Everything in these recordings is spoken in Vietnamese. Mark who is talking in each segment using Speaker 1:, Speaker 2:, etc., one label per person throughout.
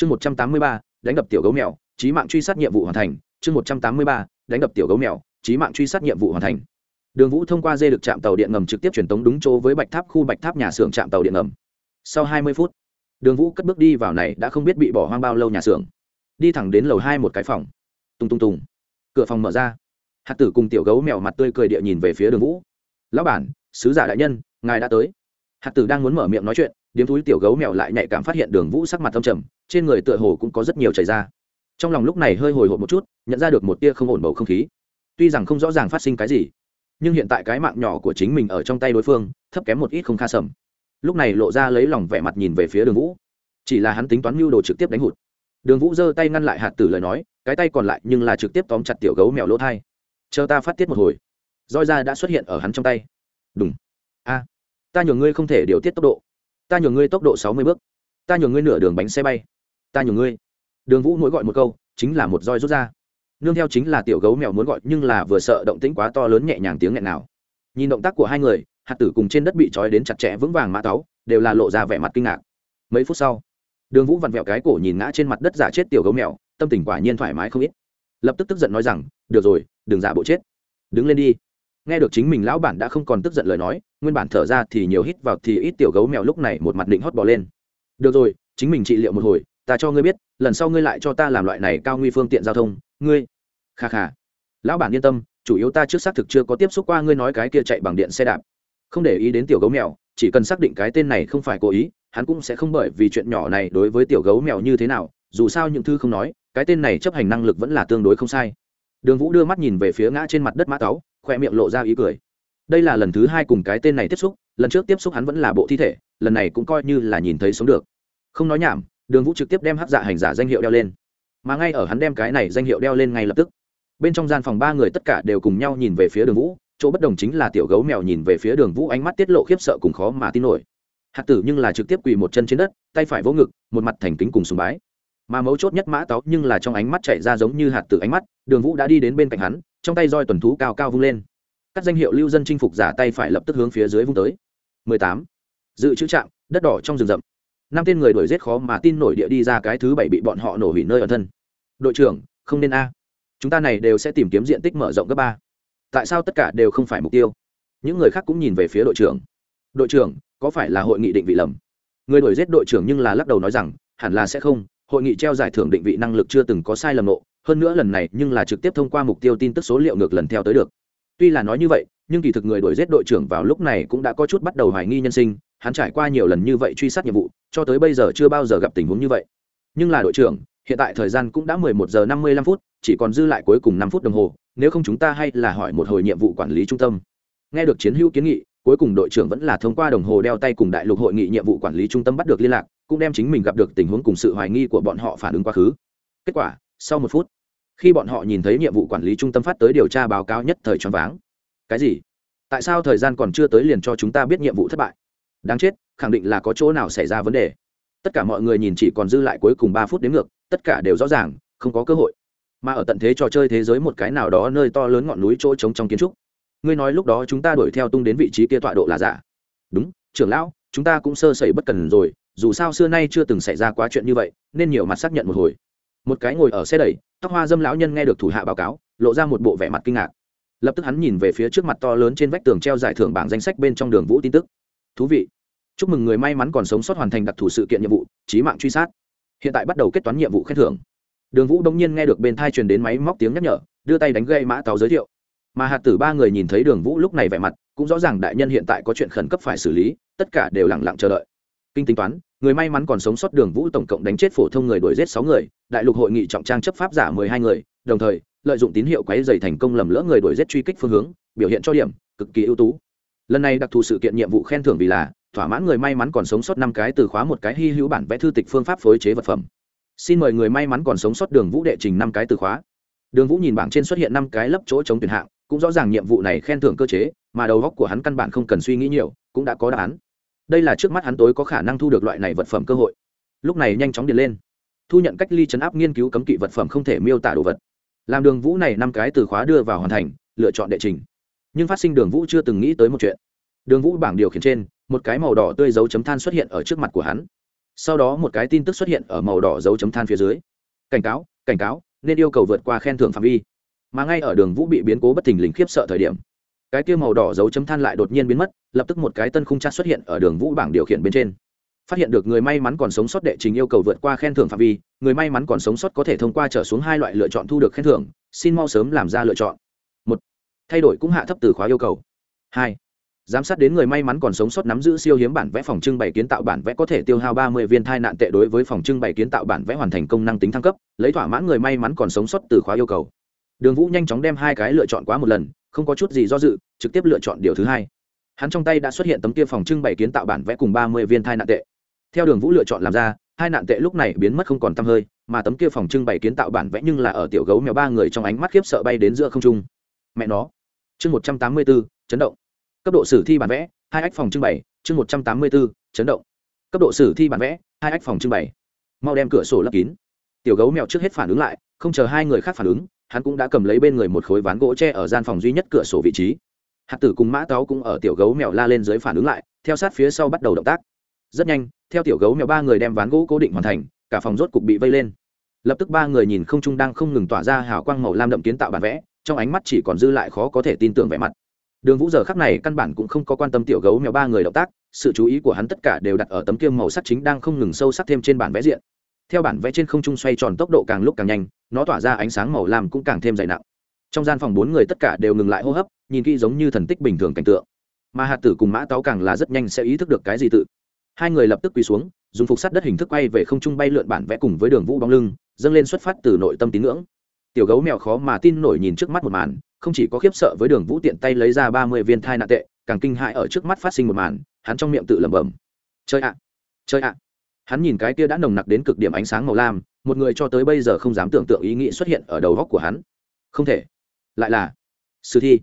Speaker 1: chương một trăm tám mươi ba, đánh đập tiểu gấu mèo trí mạng truy sát nhiệm vụ hoàn thành. Chương một trăm tám mươi ba, đánh đập tiểu gấu mèo trí mạng truy sát nhiệm vụ hoàn thành. Đường vũ thông qua dê được trạm tàu điện ngầm trực tiếp truyền tống đúng chỗ với bạch tháp khu bạch tháp nhà xưởng trạm tàu điện ngầm. Sau hai mươi phút, đường vũ cất bước đi vào này đã không biết bị bỏ hoang bao lâu nhà xưởng. Đi thẳng đến lầu hai một cái phòng. Tung tung tùng. Cửa phòng mở ra. Hạt tử cùng tiểu gấu mèo mặt tươi cười địa nhìn về phía đường vũ. Lão bản, sứ giả đại nhân, ngài đã tới. Hạt tử đang muốn mở miệng nói chuyện, điếm túi tiểu gấu mèo lại nhạy cảm phát hiện đường vũ sắc mặt tâm trầm trên người tựa hồ cũng có rất nhiều chảy ra. Trong lòng lúc này hơi hồi hộp một chút, nhận ra được một tia không ổn bầu không khí. Tuy rằng không rõ ràng phát sinh cái gì, nhưng hiện tại cái mạng nhỏ của chính mình ở trong tay đối phương, thấp kém một ít không kha sầm. Lúc này lộ ra lấy lòng vẻ mặt nhìn về phía đường vũ. Chỉ là hắn tính toán mưu đồ trực tiếp đánh hụt. Đường vũ giơ tay ngăn lại hạt tử lời nói, cái tay còn lại nhưng là trực tiếp tóm chặt tiểu gấu mèo lỗ thai. Chờ ta phát tiết một hồi. Roi ra đã xuất hiện ở hắn trong tay. Đúng a. Ta nhường ngươi không thể điều tiết tốc độ. Ta nhường ngươi tốc độ sáu mươi bước. Ta nhường ngươi nửa đường bánh xe bay ta nhường ngươi. Đường vũ mỗi gọi một câu, chính là một roi rút ra. Nương theo chính là tiểu gấu mèo muốn gọi, nhưng là vừa sợ động tĩnh quá to lớn nhẹ nhàng tiếng nghẹn nào. Nhìn động tác của hai người, hạt tử cùng trên đất bị trói đến chặt chẽ vững vàng mã táo đều là lộ ra vẻ mặt kinh ngạc. Mấy phút sau, đường vũ vặn vẹo cái cổ nhìn ngã trên mặt đất giả chết tiểu gấu mèo, tâm tình quả nhiên thoải mái không ít. Lập tức tức giận nói rằng, được rồi, đừng giả bộ chết. Đứng lên đi. Nghe được chính mình lão bản đã không còn tức giận lời nói, nguyên bản thở ra thì nhiều hít vào thì ít tiểu gấu mèo lúc này một mặt định hót bỏ lên. Được rồi, chính mình trị liệu một hồi ta cho ngươi biết, lần sau ngươi lại cho ta làm loại này cao nguy phương tiện giao thông, ngươi, kha kha. Lão bản yên tâm, chủ yếu ta trước xác thực chưa có tiếp xúc qua ngươi nói cái kia chạy bằng điện xe đạp. Không để ý đến tiểu gấu mèo, chỉ cần xác định cái tên này không phải cố ý, hắn cũng sẽ không bởi vì chuyện nhỏ này đối với tiểu gấu mèo như thế nào, dù sao những thư không nói, cái tên này chấp hành năng lực vẫn là tương đối không sai. Đường vũ đưa mắt nhìn về phía ngã trên mặt đất mã táo khoe miệng lộ ra ý cười. Đây là lần thứ hai cùng cái tên này tiếp xúc, lần trước tiếp xúc hắn vẫn là bộ thi thể, lần này cũng coi như là nhìn thấy sống được. Không nói nhảm đường vũ trực tiếp đem hắc dạ hành giả danh hiệu đeo lên mà ngay ở hắn đem cái này danh hiệu đeo lên ngay lập tức bên trong gian phòng ba người tất cả đều cùng nhau nhìn về phía đường vũ chỗ bất đồng chính là tiểu gấu mèo nhìn về phía đường vũ ánh mắt tiết lộ khiếp sợ cùng khó mà tin nổi hạt tử nhưng là trực tiếp quỳ một chân trên đất tay phải vỗ ngực một mặt thành kính cùng sùng bái mà mấu chốt nhất mã táo nhưng là trong ánh mắt chạy ra giống như hạt tử ánh mắt đường vũ đã đi đến bên cạnh hắn trong tay roi tuần thú cao cao vung lên các danh hiệu lưu dân chinh phục giả tay phải lập tức hướng phía dưới vung tới 18. dự trữ trạm đất đỏ trong rừng rậm năm tên người đuổi giết khó mà tin nổi địa đi ra cái thứ bảy bị bọn họ nổ hủy nơi ở thân. Đội trưởng, không nên a. Chúng ta này đều sẽ tìm kiếm diện tích mở rộng gấp ba. Tại sao tất cả đều không phải mục tiêu? Những người khác cũng nhìn về phía đội trưởng. Đội trưởng, có phải là hội nghị định vị lầm? Người đuổi giết đội trưởng nhưng là lắc đầu nói rằng, hẳn là sẽ không. Hội nghị treo giải thưởng định vị năng lực chưa từng có sai lầm nộ. Hơn nữa lần này nhưng là trực tiếp thông qua mục tiêu tin tức số liệu ngược lần theo tới được. Tuy là nói như vậy, nhưng kỳ thực người đuổi giết đội trưởng vào lúc này cũng đã có chút bắt đầu hoài nghi nhân sinh hắn trải qua nhiều lần như vậy truy sát nhiệm vụ, cho tới bây giờ chưa bao giờ gặp tình huống như vậy. Nhưng là đội trưởng, hiện tại thời gian cũng đã mười một giờ năm mươi lăm phút, chỉ còn dư lại cuối cùng năm phút đồng hồ, nếu không chúng ta hay là hỏi một hồi nhiệm vụ quản lý trung tâm. Nghe được chiến hữu kiến nghị, cuối cùng đội trưởng vẫn là thông qua đồng hồ đeo tay cùng đại lục hội nghị nhiệm vụ quản lý trung tâm bắt được liên lạc, cũng đem chính mình gặp được tình huống cùng sự hoài nghi của bọn họ phản ứng quá khứ. Kết quả, sau một phút, khi bọn họ nhìn thấy nhiệm vụ quản lý trung tâm phát tới điều tra báo cáo nhất thời choáng váng. Cái gì? Tại sao thời gian còn chưa tới liền cho chúng ta biết nhiệm vụ thất bại? Đáng chết, khẳng định là có chỗ nào xảy ra vấn đề. Tất cả mọi người nhìn chỉ còn dư lại cuối cùng ba phút đến ngược, tất cả đều rõ ràng, không có cơ hội. Mà ở tận thế trò chơi thế giới một cái nào đó nơi to lớn ngọn núi chỗ trống trong kiến trúc. Ngươi nói lúc đó chúng ta đuổi theo tung đến vị trí kia tọa độ là giả. Đúng, trưởng lão, chúng ta cũng sơ sẩy bất cần rồi, dù sao xưa nay chưa từng xảy ra quá chuyện như vậy, nên nhiều mặt xác nhận một hồi. Một cái ngồi ở xe đẩy, tóc hoa dâm lão nhân nghe được thủ hạ báo cáo, lộ ra một bộ vẻ mặt kinh ngạc. Lập tức hắn nhìn về phía trước mặt to lớn trên vách tường treo giải thưởng bảng danh sách bên trong đường vũ tin tức. Thú vị chúc mừng người may mắn còn sống sót hoàn thành đặc thù sự kiện nhiệm vụ trí mạng truy sát. Hiện tại bắt đầu kết toán nhiệm vụ khen thưởng. Đường vũ đông nhiên nghe được bên thai truyền đến máy móc tiếng nhắc nhở, đưa tay đánh gây mã táo giới thiệu. Mà hạt tử ba người nhìn thấy đường vũ lúc này vẻ mặt, cũng rõ ràng đại nhân hiện tại có chuyện khẩn cấp phải xử lý, tất cả đều lẳng lặng chờ đợi. Kinh tính toán, người may mắn còn sống sót đường vũ tổng cộng đánh chết phổ thông người đuổi giết sáu người, đại lục hội nghị trọng trang chấp pháp giả mười hai người, đồng thời, lợi dụng tín hiệu quấy dày thành công lầm lỡ người đuổi giết truy kích phương hướng, biểu hiện cho điểm cực kỳ ưu tú lần này đặc thù sự kiện nhiệm vụ khen thưởng vì là, thỏa mãn người may mắn còn sống sót năm cái từ khóa một cái hy hữu bản vẽ thư tịch phương pháp phối chế vật phẩm. Xin mời người may mắn còn sống sót đường vũ đệ trình năm cái từ khóa. Đường vũ nhìn bảng trên xuất hiện năm cái lấp chỗ chống tuyển hạng, cũng rõ ràng nhiệm vụ này khen thưởng cơ chế, mà đầu góc của hắn căn bản không cần suy nghĩ nhiều, cũng đã có đáp án. Đây là trước mắt hắn tối có khả năng thu được loại này vật phẩm cơ hội. Lúc này nhanh chóng điền lên. Thu nhận cách ly chấn áp nghiên cứu cấm kỵ vật phẩm không thể miêu tả đồ vật. Làm đường vũ này năm cái từ khóa đưa vào hoàn thành, lựa chọn đệ trình nhưng phát sinh đường vũ chưa từng nghĩ tới một chuyện. Đường vũ bảng điều khiển trên, một cái màu đỏ tươi dấu chấm than xuất hiện ở trước mặt của hắn. Sau đó một cái tin tức xuất hiện ở màu đỏ dấu chấm than phía dưới. Cảnh cáo cảnh cáo, nên yêu cầu vượt qua khen thưởng phạm vi. Mà ngay ở đường vũ bị biến cố bất thình lình khiếp sợ thời điểm, cái kia màu đỏ dấu chấm than lại đột nhiên biến mất, lập tức một cái tân khung chat xuất hiện ở đường vũ bảng điều khiển bên trên. Phát hiện được người may mắn còn sống sót đệ trình yêu cầu vượt qua khen thưởng phạm vi, người may mắn còn sống sót có thể thông qua trở xuống hai loại lựa chọn thu được khen thưởng, xin mau sớm làm ra lựa chọn thay đổi cũng hạ thấp từ khóa yêu cầu. Hai, giám sát đến người may mắn còn sống sót nắm giữ siêu hiếm bản vẽ phòng trưng bày kiến tạo bản vẽ có thể tiêu hao ba mươi viên thai nạn tệ đối với phòng trưng bày kiến tạo bản vẽ hoàn thành công năng tính thăng cấp, lấy thỏa mãn người may mắn còn sống sót từ khóa yêu cầu. Đường vũ nhanh chóng đem hai cái lựa chọn quá một lần, không có chút gì do dự, trực tiếp lựa chọn điều thứ hai. Hắn trong tay đã xuất hiện tấm kia phòng trưng bày kiến tạo bản vẽ cùng ba mươi viên thai nạn tệ. Theo đường vũ lựa chọn làm ra, hai nạn tệ lúc này biến mất không còn t hơi, mà tấm kia phòng trưng bày kiến tạo bản vẽ nhưng là ở tiểu gấu mèo ba người trong ánh mắt khiếp sợ bay đến giữa không trung. Mẹ nó chương một trăm tám mươi bốn, chấn động. Cấp độ sử thi bản vẽ, hai ách phòng trưng bày, chương một trăm tám mươi bốn, chấn động. Cấp độ sử thi bản vẽ, hai ách phòng trưng bày. Mau đem cửa sổ lấp kín. Tiểu gấu mèo trước hết phản ứng lại, không chờ hai người khác phản ứng, hắn cũng đã cầm lấy bên người một khối ván gỗ tre ở gian phòng duy nhất cửa sổ vị trí. Hạt tử cùng mã táo cũng ở tiểu gấu mèo la lên dưới phản ứng lại, theo sát phía sau bắt đầu động tác. Rất nhanh, theo tiểu gấu mèo ba người đem ván gỗ cố định hoàn thành, cả phòng rốt cục bị vây lên. Lập tức ba người nhìn không trung đang không ngừng tỏa ra hào quang màu lam đậm kiến tạo bản vẽ trong ánh mắt chỉ còn dư lại khó có thể tin tưởng vẻ mặt. Đường vũ giờ khắc này căn bản cũng không có quan tâm tiểu gấu mèo ba người động tác, sự chú ý của hắn tất cả đều đặt ở tấm kiêm màu sắc chính đang không ngừng sâu sắc thêm trên bản vẽ diện. Theo bản vẽ trên không trung xoay tròn tốc độ càng lúc càng nhanh, nó tỏa ra ánh sáng màu làm cũng càng thêm dày nặng. Trong gian phòng bốn người tất cả đều ngừng lại hô hấp, nhìn kỹ giống như thần tích bình thường cảnh tượng. Mà hạt tử cùng mã táo càng là rất nhanh sẽ ý thức được cái gì tự. Hai người lập tức quỳ xuống, dùng phục sắt đất hình thức quay về không trung bay lượn bản vẽ cùng với đường vũ bóng lưng, dâng lên xuất phát từ nội tâm tín ngưỡng tiểu gấu mèo khó mà tin nổi nhìn trước mắt một màn, không chỉ có khiếp sợ với đường vũ tiện tay lấy ra ba mươi viên thai nạn tệ, càng kinh hại ở trước mắt phát sinh một màn, hắn trong miệng tự lẩm bẩm. Chơi ạ chơi ạ. Hắn nhìn cái kia đã nồng nặc đến cực điểm ánh sáng màu lam, một người cho tới bây giờ không dám tưởng tượng ý nghĩ xuất hiện ở đầu góc của hắn. Không thể. Lại là sử thi.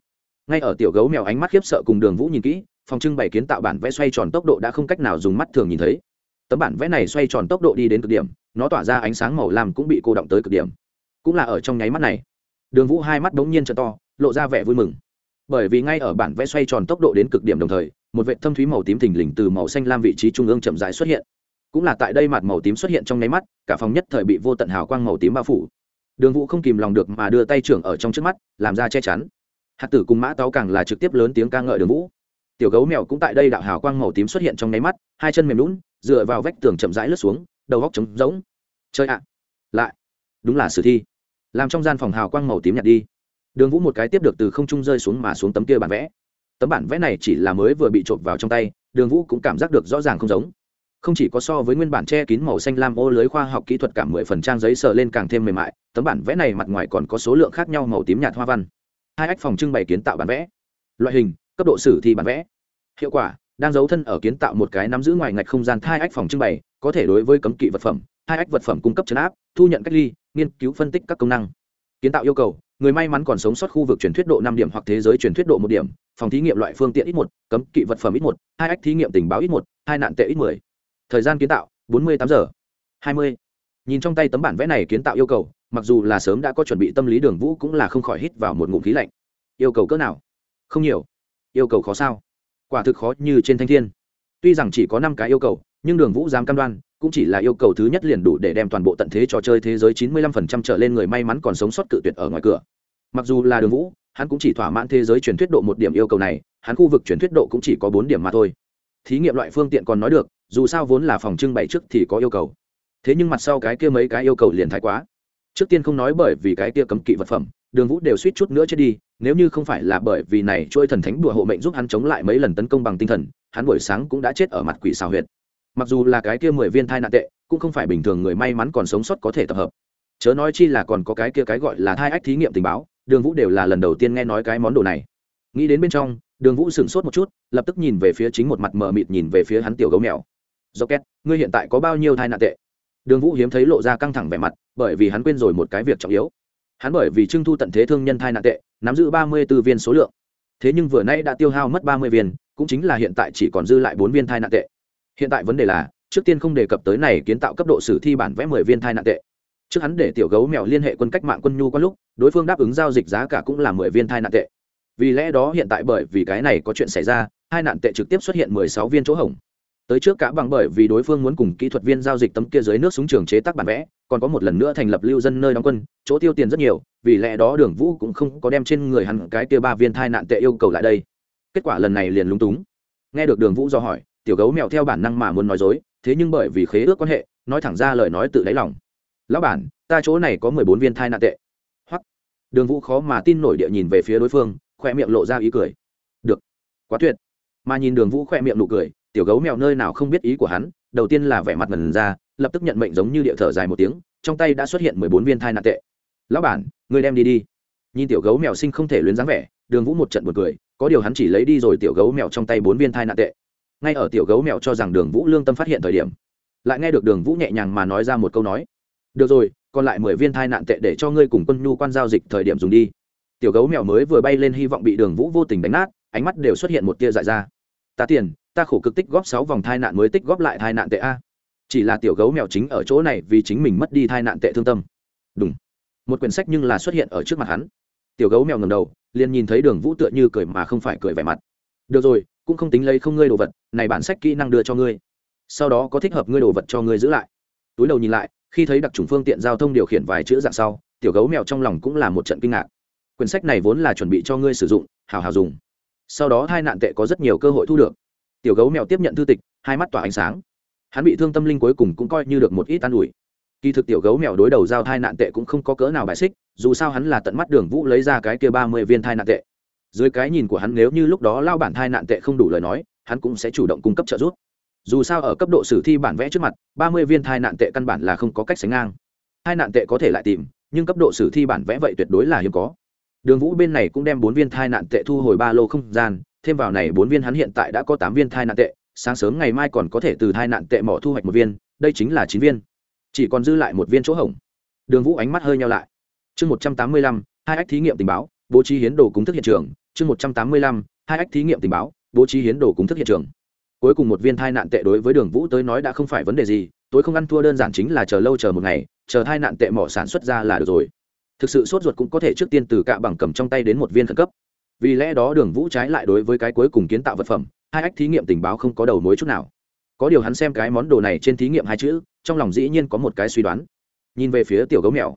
Speaker 1: Ngay ở tiểu gấu mèo ánh mắt khiếp sợ cùng đường vũ nhìn kỹ, phòng trưng bày kiến tạo bản vẽ xoay tròn tốc độ đã không cách nào dùng mắt thường nhìn thấy. Tấm bản vẽ này xoay tròn tốc độ đi đến cực điểm, nó tỏa ra ánh sáng màu lam cũng bị cô động tới cực điểm cũng là ở trong nháy mắt này. Đường vũ hai mắt bỗng nhiên t to, lộ ra vẻ vui mừng. Bởi vì ngay ở bản vẽ xoay tròn tốc độ đến cực điểm đồng thời, một vệ thâm thúy màu tím thình lình từ màu xanh lam vị trí trung ương chậm rãi xuất hiện. Cũng là tại đây mặt màu tím xuất hiện trong nháy mắt, cả phòng nhất thời bị vô tận hào quang màu tím bao phủ. Đường vũ không kìm lòng được mà đưa tay trưởng ở trong trước mắt, làm ra che chắn. Hạt tử cùng mã táo càng là trực tiếp lớn tiếng ca ngợi đường vũ. Tiểu gấu mèo cũng tại đây đạo hào quang màu tím xuất hiện trong nháy mắt, hai chân mềm lún dựa vào vách tường chậm rãi lướt xuống, đầu góc trống rỗng. Chơi ạ. Lại. Đúng là sử thi làm trong gian phòng hào quang màu tím nhạt đi. Đường vũ một cái tiếp được từ không trung rơi xuống mà xuống tấm kia bản vẽ. Tấm bản vẽ này chỉ là mới vừa bị trộm vào trong tay, đường vũ cũng cảm giác được rõ ràng không giống. Không chỉ có so với nguyên bản che kín màu xanh lam ô lưới khoa học kỹ thuật cả mười phần trang giấy sờ lên càng thêm mềm mại, tấm bản vẽ này mặt ngoài còn có số lượng khác nhau màu tím nhạt hoa văn. Hai ách phòng trưng bày kiến tạo bản vẽ. Loại hình, cấp độ sử thi bản vẽ. Hiệu quả, đang giấu thân ở kiến tạo một cái nắm giữ ngoài ngạch không gian, hai ách phòng trưng bày, có thể đối với cấm kỵ vật phẩm, hai ách vật phẩm cung cấp chấn áp, thu nhận cách ly nghiên cứu phân tích các công năng. Kiến tạo yêu cầu, người may mắn còn sống sót khu vực truyền thuyết độ năm điểm hoặc thế giới truyền thuyết độ một điểm, phòng thí nghiệm loại phương tiện ít một, cấm kỵ vật phẩm ít một, hai ách thí nghiệm tình báo ít một, hai nạn tệ ít mười. Thời gian kiến tạo, bốn mươi tám giờ. hai mươi. Nhìn trong tay tấm bản vẽ này kiến tạo yêu cầu, mặc dù là sớm đã có chuẩn bị tâm lý đường vũ cũng là không khỏi hít vào một ngụm khí lạnh. Yêu cầu cỡ nào? Không nhiều. Yêu cầu khó sao? Quả thực khó như trên thanh thiên tuy rằng chỉ có năm cái yêu cầu, nhưng đường vũ dám cam đoan, cũng chỉ là yêu cầu thứ nhất liền đủ để đem toàn bộ tận thế trò chơi thế giới chín mươi lăm phần trăm trở lên người may mắn còn sống sót cự tuyệt ở ngoài cửa. Mặc dù là đường vũ, hắn cũng chỉ thỏa mãn thế giới truyền thuyết độ một điểm yêu cầu này, hắn khu vực truyền thuyết độ cũng chỉ có bốn điểm mà thôi. Thí nghiệm loại phương tiện còn nói được, dù sao vốn là phòng trưng bày trước thì có yêu cầu. Thế nhưng mặt sau cái kia mấy cái yêu cầu liền thái quá. Trước tiên không nói bởi vì cái kia cấm kỵ vật phẩm, đường vũ đều suýt chút nữa chết đi, nếu như không phải là bởi vì này trôi thần thánh đùa hộ mệnh giúp hắn chống lại mấy lần tấn công bằng tinh thần hắn buổi sáng cũng đã chết ở mặt quỷ xào huyệt. Mặc dù là cái kia mười viên thai nạn tệ, cũng không phải bình thường người may mắn còn sống sót có thể tập hợp. Chớ nói chi là còn có cái kia cái gọi là thai ách thí nghiệm tình báo, đường vũ đều là lần đầu tiên nghe nói cái món đồ này. Nghĩ đến bên trong, đường vũ sửng sốt một chút, lập tức nhìn về phía chính một mặt mờ mịt nhìn về phía hắn tiểu gấu mèo. Do két ngươi hiện tại có bao nhiêu thai nạn tệ? Đường vũ hiếm thấy lộ ra căng thẳng vẻ mặt, bởi vì hắn quên rồi một cái việc trọng yếu. Hắn bởi vì trưng thu tận thế thương nhân thai nạn tệ, nắm giữ ba mươi b ố viên số lượng. Thế nhưng vừa nay đã tiêu hao mất ba mươi viên cũng chính là hiện tại chỉ còn dư lại bốn viên thai nạn tệ. Hiện tại vấn đề là, trước tiên không đề cập tới này kiến tạo cấp độ sử thi bản vẽ mười viên thai nạn tệ. Trước hắn để tiểu gấu mèo liên hệ quân cách mạng quân nhu có lúc, đối phương đáp ứng giao dịch giá cả cũng là mười viên thai nạn tệ. Vì lẽ đó hiện tại bởi vì cái này có chuyện xảy ra, hai nạn tệ trực tiếp xuất hiện mười sáu viên chỗ hỏng tới trước cả bằng bởi vì đối phương muốn cùng kỹ thuật viên giao dịch tấm kia dưới nước súng trường chế tác bản vẽ, còn có một lần nữa thành lập lưu dân nơi đóng quân, chỗ tiêu tiền rất nhiều, vì lẽ đó đường vũ cũng không có đem trên người hắn cái kia ba viên thai nạn tệ yêu cầu lại đây kết quả lần này liền lúng túng. Nghe được đường vũ do hỏi, tiểu gấu mèo theo bản năng mà muốn nói dối, thế nhưng bởi vì khế ước quan hệ, nói thẳng ra lời nói tự đáy lòng. Lão bản, ta chỗ này có mười bốn viên thai nạn tệ. Hoặc đường vũ khó mà tin nổi địa nhìn về phía đối phương khoe miệng lộ ra ý cười. Được, quá tuyệt. Mà nhìn đường vũ khoe miệng nụ cười, tiểu gấu mèo nơi nào không biết ý của hắn, đầu tiên là vẻ mặt ngần ra, lập tức nhận mệnh giống như địa thở dài một tiếng, trong tay đã xuất hiện mười bốn viên thai nạn tệ. Lão bản người đem đi đi. Nhìn tiểu gấu mèo sinh không thể luyến dáng vẻ, đường vũ một trận một cười có điều hắn chỉ lấy đi rồi tiểu gấu mèo trong tay bốn viên thai nạn tệ. Ngay ở tiểu gấu mèo cho rằng đường vũ lương tâm phát hiện thời điểm, lại nghe được đường vũ nhẹ nhàng mà nói ra một câu nói. Được rồi, còn lại mười viên thai nạn tệ để cho ngươi cùng quân nhu quan giao dịch thời điểm dùng đi. Tiểu gấu mèo mới vừa bay lên hy vọng bị đường vũ vô tình đánh nát, ánh mắt đều xuất hiện một tia dại ra. Ta tiền, ta khổ cực tích góp sáu vòng thai nạn mới tích góp lại thai nạn tệ a. Chỉ là tiểu gấu mèo chính ở chỗ này vì chính mình mất đi thai nạn tệ thương tâm. Đúng. Một quyển sách nhưng là xuất hiện ở trước mặt hắn. Tiểu gấu mèo ngầm đầu liền nhìn thấy đường vũ tựa như cười mà không phải cười vẻ mặt. Được rồi, cũng không tính lấy không ngươi đồ vật, này bản sách kỹ năng đưa cho ngươi. Sau đó có thích hợp ngươi đồ vật cho ngươi giữ lại. Túi đầu nhìn lại, khi thấy đặc trùng phương tiện giao thông điều khiển vài chữ dạng sau, tiểu gấu mèo trong lòng cũng là một trận kinh ngạc. Quyển sách này vốn là chuẩn bị cho ngươi sử dụng, hào hào dùng. Sau đó hai nạn tệ có rất nhiều cơ hội thu được. Tiểu gấu mèo tiếp nhận thư tịch, hai mắt tỏa ánh sáng. Hắn bị thương tâm linh cuối cùng cũng coi như được một ít an ủi kỳ thực tiểu gấu mèo đối đầu giao thai nạn tệ cũng không có cỡ nào bài xích, dù sao hắn là tận mắt đường vũ lấy ra cái kia ba mươi viên thai nạn tệ. Dưới cái nhìn của hắn nếu như lúc đó lao bản thai nạn tệ không đủ lời nói, hắn cũng sẽ chủ động cung cấp trợ giúp. Dù sao ở cấp độ sử thi bản vẽ trước mặt, ba mươi viên thai nạn tệ căn bản là không có cách sánh ngang. Hai nạn tệ có thể lại tìm, nhưng cấp độ sử thi bản vẽ vậy tuyệt đối là hiếm có. Đường vũ bên này cũng đem bốn viên thai nạn tệ thu hồi ba lô không gian, thêm vào này bốn viên hắn hiện tại đã có tám viên thai nạn tệ, sáng sớm ngày mai còn có thể từ thai nạn tệ mỏ thu hoạch một viên, đây chính là chín viên chỉ còn dư lại một viên chỗ hổng. Đường vũ ánh mắt hơi nhau lại. Chương một trăm tám mươi lăm, hai ách thí nghiệm tình báo, bố trí hiến đồ cúng thức hiện trường. Chương một trăm tám mươi lăm, hai ách thí nghiệm tình báo, bố trí hiến đồ cúng thức hiện trường. Cuối cùng một viên thai nạn tệ đối với đường vũ tới nói đã không phải vấn đề gì, tối không ăn thua đơn giản chính là chờ lâu chờ một ngày, chờ thai nạn tệ mỏ sản xuất ra là được rồi. Thực sự sốt ruột cũng có thể trước tiên từ cạ bằng cầm trong tay đến một viên khẩn cấp. Vì lẽ đó đường vũ trái lại đối với cái cuối cùng kiến tạo vật phẩm, hai ách thí nghiệm tình báo không có đầu mối chút nào. Có điều hắn xem cái món đồ này trên thí nghiệm hai chữ trong lòng dĩ nhiên có một cái suy đoán. Nhìn về phía tiểu gấu mèo.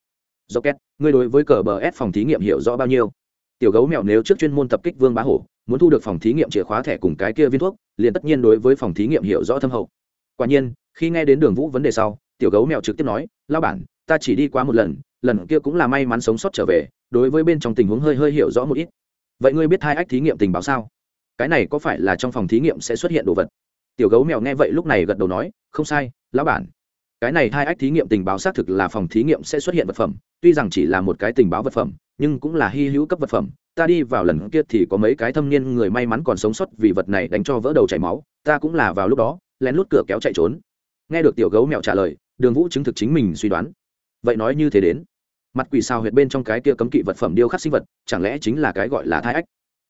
Speaker 1: Do két ngươi đối với cờ bờ ép phòng thí nghiệm hiểu rõ bao nhiêu? Tiểu gấu mèo nếu trước chuyên môn tập kích vương bá hổ, muốn thu được phòng thí nghiệm chìa khóa thẻ cùng cái kia viên thuốc, liền tất nhiên đối với phòng thí nghiệm hiểu rõ thâm hậu. Quả nhiên, khi nghe đến đường vũ vấn đề sau, tiểu gấu mèo trực tiếp nói lao bản, ta chỉ đi qua một lần lần kia cũng là may mắn sống sót trở về, đối với bên trong tình huống hơi hơi hiểu rõ một ít. Vậy ngươi biết hai ách thí nghiệm tình báo sao? Cái này có phải là trong phòng thí nghiệm sẽ xuất hiện đồ vật? Tiểu gấu mèo nghe vậy lúc này gật đầu nói, không sai, lão bản cái này hai ách thí nghiệm tình báo xác thực là phòng thí nghiệm sẽ xuất hiện vật phẩm, tuy rằng chỉ là một cái tình báo vật phẩm, nhưng cũng là hy hữu cấp vật phẩm. Ta đi vào lần kia thì có mấy cái thâm niên người may mắn còn sống sót vì vật này đánh cho vỡ đầu chảy máu, ta cũng là vào lúc đó, lén lút cửa kéo chạy trốn. Nghe được tiểu gấu mèo trả lời, đường vũ chứng thực chính mình suy đoán. Vậy nói như thế đến, mặt quỷ sao huyệt bên trong cái kia cấm kỵ vật phẩm điêu khắc sinh vật, chẳng lẽ chính là cái gọi là thai ách?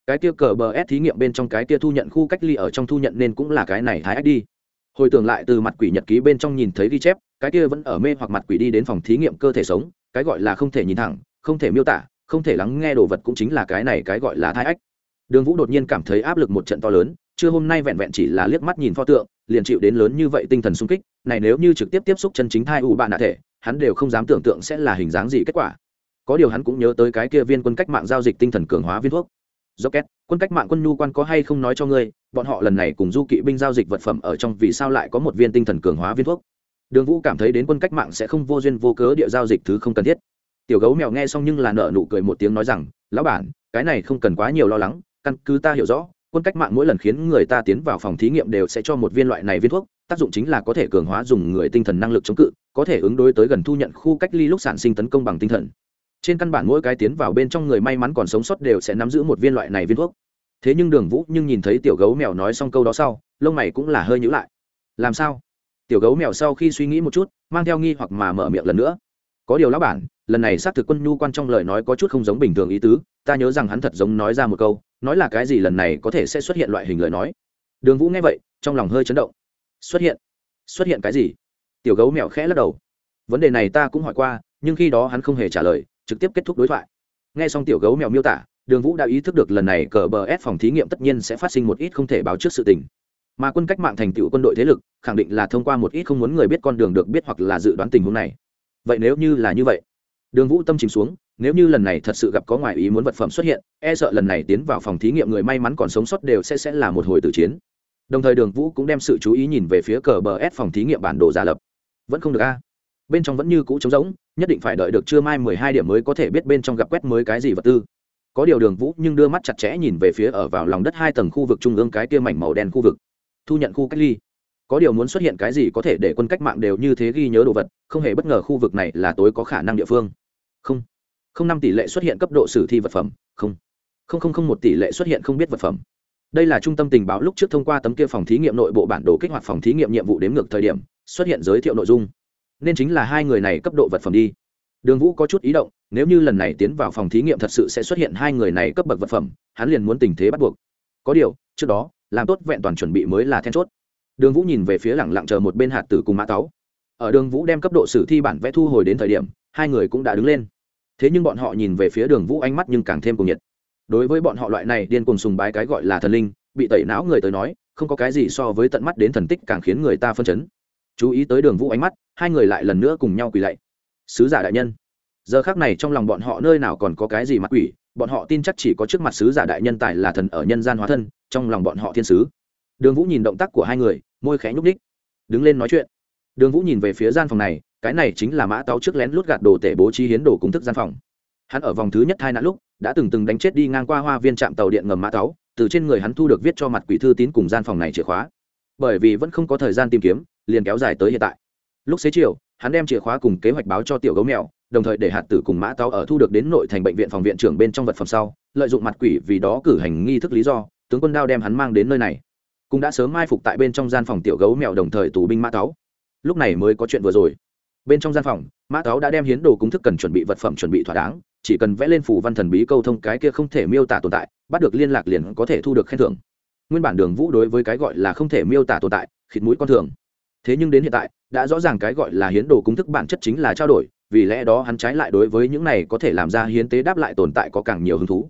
Speaker 1: Cái kia cờ bờ s thí nghiệm bên trong cái kia thu nhận khu cách ly ở trong thu nhận nên cũng là cái này thái ách đi hồi tưởng lại từ mặt quỷ nhật ký bên trong nhìn thấy ghi chép, cái kia vẫn ở mê hoặc mặt quỷ đi đến phòng thí nghiệm cơ thể sống, cái gọi là không thể nhìn thẳng, không thể miêu tả, không thể lắng nghe đồ vật cũng chính là cái này cái gọi là thai ách. Đường vũ đột nhiên cảm thấy áp lực một trận to lớn, chưa hôm nay vẹn vẹn chỉ là liếc mắt nhìn pho tượng, liền chịu đến lớn như vậy tinh thần sung kích, này nếu như trực tiếp tiếp xúc chân chính thai u bạn đạ thể, hắn đều không dám tưởng tượng sẽ là hình dáng gì kết quả. Có điều hắn cũng nhớ tới cái kia viên quân cách mạng giao dịch tinh thần cường hóa viên thuốc. Rocket, quân cách mạng quân nhu quan có hay không nói cho ngươi, bọn họ lần này cùng du kỵ binh giao dịch vật phẩm ở trong vì sao lại có một viên tinh thần cường hóa viên thuốc. Đường Vũ cảm thấy đến quân cách mạng sẽ không vô duyên vô cớ địa giao dịch thứ không cần thiết. Tiểu gấu mèo nghe xong nhưng là nở nụ cười một tiếng nói rằng, lão bản, cái này không cần quá nhiều lo lắng, căn cứ ta hiểu rõ, quân cách mạng mỗi lần khiến người ta tiến vào phòng thí nghiệm đều sẽ cho một viên loại này viên thuốc, tác dụng chính là có thể cường hóa dùng người tinh thần năng lực chống cự, có thể ứng đối tới gần thu nhận khu cách ly lúc sản sinh tấn công bằng tinh thần trên căn bản mỗi cái tiến vào bên trong người may mắn còn sống sót đều sẽ nắm giữ một viên loại này viên thuốc. Thế nhưng đường vũ nhưng nhìn thấy tiểu gấu mèo nói xong câu đó sau, lông mày cũng là hơi nhữ lại. Làm sao? Tiểu gấu mèo sau khi suy nghĩ một chút, mang theo nghi hoặc mà mở miệng lần nữa. Có điều lão bản, lần này xác thực quân nhu quan trong lời nói có chút không giống bình thường ý tứ, ta nhớ rằng hắn thật giống nói ra một câu, nói là cái gì lần này có thể sẽ xuất hiện loại hình lời nói. Đường vũ nghe vậy, trong lòng hơi chấn động. Xuất hiện? Xuất hiện cái gì? Tiểu gấu mèo khẽ lắc đầu. Vấn đề này ta cũng hỏi qua, nhưng khi đó hắn không hề trả lời trực tiếp kết thúc đối thoại. Nghe xong tiểu gấu mèo miêu tả, đường vũ đã ý thức được lần này cờ bờ ép phòng thí nghiệm tất nhiên sẽ phát sinh một ít không thể báo trước sự tình. Mà quân cách mạng thành tựu quân đội thế lực, khẳng định là thông qua một ít không muốn người biết con đường được biết hoặc là dự đoán tình huống này. Vậy nếu như là như vậy, đường vũ tâm chìm xuống, nếu như lần này thật sự gặp có ngoài ý muốn vật phẩm xuất hiện e sợ lần này tiến vào phòng thí nghiệm người may mắn còn sống sót đều sẽ sẽ là một hồi tử chiến. Đồng thời đường vũ cũng đem sự chú ý nhìn về phía cờ bờ s phòng thí nghiệm bản đồ giả lập. Vẫn không được a bên trong vẫn như cũ trống rỗng, nhất định phải đợi được trưa mai mười hai điểm mới có thể biết bên trong gặp quét mới cái gì vật tư. Có điều đường vũ nhưng đưa mắt chặt chẽ nhìn về phía ở vào lòng đất hai tầng khu vực trung ương cái kia mảnh màu đen khu vực. Thu nhận khu cách ly. Có điều muốn xuất hiện cái gì có thể để quân cách mạng đều như thế ghi nhớ đồ vật, không hề bất ngờ khu vực này là tối có khả năng địa phương. Không. Không năm tỷ lệ xuất hiện cấp độ sử thi vật phẩm. Không. Không không không một tỷ lệ xuất hiện không biết vật phẩm. Đây là trung tâm tình báo lúc trước thông qua tấm kia phòng thí nghiệm nội bộ bản đồ kích hoạt phòng thí nghiệm nhiệm vụ đếm ngược thời điểm, xuất hiện giới thiệu nội dung nên chính là hai người này cấp độ vật phẩm đi. Đường vũ có chút ý động, nếu như lần này tiến vào phòng thí nghiệm thật sự sẽ xuất hiện hai người này cấp bậc vật phẩm, hắn liền muốn tình thế bắt buộc. Có điều, trước đó, làm tốt vẹn toàn chuẩn bị mới là then chốt. Đường vũ nhìn về phía lẳng lặng chờ một bên hạt tử cùng mã táo. Ở đường vũ đem cấp độ sử thi bản vẽ thu hồi đến thời điểm, hai người cũng đã đứng lên. Thế nhưng bọn họ nhìn về phía đường vũ ánh mắt nhưng càng thêm cuồng nhiệt. Đối với bọn họ loại này điên cuồng sùng bái cái gọi là thần linh, bị tẩy não người tới nói, không có cái gì so với tận mắt đến thần tích càng khiến người ta phân chấn chú ý tới đường vũ ánh mắt, hai người lại lần nữa cùng nhau quỳ lạy. Sứ giả đại nhân, giờ khác này trong lòng bọn họ nơi nào còn có cái gì mặt quỷ, bọn họ tin chắc chỉ có trước mặt sứ giả đại nhân tài là thần ở nhân gian hóa thân, trong lòng bọn họ thiên sứ. Đường vũ nhìn động tác của hai người, môi khẽ nhúc ních đứng lên nói chuyện. Đường vũ nhìn về phía gian phòng này, cái này chính là mã táo trước lén lút gạt đồ tể bố trí hiến đồ cúng thức gian phòng. Hắn ở vòng thứ nhất hai nạn lúc, đã từng từng đánh chết đi ngang qua hoa viên trạm tàu điện ngầm mã táo, từ trên người hắn thu được viết cho mặt quỷ thư tín cùng gian phòng này chìa khóa. Bởi vì vẫn không có thời gian tìm kiếm liền kéo dài tới hiện tại. Lúc xế chiều, hắn đem chìa khóa cùng kế hoạch báo cho tiểu gấu mèo, đồng thời để hạt tử cùng mã táo ở thu được đến nội thành bệnh viện phòng viện trưởng bên trong vật phẩm sau, lợi dụng mặt quỷ vì đó cử hành nghi thức lý do, tướng quân đao đem hắn mang đến nơi này. Cũng đã sớm mai phục tại bên trong gian phòng tiểu gấu mèo đồng thời tù binh mã táo. Lúc này mới có chuyện vừa rồi. Bên trong gian phòng, mã táo đã đem hiến đồ cúng thức cần chuẩn bị vật phẩm chuẩn bị thỏa đáng, chỉ cần vẽ lên phủ văn thần bí câu thông cái kia không thể miêu tả tồn tại, bắt được liên lạc liền có thể thu được khen thưởng. Nguyên bản đường vũ đối với cái gọi là không thể miêu tả tồn tại, khịt mũi con thường thế nhưng đến hiện tại, đã rõ ràng cái gọi là hiến đồ cúng thức bản chất chính là trao đổi, vì lẽ đó hắn trái lại đối với những này có thể làm ra hiến tế đáp lại tồn tại có càng nhiều hứng thú.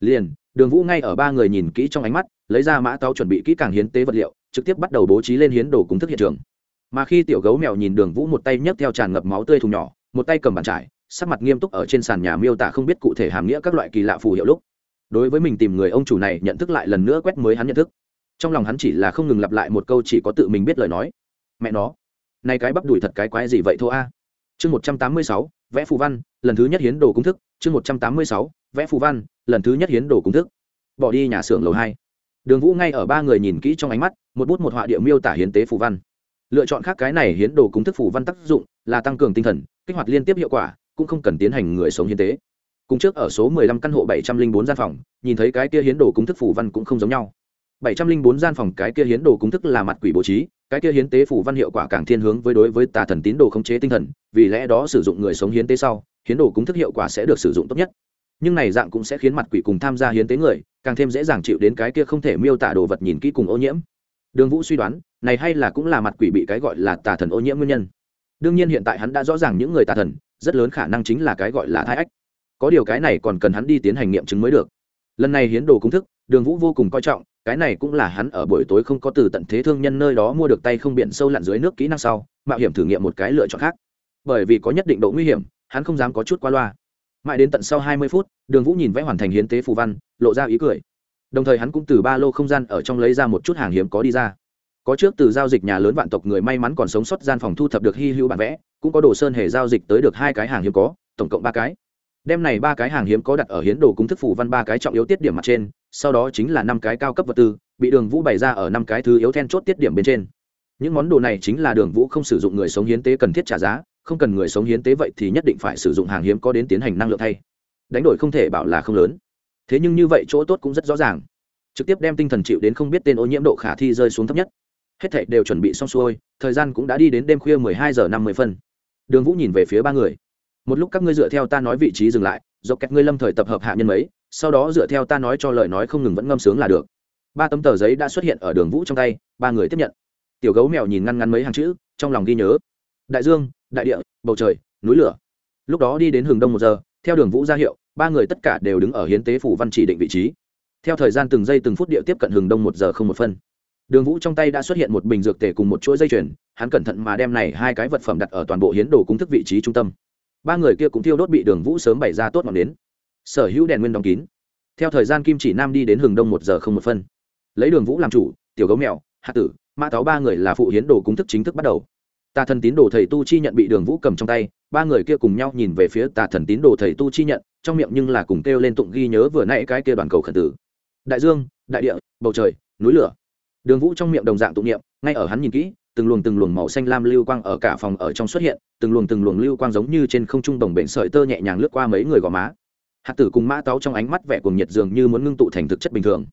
Speaker 1: Liền, đường vũ ngay ở ba người nhìn kỹ trong ánh mắt, lấy ra mã táo chuẩn bị kỹ càng hiến tế vật liệu, trực tiếp bắt đầu bố trí lên hiến đồ cúng thức hiện trường. Mà khi tiểu gấu mèo nhìn đường vũ một tay nhấc theo tràn ngập máu tươi thùng nhỏ, một tay cầm bàn trải, sắc mặt nghiêm túc ở trên sàn nhà miêu tả không biết cụ thể hàm nghĩa các loại kỳ lạ phù hiệu lúc. Đối với mình tìm người ông chủ này nhận thức lại lần nữa quét mới hắn nhận thức. Trong lòng hắn chỉ là không ngừng lặp lại một câu chỉ có tự mình biết lời nói mẹ nó. Nay cái bắp đùi thật cái quái gì vậy thô a? Chương một trăm tám mươi sáu, vẽ phù văn, lần thứ nhất hiến đồ công thức. Chương một trăm tám mươi sáu, vẽ phù văn, lần thứ nhất hiến đồ công thức. Bỏ đi nhà xưởng lầu hai. Đường vũ ngay ở ba người nhìn kỹ trong ánh mắt, một bút một họa địa miêu tả hiến tế phù văn. Lựa chọn khác cái này hiến đồ cúng thức phù văn tác dụng là tăng cường tinh thần, kích hoạt liên tiếp hiệu quả, cũng không cần tiến hành người sống hiến tế. Cùng trước ở số 15 căn hộ 704 gian phòng, nhìn thấy cái kia hiến đồ cúng thức phù văn cũng không giống nhau. 704 gian phòng cái kia hiến đồ cúng thức là mặt quỷ bố trí cái kia hiến tế phủ văn hiệu quả càng thiên hướng với đối với tà thần tín đồ khống chế tinh thần, vì lẽ đó sử dụng người sống hiến tế sau, hiến đồ cúng thức hiệu quả sẽ được sử dụng tốt nhất. Nhưng này dạng cũng sẽ khiến mặt quỷ cùng tham gia hiến tế người, càng thêm dễ dàng chịu đến cái kia không thể miêu tả đồ vật nhìn kỹ cùng ô nhiễm. Đường vũ suy đoán, này hay là cũng là mặt quỷ bị cái gọi là tà thần ô nhiễm nguyên nhân. Đương nhiên hiện tại hắn đã rõ ràng những người tà thần, rất lớn khả năng chính là cái gọi là thái ách. Có điều cái này còn cần hắn đi tiến hành nghiệm chứng mới được. Lần này hiến đồ công thức, đường vũ vô cùng coi trọng cái này cũng là hắn ở buổi tối không có từ tận thế thương nhân nơi đó mua được tay không biển sâu lặn dưới nước kỹ năng sau, mạo hiểm thử nghiệm một cái lựa chọn khác. Bởi vì có nhất định độ nguy hiểm, hắn không dám có chút qua loa. Mãi đến tận sau hai mươi phút, đường vũ nhìn vẽ hoàn thành hiến tế phù văn, lộ ra ý cười. Đồng thời hắn cũng từ ba lô không gian ở trong lấy ra một chút hàng hiếm có đi ra. Có trước từ giao dịch nhà lớn vạn tộc người may mắn còn sống sót gian phòng thu thập được hy hữu bản vẽ, cũng có đồ sơn hề giao dịch tới được hai cái hàng hiếm có, tổng cộng ba cái. Đem này ba cái hàng hiếm có đặt ở hiến đồ cúng thức phủ văn ba cái trọng yếu tiết điểm mặt trên sau đó chính là năm cái cao cấp vật tư, bị đường vũ bày ra ở năm cái thứ yếu then chốt tiết điểm bên trên. Những món đồ này chính là đường vũ không sử dụng người sống hiến tế cần thiết trả giá, không cần người sống hiến tế vậy thì nhất định phải sử dụng hàng hiếm có đến tiến hành năng lượng thay. Đánh đổi không thể bảo là không lớn. Thế nhưng như vậy chỗ tốt cũng rất rõ ràng. Trực tiếp đem tinh thần chịu đến không biết tên ô nhiễm độ khả thi rơi xuống thấp nhất. Hết thảy đều chuẩn bị xong xuôi, thời gian cũng đã đi đến đêm khuya mười hai giờ năm mươi phân. Đường vũ nhìn về phía ba người. Một lúc các ngươi dựa theo ta nói vị trí dừng lại do kẹt ngươi lâm thời tập hợp hạ nhân mấy sau đó dựa theo ta nói cho lời nói không ngừng vẫn ngâm sướng là được. Ba tấm tờ giấy đã xuất hiện ở đường vũ trong tay, ba người tiếp nhận. Tiểu gấu mèo nhìn ngăn ngăn mấy hàng chữ, trong lòng ghi nhớ. Đại dương, đại địa, bầu trời, núi lửa. Lúc đó đi đến hừng đông một giờ, theo đường vũ ra hiệu, ba người tất cả đều đứng ở hiến tế phủ văn chỉ định vị trí. Theo thời gian từng giây từng phút địa tiếp cận hừng đông một giờ không một phân. Đường vũ trong tay đã xuất hiện một bình dược tề cùng một chuỗi dây chuyền, hắn cẩn thận mà đem này hai cái vật phẩm đặt ở toàn bộ hiến đồ cúng thức vị trí trung tâm. Ba người kia cũng thiêu đốt bị đường vũ sớm bày ra tốt ngọn đến sở hữu đèn nguyên đóng kín. Theo thời gian kim chỉ nam đi đến hừng đông một giờ không một phân. Lấy đường vũ làm chủ, tiểu gấu mèo, hạ tử, mã táo ba người là phụ hiến đồ cúng thức chính thức bắt đầu. Tà thần tín đồ thầy tu chi nhận bị đường vũ cầm trong tay, ba người kia cùng nhau nhìn về phía tà thần tín đồ thầy tu chi nhận, trong miệng nhưng là cùng kêu lên tụng ghi nhớ vừa nãy cái kia đoàn cầu khẩn tử. Đại dương, đại địa, bầu trời, núi lửa. Đường vũ trong miệng đồng dạng tụng niệm, ngay ở hắn nhìn kỹ, từng luồng từng luồng màu xanh lam lưu quang ở cả phòng ở trong xuất hiện, từng luồng từng luồng lưu quang giống như trên không trung đồng bệnh sợi tơ nhẹ nhàng lướt qua mấy người gò má hạt tử cùng mã táo trong ánh mắt vẻ cuồng nhiệt dường như muốn ngưng tụ thành thực chất bình thường.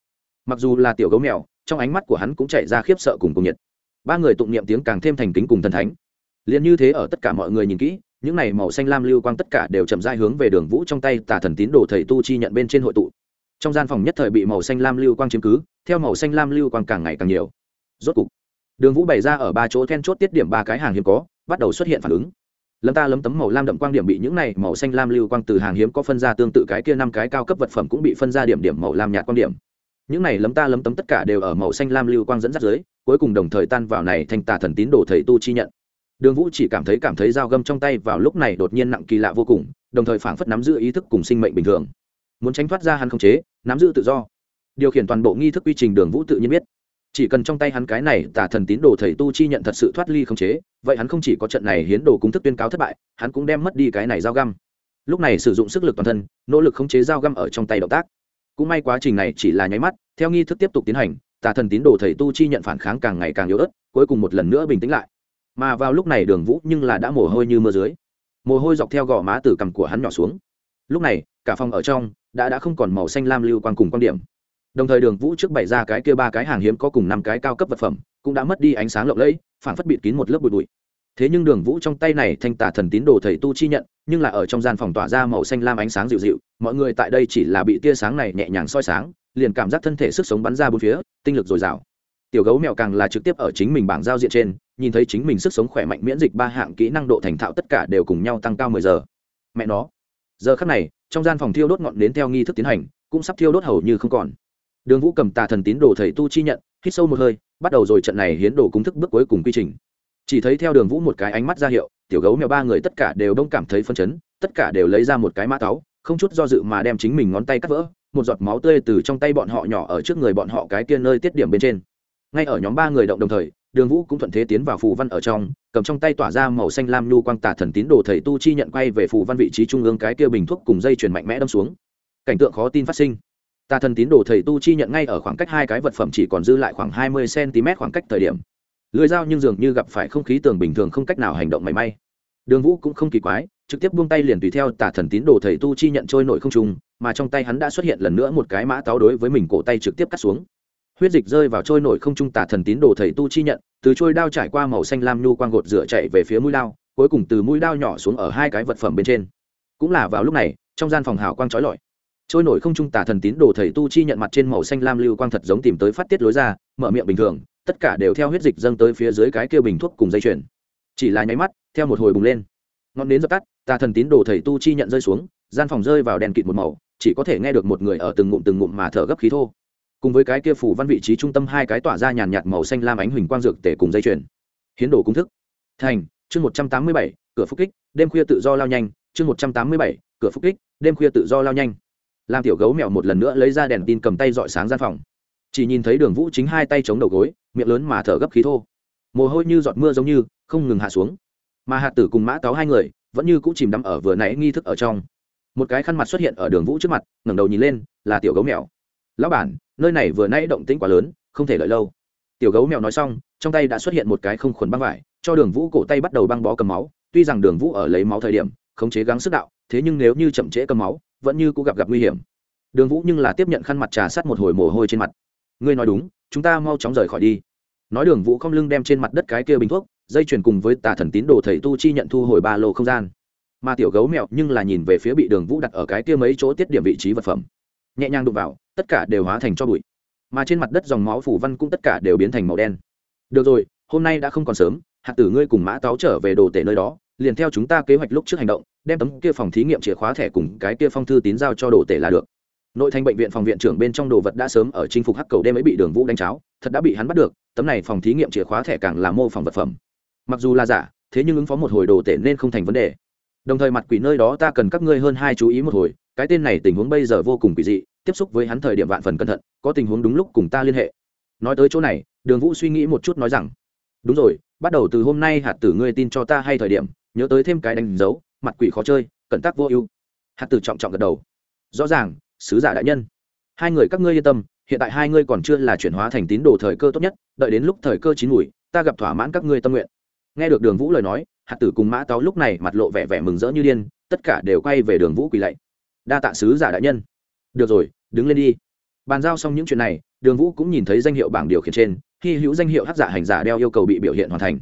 Speaker 1: Mặc dù là tiểu gấu mèo, trong ánh mắt của hắn cũng chạy ra khiếp sợ cùng cuồng nhiệt. Ba người tụng niệm tiếng càng thêm thành kính cùng thần thánh. Liền như thế ở tất cả mọi người nhìn kỹ, những này màu xanh lam lưu quang tất cả đều chậm rãi hướng về đường vũ trong tay tà thần tín đồ thầy tu chi nhận bên trên hội tụ. Trong gian phòng nhất thời bị màu xanh lam lưu quang chiếm cứ, theo màu xanh lam lưu quang càng ngày càng nhiều. Rốt cục, đường vũ bày ra ở ba chỗ then chốt tiết điểm ba cái hàng hiếm có, bắt đầu xuất hiện phản ứng lâm ta lấm tấm màu lam đậm quang điểm bị những này màu xanh lam lưu quang từ hàng hiếm có phân ra tương tự cái kia năm cái cao cấp vật phẩm cũng bị phân ra điểm điểm màu lam nhạt quang điểm. Những này lấm ta lấm tấm tất cả đều ở màu xanh lam lưu quang dẫn dắt dưới, cuối cùng đồng thời tan vào này thành tà thần tín đồ thầy tu chi nhận. Đường vũ chỉ cảm thấy cảm thấy dao găm trong tay vào lúc này đột nhiên nặng kỳ lạ vô cùng, đồng thời phảng phất nắm giữ ý thức cùng sinh mệnh bình thường. Muốn tránh thoát ra hắn không chế, nắm giữ tự do. Điều khiển toàn bộ nghi thức quy trình đường vũ tự nhiên biết chỉ cần trong tay hắn cái này tà thần tín đồ thầy tu chi nhận thật sự thoát ly không chế, vậy hắn không chỉ có trận này hiến đồ cúng thức tuyên cáo thất bại, hắn cũng đem mất đi cái này dao găm. Lúc này sử dụng sức lực toàn thân, nỗ lực khống chế dao găm ở trong tay động tác. Cũng may quá trình này chỉ là nháy mắt, theo nghi thức tiếp tục tiến hành, tà thần tín đồ thầy tu chi nhận phản kháng càng ngày càng yếu ớt, cuối cùng một lần nữa bình tĩnh lại. Mà vào lúc này đường vũ nhưng là đã mồ hôi như mưa dưới. Mồ hôi dọc theo gò má từ cằm của hắn nhỏ xuống. Lúc này, cả phòng ở trong đã đã không còn màu xanh lam lưu quang cùng quan điểm đồng thời đường vũ trước bày ra cái kia ba cái hàng hiếm có cùng năm cái cao cấp vật phẩm, cũng đã mất đi ánh sáng lộng lẫy phản phất bịt kín một lớp bụi bụi. Thế nhưng đường vũ trong tay này thanh tả thần tín đồ thầy tu chi nhận, nhưng là ở trong gian phòng tỏa ra màu xanh lam ánh sáng dịu dịu, mọi người tại đây chỉ là bị tia sáng này nhẹ nhàng soi sáng, liền cảm giác thân thể sức sống bắn ra bốn phía, tinh lực dồi dào. Tiểu gấu mèo càng là trực tiếp ở chính mình bảng giao diện trên, nhìn thấy chính mình sức sống khỏe mạnh miễn dịch ba hạng kỹ năng độ thành thạo tất cả đều cùng nhau tăng cao mười giờ. Mẹ nó. Giờ khắc này, trong gian phòng thiêu đốt ngọn đến theo nghi thức tiến hành, cũng sắp thiêu đốt hầu như không còn đường vũ cầm tà thần tín đồ thầy tu chi nhận, hít sâu một hơi, bắt đầu rồi trận này hiến đồ cúng thức bước cuối cùng quy trình. Chỉ thấy theo đường vũ một cái ánh mắt ra hiệu, tiểu gấu mèo ba người tất cả đều đông cảm thấy phân chấn, tất cả đều lấy ra một cái mã táo, không chút do dự mà đem chính mình ngón tay cắt vỡ, một giọt máu tươi từ trong tay bọn họ nhỏ ở trước người bọn họ cái kia nơi tiết điểm bên trên. Ngay ở nhóm ba người động đồng thời, đường vũ cũng thuận thế tiến vào phù văn ở trong, cầm trong tay tỏa ra màu xanh lam nhu quang tà thần tín đồ thầy tu chi nhận quay về phù văn vị trí trung ương cái kia bình thuốc cùng dây chuyển mạnh mẽ đâm xuống. Cảnh tượng khó tin phát sinh tà thần tín đồ thầy tu chi nhận ngay ở khoảng cách hai cái vật phẩm chỉ còn dư lại khoảng hai mươi cm khoảng cách thời điểm. Lưới dao nhưng dường như gặp phải không khí tường bình thường không cách nào hành động mảy may. Đường vũ cũng không kỳ quái, trực tiếp buông tay liền tùy theo tà thần tín đồ thầy tu chi nhận trôi nổi không trùng mà trong tay hắn đã xuất hiện lần nữa một cái mã táo đối với mình cổ tay trực tiếp cắt xuống. Huyết dịch rơi vào trôi nổi không trung tà thần tín đồ thầy tu chi nhận, từ trôi đao trải qua màu xanh lam nhu quang gột rửa chạy về phía mũi đao, cuối cùng từ mũi đao nhỏ xuống ở hai cái vật phẩm bên trên. Cũng là vào lúc này, trong gian phòng hào quang trói lọi trôi nổi không trung tà thần tín đồ thầy tu chi nhận mặt trên màu xanh lam lưu quang thật giống tìm tới phát tiết lối ra, mở miệng bình thường, tất cả đều theo huyết dịch dâng tới phía dưới cái kia bình thuốc cùng dây chuyền. Chỉ là nháy mắt, theo một hồi bùng lên. Ngọn đến dập tắt, tà thần tín đồ thầy tu chi nhận rơi xuống, gian phòng rơi vào đèn kịt một màu, chỉ có thể nghe được một người ở từng ngụm từng ngụm mà thở gấp khí thô. Cùng với cái kia phủ văn vị trí trung tâm hai cái tỏa ra nhàn nhạt màu xanh lam ánh huỳnh quang dược tể cùng dây chuyền. Hiến đồ công thức. Thành, chương một trăm tám mươi bảy, cửa phúc kích, đêm khuya tự do lao nhanh, chương một trăm tám mươi bảy, cửa phúc kích, đêm khuya tự do lao nhanh làm tiểu gấu mèo một lần nữa lấy ra đèn tin cầm tay dọi sáng gian phòng. Chỉ nhìn thấy đường vũ chính hai tay chống đầu gối, miệng lớn mà thở gấp khí thô. Mồ hôi như giọt mưa giống như, không ngừng hạ xuống. Mà hạt tử cùng mã Táo hai người, vẫn như cũng chìm đắm ở vừa nãy nghi thức ở trong. Một cái khăn mặt xuất hiện ở đường vũ trước mặt, ngẩng đầu nhìn lên, là tiểu gấu mèo lão bản, nơi này vừa nãy động tĩnh quá lớn, không thể lợi lâu. Tiểu gấu mèo nói xong, trong tay đã xuất hiện một cái không khuẩn băng vải, cho đường vũ cổ tay bắt đầu băng bó cầm máu. Tuy rằng đường vũ ở lấy máu thời điểm, khống chế gắng sức đạo, thế nhưng nếu như chậm trễ cầm máu vẫn như cũng gặp gặp nguy hiểm. Đường vũ nhưng là tiếp nhận khăn mặt trà sát một hồi mồ hôi trên mặt. Ngươi nói đúng, chúng ta mau chóng rời khỏi đi. Nói đường vũ không lưng đem trên mặt đất cái kia bình thuốc, dây chuyền cùng với tà thần tín đồ thầy tu chi nhận thu hồi ba lô không gian. Mà tiểu gấu mẹo nhưng là nhìn về phía bị đường vũ đặt ở cái kia mấy chỗ tiết điểm vị trí vật phẩm. Nhẹ nhàng đụng vào, tất cả đều hóa thành cho bụi. Mà trên mặt đất dòng máu phủ văn cũng tất cả đều biến thành màu đen. Được rồi, hôm nay đã không còn sớm hạt tử ngươi cùng mã táo trở về đồ tể nơi đó liền theo chúng ta kế hoạch lúc trước hành động, đem tấm kia phòng thí nghiệm chìa khóa thẻ cùng cái kia phong thư tín giao cho đồ tể là được. Nội thành bệnh viện phòng viện trưởng bên trong đồ vật đã sớm ở chinh phục hắc cầu đêm ấy bị đường vũ đánh cháo, thật đã bị hắn bắt được, tấm này phòng thí nghiệm chìa khóa thẻ càng là mô phỏng vật phẩm. Mặc dù là giả, thế nhưng ứng phó một hồi đồ tể nên không thành vấn đề. Đồng thời mặt quỷ nơi đó ta cần các ngươi hơn hai chú ý một hồi, cái tên này tình huống bây giờ vô cùng quỷ dị, tiếp xúc với hắn thời điểm vạn phần cẩn thận, có tình huống đúng lúc cùng ta liên hệ. Nói tới chỗ này, đường vũ suy nghĩ một chút nói rằng, đúng rồi, bắt đầu từ hôm nay hạt tử ngươi tin cho ta hay thời điểm nhớ tới thêm cái đánh dấu, mặt quỷ khó chơi, cẩn tác vô ưu. Hạt tử trọng trọng gật đầu. Rõ ràng, sứ giả đại nhân. Hai người các ngươi yên tâm, hiện tại hai ngươi còn chưa là chuyển hóa thành tín đồ thời cơ tốt nhất, đợi đến lúc thời cơ chín mùi, ta gặp thỏa mãn các ngươi tâm nguyện. Nghe được đường vũ lời nói, hạt tử cùng mã táo lúc này mặt lộ vẻ vẻ mừng rỡ như điên, tất cả đều quay về đường vũ quỳ lạy. Đa tạ sứ giả đại nhân. Được rồi, đứng lên đi. Bàn giao xong những chuyện này, đường vũ cũng nhìn thấy danh hiệu bảng điều khiển trên khi hữu danh hiệu hát giả hành giả đeo yêu cầu bị biểu hiện hoàn thành.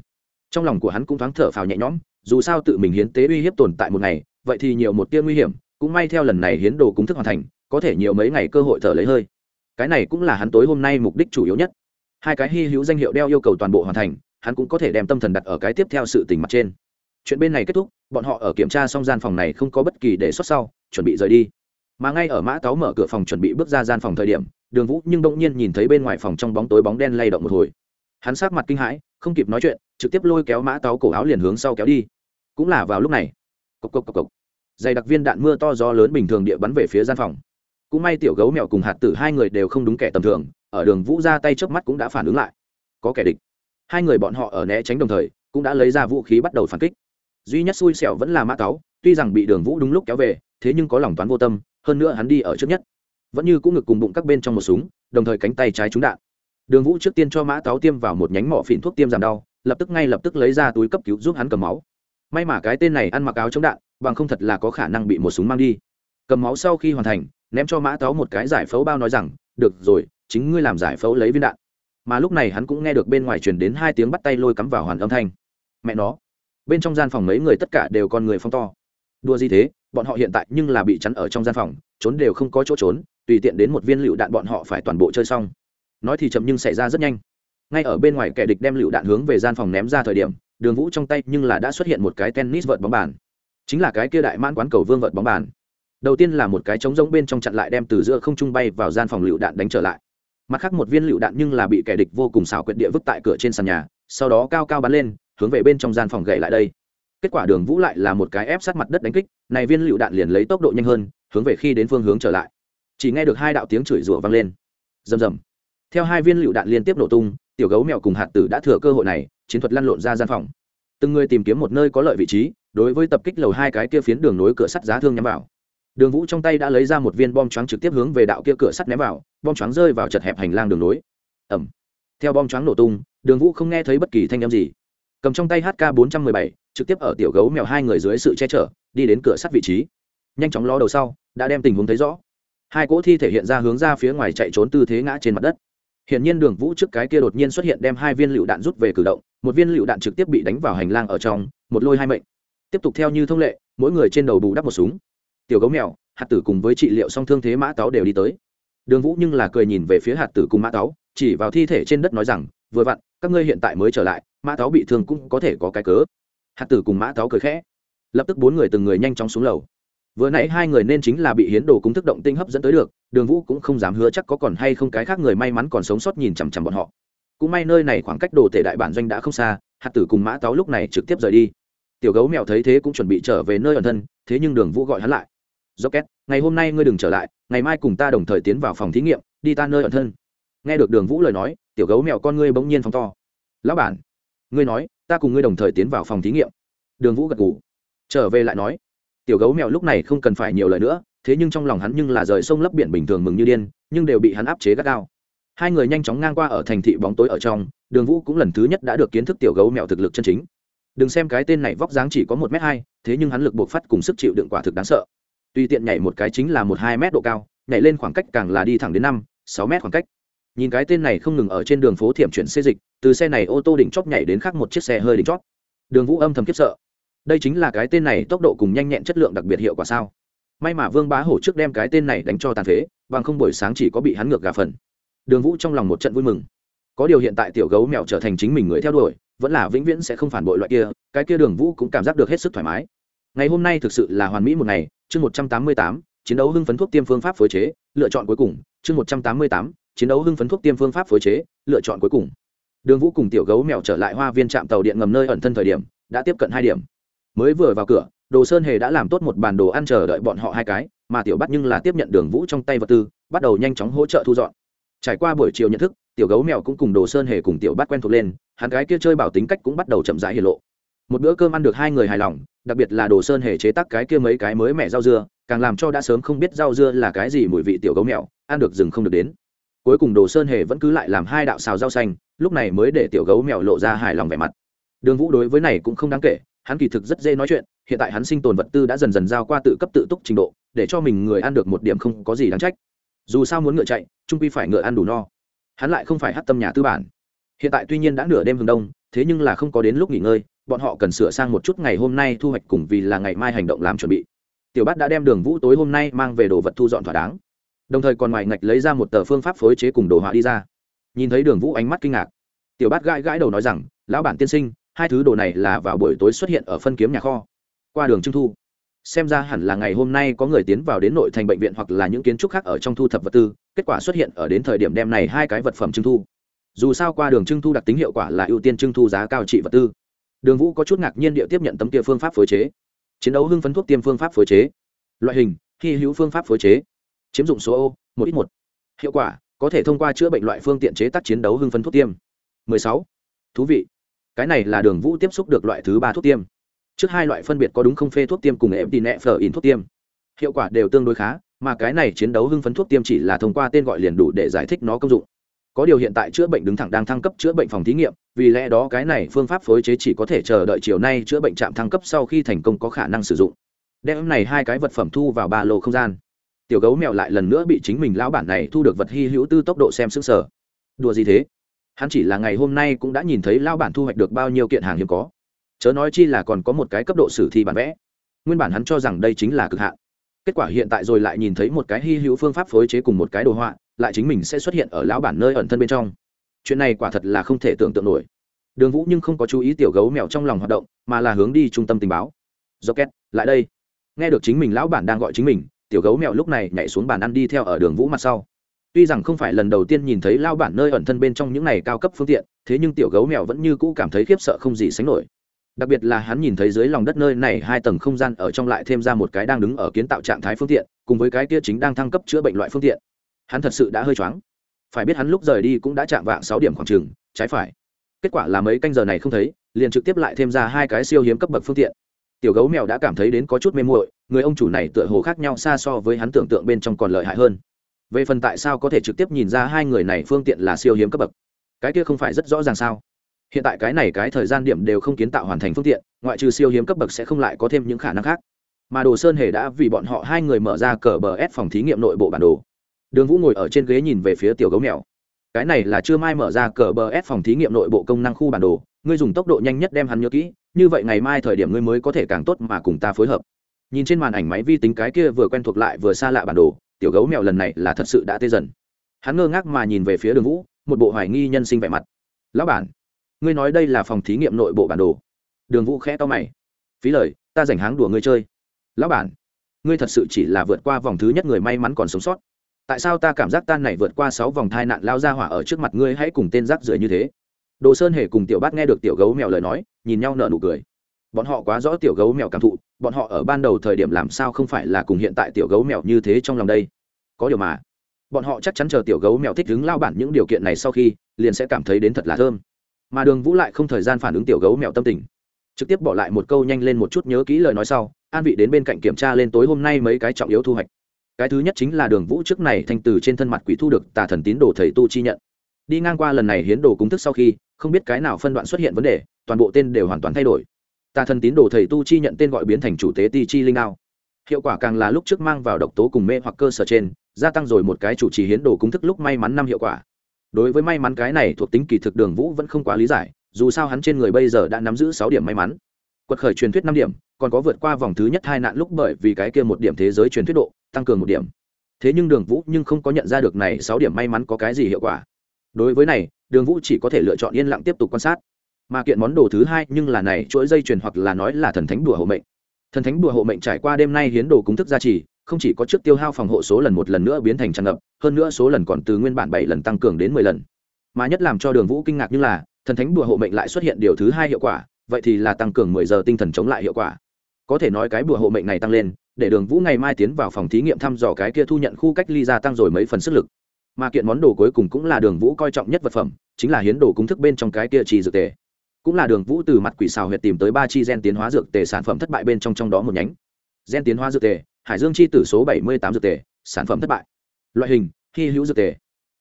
Speaker 1: Trong lòng của hắn cũng thoáng thở phào nhẹ nhõm dù sao tự mình hiến tế uy hiếp tồn tại một ngày, vậy thì nhiều một tia nguy hiểm, cũng may theo lần này hiến đồ cúng thức hoàn thành, có thể nhiều mấy ngày cơ hội thở lấy hơi. Cái này cũng là hắn tối hôm nay mục đích chủ yếu nhất. Hai cái hy hữu danh hiệu đeo yêu cầu toàn bộ hoàn thành, hắn cũng có thể đem tâm thần đặt ở cái tiếp theo sự tình mặt trên. Chuyện bên này kết thúc, bọn họ ở kiểm tra xong gian phòng này không có bất kỳ đề xuất sau, chuẩn bị rời đi. Mà ngay ở mã táo mở cửa phòng chuẩn bị bước ra gian phòng thời điểm, đường vũ nhưng đông nhiên nhìn thấy bên ngoài phòng trong bóng tối bóng đen lay động một hồi. Hắn sát mặt kinh hãi, không kịp nói chuyện, trực tiếp lôi kéo mã táo cổ áo liền hướng sau kéo đi cũng là vào lúc này. Cộc cộc cộc cộc. Dày đặc viên đạn mưa to gió lớn bình thường địa bắn về phía gian phòng. Cũng may tiểu gấu mèo cùng hạt tử hai người đều không đúng kẻ tầm thường, ở đường vũ ra tay trước mắt cũng đã phản ứng lại. Có kẻ địch. Hai người bọn họ ở né tránh đồng thời, cũng đã lấy ra vũ khí bắt đầu phản kích. Duy nhất xui xẻo vẫn là mã táo, tuy rằng bị đường vũ đúng lúc kéo về, thế nhưng có lòng toán vô tâm, hơn nữa hắn đi ở trước nhất. Vẫn như cũng ngực cùng bụng các bên trong một súng, đồng thời cánh tay trái trúng đạn. Đường vũ trước tiên cho mã táo tiêm vào một nhánh mỏ phịn thuốc tiêm giảm đau, lập tức ngay lập tức lấy ra túi cấp cứu giúp hắn cầm máu may mà cái tên này ăn mặc áo chống đạn, bằng không thật là có khả năng bị một súng mang đi. Cầm máu sau khi hoàn thành, ném cho mã táo một cái giải phẫu bao nói rằng, được rồi, chính ngươi làm giải phẫu lấy viên đạn. Mà lúc này hắn cũng nghe được bên ngoài truyền đến hai tiếng bắt tay lôi cắm vào hoàn âm thanh. Mẹ nó. Bên trong gian phòng mấy người tất cả đều con người phong to. Đua gì thế, bọn họ hiện tại nhưng là bị chắn ở trong gian phòng, trốn đều không có chỗ trốn, tùy tiện đến một viên lựu đạn bọn họ phải toàn bộ chơi xong. Nói thì chậm nhưng xảy ra rất nhanh. Ngay ở bên ngoài kẻ địch đem lựu đạn hướng về gian phòng ném ra thời điểm đường vũ trong tay nhưng là đã xuất hiện một cái tennis vợt bóng bàn. Chính là cái kia đại mãn quán cầu vương vợt bóng bàn. Đầu tiên là một cái trống rỗng bên trong chặn lại đem từ giữa không trung bay vào gian phòng lựu đạn đánh trở lại. Mặt khác một viên lựu đạn nhưng là bị kẻ địch vô cùng xảo quyệt địa vứt tại cửa trên sàn nhà, sau đó cao cao bắn lên, hướng về bên trong gian phòng gậy lại đây. Kết quả đường vũ lại là một cái ép sát mặt đất đánh kích, này viên lựu đạn liền lấy tốc độ nhanh hơn, hướng về khi đến phương hướng trở lại. Chỉ nghe được hai đạo tiếng chửi rủa vang lên. Rầm rầm. Theo hai viên lựu đạn liên tiếp nổ tung, tiểu gấu mèo cùng hạt tử đã thừa cơ hội này chiến thuật lăn lộn ra gian phòng. Từng người tìm kiếm một nơi có lợi vị trí đối với tập kích lầu hai cái kia phiến đường nối cửa sắt giá thương nhắm vào. Đường vũ trong tay đã lấy ra một viên bom choáng trực tiếp hướng về đạo kia cửa sắt ném vào bom choáng rơi vào chật hẹp hành lang đường nối. Ẩm theo bom choáng nổ tung đường vũ không nghe thấy bất kỳ thanh âm gì. Cầm trong tay hk 417, trực tiếp ở tiểu gấu mèo hai người dưới sự che chở đi đến cửa sắt vị trí. Nhanh chóng lo đầu sau đã đem tình huống thấy rõ. Hai cỗ thi thể hiện ra hướng ra phía ngoài chạy trốn tư thế ngã trên mặt đất. Hiện nhiên Đường Vũ trước cái kia đột nhiên xuất hiện đem hai viên lựu đạn rút về cử động, một viên lựu đạn trực tiếp bị đánh vào hành lang ở trong, một lôi hai mệnh. Tiếp tục theo như thông lệ, mỗi người trên đầu bù đắp một súng. Tiểu gấu mèo, hạt tử cùng với trị liệu song thương thế mã táo đều đi tới. Đường Vũ nhưng là cười nhìn về phía hạt tử cùng mã táo, chỉ vào thi thể trên đất nói rằng, vừa vặn, các ngươi hiện tại mới trở lại, mã táo bị thương cũng có thể có cái cớ. Hạt tử cùng mã táo cười khẽ. Lập tức bốn người từng người nhanh chóng xuống lầu vừa nãy hai người nên chính là bị hiến đồ cúng thức động tinh hấp dẫn tới được đường vũ cũng không dám hứa chắc có còn hay không cái khác người may mắn còn sống sót nhìn chằm chằm bọn họ cũng may nơi này khoảng cách đồ tể đại bản doanh đã không xa, hạt tử cùng mã táo lúc này trực tiếp rời đi. Tiểu gấu mèo thấy thế cũng chuẩn bị trở về nơi ẩn thân, thế nhưng đường vũ gọi hắn lại. Do két ngày hôm nay ngươi đừng trở lại, ngày mai cùng ta đồng thời tiến vào phòng thí nghiệm, đi ta nơi ẩn thân. Nghe được đường vũ lời nói, tiểu gấu mèo con ngươi bỗng nhiên phóng to. Lão bản, ngươi nói, ta cùng ngươi đồng thời tiến vào phòng thí nghiệm. Đường vũ gật ngủ trở về lại nói. Tiểu gấu mèo lúc này không cần phải nhiều lời nữa, thế nhưng trong lòng hắn nhưng là rời sông lấp biển bình thường mừng như điên, nhưng đều bị hắn áp chế gắt gao hai người nhanh chóng ngang qua ở thành thị bóng tối ở trong, đường vũ cũng lần thứ nhất đã được kiến thức tiểu gấu mèo thực lực chân chính. Đừng xem cái tên này vóc dáng chỉ có một m hai, thế nhưng hắn lực buộc phát cùng sức chịu đựng quả thực đáng sợ. Tuy tiện nhảy một cái chính là một hai m độ cao, nhảy lên khoảng cách càng là đi thẳng đến năm, sáu m khoảng cách. Nhìn cái tên này không ngừng ở trên đường phố thiểm chuyển xê dịch, từ xe này ô tô đỉnh chóp nhảy đến khác một chiếc xe hơi đỉnh chót đường vũ âm thầm kiếp sợ. Đây chính là cái tên này tốc độ cùng nhanh nhẹn chất lượng đặc biệt hiệu quả sao? May mà vương bá hổ trước đem cái tên này đánh cho tàn phế, bằng không buổi sáng chỉ có bị hắn ngược gà phần đường vũ trong lòng một trận vui mừng. Có điều hiện tại tiểu gấu mèo trở thành chính mình người theo đuổi, vẫn là vĩnh viễn sẽ không phản bội loại kia, cái kia đường vũ cũng cảm giác được hết sức thoải mái. Ngày hôm nay thực sự là hoàn mỹ một ngày, chương một trăm tám mươi tám, chiến đấu hưng phấn thuốc tiêm phương pháp phối chế, lựa chọn cuối cùng, chương một trăm tám mươi tám, chiến đấu hưng phấn thuốc tiêm phương pháp phối chế, lựa chọn cuối cùng. Đường vũ cùng tiểu gấu mèo trở lại hoa viên trạm tàu điện ngầm nơi ẩn thân thời điểm, đã tiếp cận hai điểm. Mới vừa vào cửa, đồ sơn hề đã làm tốt một bàn đồ ăn chờ đợi bọn họ hai cái, mà tiểu bắt nhưng là tiếp nhận đường vũ trong tay vật tư, bắt đầu nhanh chóng hỗ trợ thu dọn trải qua buổi chiều nhận thức, tiểu gấu mèo cũng cùng đồ sơn hề cùng tiểu bắt quen thuộc lên, hắn gái kia chơi bảo tính cách cũng bắt đầu chậm rãi hiển lộ. Một bữa cơm ăn được hai người hài lòng, đặc biệt là đồ sơn hề chế tác cái kia mấy cái mới mẻ rau dưa, càng làm cho đã sớm không biết rau dưa là cái gì mùi vị tiểu gấu mèo, ăn được rừng không được đến. Cuối cùng đồ sơn hề vẫn cứ lại làm hai đạo xào rau xanh, lúc này mới để tiểu gấu mèo lộ ra hài lòng vẻ mặt. Đường vũ đối với này cũng không đáng kể, hắn kỳ thực rất dễ nói chuyện, hiện tại hắn sinh tồn vật tư đã dần dần giao qua tự cấp tự túc trình độ, để cho mình người ăn được một điểm không có gì đáng trách dù sao muốn ngựa chạy, trung quy phải ngựa ăn đủ no. Hắn lại không phải hát tâm nhà tư bản. Hiện tại tuy nhiên đã nửa đêm hừng đông, thế nhưng là không có đến lúc nghỉ ngơi, bọn họ cần sửa sang một chút ngày hôm nay thu hoạch cùng vì là ngày mai hành động làm chuẩn bị. Tiểu bát đã đem đường vũ tối hôm nay mang về đồ vật thu dọn thỏa đáng. Đồng thời còn ngoài ngạch lấy ra một tờ phương pháp phối chế cùng đồ họa đi ra. Nhìn thấy đường vũ ánh mắt kinh ngạc, tiểu bát gãi gãi đầu nói rằng, lão bản tiên sinh, hai thứ đồ này là vào buổi tối xuất hiện ở phân kiếm nhà kho. Qua đường trung thu xem ra hẳn là ngày hôm nay có người tiến vào đến nội thành bệnh viện hoặc là những kiến trúc khác ở trong thu thập vật tư, kết quả xuất hiện ở đến thời điểm đem này hai cái vật phẩm trưng thu. Dù sao qua đường trưng thu đặc tính hiệu quả là ưu tiên trưng thu giá cao trị vật tư. Đường vũ có chút ngạc nhiên địa tiếp nhận tấm kia phương pháp phối chế. Chiến đấu hưng phấn thuốc tiêm phương pháp phối chế. Loại hình, hy hữu phương pháp phối chế. Chiếm dụng số ô một ít một. Hiệu quả, có thể thông qua chữa bệnh loại phương tiện chế tác chiến đấu hưng phấn thuốc tiêm. 16. thú vị. Cái này là đường vũ tiếp xúc được loại thứ ba thuốc tiêm trước hai loại phân biệt có đúng không? Phê thuốc tiêm cùng em đi nẹ phở in thuốc tiêm. Hiệu quả đều tương đối khá, mà cái này chiến đấu hưng phấn thuốc tiêm chỉ là thông qua tên gọi liền đủ để giải thích nó công dụng. Có điều hiện tại chữa bệnh đứng thẳng đang thăng cấp chữa bệnh phòng thí nghiệm, vì lẽ đó cái này phương pháp phối chế chỉ có thể chờ đợi chiều nay chữa bệnh trạm thăng cấp sau khi thành công có khả năng sử dụng. Đem này hai cái vật phẩm thu vào ba lô không gian. Tiểu gấu mèo lại lần nữa bị chính mình lão bản này thu được vật hy hữu tư tốc độ xem xứng sở đùa gì thế? Hắn chỉ là ngày hôm nay cũng đã nhìn thấy lão bản thu hoạch được bao nhiêu kiện hàng hiếm có chớ nói chi là còn có một cái cấp độ sử thi bản vẽ. Nguyên bản hắn cho rằng đây chính là cực hạn. Kết quả hiện tại rồi lại nhìn thấy một cái hy hữu phương pháp phối chế cùng một cái đồ họa, lại chính mình sẽ xuất hiện ở lão bản nơi ẩn thân bên trong. Chuyện này quả thật là không thể tưởng tượng nổi. Đường vũ nhưng không có chú ý tiểu gấu mèo trong lòng hoạt động, mà là hướng đi trung tâm tình báo. Do két lại đây. Nghe được chính mình lão bản đang gọi chính mình, tiểu gấu mèo lúc này nhảy xuống bàn ăn đi theo ở đường vũ mặt sau. Tuy rằng không phải lần đầu tiên nhìn thấy lao bản nơi ẩn thân bên trong những này cao cấp phương tiện, thế nhưng tiểu gấu mèo vẫn như cũ cảm thấy khiếp sợ không gì sánh nổi đặc biệt là hắn nhìn thấy dưới lòng đất nơi này hai tầng không gian ở trong lại thêm ra một cái đang đứng ở kiến tạo trạng thái phương tiện, cùng với cái kia chính đang thăng cấp chữa bệnh loại phương tiện. Hắn thật sự đã hơi choáng. Phải biết hắn lúc rời đi cũng đã chạm vạng sáu điểm khoảng trừng trái phải. Kết quả là mấy canh giờ này không thấy, liền trực tiếp lại thêm ra hai cái siêu hiếm cấp bậc phương tiện. Tiểu gấu mèo đã cảm thấy đến có chút mê muội, người ông chủ này tựa hồ khác nhau xa so với hắn tưởng tượng bên trong còn lợi hại hơn. Về phần tại sao có thể trực tiếp nhìn ra hai người này phương tiện là siêu hiếm cấp bậc? Cái kia không phải rất rõ ràng sao? Hiện tại cái này cái thời gian điểm đều không kiến tạo hoàn thành phương tiện, ngoại trừ siêu hiếm cấp bậc sẽ không lại có thêm những khả năng khác. Mà đồ sơn hề đã vì bọn họ hai người mở ra cờ bờ s phòng thí nghiệm nội bộ bản đồ. Đường vũ ngồi ở trên ghế nhìn về phía tiểu gấu mèo. Cái này là chưa mai mở ra cờ bờ s phòng thí nghiệm nội bộ công năng khu bản đồ, ngươi dùng tốc độ nhanh nhất đem hắn nhớ kỹ, như vậy ngày mai thời điểm ngươi mới có thể càng tốt mà cùng ta phối hợp. Nhìn trên màn ảnh máy vi tính cái kia vừa quen thuộc lại vừa xa lạ bản đồ, tiểu gấu mèo lần này là thật sự đã tê dần. Hắn ngơ ngác mà nhìn về phía đường vũ, một bộ hoài nghi nhân sinh vẻ mặt. Lão bản ngươi nói đây là phòng thí nghiệm nội bộ bản đồ. Đường vũ khẽ to mày. Phí lời, ta dành háng đùa ngươi chơi. Lão bản, ngươi thật sự chỉ là vượt qua vòng thứ nhất người may mắn còn sống sót. Tại sao ta cảm giác tan này vượt qua sáu vòng thai nạn lao ra hỏa ở trước mặt ngươi hãy cùng tên rác rưởi như thế? Đồ sơn hề cùng tiểu bát nghe được tiểu gấu mèo lời nói, nhìn nhau nở nụ cười. Bọn họ quá rõ tiểu gấu mèo cảm thụ, bọn họ ở ban đầu thời điểm làm sao không phải là cùng hiện tại tiểu gấu mèo như thế trong lòng đây? Có điều mà, bọn họ chắc chắn chờ tiểu gấu mèo thích đứng lao bản những điều kiện này sau khi, liền sẽ cảm thấy đến thật là thơm mà đường vũ lại không thời gian phản ứng tiểu gấu mèo tâm tình. Trực tiếp bỏ lại một câu nhanh lên một chút nhớ kỹ lời nói sau, an vị đến bên cạnh kiểm tra lên tối hôm nay mấy cái trọng yếu thu hoạch. Cái thứ nhất chính là đường vũ trước này thanh từ trên thân mặt quỷ thu được tà thần tín đồ thầy tu chi nhận. Đi ngang qua lần này hiến đồ cúng thức sau khi, không biết cái nào phân đoạn xuất hiện vấn đề, toàn bộ tên đều hoàn toàn thay đổi. Tà thần tín đồ thầy tu chi nhận tên gọi biến thành chủ tế ti chi linh ao. Hiệu quả càng là lúc trước mang vào độc tố cùng mê hoặc cơ sở trên, gia tăng rồi một cái chủ trì hiến đồ cúng thức lúc may mắn năm hiệu quả đối với may mắn cái này thuộc tính kỳ thực đường vũ vẫn không quá lý giải, dù sao hắn trên người bây giờ đã nắm giữ sáu điểm may mắn. Quật khởi truyền thuyết năm điểm, còn có vượt qua vòng thứ nhất hai nạn lúc bởi vì cái kia một điểm thế giới truyền thuyết độ, tăng cường một điểm. Thế nhưng đường vũ nhưng không có nhận ra được này sáu điểm may mắn có cái gì hiệu quả. Đối với này, đường vũ chỉ có thể lựa chọn yên lặng tiếp tục quan sát. Mà kiện món đồ thứ hai nhưng là này, chuỗi dây chuyền hoặc là nói là thần thánh đùa hộ mệnh. Thần thánh đùa hộ mệnh trải qua đêm nay hiến đồ cúng thức gia trì không chỉ có trước tiêu hao phòng hộ số lần một lần nữa biến thành tràn ngập, hơn nữa số lần còn từ nguyên bản bảy lần tăng cường đến mười lần. Mà nhất làm cho đường vũ kinh ngạc như là, thần thánh bùa hộ mệnh lại xuất hiện điều thứ hai hiệu quả, vậy thì là tăng cường mười giờ tinh thần chống lại hiệu quả. Có thể nói cái bùa hộ mệnh này tăng lên, để đường vũ ngày mai tiến vào phòng thí nghiệm thăm dò cái kia thu nhận khu cách ly gia tăng rồi mấy phần sức lực. Mà kiện món đồ cuối cùng cũng là đường vũ coi trọng nhất vật phẩm, chính là hiến đồ cúng thức bên trong cái kia trì dược tề. Cũng là đường vũ từ mặt quỷ xào huyệt tìm tới ba chi gen tiến hóa dược tề sản phẩm thất bại bên trong trong đó một nhánh gen tiến hóa dược tề, hải dương chi tử số bảy mươi tám dược tề, sản phẩm thất bại. Loại hình, hy hữu dược tề.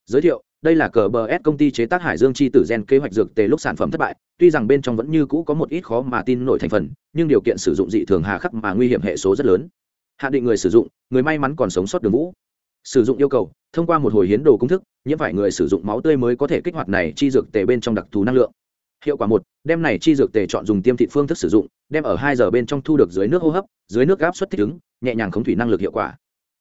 Speaker 1: Giới thiệu, đây là cờ bờ s công ty chế tác hải dương chi tử gen kế hoạch dược tề lúc sản phẩm thất bại. Tuy rằng bên trong vẫn như cũ có một ít khó mà tin nổi thành phần, nhưng điều kiện sử dụng dị thường hà khắc mà nguy hiểm hệ số rất lớn. Hạn định người sử dụng, người may mắn còn sống sót đường vũ. Sử dụng yêu cầu, thông qua một hồi hiến đồ công thức, nhiễm phải người sử dụng máu tươi mới có thể kích hoạt này chi dược tề bên trong đặc thù năng lượng hiệu quả một, đem này chi dược tề chọn dùng tiêm thị phương thức sử dụng, đem ở hai giờ bên trong thu được dưới nước hô hấp, dưới nước áp suất thích ứng, nhẹ nhàng khống thủy năng lực hiệu quả.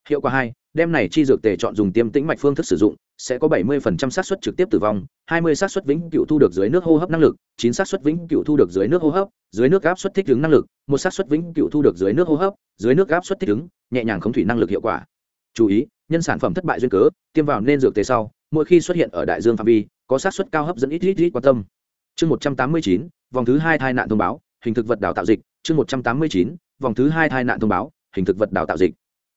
Speaker 1: Hiệu quả hai, đem này chi dược tề chọn dùng tiêm tĩnh mạch phương thức sử dụng, sẽ có 70% xác suất trực tiếp tử vong 20 xác suất vĩnh cửu thu được dưới nước hô hấp năng lực 9 xác suất vĩnh cửu thu được dưới nước hô hấp, dưới nước áp suất thích ứng năng lực, một xác suất vĩnh cửu thu được dưới nước hô hấp, dưới nước áp suất thích ứng, nhẹ nhàng khống thủy năng lực hiệu quả. Chú ý, nhân sản phẩm thất bại duyên cớ, tiêm vào nên dược tề sau, mỗi khi xuất hiện ở đại dương phạm vi, có xác suất cao hấp dẫn ít ít ít quan tâm chương 189, vòng thứ hai tai nạn thông báo hình thực vật đào tạo dịch. Chương 189, vòng thứ hai tai nạn thông báo hình thực vật đào tạo dịch.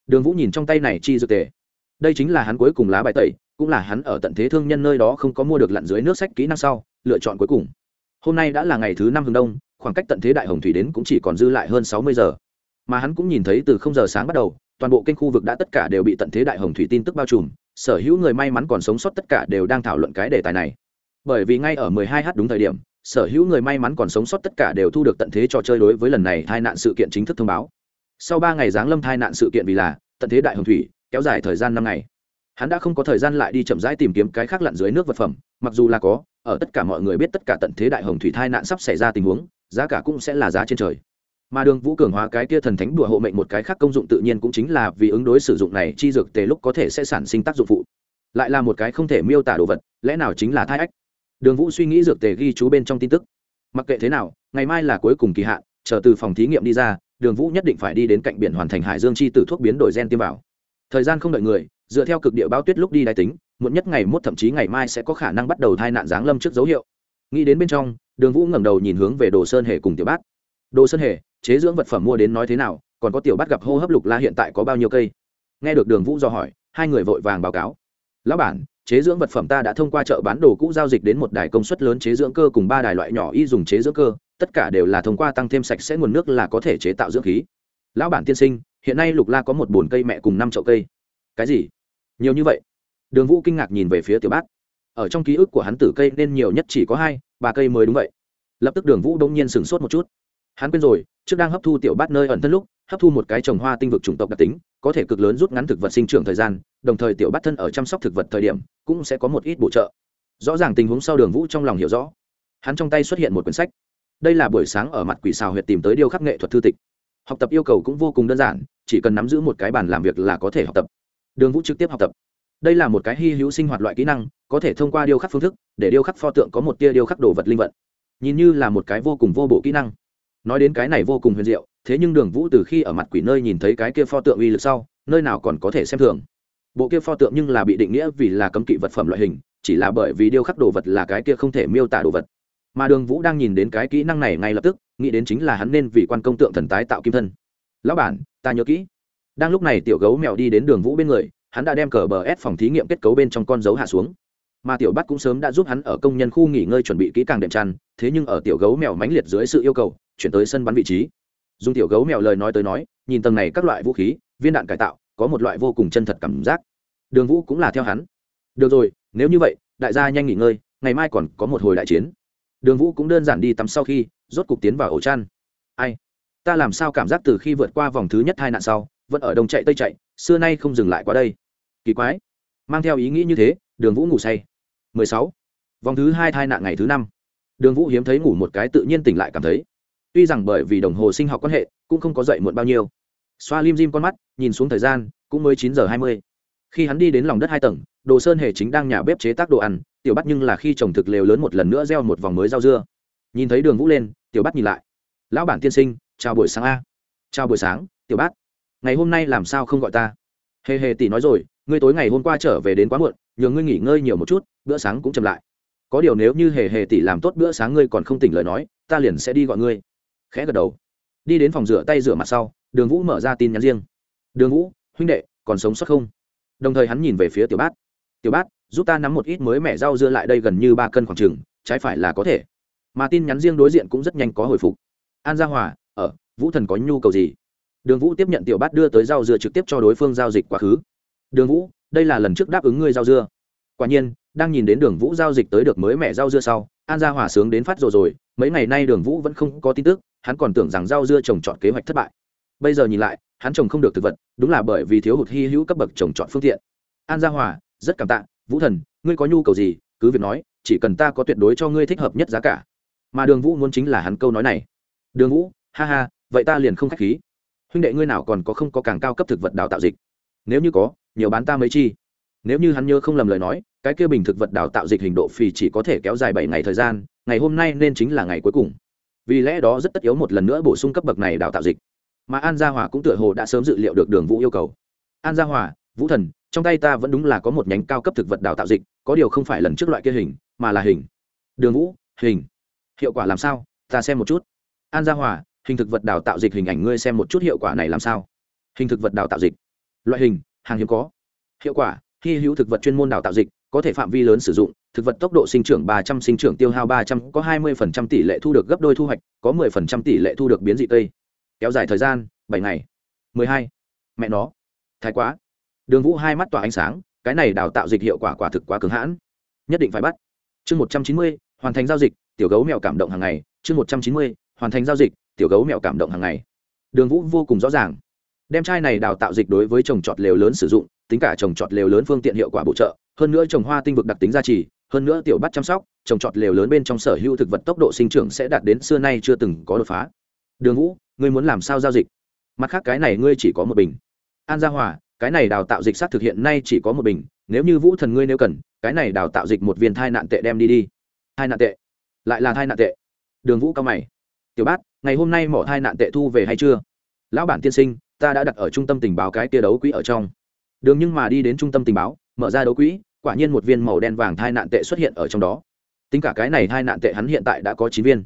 Speaker 1: Đường vũ nhìn trong tay này chi dược tề. Đây chính là hắn cuối cùng lá bài tẩy cũng là hắn ở tận thế thương nhân nơi đó không có mua được lặn dưới nước sách kỹ năng sau lựa chọn cuối cùng. Hôm nay đã là ngày thứ năm hướng đông khoảng cách tận thế đại hồng thủy đến cũng chỉ còn dư lại hơn sáu mươi giờ. Mà hắn cũng nhìn thấy từ không giờ sáng bắt đầu toàn bộ kênh khu vực đã tất cả đều bị tận thế đại hồng thủy tin tức bao trùm sở hữu người may mắn còn sống sót tất cả đều đang thảo luận cái đề tài này bởi vì ngay ở 12 h đúng thời điểm, sở hữu người may mắn còn sống sót tất cả đều thu được tận thế trò chơi đối với lần này tai nạn sự kiện chính thức thông báo. Sau ba ngày giáng lâm tai nạn sự kiện vì là, tận thế đại hồng thủy, kéo dài thời gian năm ngày. Hắn đã không có thời gian lại đi chậm rãi tìm kiếm cái khác lặn dưới nước vật phẩm, mặc dù là có, ở tất cả mọi người biết tất cả tận thế đại hồng thủy thai nạn sắp xảy ra tình huống, giá cả cũng sẽ là giá trên trời. Mà đường vũ cường hóa cái kia thần thánh đùa hộ mệnh một cái khác công dụng tự nhiên cũng chính là vì ứng đối sử dụng này chi dược tề lúc có thể sẽ sản sinh tác dụng phụ. Lại là một cái không thể miêu tả đồ vật, lẽ nào chính là thai ách? Đường vũ suy nghĩ dược tề ghi chú bên trong tin tức. Mặc kệ thế nào, ngày mai là cuối cùng kỳ hạn, chờ từ phòng thí nghiệm đi ra, đường vũ nhất định phải đi đến cạnh biển hoàn thành hải dương chi tử thuốc biến đổi gen tiêm vào. Thời gian không đợi người, dựa theo cực địa báo tuyết lúc đi đáy tính, muộn nhất ngày mốt thậm chí ngày mai sẽ có khả năng bắt đầu thai nạn giáng lâm trước dấu hiệu. Nghĩ đến bên trong, đường vũ ngẩng đầu nhìn hướng về đồ sơn hề cùng tiểu bát. Đồ sơn hề, chế dưỡng vật phẩm mua đến nói thế nào, còn có tiểu bát gặp hô hấp lục la hiện tại có bao nhiêu cây? Nghe được đường vũ do hỏi, hai người vội vàng báo cáo. Lão bản chế dưỡng vật phẩm ta đã thông qua chợ bán đồ cũ giao dịch đến một đài công suất lớn chế dưỡng cơ cùng ba đài loại nhỏ y dùng chế dưỡng cơ, tất cả đều là thông qua tăng thêm sạch sẽ nguồn nước là có thể chế tạo dưỡng khí. Lão bản tiên sinh, hiện nay lục la có một bồn cây mẹ cùng năm chậu cây. Cái gì? Nhiều như vậy? Đường vũ kinh ngạc nhìn về phía tiểu bát ở trong ký ức của hắn tử cây nên nhiều nhất chỉ có hai, ba cây mới đúng vậy. Lập tức đường vũ đông nhiên sửng sốt một chút. Hắn quên rồi, trước đang hấp thu tiểu bát nơi ẩn thân lúc, hấp thu một cái trồng hoa tinh vực chủng tộc đặc tính có thể cực lớn rút ngắn thực vật sinh trưởng thời gian, đồng thời tiểu bát thân ở chăm sóc thực vật thời điểm cũng sẽ có một ít bổ trợ. Rõ ràng tình huống sau đường vũ trong lòng hiểu rõ. Hắn trong tay xuất hiện một quyển sách. Đây là buổi sáng ở mặt quỷ xào huyệt tìm tới điêu khắc nghệ thuật thư tịch. Học tập yêu cầu cũng vô cùng đơn giản, chỉ cần nắm giữ một cái bàn làm việc là có thể học tập. Đường vũ trực tiếp học tập. Đây là một cái hy hữu sinh hoạt loại kỹ năng, có thể thông qua điêu khắc phương thức, để điêu khắc pho tượng có một tia điêu khắc đồ vật linh vật nhìn như là một cái vô cùng vô bộ kỹ năng nói đến cái này vô cùng huyền diệu, thế nhưng đường vũ từ khi ở mặt quỷ nơi nhìn thấy cái kia pho tượng uy lực sau, nơi nào còn có thể xem thường. Bộ kia pho tượng nhưng là bị định nghĩa vì là cấm kỵ vật phẩm loại hình, chỉ là bởi vì điêu khắc đồ vật là cái kia không thể miêu tả đồ vật. Mà đường vũ đang nhìn đến cái kỹ năng này ngay lập tức, nghĩ đến chính là hắn nên vì quan công tượng thần tái tạo kim thân. Lão bản, ta nhớ kỹ. Đang lúc này tiểu gấu mèo đi đến đường vũ bên người, hắn đã đem cờ bờ ép phòng thí nghiệm kết cấu bên trong con dấu hạ xuống. Mà tiểu bắt cũng sớm đã giúp hắn ở công nhân khu nghỉ ngơi chuẩn bị kỹ càng đệm tràn thế nhưng ở tiểu gấu mèo mãnh liệt dưới sự yêu cầu chuyển tới sân bắn vị trí. Dùng tiểu gấu mèo lời nói tới nói, nhìn tầng này các loại vũ khí, viên đạn cải tạo, có một loại vô cùng chân thật cảm giác. Đường vũ cũng là theo hắn. Được rồi, nếu như vậy, đại gia nhanh nghỉ ngơi, ngày mai còn có một hồi đại chiến. Đường vũ cũng đơn giản đi tắm sau khi, rốt cục tiến vào ổ chăn. Ai? Ta làm sao cảm giác từ khi vượt qua vòng thứ nhất hai nạn sau, vẫn ở đông chạy tây chạy, xưa nay không dừng lại qua đây. Kỳ quái. Mang theo ý nghĩ như thế, đường vũ ngủ say. 16. vòng thứ hai thai nạn ngày thứ năm. Đường vũ hiếm thấy ngủ một cái tự nhiên tỉnh lại cảm thấy tuy rằng bởi vì đồng hồ sinh học quan hệ, cũng không có dậy muộn bao nhiêu. Xoa lim dim con mắt, nhìn xuống thời gian, cũng mới chín giờ hai mươi. Khi hắn đi đến lòng đất hai tầng, đồ sơn hề chính đang nhà bếp chế tác đồ ăn, tiểu bắt nhưng là khi trồng thực lều lớn một lần nữa gieo một vòng mới rau dưa. Nhìn thấy đường vũ lên, tiểu bắt nhìn lại. Lão bản tiên sinh, chào buổi sáng a. Chào buổi sáng, tiểu bát. Ngày hôm nay làm sao không gọi ta? Hề hề tỷ nói rồi, ngươi tối ngày hôm qua trở về đến quá muộn, nhờ ngươi nghỉ ngơi nhiều một chút, bữa sáng cũng chậm lại. Có điều nếu như hề hề tỷ làm tốt bữa sáng ngươi còn không tỉnh lời nói, ta liền sẽ đi gọi ngươi khẽ gật đầu. Đi đến phòng rửa tay rửa mặt sau, đường vũ mở ra tin nhắn riêng. Đường vũ, huynh đệ, còn sống sót không? Đồng thời hắn nhìn về phía tiểu bát. Tiểu bát, giúp ta nắm một ít mới mẻ rau dưa lại đây gần như ba cân khoảng trừng trái phải là có thể. Mà tin nhắn riêng đối diện cũng rất nhanh có hồi phục. An gia hòa, ở, vũ thần có nhu cầu gì? Đường vũ tiếp nhận tiểu bát đưa tới rau dưa trực tiếp cho đối phương giao dịch quá khứ. Đường vũ, đây là lần trước đáp ứng ngươi rau dưa. Quả nhiên, đang nhìn đến đường vũ giao dịch tới được mới mẻ rau dưa sau, an gia hòa sướng đến phát rồi rồi. Mấy ngày nay đường vũ vẫn không có tin tức hắn còn tưởng rằng rau dưa trồng trọt kế hoạch thất bại. Bây giờ nhìn lại, hắn trồng không được thực vật, đúng là bởi vì thiếu hụt hy hữu cấp bậc trồng trọt phương tiện. An gia hòa, rất cảm tạ, vũ thần, ngươi có nhu cầu gì, cứ việc nói, chỉ cần ta có tuyệt đối cho ngươi thích hợp nhất giá cả. Mà đường vũ muốn chính là hắn câu nói này. Đường vũ, ha ha, vậy ta liền không k h á c h khí. Huynh đệ ngươi nào còn có không có càng cao cấp thực vật đào tạo dịch? Nếu như có, nhiều bán ta mấy chi. Nếu như hắn nhớ không lầm lời nói, cái kia bình thực vật đào tạo dịch hình độ phì chỉ có thể kéo dài bảy ngày thời gian, ngày hôm nay nên chính là ngày cuối cùng vì lẽ đó rất tất yếu một lần nữa bổ sung cấp bậc này đào tạo dịch. Mà an gia hòa cũng tựa hồ đã sớm dự liệu được đường vũ yêu cầu. An gia hòa, vũ thần, trong tay ta vẫn đúng là có một nhánh cao cấp thực vật đào tạo dịch, có điều không phải lần trước loại kia hình, mà là hình. Đường vũ, hình. Hiệu quả làm sao? Ta xem một chút. An gia hòa, hình thực vật đào tạo dịch hình ảnh ngươi xem một chút hiệu quả này làm sao? Hình thực vật đào tạo dịch. Loại hình, hàng hiếm có. Hiệu quả hy hữu thực vật chuyên môn đào tạo dịch, có thể phạm vi lớn sử dụng, thực vật tốc độ sinh trưởng ba trăm, sinh trưởng tiêu hao ba trăm, có hai mươi tỷ lệ thu được gấp đôi thu hoạch, có 10% tỷ lệ thu được biến dị cây. Kéo dài thời gian, bảy ngày. mười hai. Mẹ nó. Thái quá. Đường vũ hai mắt tỏa ánh sáng, cái này đào tạo dịch hiệu quả quả thực quá cứng hãn. Nhất định phải bắt. Chương một trăm chín mươi, hoàn thành giao dịch, tiểu gấu mèo cảm động hàng ngày. Chương một trăm chín mươi, hoàn thành giao dịch, tiểu gấu mèo cảm động hàng ngày. Đường vũ vô cùng rõ ràng. Đem chai này đào tạo dịch đối với trồng trọt lều lớn sử dụng tính cả trồng trọt lều lớn phương tiện hiệu quả bổ trợ, hơn nữa trồng hoa tinh vực đặc tính gia trì, hơn nữa tiểu bắt chăm sóc, trồng trọt lều lớn bên trong sở hữu thực vật tốc độ sinh trưởng sẽ đạt đến xưa nay chưa từng có đột phá. Đường vũ, ngươi muốn làm sao giao dịch? Mặt khác cái này ngươi chỉ có một bình. An gia hòa, cái này đào tạo dịch sát thực hiện nay chỉ có một bình, nếu như vũ thần ngươi nếu cần, cái này đào tạo dịch một viên thai nạn tệ đem đi đi. Thai nạn tệ. Lại là thai nạn tệ. Đường vũ cao mày. Tiểu bát, ngày hôm nay mỏ thai nạn tệ thu về hay chưa? Lão bản tiên sinh, ta đã đặt ở trung tâm tình báo cái tia đấu quỹ ở trong đường nhưng mà đi đến trung tâm tình báo, mở ra đấu quỹ, quả nhiên một viên màu đen vàng thai nạn tệ xuất hiện ở trong đó. Tính cả cái này thai nạn tệ hắn hiện tại đã có chín viên.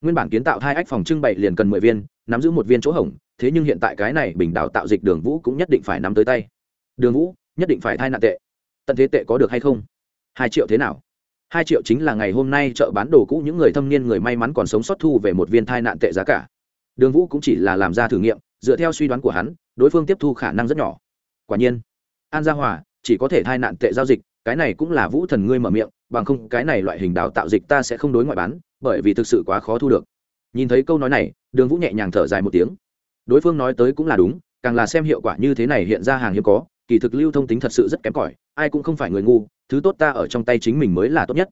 Speaker 1: Nguyên bản kiến tạo hai ách phòng trưng bày liền cần mười viên, nắm giữ một viên chỗ hỏng thế nhưng hiện tại cái này bình đào tạo dịch đường vũ cũng nhất định phải nắm tới tay. Đường vũ, nhất định phải thai nạn tệ. Tận thế tệ có được hay không? Hai triệu thế nào? Hai triệu chính là ngày hôm nay chợ bán đồ cũ những người thâm niên người may mắn còn sống sót thu về một viên thai nạn tệ giá cả. Đường vũ cũng chỉ là làm ra thử nghiệm, dựa theo suy đoán của hắn, đối phương tiếp thu khả năng rất nhỏ. Quả nhiên an gia hòa, chỉ có thể thai nạn tệ giao dịch, cái này cũng là vũ thần ngươi mở miệng, bằng không cái này loại hình đào tạo dịch ta sẽ không đối ngoại bán, bởi vì thực sự quá khó thu được. Nhìn thấy câu nói này, đường vũ nhẹ nhàng thở dài một tiếng. Đối phương nói tới cũng là đúng, càng là xem hiệu quả như thế này hiện ra hàng hiếm có, kỳ thực lưu thông tính thật sự rất kém cỏi, ai cũng không phải người ngu, thứ tốt ta ở trong tay chính mình mới là tốt nhất.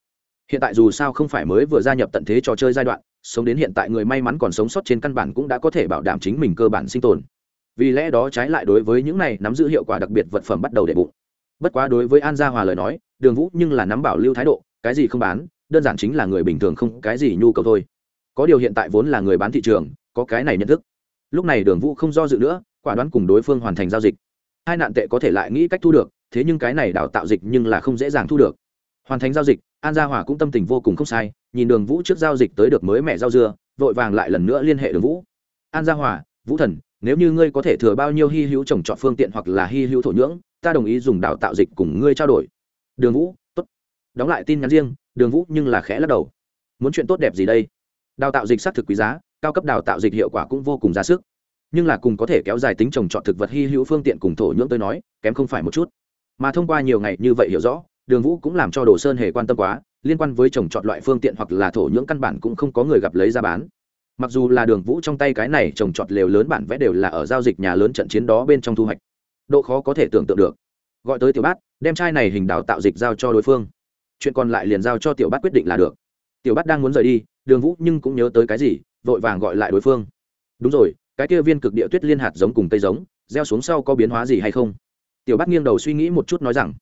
Speaker 1: Hiện tại dù sao không phải mới vừa gia nhập tận thế trò chơi giai đoạn, sống đến hiện tại người may mắn còn sống sót trên căn bản cũng đã có thể bảo đảm chính mình cơ bản sinh tồn vì lẽ đó trái lại đối với những này nắm giữ hiệu quả đặc biệt vật phẩm bắt đầu để bụng. Bất quá đối với an gia hòa lời nói, đường vũ nhưng là nắm bảo lưu thái độ, cái gì không bán, đơn giản chính là người bình thường không cái gì nhu cầu thôi. Có điều hiện tại vốn là người bán thị trường, có cái này nhận thức. Lúc này đường vũ không do dự nữa, quả đoán cùng đối phương hoàn thành giao dịch. Hai nạn tệ có thể lại nghĩ cách thu được, thế nhưng cái này đào tạo dịch nhưng là không dễ dàng thu được. Hoàn thành giao dịch, an gia hòa cũng tâm tình vô cùng không sai, nhìn đường vũ trước giao dịch tới được mới mẹ giao dưa, vội vàng lại lần nữa liên hệ đường vũ. An gia hòa, vũ thần nếu như ngươi có thể thừa bao nhiêu hy hữu trồng trọt phương tiện hoặc là hy hữu thổ nhưỡng, ta đồng ý dùng đào tạo dịch cùng ngươi trao đổi. Đường vũ, tốt. Đóng lại tin nhắn riêng, đường vũ nhưng là khẽ lắc đầu. Muốn chuyện tốt đẹp gì đây? Đào tạo dịch xác thực quý giá, cao cấp đào tạo dịch hiệu quả cũng vô cùng ra sức. Nhưng là cùng có thể kéo dài tính trồng trọt thực vật hy hữu phương tiện cùng thổ nhưỡng tôi nói, kém không phải một chút. Mà thông qua nhiều ngày như vậy hiểu rõ, đường vũ cũng làm cho đồ sơn hề quan tâm quá, liên quan với trồng trọt loại phương tiện hoặc là thổ nhưỡng căn bản cũng không có người gặp lấy ra bán mặc dù là đường vũ trong tay cái này trồng trọt lều lớn bản vẽ đều là ở giao dịch nhà lớn trận chiến đó bên trong thu hoạch. Độ khó có thể tưởng tượng được. Gọi tới tiểu bát, đem chai này hình đào tạo dịch giao cho đối phương. Chuyện còn lại liền giao cho tiểu bát quyết định là được. Tiểu bát đang muốn rời đi, đường vũ nhưng cũng nhớ tới cái gì, vội vàng gọi lại đối phương. Đúng rồi, cái kia viên cực địa tuyết liên hạt giống cùng cây giống, gieo xuống sau có biến hóa gì hay không? Tiểu bát nghiêng đầu suy nghĩ một chút nói rằng,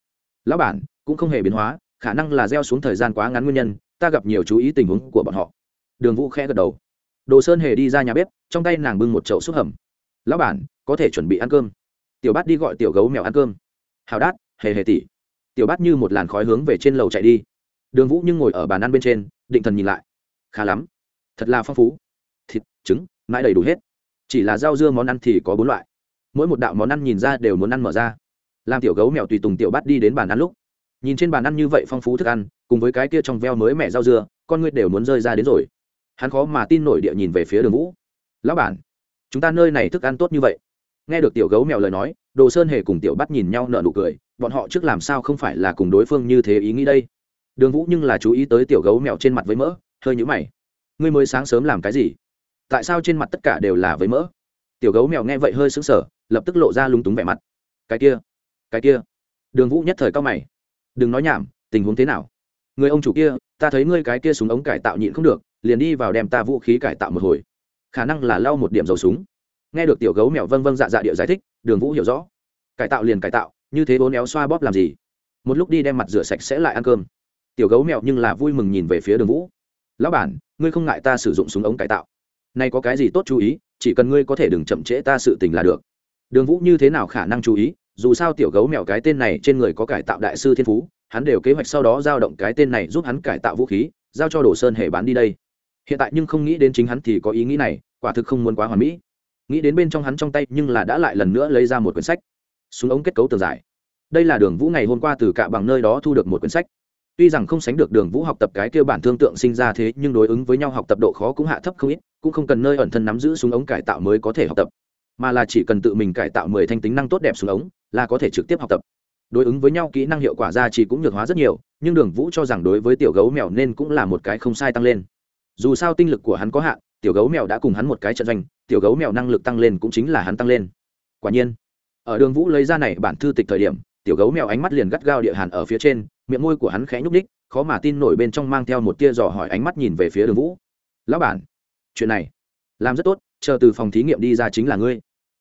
Speaker 1: lão bản, cũng không hề biến hóa, khả năng là gieo xuống thời gian quá ngắn nguyên nhân, ta gặp nhiều chú ý tình huống của bọn họ. Đường vũ khẽ gật đầu đồ sơn hề đi ra nhà bếp, trong tay nàng bưng một chậu xúc hầm. Lão bản, có thể chuẩn bị ăn cơm. Tiểu bát đi gọi tiểu gấu mèo ăn cơm. Hào đát, hề hề tỉ tiểu bát như một làn khói hướng về trên lầu chạy đi. Đường vũ nhưng ngồi ở bàn ăn bên trên, định thần nhìn lại. Khá lắm, thật là phong phú. Thịt, trứng, mãi đầy đủ hết. Chỉ là rau dưa món ăn thì có bốn loại. Mỗi một đạo món ăn nhìn ra đều muốn ăn mở ra. Làm tiểu gấu mèo tùy tùng tiểu bát đi đến bàn ăn lúc, nhìn trên bàn ăn như vậy phong phú thức ăn, cùng với cái kia trong veo mới mẹ rau dưa, con người đều muốn rơi ra đến rồi hắn khó mà tin nổi địa nhìn về phía đường vũ lão bản, chúng ta nơi này thức ăn tốt như vậy. Nghe được tiểu gấu mèo lời nói, đồ sơn hề cùng tiểu bắt nhìn nhau nợ nụ cười, bọn họ trước làm sao không phải là cùng đối phương như thế ý nghĩ đây? Đường vũ nhưng là chú ý tới tiểu gấu mèo trên mặt với mỡ, hơi nhũ mày. Ngươi mới sáng sớm làm cái gì? Tại sao trên mặt tất cả đều là với mỡ? Tiểu gấu mèo nghe vậy hơi sững sờ, lập tức lộ ra lung túng vẻ mặt. Cái kia cái kia. Đường vũ nhất thời cao mày. Đừng nói nhảm, tình huống thế nào? Người ông chủ kia, ta thấy ngươi cái kia súng ống cải tạo nhịn không được liền đi vào đem ta vũ khí cải tạo một hồi. Khả năng là lau một điểm dầu súng. Nghe được tiểu gấu mèo vâng vâng dạ dạ địa giải thích, đường vũ hiểu rõ. Cải tạo liền cải tạo, như thế bố néo xoa bóp làm gì? Một lúc đi đem mặt rửa sạch sẽ lại ăn cơm. Tiểu gấu mèo nhưng là vui mừng nhìn về phía đường vũ. Lão bản, ngươi không ngại ta sử dụng súng ống cải tạo? Nay có cái gì tốt chú ý, chỉ cần ngươi có thể đừng chậm trễ ta sự tình là được. Đường vũ như thế nào khả năng chú ý, dù sao tiểu gấu mèo cái tên này trên người có cải tạo đại sư thiên phú, hắn đều kế hoạch sau đó giao động cái tên này giúp hắn cải tạo vũ khí, giao cho đồ sơn hề bán đi đây hiện tại nhưng không nghĩ đến chính hắn thì có ý nghĩ này, quả thực không muốn quá hoàn mỹ. Nghĩ đến bên trong hắn trong tay nhưng là đã lại lần nữa lấy ra một quyển sách. Súng ống kết cấu tường giải đây là đường vũ ngày hôm qua từ cạ bằng nơi đó thu được một quyển sách. Tuy rằng không sánh được đường vũ học tập cái kêu bản thương tượng sinh ra thế, nhưng đối ứng với nhau học tập độ khó cũng hạ thấp không ít, cũng không cần nơi ẩn thân nắm giữ súng ống cải tạo mới có thể học tập. Mà là chỉ cần tự mình cải tạo mười thanh tính năng tốt đẹp súng ống, là có thể trực tiếp học tập. Đối ứng với nhau kỹ năng hiệu quả ra chỉ cũng nhược hóa rất nhiều, nhưng đường vũ cho rằng đối với tiểu gấu mèo nên cũng là một cái không sai tăng lên dù sao tinh lực của hắn có hạn, tiểu gấu mèo đã cùng hắn một cái trận doanh, tiểu gấu mèo năng lực tăng lên cũng chính là hắn tăng lên. Quả nhiên, ở đường vũ lấy ra này bản thư tịch thời điểm, tiểu gấu mèo ánh mắt liền gắt gao địa hàn ở phía trên, miệng môi của hắn khẽ nhúc ních khó mà tin nổi bên trong mang theo một tia dò hỏi ánh mắt nhìn về phía đường vũ. Lão bản, chuyện này làm rất tốt, chờ từ phòng thí nghiệm đi ra chính là ngươi.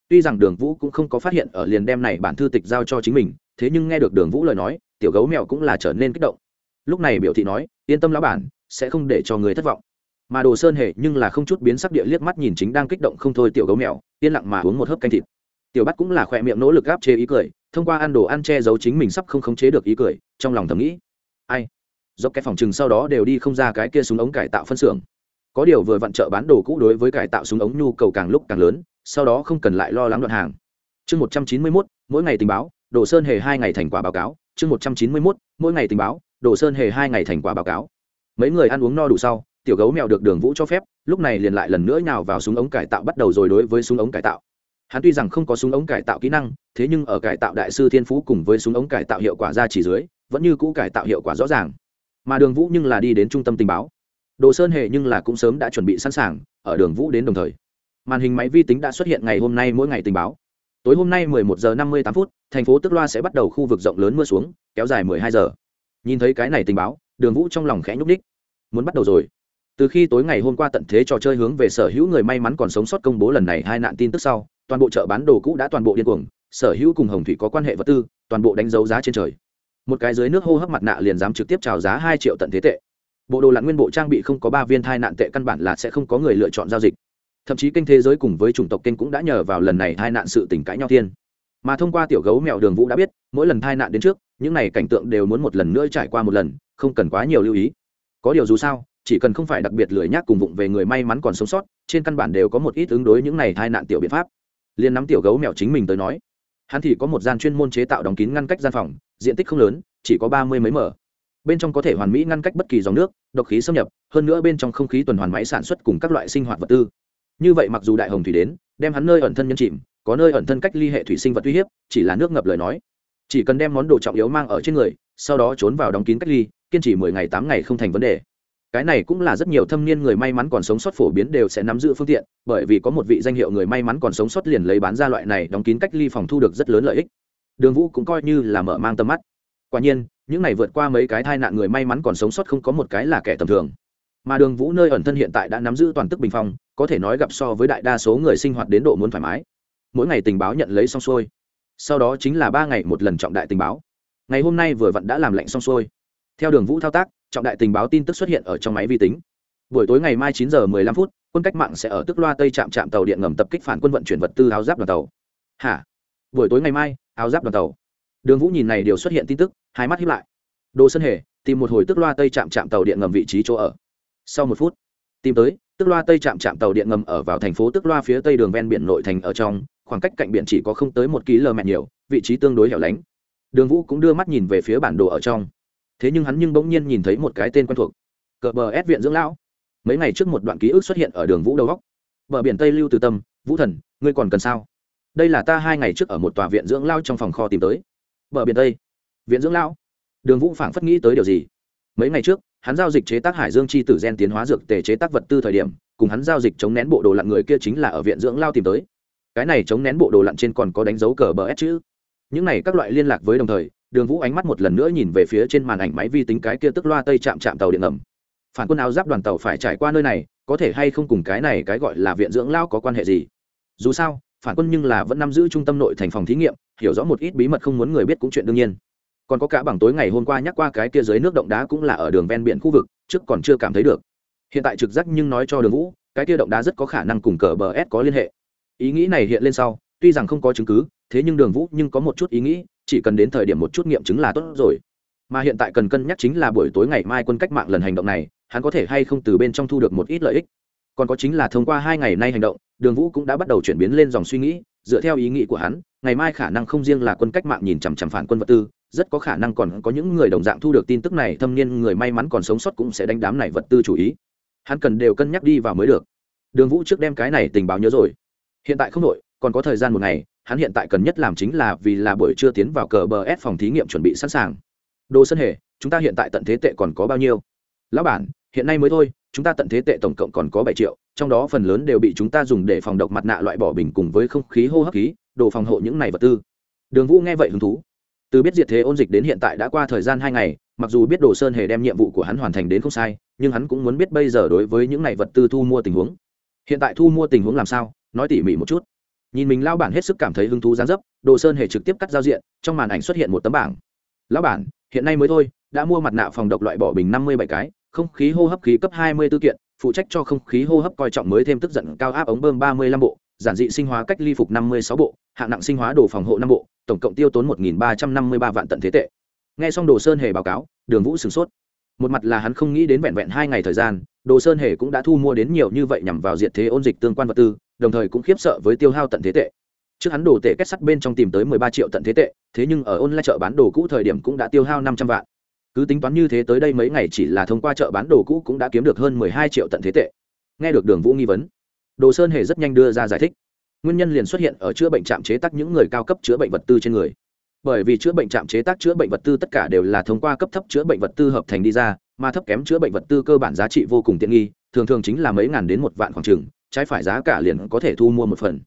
Speaker 1: Tuy rằng đường vũ cũng không có phát hiện ở liền đem này bản thư tịch giao cho chính mình, thế nhưng nghe được đường vũ lời nói, tiểu gấu mèo cũng là trở nên kích động. Lúc này biểu thị nói, yên tâm lão bản, sẽ không để cho người thất vọng mà đồ sơn hề nhưng là không chút biến sắc địa liếc mắt nhìn chính đang kích động không thôi tiểu gấu mèo, yên lặng mà uống một hớp canh thịt. Tiểu bắt cũng là khỏe miệng nỗ lực gáp chế ý cười, thông qua ăn đồ ăn che giấu chính mình sắp không khống chế được ý cười, trong lòng thầm nghĩ, ai? Dốc cái phòng chừng sau đó đều đi không ra cái kia súng ống cải tạo phân xưởng. Có điều vừa vặn chợ bán đồ cũ đối với cải tạo súng ống nhu cầu càng lúc càng lớn, sau đó không cần lại lo lắng đoạn hàng. Chương một trăm chín mươi mốt, mỗi ngày tình báo, đồ sơn hề hai ngày thành quả báo cáo. Chương một trăm chín mươi mốt, mỗi ngày tình báo, đồ sơn hề hai ngày thành quả báo cáo. Mấy người ăn uống no đủ sau tiểu gấu mèo được đường vũ cho phép, lúc này liền lại lần nữa nhào vào súng ống cải tạo bắt đầu rồi đối với súng ống cải tạo. Hắn tuy rằng không có súng ống cải tạo kỹ năng, thế nhưng ở cải tạo đại sư thiên phú cùng với súng ống cải tạo hiệu quả ra chỉ dưới, vẫn như cũ cải tạo hiệu quả rõ ràng. Mà đường vũ nhưng là đi đến trung tâm tình báo. Đồ sơn hệ nhưng là cũng sớm đã chuẩn bị sẵn sàng, ở đường vũ đến đồng thời. Màn hình máy vi tính đã xuất hiện ngày hôm nay mỗi ngày tình báo. Tối hôm nay 11 giờ 58 phút, thành phố tức loa sẽ bắt đầu khu vực rộng lớn mưa xuống, kéo dài 12 giờ. Nhìn thấy cái này tình báo, đường vũ trong lòng khẽ nhúc đích muốn bắt đầu rồi từ khi tối ngày hôm qua tận thế trò chơi hướng về sở hữu người may mắn còn sống sót công bố lần này hai nạn tin tức sau, toàn bộ chợ bán đồ cũ đã toàn bộ điên cuồng, sở hữu cùng hồng thủy có quan hệ vật tư, toàn bộ đánh dấu giá trên trời. Một cái dưới nước hô hấp mặt nạ liền dám trực tiếp trào giá hai triệu tận thế tệ. Bộ đồ lặn nguyên bộ trang bị không có ba viên thai nạn tệ căn bản là sẽ không có người lựa chọn giao dịch. Thậm chí kênh thế giới cùng với chủng tộc kênh cũng đã nhờ vào lần này hai nạn sự tình cãi nhau thiên. Mà thông qua tiểu gấu mèo đường vũ đã biết, mỗi lần thai nạn đến trước, những này cảnh tượng đều muốn một lần nữa trải qua một lần, không cần quá nhiều lưu ý. Có điều dù sao chỉ cần không phải đặc biệt lười nhác cùng vụng về người may mắn còn sống sót, trên căn bản đều có một ít ứng đối những này tai nạn tiểu biện pháp. Liên nắm tiểu gấu mèo chính mình tới nói, hắn thì có một gian chuyên môn chế tạo đóng kín ngăn cách gian phòng, diện tích không lớn, chỉ có ba mươi mấy mở bên trong có thể hoàn mỹ ngăn cách bất kỳ dòng nước, độc khí xâm nhập, hơn nữa bên trong không khí tuần hoàn máy sản xuất cùng các loại sinh hoạt vật tư. Như vậy mặc dù đại hồng thủy đến, đem hắn nơi ẩn thân nhân chìm, có nơi ẩn thân cách ly hệ thủy sinh vật uy hiếp, chỉ là nước ngập lời nói. Chỉ cần đem món đồ trọng yếu mang ở trên người, sau đó trốn vào đóng kín cách ly, kiên trì mười ngày tám ngày không thành vấn đề cái này cũng là rất nhiều thâm niên người may mắn còn sống sót phổ biến đều sẽ nắm giữ phương tiện, bởi vì có một vị danh hiệu người may mắn còn sống sót liền lấy bán ra loại này đóng kín cách ly phòng thu được rất lớn lợi ích. Đường vũ cũng coi như là mở mang tầm mắt. Quả nhiên, những này vượt qua mấy cái tai nạn người may mắn còn sống sót không có một cái là kẻ tầm thường. Mà đường vũ nơi ẩn thân hiện tại đã nắm giữ toàn tức bình phong, có thể nói gặp so với đại đa số người sinh hoạt đến độ muốn thoải mái. Mỗi ngày tình báo nhận lấy xong xuôi. Sau đó chính là ba ngày một lần trọng đại tình báo. Ngày hôm nay vừa vặn đã làm lệnh xong xuôi. Theo đường vũ thao tác trọng đại tình báo tin tức xuất hiện ở trong máy vi tính. Buổi tối ngày mai chín giờ mười lăm phút, quân cách mạng sẽ ở tức loa tây trạm trạm tàu điện ngầm tập kích phản quân vận chuyển vật tư áo giáp đoàn tàu. Hả? Buổi tối ngày mai, áo giáp đoàn tàu. Đường vũ nhìn này điều xuất hiện tin tức, hai mắt hiếp lại. Đồ sân hề, tìm một hồi tức loa tây trạm trạm tàu điện ngầm vị trí chỗ ở. Sau một phút, tìm tới, tức loa tây trạm trạm tàu điện ngầm ở vào thành phố tức loa phía tây đường ven biển nội thành ở trong, khoảng cách cạnh biển chỉ có không tới một km nhiều, vị trí tương đối hẻo lánh. Đường vũ cũng đưa mắt nhìn về phía bản đồ ở trong thế nhưng hắn nhưng bỗng nhiên nhìn thấy một cái tên quen thuộc. Cờ bờ ép viện dưỡng lão. Mấy ngày trước một đoạn ký ức xuất hiện ở đường vũ đầu góc. Bờ biển tây lưu từ tâm, vũ thần, ngươi còn cần sao? Đây là ta hai ngày trước ở một tòa viện dưỡng lao trong phòng kho tìm tới. Bờ biển tây. Viện dưỡng lão. Đường vũ phảng phất nghĩ tới điều gì? Mấy ngày trước, hắn giao dịch chế tác hải dương chi tử gen tiến hóa dược tề chế tác vật tư thời điểm, cùng hắn giao dịch chống nén bộ đồ lặn người kia chính là ở viện dưỡng lao tìm tới. Cái này chống nén bộ đồ lặn trên còn có đánh dấu cờ bờ s chữ. Những này các loại liên lạc với đồng thời đường vũ ánh mắt một lần nữa nhìn về phía trên màn ảnh máy vi tính cái kia tức loa tây chạm chạm tàu điện ngầm. Phản quân áo giáp đoàn tàu phải trải qua nơi này, có thể hay không cùng cái này cái gọi là viện dưỡng lao có quan hệ gì? Dù sao, phản quân nhưng là vẫn nắm giữ trung tâm nội thành phòng thí nghiệm, hiểu rõ một ít bí mật không muốn người biết cũng chuyện đương nhiên. Còn có cả bằng tối ngày hôm qua nhắc qua cái kia dưới nước động đá cũng là ở đường ven biển khu vực, trước còn chưa cảm thấy được. Hiện tại trực giác nhưng nói cho đường vũ, cái kia động đá rất có khả năng cùng cờ bờ s có liên hệ. Ý nghĩ này hiện lên sau, tuy rằng không có chứng cứ, thế nhưng đường vũ nhưng có một chút ý nghĩ chỉ cần đến thời điểm một chút nghiệm chứng là tốt rồi. Mà hiện tại cần cân nhắc chính là buổi tối ngày mai quân cách mạng lần hành động này, hắn có thể hay không từ bên trong thu được một ít lợi ích. Còn có chính là thông qua hai ngày nay hành động, đường vũ cũng đã bắt đầu chuyển biến lên dòng suy nghĩ, dựa theo ý nghĩ của hắn, ngày mai khả năng không riêng là quân cách mạng nhìn chằm chằm phản quân vật tư, rất có khả năng còn có những người đồng dạng thu được tin tức này, thâm niên người may mắn còn sống sót cũng sẽ đánh đám này vật tư chủ ý. Hắn cần đều cân nhắc đi vào mới được. Đường vũ trước đem cái này tình báo nhớ rồi. Hiện tại không đội còn có thời gian một ngày hắn hiện tại cần nhất làm chính là vì là buổi trưa tiến vào cờ bờ s phòng thí nghiệm chuẩn bị sẵn sàng. Đồ sân hề, chúng ta hiện tại tận thế tệ còn có bao nhiêu? Lão bản, hiện nay mới thôi, chúng ta tận thế tệ tổng cộng còn có bảy triệu, trong đó phần lớn đều bị chúng ta dùng để phòng độc mặt nạ loại bỏ bình cùng với không khí hô hấp khí, đồ phòng hộ những này vật tư. Đường vũ nghe vậy hứng thú. Từ biết diệt thế ôn dịch đến hiện tại đã qua thời gian hai ngày, mặc dù biết đồ sơn hề đem nhiệm vụ của hắn hoàn thành đến không sai, nhưng hắn cũng muốn biết bây giờ đối với những này vật tư thu mua tình huống. Hiện tại thu mua tình huống làm sao? Nói tỉ mỉ một chút nhìn mình lao bản hết sức cảm thấy hứng thú gián dấp, đồ sơn hề trực tiếp cắt giao diện, trong màn ảnh xuất hiện một tấm bảng. Lão bản, hiện nay mới thôi, đã mua mặt nạ phòng độc loại bỏ bình năm mươi bảy cái, không khí hô hấp khí cấp hai mươi tư kiện, phụ trách cho không khí hô hấp coi trọng mới thêm tức giận cao áp ống bơm ba mươi lăm bộ, giản dị sinh hóa cách ly phục năm mươi sáu bộ, hạng nặng sinh hóa đồ phòng hộ năm bộ, tổng cộng tiêu tốn một ba trăm năm mươi ba vạn tận thế tệ. Nghe xong đồ sơn hề báo cáo, đường vũ sửng sốt. Một mặt là hắn không nghĩ đến vẹn vẹn hai ngày thời gian đồ sơn hề cũng đã thu mua đến nhiều như vậy nhằm vào diệt thế ôn dịch tương quan vật tư, đồng thời cũng khiếp sợ với tiêu hao tận thế tệ. Trước hắn đồ tệ kết sắt bên trong tìm tới mười ba triệu tận thế tệ, thế nhưng ở online chợ bán đồ cũ thời điểm cũng đã tiêu hao năm trăm vạn. Cứ tính toán như thế tới đây mấy ngày chỉ là thông qua chợ bán đồ cũ cũng đã kiếm được hơn mười hai triệu tận thế tệ. Nghe được đường vũ nghi vấn, đồ sơn hề rất nhanh đưa ra giải thích. Nguyên nhân liền xuất hiện ở chữa bệnh trạm chế tác những người cao cấp chữa bệnh vật tư trên người. Bởi vì chữa bệnh trạm chế tác chữa bệnh vật tư tất cả đều là thông qua cấp thấp chữa bệnh vật tư hợp thành đi ra mà thấp kém chữa bệnh vật tư cơ bản giá trị vô cùng tiện nghi, thường thường chính là mấy ngàn đến một vạn khoảng trừng trái phải giá cả liền có thể thu mua một phần.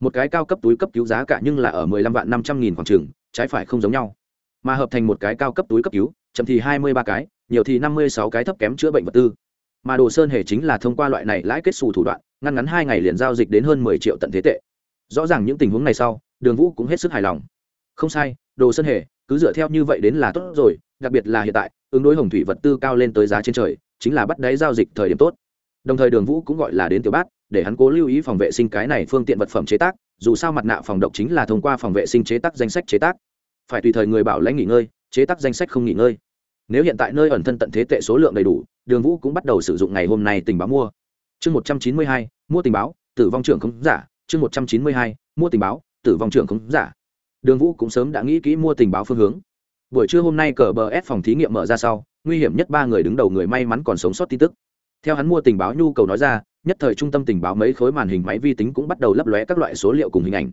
Speaker 1: Một cái cao cấp túi cấp cứu giá cả nhưng là ở mười lăm vạn năm trăm nghìn khoảng trừng trái phải không giống nhau. Mà hợp thành một cái cao cấp túi cấp cứu, chậm thì hai mươi ba cái, nhiều thì năm mươi sáu cái thấp kém chữa bệnh vật tư. Mà đồ sơn hề chính là thông qua loại này lãi kết xù thủ đoạn, ngăn ngắn hai ngày liền giao dịch đến hơn mười triệu tận thế tệ. Rõ ràng những tình huống này sau, đường vũ cũng hết sức hài lòng. Không sai, đồ sơn hề, cứ dựa theo như vậy đến là tốt rồi, đặc biệt là hiện tại ứng đối hồng thủy vật tư cao lên tới giá trên trời, chính là bắt đáy giao dịch thời điểm tốt. Đồng thời đường vũ cũng gọi là đến tiểu bát, để hắn cố lưu ý phòng vệ sinh cái này phương tiện vật phẩm chế tác, dù sao mặt nạ phòng độc chính là thông qua phòng vệ sinh chế tác danh sách chế tác. Phải tùy thời người bảo lãnh nghỉ ngơi, chế tác danh sách không nghỉ ngơi. Nếu hiện tại nơi ẩn thân tận thế tệ số lượng đầy đủ, đường vũ cũng bắt đầu sử dụng ngày hôm nay tình báo mua. Chương một trăm chín mươi hai, mua tình báo, tử vong trưởng không giả. Chương một trăm chín mươi hai, mua tình báo, tử vong trưởng không giả. Đường vũ cũng sớm đã nghĩ kỹ mua tình báo phương hướng buổi trưa hôm nay cờ bờ ép phòng thí nghiệm mở ra sau, nguy hiểm nhất ba người đứng đầu người may mắn còn sống sót tin tức. Theo hắn mua tình báo nhu cầu nói ra, nhất thời trung tâm tình báo mấy khối màn hình máy vi tính cũng bắt đầu lấp lóe các loại số liệu cùng hình ảnh.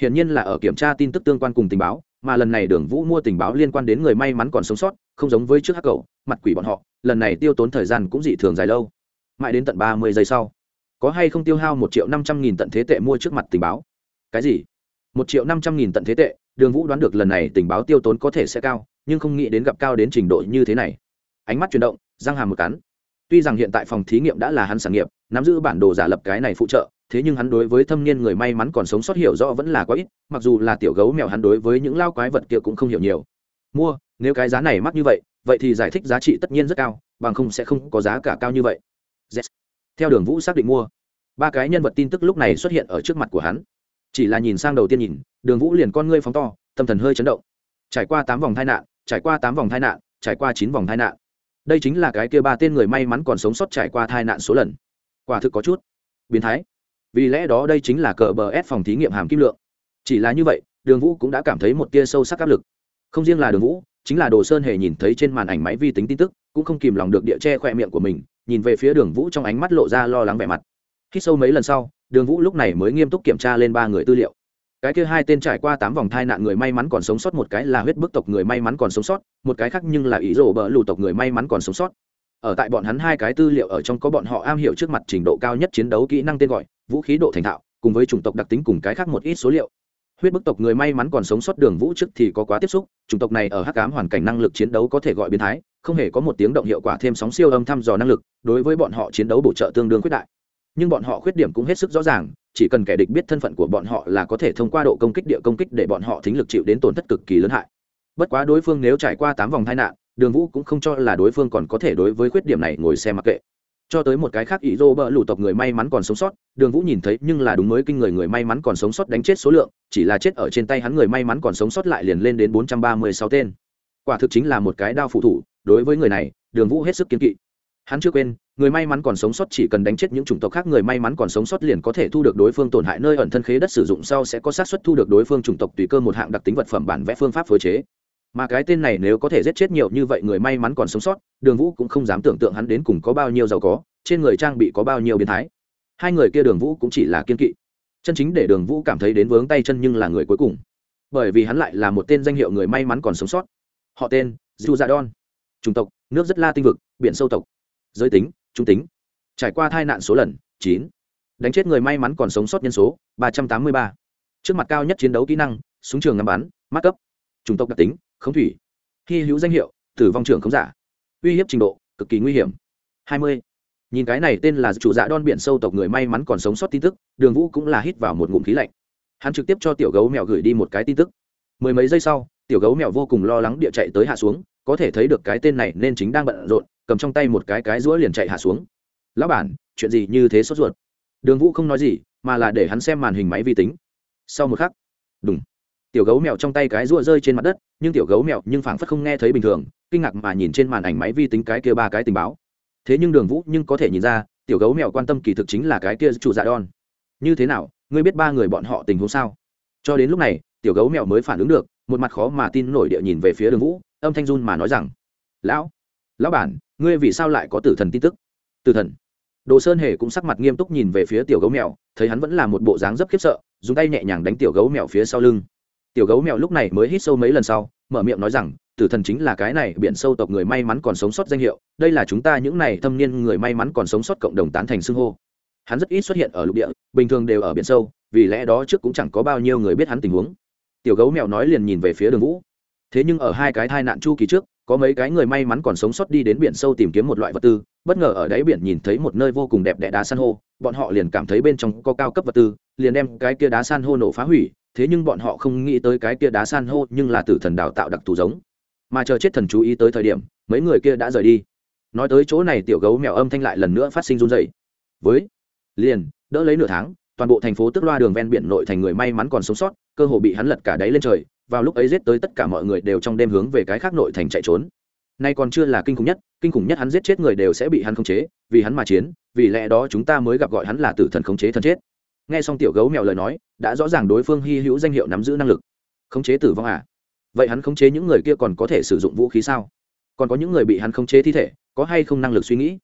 Speaker 1: Hiển nhiên là ở kiểm tra tin tức tương quan cùng tình báo, mà lần này đường vũ mua tình báo liên quan đến người may mắn còn sống sót, không giống với trước hắc cầu, mặt quỷ bọn họ, lần này tiêu tốn thời gian cũng dị thường dài lâu. Mãi đến tận ba mươi giây sau, có hay không tiêu hao một triệu năm trăm nghìn tận thế tệ mua trước mặt tình báo? Cái gì? Một triệu năm trăm nghìn tận thế tệ, đường vũ đoán được lần này tình báo tiêu tốn có thể sẽ cao, nhưng không nghĩ đến gặp cao đến trình độ như thế này. Ánh mắt chuyển động, răng hàm một cắn. Tuy rằng hiện tại phòng thí nghiệm đã là hắn sản nghiệp, nắm giữ bản đồ giả lập cái này phụ trợ, thế nhưng hắn đối với thâm niên người may mắn còn sống sót hiểu rõ vẫn là quá ít, mặc dù là tiểu gấu mèo hắn đối với những lao quái vật kia cũng không hiểu nhiều. Mua, nếu cái giá này mắc như vậy vậy thì giải thích giá trị tất nhiên rất cao, bằng không sẽ không có giá cả cao như vậy. Yes. theo đường vũ xác định mua, ba cái nhân vật tin tức lúc này xuất hiện ở trước mặt của hắn chỉ là nhìn sang đầu tiên nhìn, đường vũ liền con ngươi phóng to, tâm thần hơi chấn động. Trải qua tám vòng tai nạn, trải qua tám vòng tai nạn, trải qua chín vòng tai nạn. Đây chính là cái kia ba tên người may mắn còn sống sót trải qua tai nạn số lần. Quả thực có chút biến thái. Vì lẽ đó đây chính là cờ bờ ép phòng thí nghiệm hàm kim lượng. Chỉ là như vậy, đường vũ cũng đã cảm thấy một tia sâu sắc áp lực. Không riêng là đường vũ, chính là đồ sơn hề nhìn thấy trên màn ảnh máy vi tính tin tức, cũng không kìm lòng được địa che khoe miệng của mình, nhìn về phía đường vũ trong ánh mắt lộ ra lo lắng vẻ mặt. Khi sâu mấy lần sau đường vũ lúc này mới nghiêm túc kiểm tra lên ba người tư liệu. Cái kia hai tên trải qua tám vòng thai nạn người may mắn còn sống sót, một cái là huyết bức tộc người may mắn còn sống sót, một cái khác nhưng là ý rổ bờ lù tộc người may mắn còn sống sót. Ở tại bọn hắn hai cái tư liệu ở trong có bọn họ am hiểu trước mặt trình độ cao nhất chiến đấu kỹ năng tên gọi, vũ khí độ thành thạo, cùng với chủng tộc đặc tính cùng cái khác một ít số liệu. Huyết bức tộc người may mắn còn sống sót đường vũ trước thì có quá tiếp xúc, chủng tộc này ở hắc ám hoàn cảnh năng lực chiến đấu có thể gọi biến thái, không hề có một tiếng động hiệu quả thêm sóng siêu âm thăm dò năng lực, đối với bọn họ chiến đấu bổ trợ tương đương quyết đại nhưng bọn họ khuyết điểm cũng hết sức rõ ràng, chỉ cần kẻ địch biết thân phận của bọn họ là có thể thông qua độ công kích địa công kích để bọn họ thính lực chịu đến tổn thất cực kỳ lớn hại. Bất quá đối phương nếu trải qua tám vòng tai nạn, đường vũ cũng không cho là đối phương còn có thể đối với khuyết điểm này ngồi xem mặc kệ. Cho tới một cái khác, ý dô bỡ lủ tộc người may mắn còn sống sót, đường vũ nhìn thấy nhưng là đúng mới kinh người người may mắn còn sống sót đánh chết số lượng, chỉ là chết ở trên tay hắn người may mắn còn sống sót lại liền lên đến bốn trăm ba mươi sáu tên. Quả thực chính là một cái đao phụ thủ, đối với người này, đường vũ hết sức kiên kỵ hắn chưa quên, người may mắn còn sống sót chỉ cần đánh chết những chủng tộc khác, người may mắn còn sống sót liền có thể thu được đối phương tổn hại nơi ẩn thân khế đất sử dụng sau sẽ có xác suất thu được đối phương chủng tộc tùy cơ một hạng đặc tính vật phẩm bản vẽ phương pháp phối chế. Mà cái tên này nếu có thể giết chết nhiều như vậy người may mắn còn sống sót, đường vũ cũng không dám tưởng tượng hắn đến cùng có bao nhiêu giàu có, trên người trang bị có bao nhiêu biến thái. Hai người kia đường vũ cũng chỉ là kiên kỵ. Chân chính để đường vũ cảm thấy đến vướng tay chân nhưng là người cuối cùng. Bởi vì hắn lại là một tên danh hiệu người may mắn còn sống sót. Họ tên dù dạ đon chủng tộc, nước rất la tinh vực, biển sâu tộc giới tính, trung tính. Trải qua tai nạn số lần, chín. Đánh chết người may mắn còn sống sót nhân số, ba trăm tám mươi ba. Trước mặt cao nhất chiến đấu kỹ năng, súng trường ngắm bắn mắt cấp chủng tộc đặc tính, không thủy. Hy hữu danh hiệu, tử vong trưởng không giả. Uy hiếp trình độ, cực kỳ nguy hiểm. hai mươi. Nhìn cái này tên là chủ dạ đon biển sâu tộc người may mắn còn sống sót tin tức, đường vũ cũng là hít vào một ngụm khí lạnh. Hắn trực tiếp cho tiểu gấu mèo gửi đi một cái tin tức. Mười mấy giây sau, tiểu gấu mèo vô cùng lo lắng địa chạy tới hạ xuống có thể thấy được cái tên này nên chính đang bận rộn, cầm trong tay một cái cái rũa liền chạy hạ xuống. Lão bản, chuyện gì như thế sốt ruột? Đường vũ không nói gì, mà là để hắn xem màn hình máy vi tính. Sau một khắc đúng tiểu gấu mèo trong tay cái rũa rơi trên mặt đất, nhưng tiểu gấu mèo nhưng phảng phất không nghe thấy bình thường, kinh ngạc mà nhìn trên màn ảnh máy vi tính cái kia ba cái tình báo. Thế nhưng đường vũ nhưng có thể nhìn ra, tiểu gấu mèo quan tâm kỳ thực chính là cái kia chủ dạ đòn. Như thế nào, ngươi biết ba người bọn họ tình huống sao? Cho đến lúc này, tiểu gấu mèo mới phản ứng được, một mặt khó mà tin nổi địa nhìn về phía đường vũ âm thanh run mà nói rằng, lão lão bản, ngươi vì sao lại có tử thần tin tức? Tử thần? Đồ sơn hề cũng sắc mặt nghiêm túc nhìn về phía tiểu gấu mèo, thấy hắn vẫn là một bộ dáng rất khiếp sợ, dùng tay nhẹ nhàng đánh tiểu gấu mèo phía sau lưng. Tiểu gấu mèo lúc này mới hít sâu mấy lần sau, mở miệng nói rằng, tử thần chính là cái này biển sâu tộc người may mắn còn sống sót danh hiệu, đây là chúng ta những này thâm niên người may mắn còn sống sót cộng đồng tán thành xưng hô. Hắn rất ít xuất hiện ở lục địa, bình thường đều ở biển sâu, vì lẽ đó trước cũng chẳng có bao nhiêu người biết hắn tình huống. Tiểu gấu mèo nói liền nhìn về phía đường vũ thế nhưng ở hai cái thai nạn chu kỳ trước, có mấy cái người may mắn còn sống sót đi đến biển sâu tìm kiếm một loại vật tư, bất ngờ ở đáy biển nhìn thấy một nơi vô cùng đẹp đẽ đá san hô, bọn họ liền cảm thấy bên trong có cao cấp vật tư, liền đem cái kia đá san hô nổ phá hủy, thế nhưng bọn họ không nghĩ tới cái kia đá san hô nhưng là tử thần đào tạo đặc thù giống. Mà chờ chết thần chú ý tới thời điểm, mấy người kia đã rời đi. Nói tới chỗ này tiểu gấu mèo âm thanh lại lần nữa phát sinh run dày với, liền, đỡ lấy nửa tháng, toàn bộ thành phố tức loa đường ven biển nội thành người may mắn còn sống sót, cơ hồ bị hắn lật cả đáy lên trời vào lúc ấy giết tới tất cả mọi người đều trong đêm hướng về cái khác nội thành chạy trốn. Nay còn chưa là kinh khủng nhất, kinh khủng nhất hắn giết chết người đều sẽ bị hắn khống chế, vì hắn mà chiến, vì lẽ đó chúng ta mới gặp gọi hắn là tử thần khống chế thần chết. Nghe xong tiểu gấu mèo lời nói, đã rõ ràng đối phương hy hữu danh hiệu nắm giữ năng lực. Khống chế tử vong à? Vậy hắn khống chế những người kia còn có thể sử dụng vũ khí sao? Còn có những người bị hắn khống chế thi thể, có hay không năng lực suy nghĩ?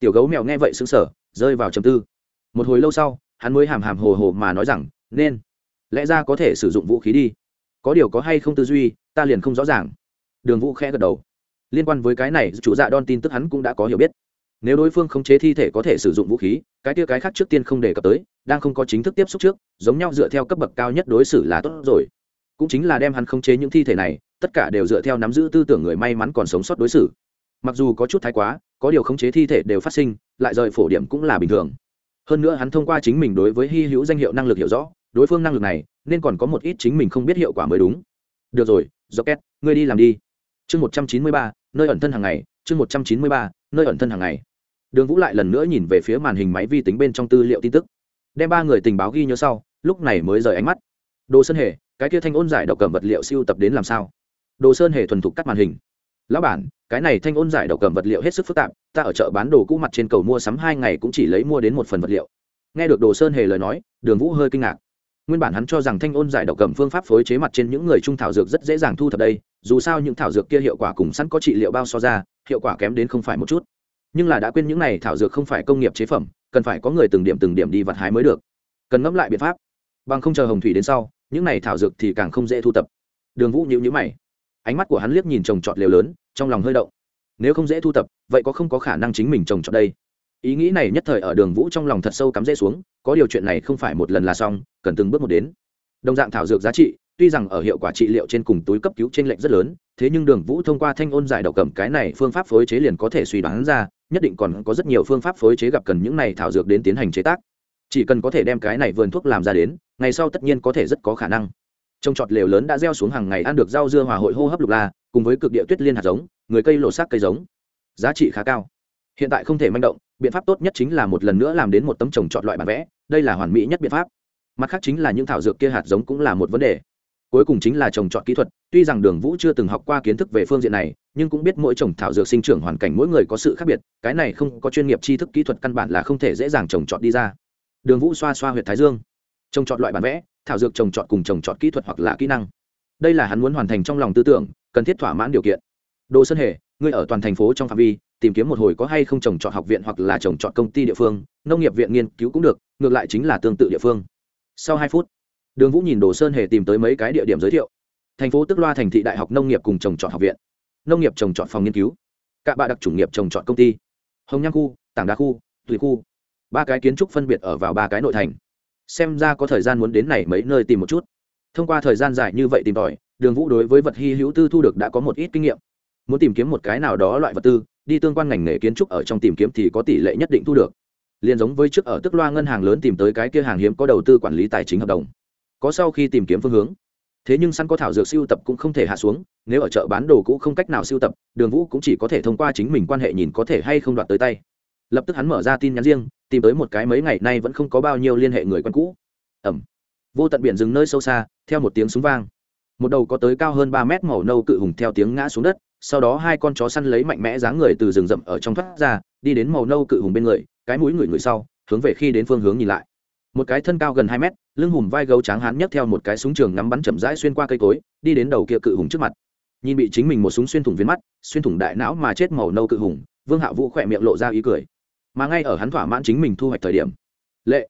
Speaker 1: Tiểu gấu mèo nghe vậy xứng sở rơi vào trầm tư. Một hồi lâu sau, hắn mới hàm hàm hồ hồ mà nói rằng, nên, lẽ ra có thể sử dụng vũ khí đi có điều có hay không tư duy, ta liền không rõ ràng. Đường vũ khẽ gật đầu. Liên quan với cái này, chủ dạ đòn tin tức hắn cũng đã có hiểu biết. Nếu đối phương khống chế thi thể có thể sử dụng vũ khí, cái kia cái khác trước tiên không đề cập tới, đang không có chính thức tiếp xúc trước, giống nhau dựa theo cấp bậc cao nhất đối xử là tốt rồi. Cũng chính là đem hắn khống chế những thi thể này, tất cả đều dựa theo nắm giữ tư tưởng người may mắn còn sống sót đối xử. Mặc dù có chút thái quá, có điều khống chế thi thể đều phát sinh, lại rời phổ điểm cũng là bình thường. Hơn nữa hắn thông qua chính mình đối với hy hữu danh hiệu năng lực hiểu rõ đối phương năng lực này, nên còn có một ít chính mình không biết hiệu quả mới đúng. Được rồi do két ngươi đi làm đi. Chương một trăm chín mươi ba, nơi ẩn thân hàng ngày, chương một trăm chín mươi ba, nơi ẩn thân hàng ngày. Đường vũ lại lần nữa nhìn về phía màn hình máy vi tính bên trong tư liệu tin tức. Đem ba người tình báo ghi nhớ sau, lúc này mới rời ánh mắt. Đồ sơn hề, cái kia thanh ôn giải độc cầm vật liệu siêu tập đến làm sao? Đồ sơn hề thuần thục cắt màn hình. Lão bản, cái này thanh ôn giải độc cầm vật liệu hết sức phức tạp, ta ở chợ bán đồ cũ mặt trên cầu mua sắm hai ngày cũng chỉ lấy mua đến một phần vật liệu. Nghe được đồ sơn hề lời nói, đường vũ hơi kinh ngạc nguyên bản hắn cho rằng thanh ôn giải độc cầm phương pháp phối chế mặt trên những người trung thảo dược rất dễ dàng thu thập đây, dù sao những thảo dược kia hiệu quả cùng sẵn có trị liệu bao so ra, hiệu quả kém đến không phải một chút. Nhưng là đã quên những này thảo dược không phải công nghiệp chế phẩm, cần phải có người từng điểm từng điểm đi vặt hái mới được. Cần ngẫm lại biện pháp. Bằng không chờ hồng thủy đến sau, những này thảo dược thì càng không dễ thu tập. Đường vũ nhữ nhữ mày. Ánh mắt của hắn liếc nhìn trồng trọt liều lớn, trong lòng hơi động. Nếu không dễ thu tập, vậy có không có khả năng chính mình trồng trọt đây? Ý nghĩ này nhất thời ở đường vũ trong lòng thật sâu cắm rễ xuống, có điều chuyện này không phải một lần là xong, cần từng bước một đến. Đồng dạng thảo dược giá trị, tuy rằng ở hiệu quả trị liệu trên cùng túi cấp cứu trên lệnh rất lớn, thế nhưng đường vũ thông qua thanh ôn giải độc cầm cái này phương pháp phối chế liền có thể suy đoán ra, nhất định còn có rất nhiều phương pháp phối chế gặp cần những này thảo dược đến tiến hành chế tác. Chỉ cần có thể đem cái này vườn thuốc làm ra đến, ngày sau tất nhiên có thể rất có khả năng. Trồng trọt lều lớn đã gieo xuống hàng ngày ăn được rau dưa hòa hội hô hấp lục la, cùng với cực địa tuyết liên hạt giống, người cây lộ xác cây giống. Giá trị khá cao. Hiện tại không thể manh động biện pháp tốt nhất chính là một lần nữa làm đến một tấm trồng chọn loại bản vẽ, đây là hoàn mỹ nhất biện pháp. Mặt khác chính là những thảo dược kia hạt giống cũng là một vấn đề. Cuối cùng chính là trồng trọt kỹ thuật, tuy rằng đường vũ chưa từng học qua kiến thức về phương diện này, nhưng cũng biết mỗi trồng thảo dược sinh trưởng hoàn cảnh mỗi người có sự khác biệt, cái này không có chuyên nghiệp tri thức kỹ thuật căn bản là không thể dễ dàng trồng trọt đi ra. Đường vũ xoa xoa h u y ệ t thái dương. Trồng trọt loại bản vẽ, thảo dược trồng trọt cùng trồng trọt kỹ thuật hoặc là kỹ năng. Đây là hắn muốn hoàn thành trong lòng tư tưởng, cần thiết thỏa mãn điều kiện. Đồ sơn hề, ngươi ở toàn thành phố trong phạm vi tìm kiếm một hồi có hay không trồng trọt học viện hoặc là trồng trọt công ty địa phương, nông nghiệp viện nghiên cứu cũng được, ngược lại chính là tương tự địa phương. Sau hai phút, đường vũ nhìn đồ sơn hề tìm tới mấy cái địa điểm giới thiệu. Thành phố tức loa thành thị đại học nông nghiệp cùng trồng trọt học viện. Nông nghiệp trồng trọt phòng nghiên cứu. Cả bạ đặc chủ nghiệp trồng trọt công ty. Hồng nhang khu, tảng đá khu tùy khu. Ba cái kiến trúc phân biệt ở vào ba cái nội thành. Xem ra có thời gian muốn đến này mấy nơi tìm một chút. Thông qua thời gian dài như vậy tìm tòi, đường vũ đối với vật hy hữu tư thu được đã có một ít kinh nghiệm. Muốn tìm kiếm một cái nào đó loại vật tư đi tương quan ngành nghề kiến trúc ở trong tìm kiếm thì có tỷ lệ nhất định thu được. Liền giống với trước ở tức loa ngân hàng lớn tìm tới cái kia hàng hiếm có đầu tư quản lý tài chính hợp đồng. Có sau khi tìm kiếm phương hướng. Thế nhưng săn có thảo dược siêu tập cũng không thể hạ xuống, nếu ở chợ bán đồ cũ không cách nào siêu tập, đường vũ cũng chỉ có thể thông qua chính mình quan hệ nhìn có thể hay không đoạt tới tay. Lập tức hắn mở ra tin nhắn riêng, tìm tới một cái mấy ngày nay vẫn không có bao nhiêu liên hệ người quen cũ. Ẩm. Vô tận biển rừng nơi sâu xa, theo một tiếng súng vang. Một đầu có tới cao hơn ba mét màu nâu cự hùng theo tiếng ngã xuống đất sau đó hai con chó săn lấy mạnh mẽ dáng người từ rừng rậm ở trong thoát ra, đi đến màu nâu cự hùng bên người, cái mũi người người sau, hướng về khi đến phương hướng nhìn lại. Một cái thân cao gần hai mét, lưng hùm vai gấu tráng hán nhấc theo một cái súng trường ngắm bắn chậm rãi xuyên qua cây cối, đi đến đầu kia cự hùng trước mặt. Nhìn bị chính mình một súng xuyên thủng viên mắt, xuyên thủng đại não mà chết màu nâu cự hùng, vương hạ vũ khỏe miệng lộ ra ý cười. Mà ngay ở hắn thỏa mãn chính mình thu hoạch thời điểm, lệ,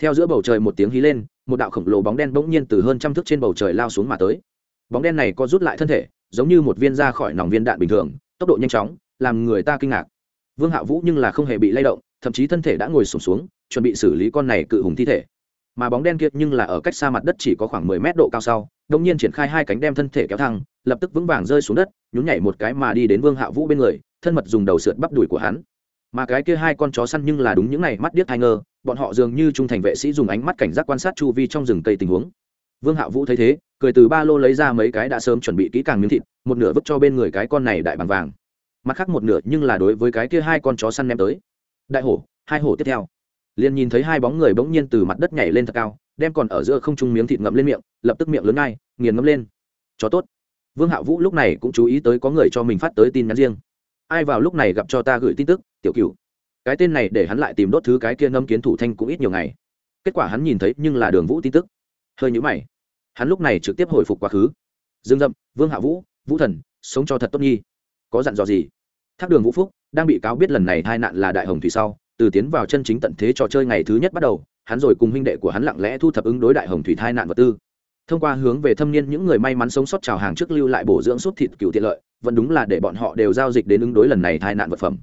Speaker 1: theo giữa bầu trời một tiếng hí lên, một đạo khổng lồ bóng đen bỗng nhiên từ hơn trăm thước trên bầu trời lao xuống mà tới. Bóng đen này có rút lại thân thể giống như một viên ra khỏi nòng viên đạn bình thường tốc độ nhanh chóng làm người ta kinh ngạc. Vương hạ vũ nhưng là không hề bị lay động thậm chí thân thể đã ngồi sụp xuống, xuống chuẩn bị xử lý con này cự hùng thi thể. Mà bóng đen kia nhưng là ở cách xa mặt đất chỉ có khoảng mười mét độ cao sau đông nhiên triển khai hai cánh đem thân thể kéo thăng lập tức vững vàng rơi xuống đất nhún nhảy một cái mà đi đến vương hạ vũ bên người thân mật dùng đầu sượt bắp đùi của hắn. Mà cái kia hai con chó săn nhưng là đúng những này mắt điếc hai ngơ bọn họ dường như trung thành vệ sĩ dùng ánh mắt cảnh giác quan sát chu vi trong rừng cây tình huống vương hạ vũ thấy thế, cười từ ba lô lấy ra mấy cái đã sớm chuẩn bị kỹ càng miếng thịt, một nửa vứt cho bên người cái con này đại bằng vàng. Mặt khác một nửa nhưng là đối với cái kia hai con chó săn ném tới. Đại hổ, hai hổ tiếp theo. Liền nhìn thấy hai bóng người bỗng nhiên từ mặt đất nhảy lên thật cao, đem còn ở giữa không trung miếng thịt ngậm lên miệng, lập tức miệng lớn ngay, nghiền ngấm lên. Chó tốt. Vương hạ vũ lúc này cũng chú ý tới có người cho mình phát tới tin nhắn riêng. Ai vào lúc này gặp cho ta gửi tin tức, tiểu cựu cái tên này để hắn lại tìm đốt thứ cái kia ngâm kiến thủ thanh cũng ít nhiều ngày. Kết quả hắn nhìn thấy nhưng là đường vũ tin tức hơi nhũ mày. Hắn lúc này trực tiếp hồi phục quá khứ. Dương dậm, vương hạ vũ vũ thần, sống cho thật tốt nhi. Có dặn dò gì? Thác đường vũ phúc đang bị cáo biết lần này hai nạn là đại hồng thủy sau, từ tiến vào chân chính tận thế trò chơi ngày thứ nhất bắt đầu, hắn rồi cùng huynh đệ của hắn lặng lẽ thu thập ứng đối đại hồng thủy thai nạn vật tư. Thông qua hướng về thâm niên những người may mắn sống sót trào hàng trước lưu lại bổ dưỡng suốt thịt cựu tiện lợi, vẫn đúng là để bọn họ đều giao dịch đến ứng đối lần này thai nạn vật phẩm.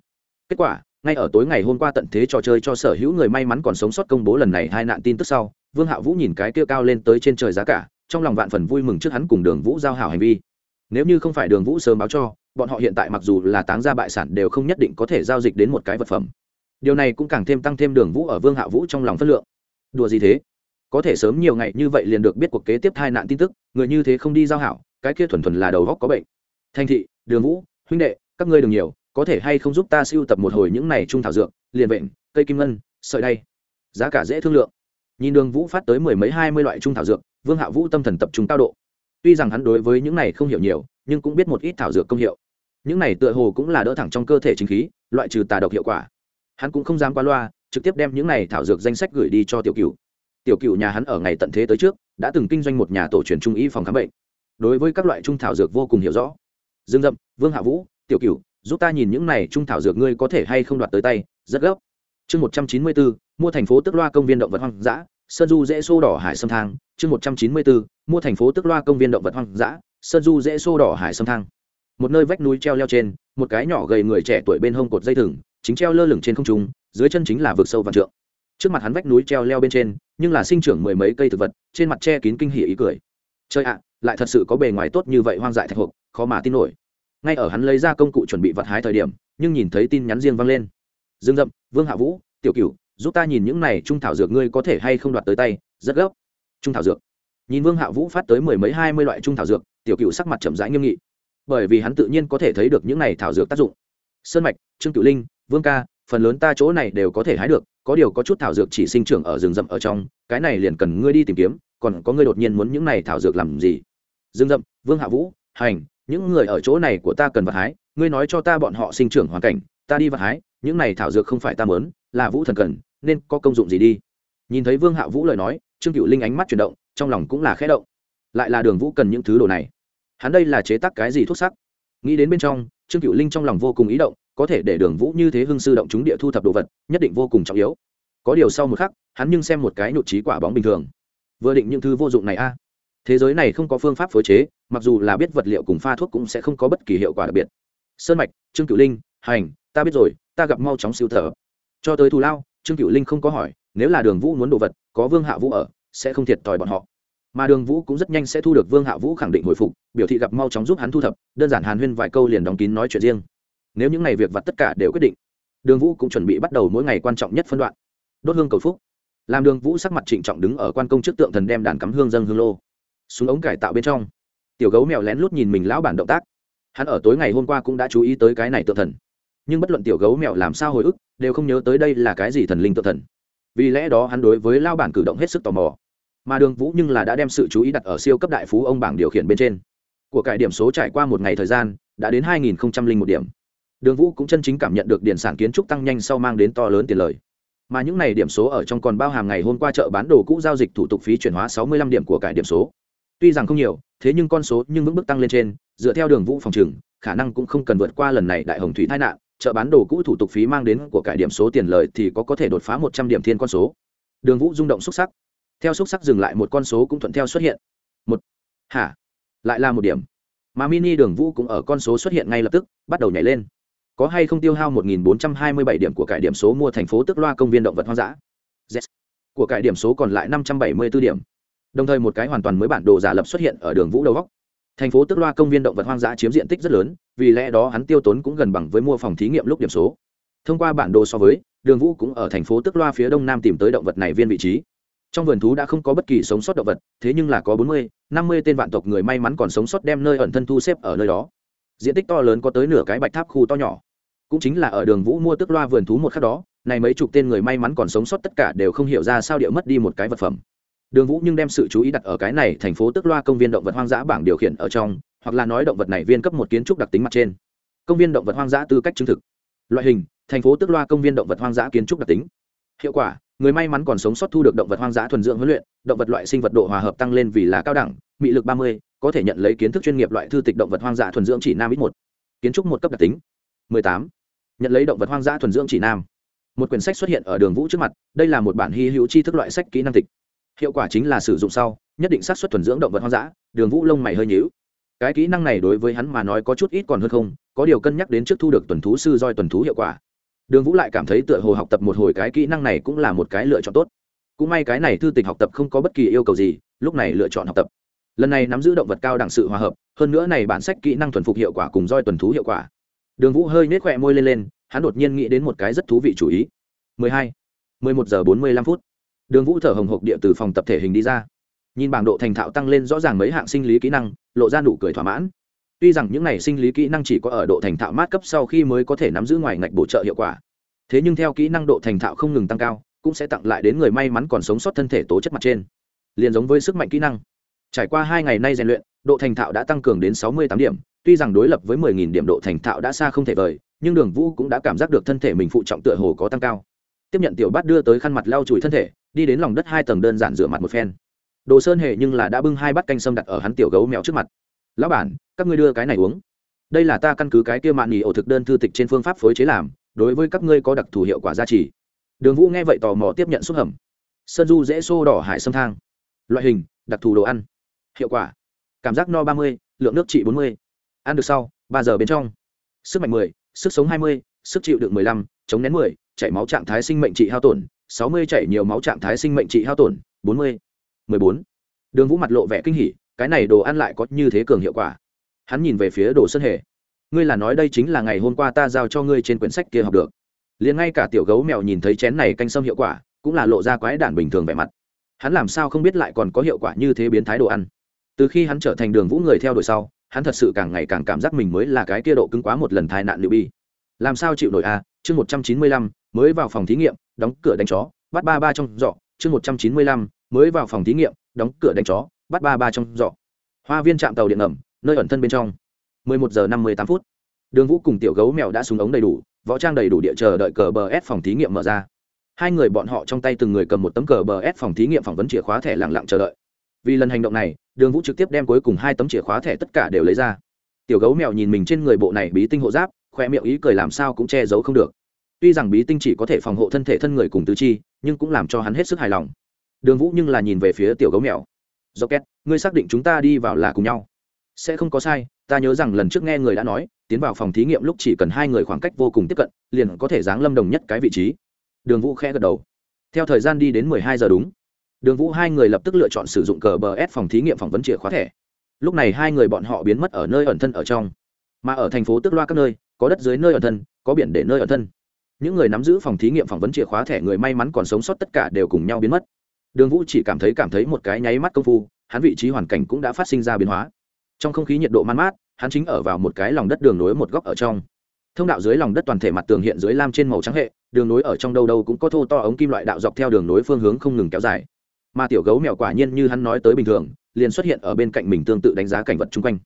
Speaker 1: Kết quả, ngay ở tối ngày hôm qua tận thế trò chơi cho sở hữu người may mắn còn sống sót công bố lần này hai nạn tin tức sau vương hạ vũ nhìn cái kia cao lên tới trên trời giá cả, trong lòng vạn phần vui mừng trước hắn cùng đường vũ giao hảo hành vi. Nếu như không phải đường vũ sớm báo cho, bọn họ hiện tại mặc dù là táng ra bại sản đều không nhất định có thể giao dịch đến một cái vật phẩm. Điều này cũng càng thêm tăng thêm đường vũ ở vương hạ vũ trong lòng phân lượng. Đùa gì thế? Có thể sớm nhiều ngày như vậy liền được biết cuộc kế tiếp thai nạn tin tức, người như thế không đi giao hảo, cái kia thuần thuần là đầu góc có bệnh. Thanh thị, đường vũ, huynh đệ, các ngươi đừng nhiều, có thể hay không giúp ta siêu tập một hồi những này trung thảo dược, liền bệnh, cây kim ngân, sợi đay. Giá cả dễ thương lượng nhìn đường vũ phát tới mười mấy, hai mươi loại trung thảo dược, vương hạ vũ tâm thần tập trung cao độ. Tuy rằng hắn đối với những này không hiểu nhiều, nhưng cũng biết một ít thảo dược công hiệu. Những này tựa hồ cũng là đỡ thẳng trong cơ thể chính khí, loại trừ tà độc hiệu quả. Hắn cũng không dám qua loa, trực tiếp đem những này thảo dược danh sách gửi đi cho tiểu cựu tiểu cựu nhà hắn ở ngày tận thế tới trước, đã từng kinh doanh một nhà tổ truyền trung y phòng khám bệnh. Đối với các loại trung thảo dược vô cùng hiểu rõ. Dương dậm, vương hạ vũ, tiểu cựu giúp ta nhìn những này trung thảo dược ngươi có thể hay không đoạt tới tay, rất gấp. Chương một trăm chín mươi bốn mua thành phố tức loa công viên động vật hoang dã, sơn du dễ xô đỏ hải sâm thang, chương một trăm chín mươi bốn, mua thành phố tức loa công viên động vật hoang dã, sơn du dễ xô đỏ hải sâm thang. Một nơi vách núi treo leo trên, một cái nhỏ gầy người trẻ tuổi bên hông cột dây thừng, chính treo lơ lửng trên không trung, dưới chân chính là vực sâu vạn trượng. Trước mặt hắn vách núi treo leo bên trên, nhưng là sinh trưởng mười mấy cây thực vật, trên mặt che kín kinh hỉ ý cười. Chơi ạ, lại thật sự có bề ngoài tốt như vậy hoang dại thạch hộp, khó mà tin nổi. Ngay ở hắn lấy ra công cụ chuẩn bị vật hái thời điểm, nhưng nhìn thấy tin nhắn riêng vang lên. Dương dậm vương hạ vũ, tiểu cửu giúp ta nhìn những này trung thảo dược ngươi có thể hay không đoạt tới tay, rất gấp. Trung thảo dược. Nhìn vương hạ vũ phát tới mười mấy, hai mươi loại trung thảo dược, tiểu cựu sắc mặt chậm rãi nghiêm nghị. Bởi vì hắn tự nhiên có thể thấy được những này thảo dược tác dụng. Sơn mạch, trương cửu linh, vương ca, phần lớn ta chỗ này đều có thể hái được, có điều có chút thảo dược chỉ sinh trưởng ở rừng rậm ở trong, cái này liền cần ngươi đi tìm kiếm, còn có ngươi đột nhiên muốn những này thảo dược làm gì? Rừng rậm, vương hạ vũ, hành, những người ở chỗ này của ta cần vật hái, ngươi nói cho ta bọn họ sinh trưởng hoàn cảnh, ta đi vật hái, những này thảo dược không phải ta mớn là vũ thần cần, nên có công dụng gì đi? Nhìn thấy vương hạ vũ lời nói, trương cựu linh ánh mắt chuyển động, trong lòng cũng là khẽ động. Lại là đường vũ cần những thứ đồ này. Hắn đây là chế tác cái gì thuốc sắc? Nghĩ đến bên trong, trương cựu linh trong lòng vô cùng ý động, có thể để đường vũ như thế hưng sư động chúng địa thu thập đồ vật, nhất định vô cùng trọng yếu. Có điều sau một khắc, hắn nhưng xem một cái nhụt trí quả bóng bình thường. Vừa định những thứ vô dụng này a. Thế giới này không có phương pháp phối chế, mặc dù là biết vật liệu cùng pha thuốc cũng sẽ không có bất kỳ hiệu quả đặc biệt. Sơn mạch, trương cửu linh, hành, ta biết rồi, ta gặp mau chóng siêu thở cho tới thù lao, trương cửu linh không có hỏi, nếu là đường vũ muốn đồ vật, có vương hạ vũ ở, sẽ không thiệt thòi bọn họ. Mà đường vũ cũng rất nhanh sẽ thu được vương hạ vũ khẳng định hồi phục, biểu thị gặp mau chóng giúp hắn thu thập, đơn giản hàn huyên vài câu liền đóng kín nói chuyện riêng. Nếu những ngày việc vặt tất cả đều quyết định, đường vũ cũng chuẩn bị bắt đầu mỗi ngày quan trọng nhất phân đoạn. Đốt hương cầu phúc. Làm đường vũ sắc mặt trịnh trọng đứng ở quan công trước tượng thần đem đàn cắm hương dân hương lô. Xuống ống cải tạo bên trong. Tiểu gấu mèo lén lút nhìn mình lão bản động tác. Hắn ở tối ngày hôm qua cũng đã chú ý tới cái này tượng thần nhưng bất luận tiểu gấu mèo làm sao hồi ức, đều không nhớ tới đây là cái gì thần linh tự thần. Vì lẽ đó hắn đối với lao bản cử động hết sức tò mò. Mà đường vũ nhưng là đã đem sự chú ý đặt ở siêu cấp đại phú ông bảng điều khiển bên trên. Của cải điểm số trải qua một ngày thời gian, đã đến hai nghìn một điểm. Đường vũ cũng chân chính cảm nhận được điện sản kiến trúc tăng nhanh sau mang đến to lớn tiền lời. Mà những này điểm số ở trong còn bao hàm ngày hôm qua chợ bán đồ cũ giao dịch thủ tục phí chuyển hóa sáu mươi năm điểm của cải điểm số. Tuy rằng không nhiều, thế nhưng con số nhưng vững bước tăng lên trên, dựa theo đường vũ phòng trừng, khả năng cũng không cần vượt qua lần này đại hồng thủy tai nạn chợ bán đồ cũ thủ tục phí mang đến của cải điểm số tiền lời thì có có thể đột phá một trăm điểm thiên con số. Đường vũ rung động xúc sắc. Theo xúc sắc dừng lại một con số cũng thuận theo xuất hiện. Một. Hả? Lại là một điểm. Mà mini đường vũ cũng ở con số xuất hiện ngay lập tức, bắt đầu nhảy lên. Có hay không tiêu hao 1427 điểm của cải điểm số mua thành phố tức loa công viên động vật hoang dã? Yes. của cải điểm số còn lại 574 điểm. Đồng thời một cái hoàn toàn mới bản đồ giả lập xuất hiện ở đường vũ đầu góc thành phố tức loa công viên động vật hoang dã chiếm diện tích rất lớn vì lẽ đó hắn tiêu tốn cũng gần bằng với mua phòng thí nghiệm lúc điểm số. Thông qua bản đồ so với đường vũ cũng ở thành phố tức loa phía đông nam tìm tới động vật này viên vị trí. Trong vườn thú đã không có bất kỳ sống sót động vật thế nhưng là có 40, 50 tên vạn tộc người may mắn còn sống sót đem nơi ẩn thân thu xếp ở nơi đó. Diện tích to lớn có tới nửa cái bạch tháp khu to nhỏ. Cũng chính là ở đường vũ mua tức loa vườn thú một khắc đó này mấy chục tên người may mắn còn sống sót tất cả đều không hiểu ra sao điệu mất đi một cái vật phẩm đường vũ nhưng đem sự chú ý đặt ở cái này thành phố tức loa công viên động vật hoang dã bảng điều khiển ở trong, hoặc là nói động vật này viên cấp một kiến trúc đặc tính mặt trên. Công viên động vật hoang dã tư cách chứng thực. Loại hình, thành phố tức loa công viên động vật hoang dã kiến trúc đặc tính. Hiệu quả, người may mắn còn sống sót thu được động vật hoang dã thuần dưỡng huấn luyện, động vật loại sinh vật độ hòa hợp tăng lên vì là cao đẳng, mị lực ba mươi, có thể nhận lấy kiến thức chuyên nghiệp loại thư tịch động vật hoang dã thuần dưỡng chỉ nam ít một. Kiến trúc một cấp đặc tính. mười tám. Nhận lấy động vật hoang dã thuần dưỡng chỉ nam. Một quyển sách xuất hiện ở đường vũ trước mặt, đây là một bản hy hữu tri thức loại sách kỹ năng tịch hiệu quả chính là sử dụng sau, nhất định xác suất thuần dưỡng động vật hoang dã, đường vũ lông mày hơi nhíu. Cái kỹ năng này đối với hắn mà nói có chút ít còn hơn không, có điều cân nhắc đến trước thu được tuần thú sư roi tuần thú hiệu quả. Đường vũ lại cảm thấy tựa hồ học tập một hồi cái kỹ năng này cũng là một cái lựa chọn tốt. Cũng may cái này thư tịch học tập không có bất kỳ yêu cầu gì, lúc này lựa chọn học tập. Lần này nắm giữ động vật cao đẳng sự hòa hợp, hơn nữa này bản sách kỹ năng thuần phục hiệu quả cùng roi tuần thú hiệu quả. Đường vũ hơi nết khỏe môi lên lên, hắn đột nhiên nghĩ đến một cái rất thú vị chủ ý. 12. 11 giờ 45 phút đường vũ thở hồng hộc địa từ phòng tập thể hình đi ra. Nhìn bảng độ thành thạo tăng lên rõ ràng mấy hạng sinh lý kỹ năng, lộ ra nụ cười thỏa mãn. Tuy rằng những này sinh lý kỹ năng chỉ có ở độ thành thạo mát cấp sau khi mới có thể nắm giữ ngoài ngạch bổ trợ hiệu quả. Thế nhưng theo kỹ năng độ thành thạo không ngừng tăng cao, cũng sẽ tặng lại đến người may mắn còn sống sót thân thể tố chất mặt trên. Liền giống với sức mạnh kỹ năng. Trải qua hai ngày nay rèn luyện, độ thành thạo đã tăng cường đến sáu mươi tám điểm, tuy rằng đối lập với mười nghìn điểm độ thành thạo đã xa không thể vời, nhưng đường vũ cũng đã cảm giác được thân thể mình phụ trọng tựa hồ có tăng cao. Tiếp nhận tiểu bát đưa tới khăn mặt lau chùi thân thể đi đến lòng đất hai tầng đơn giản rửa mặt một phen. Đồ sơn hệ nhưng là đã bưng hai bát canh sâm đặt ở hắn tiểu gấu mèo trước mặt. Lão bản, các ngươi đưa cái này uống. Đây là ta căn cứ cái kia mạn nghỉ ổ thực đơn thư tịch trên phương pháp phối chế làm, đối với các ngươi có đặc thù hiệu quả gia trì đường vũ nghe vậy tò mò tiếp nhận xúc hầm. Sơn du dễ xô đỏ hải sâm thang. Loại hình, đặc thù đồ ăn. Hiệu quả. Cảm giác no ba mươi, lượng nước trị bốn mươi. Ăn được sau, ba giờ bên trong. Sức mạnh mười, sức sống hai mươi, sức chịu đựng mười lăm, chống nén mười, chảy máu trạng thái sinh mệnh trị hao tổn sáu mươi chảy nhiều máu trạng thái sinh mệnh trị hao tổn, bốn mươi, mười bốn. Đường vũ mặt lộ vẻ kinh hỉ, cái này đồ ăn lại có như thế cường hiệu quả. Hắn nhìn về phía đồ sơn hề. Ngươi là nói đây chính là ngày hôm qua ta giao cho ngươi trên quyển sách kia học được. Liền ngay cả tiểu gấu mèo nhìn thấy chén này canh sâm hiệu quả, cũng là lộ ra quái đản bình thường vẻ mặt. Hắn làm sao không biết lại còn có hiệu quả như thế biến thái đồ ăn. Từ khi hắn trở thành đường vũ người theo đuổi sau, hắn thật sự càng ngày càng cảm giác mình mới là cái kia độ cứng quá một lần tai nạn liệu bi. Làm sao chịu nổi a chương một trăm chín mươi lăm mới vào phòng thí nghiệm, đóng cửa đánh chó, bắt ba ba trong giỏ, chương một trăm chín mươi lăm, mới vào phòng thí nghiệm, đóng cửa đánh chó, bắt ba ba trong giỏ. Hoa viên trạm tàu điện ngầm, nơi ẩn thân bên trong. Mười một giờ năm mươi tám phút. Đường vũ cùng tiểu gấu mèo đã súng ống đầy đủ, võ trang đầy đủ địa chờ đợi cờ bờ ép phòng thí nghiệm mở ra. Hai người bọn họ trong tay từng người cầm một tấm cờ bờ ép phòng thí nghiệm phỏng vấn chìa khóa thẻ lặng lặng chờ đợi. Vì lần hành động này, đường vũ trực tiếp đem cuối cùng hai tấm chìa khóa thẻ tất cả đều lấy ra. Tiểu gấu mèo nhìn mình trên người bộ này bí tinh hộ giáp, khoe miệng ý cười làm sao cũng che giấu không được tuy rằng bí tinh chỉ có thể phòng hộ thân thể thân người cùng tứ chi, nhưng cũng làm cho hắn hết sức hài lòng. Đường vũ nhưng là nhìn về phía tiểu gấu mèo. Do két ngươi xác định chúng ta đi vào là cùng nhau. Sẽ không có sai, ta nhớ rằng lần trước nghe người đã nói, tiến vào phòng thí nghiệm lúc chỉ cần hai người khoảng cách vô cùng tiếp cận, liền có thể giáng lâm đồng nhất cái vị trí. Đường vũ khẽ gật đầu. Theo thời gian đi đến mười hai giờ đúng. Đường vũ hai người lập tức lựa chọn sử dụng cờ bờ s phòng thí nghiệm phỏng vấn chìa khóa thẻ. Lúc này hai người bọn họ biến mất ở nơi ẩn thân ở trong. Mà ở thành phố tức loa các nơi, có đất dưới nơi ẩn thân, có biển để nơi ẩn thân những người nắm giữ phòng thí nghiệm phỏng vấn chìa khóa thẻ người may mắn còn sống sót tất cả đều cùng nhau biến mất. Đường vũ chỉ cảm thấy cảm thấy một cái nháy mắt công phu, hắn vị trí hoàn cảnh cũng đã phát sinh ra biến hóa. Trong không khí nhiệt độ man mát, hắn chính ở vào một cái lòng đất đường nối một góc ở trong. Thông đạo dưới lòng đất toàn thể mặt tường hiện dưới lam trên màu trắng hệ, đường nối ở trong đâu đâu cũng có thô to ống kim loại đạo dọc theo đường nối phương hướng không ngừng kéo dài. Mà tiểu gấu mèo quả nhiên như hắn nói tới bình thường, liền xuất hiện ở bên cạnh mình tương tự đánh giá cảnh vật chung quanh.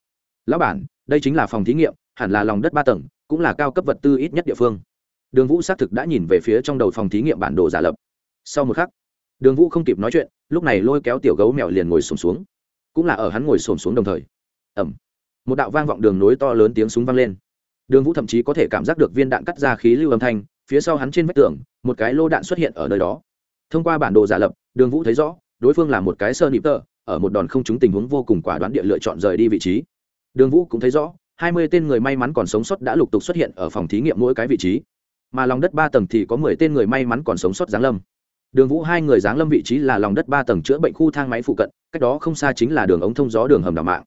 Speaker 1: Lão bản, đây chính là phòng thí nghiệm, hẳn là lòng đất ba tầng, cũng là cao cấp vật tư ít nhất địa phương đường vũ xác thực đã nhìn về phía trong đầu phòng thí nghiệm bản đồ giả lập. Sau một khắc, đường vũ không kịp nói chuyện, lúc này lôi kéo tiểu gấu mèo liền ngồi sổm xuống. Cũng là ở hắn ngồi sổm xuống đồng thời ẩm một đạo vang vọng đường nối to lớn tiếng súng vang lên. Đường vũ thậm chí có thể cảm giác được viên đạn cắt ra khí lưu âm thanh, phía sau hắn trên vách tường, một cái lô đạn xuất hiện ở nơi đó. Thông qua bản đồ giả lập, đường vũ thấy rõ, đối phương là một cái sơ nịp tơ, ở một đòn không trúng tình huống vô cùng quả đoán địa lựa chọn rời đi vị trí. Đường vũ cũng thấy rõ, hai mươi tên người may mắn còn sống sót đã lục tục xuất hiện ở phòng thí nghiệm mỗi cái vị trí mà lòng đất ba tầng thì có mười tên người may mắn còn sống sót giáng lâm. Đường vũ hai người giáng lâm vị trí là lòng đất ba tầng chữa bệnh khu thang máy phụ cận, cách đó không xa chính là đường ống thông gió đường hầm đào mạng.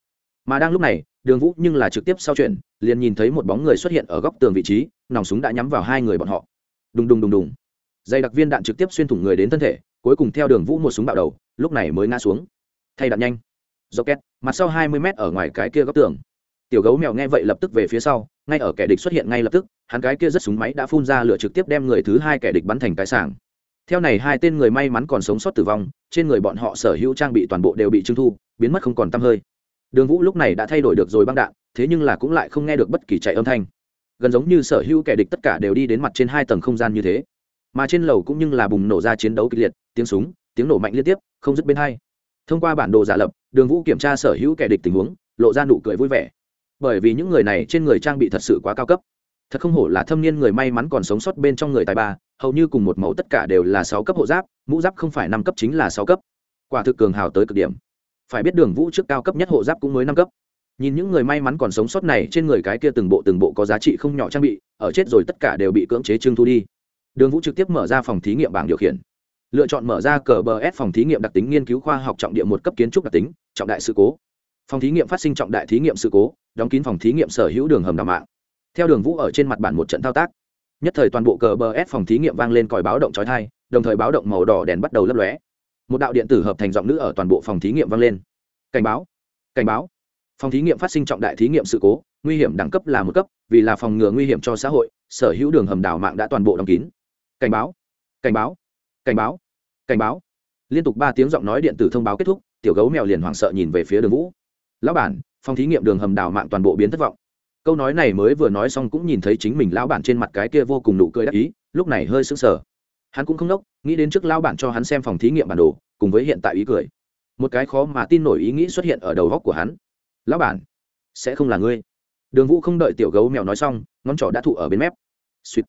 Speaker 1: Mà đang lúc này, đường vũ nhưng là trực tiếp sau chuyện, liền nhìn thấy một bóng người xuất hiện ở góc tường vị trí, nòng súng đã nhắm vào hai người bọn họ. Đùng đùng đùng đùng. Dây đặc viên đạn trực tiếp xuyên thủng người đến thân thể, cuối cùng theo đường vũ một súng bạo đầu, lúc này mới ngã xuống. Thay đạn nhanh. Do két mặt sau hai mươi mét ở ngoài cái kia góc tường. Tiểu gấu mèo nghe vậy lập tức về phía sau ngay ở kẻ địch xuất hiện ngay lập tức, hắn cái kia rất súng máy đã phun ra lửa trực tiếp đem người thứ hai kẻ địch bắn thành cái sảng. Theo này hai tên người may mắn còn sống sót tử vong, trên người bọn họ sở hữu trang bị toàn bộ đều bị trưng thu, biến mất không còn t hơi. Đường vũ lúc này đã thay đổi được rồi băng đạn, thế nhưng là cũng lại không nghe được bất kỳ chạy âm thanh. Gần giống như sở hữu kẻ địch tất cả đều đi đến mặt trên hai tầng không gian như thế. Mà trên lầu cũng như là bùng nổ ra chiến đấu kịch liệt, tiếng súng, tiếng nổ mạnh liên tiếp, không dứt bên hai. Thông qua bản đồ giả lập, đường vũ kiểm tra sở hữu kẻ địch tình huống, lộ ra nụ cười vui vẻ bởi vì những người này trên người trang bị thật sự quá cao cấp. Thật không hổ là thâm niên người may mắn còn sống sót bên trong người tài ba, hầu như cùng một mẫu tất cả đều là sáu cấp hộ giáp, mũ giáp không phải năm cấp chính là sáu cấp. Quả thực cường hào tới cực điểm. Phải biết đường vũ trước cao cấp nhất hộ giáp cũng mới năm cấp. Nhìn những người may mắn còn sống sót này trên người cái kia từng bộ từng bộ có giá trị không nhỏ trang bị, ở chết rồi tất cả đều bị cưỡng chế trưng thu đi. Đường vũ trực tiếp mở ra phòng thí nghiệm bảng điều khiển. Lựa chọn mở ra cờ bờ s phòng thí nghiệm đặc tính nghiên cứu khoa học trọng địa một cấp kiến trúc đặc tính, trọng đại sự cố phòng thí nghiệm phát sinh trọng đại thí nghiệm sự cố, đóng kín phòng thí nghiệm sở hữu đường hầm đào mạng. Theo đường vũ ở trên mặt bản một trận thao tác, nhất thời toàn bộ cờ bờ s phòng thí nghiệm vang lên còi báo động trói thai đồng thời báo động màu đỏ đèn bắt đầu lấp lóe. Một đạo điện tử hợp thành giọng nữ ở toàn bộ phòng thí nghiệm vang lên. Cảnh báo cảnh báo. Phòng thí nghiệm phát sinh trọng đại thí nghiệm sự cố, nguy hiểm đẳng cấp là một cấp, vì là phòng ngừa nguy hiểm cho xã hội, sở hữu đường hầm đảo mạng đã toàn bộ đóng kín. Cảnh báo cảnh báo cảnh báo cảnh báo. Liên tục ba tiếng giọng nói điện tử thông báo kết thúc, tiểu gấu mèo liền hoảng sợ nhìn về phía đường vũ lão bản, phòng thí nghiệm đường hầm đảo mạng toàn bộ biến thất vọng. Câu nói này mới vừa nói xong cũng nhìn thấy chính mình lão bản trên mặt cái kia vô cùng nụ cười đắc ý, lúc này hơi sững sờ. Hắn cũng không nốc nghĩ đến trước lão bản cho hắn xem phòng thí nghiệm bản đồ, cùng với hiện tại ý cười. Một cái khó mà tin nổi ý nghĩ xuất hiện ở đầu góc của hắn. Lão bản, sẽ không là ngươi. Đường vũ không đợi tiểu gấu mèo nói xong, ngón trỏ đã thụ ở bên mép. Suýt.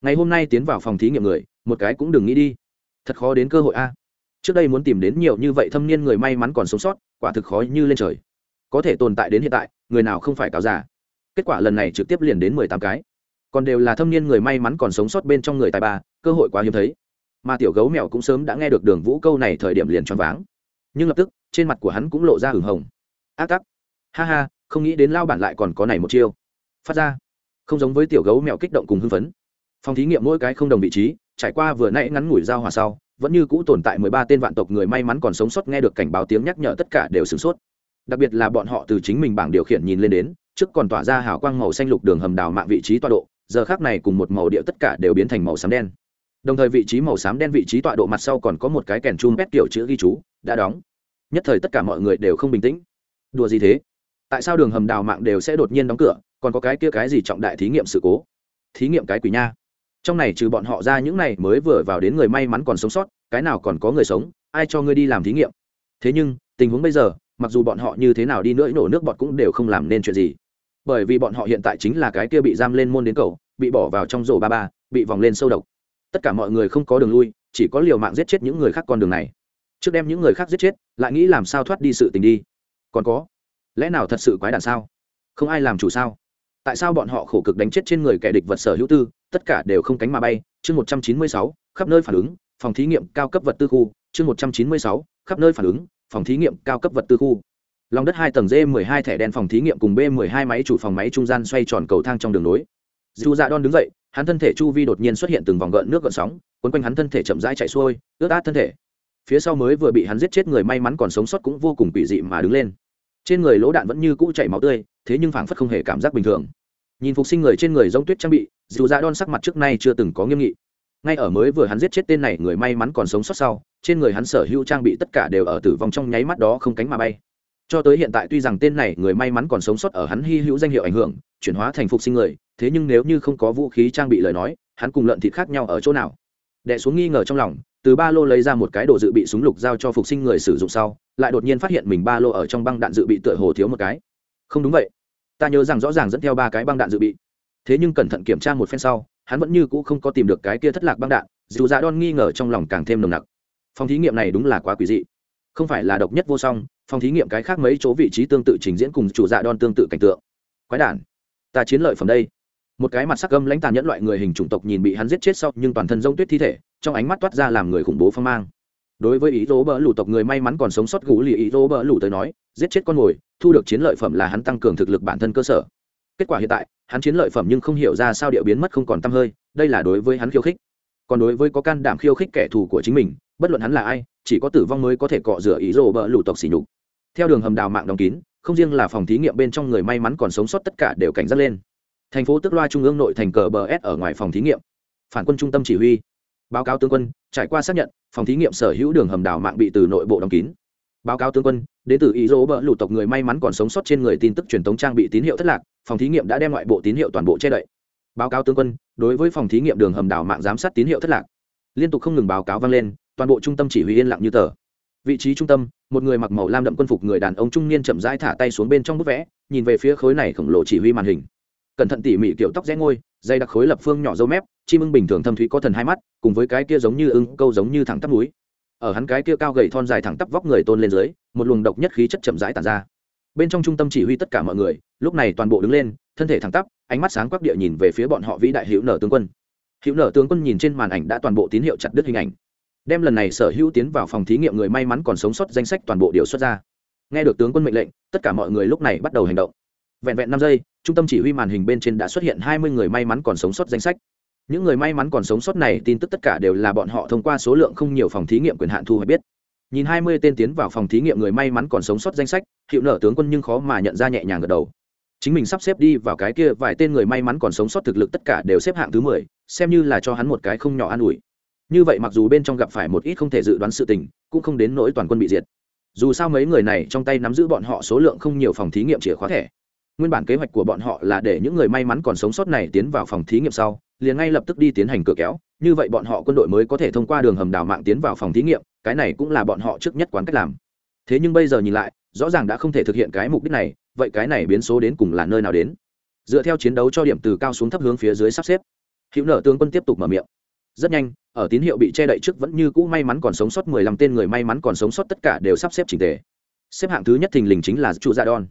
Speaker 1: Ngày hôm nay tiến vào phòng thí nghiệm người, một cái cũng đừng nghĩ đi. Thật khó đến cơ hội a. Trước đây muốn tìm đến nhiều như vậy thâm niên người may mắn còn sống sót, quả thực khó như lên trời có thể tồn tại đến hiện tại, người nào không phải cáo giả kết quả lần này trực tiếp liền đến mười tám cái. Còn đều là thâm niên người may mắn còn sống sót bên trong người tài ba, cơ hội quá hiếm thấy. Mà tiểu gấu mèo cũng sớm đã nghe được đường vũ câu này thời điểm liền choáng váng. Nhưng lập tức, trên mặt của hắn cũng lộ ra hửng hồng. Ác tắc. Ha ha, không nghĩ đến lao bản lại còn có này một chiêu. Phát ra. Không giống với tiểu gấu mèo kích động cùng hưng phấn. Phòng thí nghiệm mỗi cái không đồng vị trí, trải qua vừa nãy ngắn ngủi giao hòa sau, vẫn như cũ tồn tại mười ba tên vạn tộc người may mắn còn sống sót nghe được cảnh báo tiếng nhắc nhở tất cả đều sửng sốt đặc biệt là bọn họ từ chính mình bảng điều khiển nhìn lên đến, trước còn tỏa ra hào quang màu xanh lục đường hầm đào mạng vị trí tọa độ, giờ khác này cùng một màu điệu tất cả đều biến thành màu xám đen. Đồng thời vị trí màu xám đen vị trí tọa độ mặt sau còn có một cái kèn chum pet kiểu chữ ghi chú, đã đóng. Nhất thời tất cả mọi người đều không bình tĩnh. Đùa gì thế? Tại sao đường hầm đào mạng đều sẽ đột nhiên đóng cửa, còn có cái kia cái gì trọng đại thí nghiệm sự cố? Thí nghiệm cái quỷ nha. Trong này trừ bọn họ ra những này mới vừa vào đến người may mắn còn sống sót, cái nào còn có người sống, ai cho ngươi đi làm thí nghiệm? Thế nhưng, tình huống bây giờ mặc dù bọn họ như thế nào đi nữa, nổ nước bọt cũng đều không làm nên chuyện gì. Bởi vì bọn họ hiện tại chính là cái kia bị giam lên môn đến cầu, bị bỏ vào trong rổ ba ba, bị vòng lên sâu độc. Tất cả mọi người không có đường lui, chỉ có liều mạng giết chết những người khác con đường này. Trước đem những người khác giết chết, lại nghĩ làm sao thoát đi sự tình đi. Còn có, lẽ nào thật sự quái đản sao? Không ai làm chủ sao? Tại sao bọn họ khổ cực đánh chết trên người kẻ địch vật sở hữu tư, tất cả đều không cánh mà bay? Chương một trăm chín mươi sáu, khắp nơi phản ứng, phòng thí nghiệm cao cấp vật tư khu. Chương một trăm chín mươi sáu, khắp nơi phản ứng phòng thí nghiệm cao cấp vật tư khu. Lòng đất hai tầng d 12 thẻ đen phòng thí nghiệm cùng b 12 máy chủ phòng máy trung gian xoay tròn cầu thang trong đường nối. Dù dạ đon đứng dậy, hắn thân thể chu vi đột nhiên xuất hiện từng vòng gợn nước gợn sóng, quấn quanh hắn thân thể chậm rãi chạy xuôi, ướt át thân thể. Phía sau mới vừa bị hắn giết chết người may mắn còn sống sót cũng vô cùng quỷ dị mà đứng lên. Trên người lỗ đạn vẫn như cũ chảy máu tươi, thế nhưng phảng phất không hề cảm giác bình thường. Nhìn phục sinh người trên người giống tuyết trang bị dù dạ đon sắc mặt trước nay chưa từng có nghiêm nghị ngay ở mới vừa hắn giết chết tên này, người may mắn còn sống sót sau, trên người hắn sở hữu trang bị tất cả đều ở tử vong trong nháy mắt đó không cánh mà bay. Cho tới hiện tại tuy rằng tên này, người may mắn còn sống sót ở hắn hy hữu danh hiệu ảnh hưởng, chuyển hóa thành phục sinh người, thế nhưng nếu như không có vũ khí trang bị lời nói, hắn cùng lợn thịt khác nhau ở chỗ nào? Đẻ xuống nghi ngờ trong lòng, từ ba lô lấy ra một cái đồ dự bị súng lục giao cho phục sinh người sử dụng sau, lại đột nhiên phát hiện mình ba lô ở trong băng đạn dự bị tựa hồ thiếu một cái. Không đúng vậy. Ta nhớ rằng rõ ràng dẫn theo ba cái băng đạn dự bị. Thế nhưng cẩn thận kiểm tra một phen sau hắn vẫn như cũ không có tìm được cái kia thất lạc băng đạn, dù dạ đon nghi ngờ trong lòng càng thêm nồng nặc. Phòng thí nghiệm này đúng là quá quỷ dị. Không phải là độc nhất vô song, phòng thí nghiệm cái khác mấy chỗ vị trí tương tự trình diễn cùng chủ dạ đon tương tự cảnh tượng. Quái đản, ta chiến lợi phẩm đây. Một cái mặt sắc gâm lãnh tàn nhẫn loại người hình chủng tộc nhìn bị hắn giết chết sau, nhưng toàn thân rông tuyết thi thể, trong ánh mắt toát ra làm người khủng bố phong mang. Đối với ý dỗ bỡ lủ tộc người may mắn còn sống sót gũ lì ý dỗ bỡ lủ tới nói, giết chết con mồi, thu được chiến lợi phẩm là hắn tăng cường thực lực bản thân cơ sở kết quả hiện tại, hắn chiến lợi phẩm nhưng không hiểu ra sao điệu biến mất không còn t hơi, đây là đối với hắn khiêu khích. Còn đối với có can đảm khiêu khích kẻ thù của chính mình, bất luận hắn là ai, chỉ có tử vong mới có thể cọ rửa ý rồ bỡ lụ tộc xỉ nhục. Theo đường hầm đào mạng đóng kín, không riêng là phòng thí nghiệm bên trong người may mắn còn sống sót tất cả đều cảnh giác lên. Thành phố tức loa trung ương nội thành cờ bờ s ở ngoài phòng thí nghiệm. Phản quân trung tâm chỉ huy. Báo cáo tướng quân, trải qua xác nhận, phòng thí nghiệm sở hữu đường hầm đào mạng bị từ nội bộ đóng kín. Báo cáo tướng quân đến từ ý dỗ bỡ lụt tộc người may mắn còn sống sót trên người tin tức truyền thống trang bị tín hiệu thất lạc, phòng thí nghiệm đã đem ngoại bộ tín hiệu toàn bộ che đậy. Báo cáo tướng quân, đối với phòng thí nghiệm đường hầm đảo mạng giám sát tín hiệu thất lạc, liên tục không ngừng báo cáo vang lên, toàn bộ trung tâm chỉ huy yên lặng như tờ. Vị trí trung tâm, một người mặc màu lam đậm quân phục người đàn ông trung niên chậm rãi thả tay xuống bên trong bức vẽ, nhìn về phía khối này khổng lồ chỉ huy màn hình. Cẩn thận tỉ mỉ kiểu tóc rẽ ngôi, dây đặc khối lập phương nhỏ dâu mép, chim ưng bình thường thâm thúy có thần hai mắt, cùng với cái kia giống như ưng, câu giống như thẳng tắp núi ở hắn cái kia cao gầy thon dài thẳng tắp vóc người tôn lên dưới, một luồng độc nhất khí chất chậm rãi tàn ra. Bên trong trung tâm chỉ huy tất cả mọi người, lúc này toàn bộ đứng lên, thân thể thẳng tắp, ánh mắt sáng quắc địa nhìn về phía bọn họ vĩ đại hữu nở tướng quân. Hữu nở tướng quân nhìn trên màn ảnh đã toàn bộ tín hiệu chặt đứt hình ảnh. Đem lần này sở hữu tiến vào phòng thí nghiệm người may mắn còn sống sót danh sách toàn bộ điều xuất ra. Nghe được tướng quân mệnh lệnh, tất cả mọi người lúc này bắt đầu hành động. Vẹn vẹn năm giây, trung tâm chỉ huy màn hình bên trên đã xuất hiện hai mươi người may mắn còn sống sót danh sách những người may mắn còn sống sót này, tin tức tất cả đều là bọn họ thông qua số lượng không nhiều phòng thí nghiệm quyền hạn thu hoạch biết. Nhìn hai mươi tên tiến vào phòng thí nghiệm người may mắn còn sống sót danh sách, hiệu nở tướng quân nhưng khó mà nhận ra nhẹ nhàng gật đầu. Chính mình sắp xếp đi vào cái kia vài tên người may mắn còn sống sót thực lực tất cả đều xếp hạng thứ mười, xem như là cho hắn một cái không nhỏ an ủi. Như vậy mặc dù bên trong gặp phải một ít không thể dự đoán sự tình, cũng không đến nỗi toàn quân bị diệt. Dù sao mấy người này trong tay nắm giữ bọn họ số lượng không nhiều phòng thí nghiệm chìa khóa thẻ. Nguyên bản kế hoạch của bọn họ là để những người may mắn còn sống sót này tiến vào phòng thí nghiệm sau liền ngay lập tức đi tiến hành cửa kéo, như vậy bọn họ quân đội mới có thể thông qua đường hầm đào mạng tiến vào phòng thí nghiệm, cái này cũng là bọn họ trước nhất quán cách làm. Thế nhưng bây giờ nhìn lại, rõ ràng đã không thể thực hiện cái mục đích này, vậy cái này biến số đến cùng là nơi nào đến? Dựa theo chiến đấu cho điểm từ cao xuống thấp hướng phía dưới sắp xếp. Hữu nở tướng quân tiếp tục mở miệng. Rất nhanh, ở tín hiệu bị che đậy trước vẫn như cũ may mắn còn sống sót mười lăm tên người may mắn còn sống sót tất cả đều sắp xếp chỉnh tề. Xếp hạng thứ nhất thình lình chính là chu gia đon.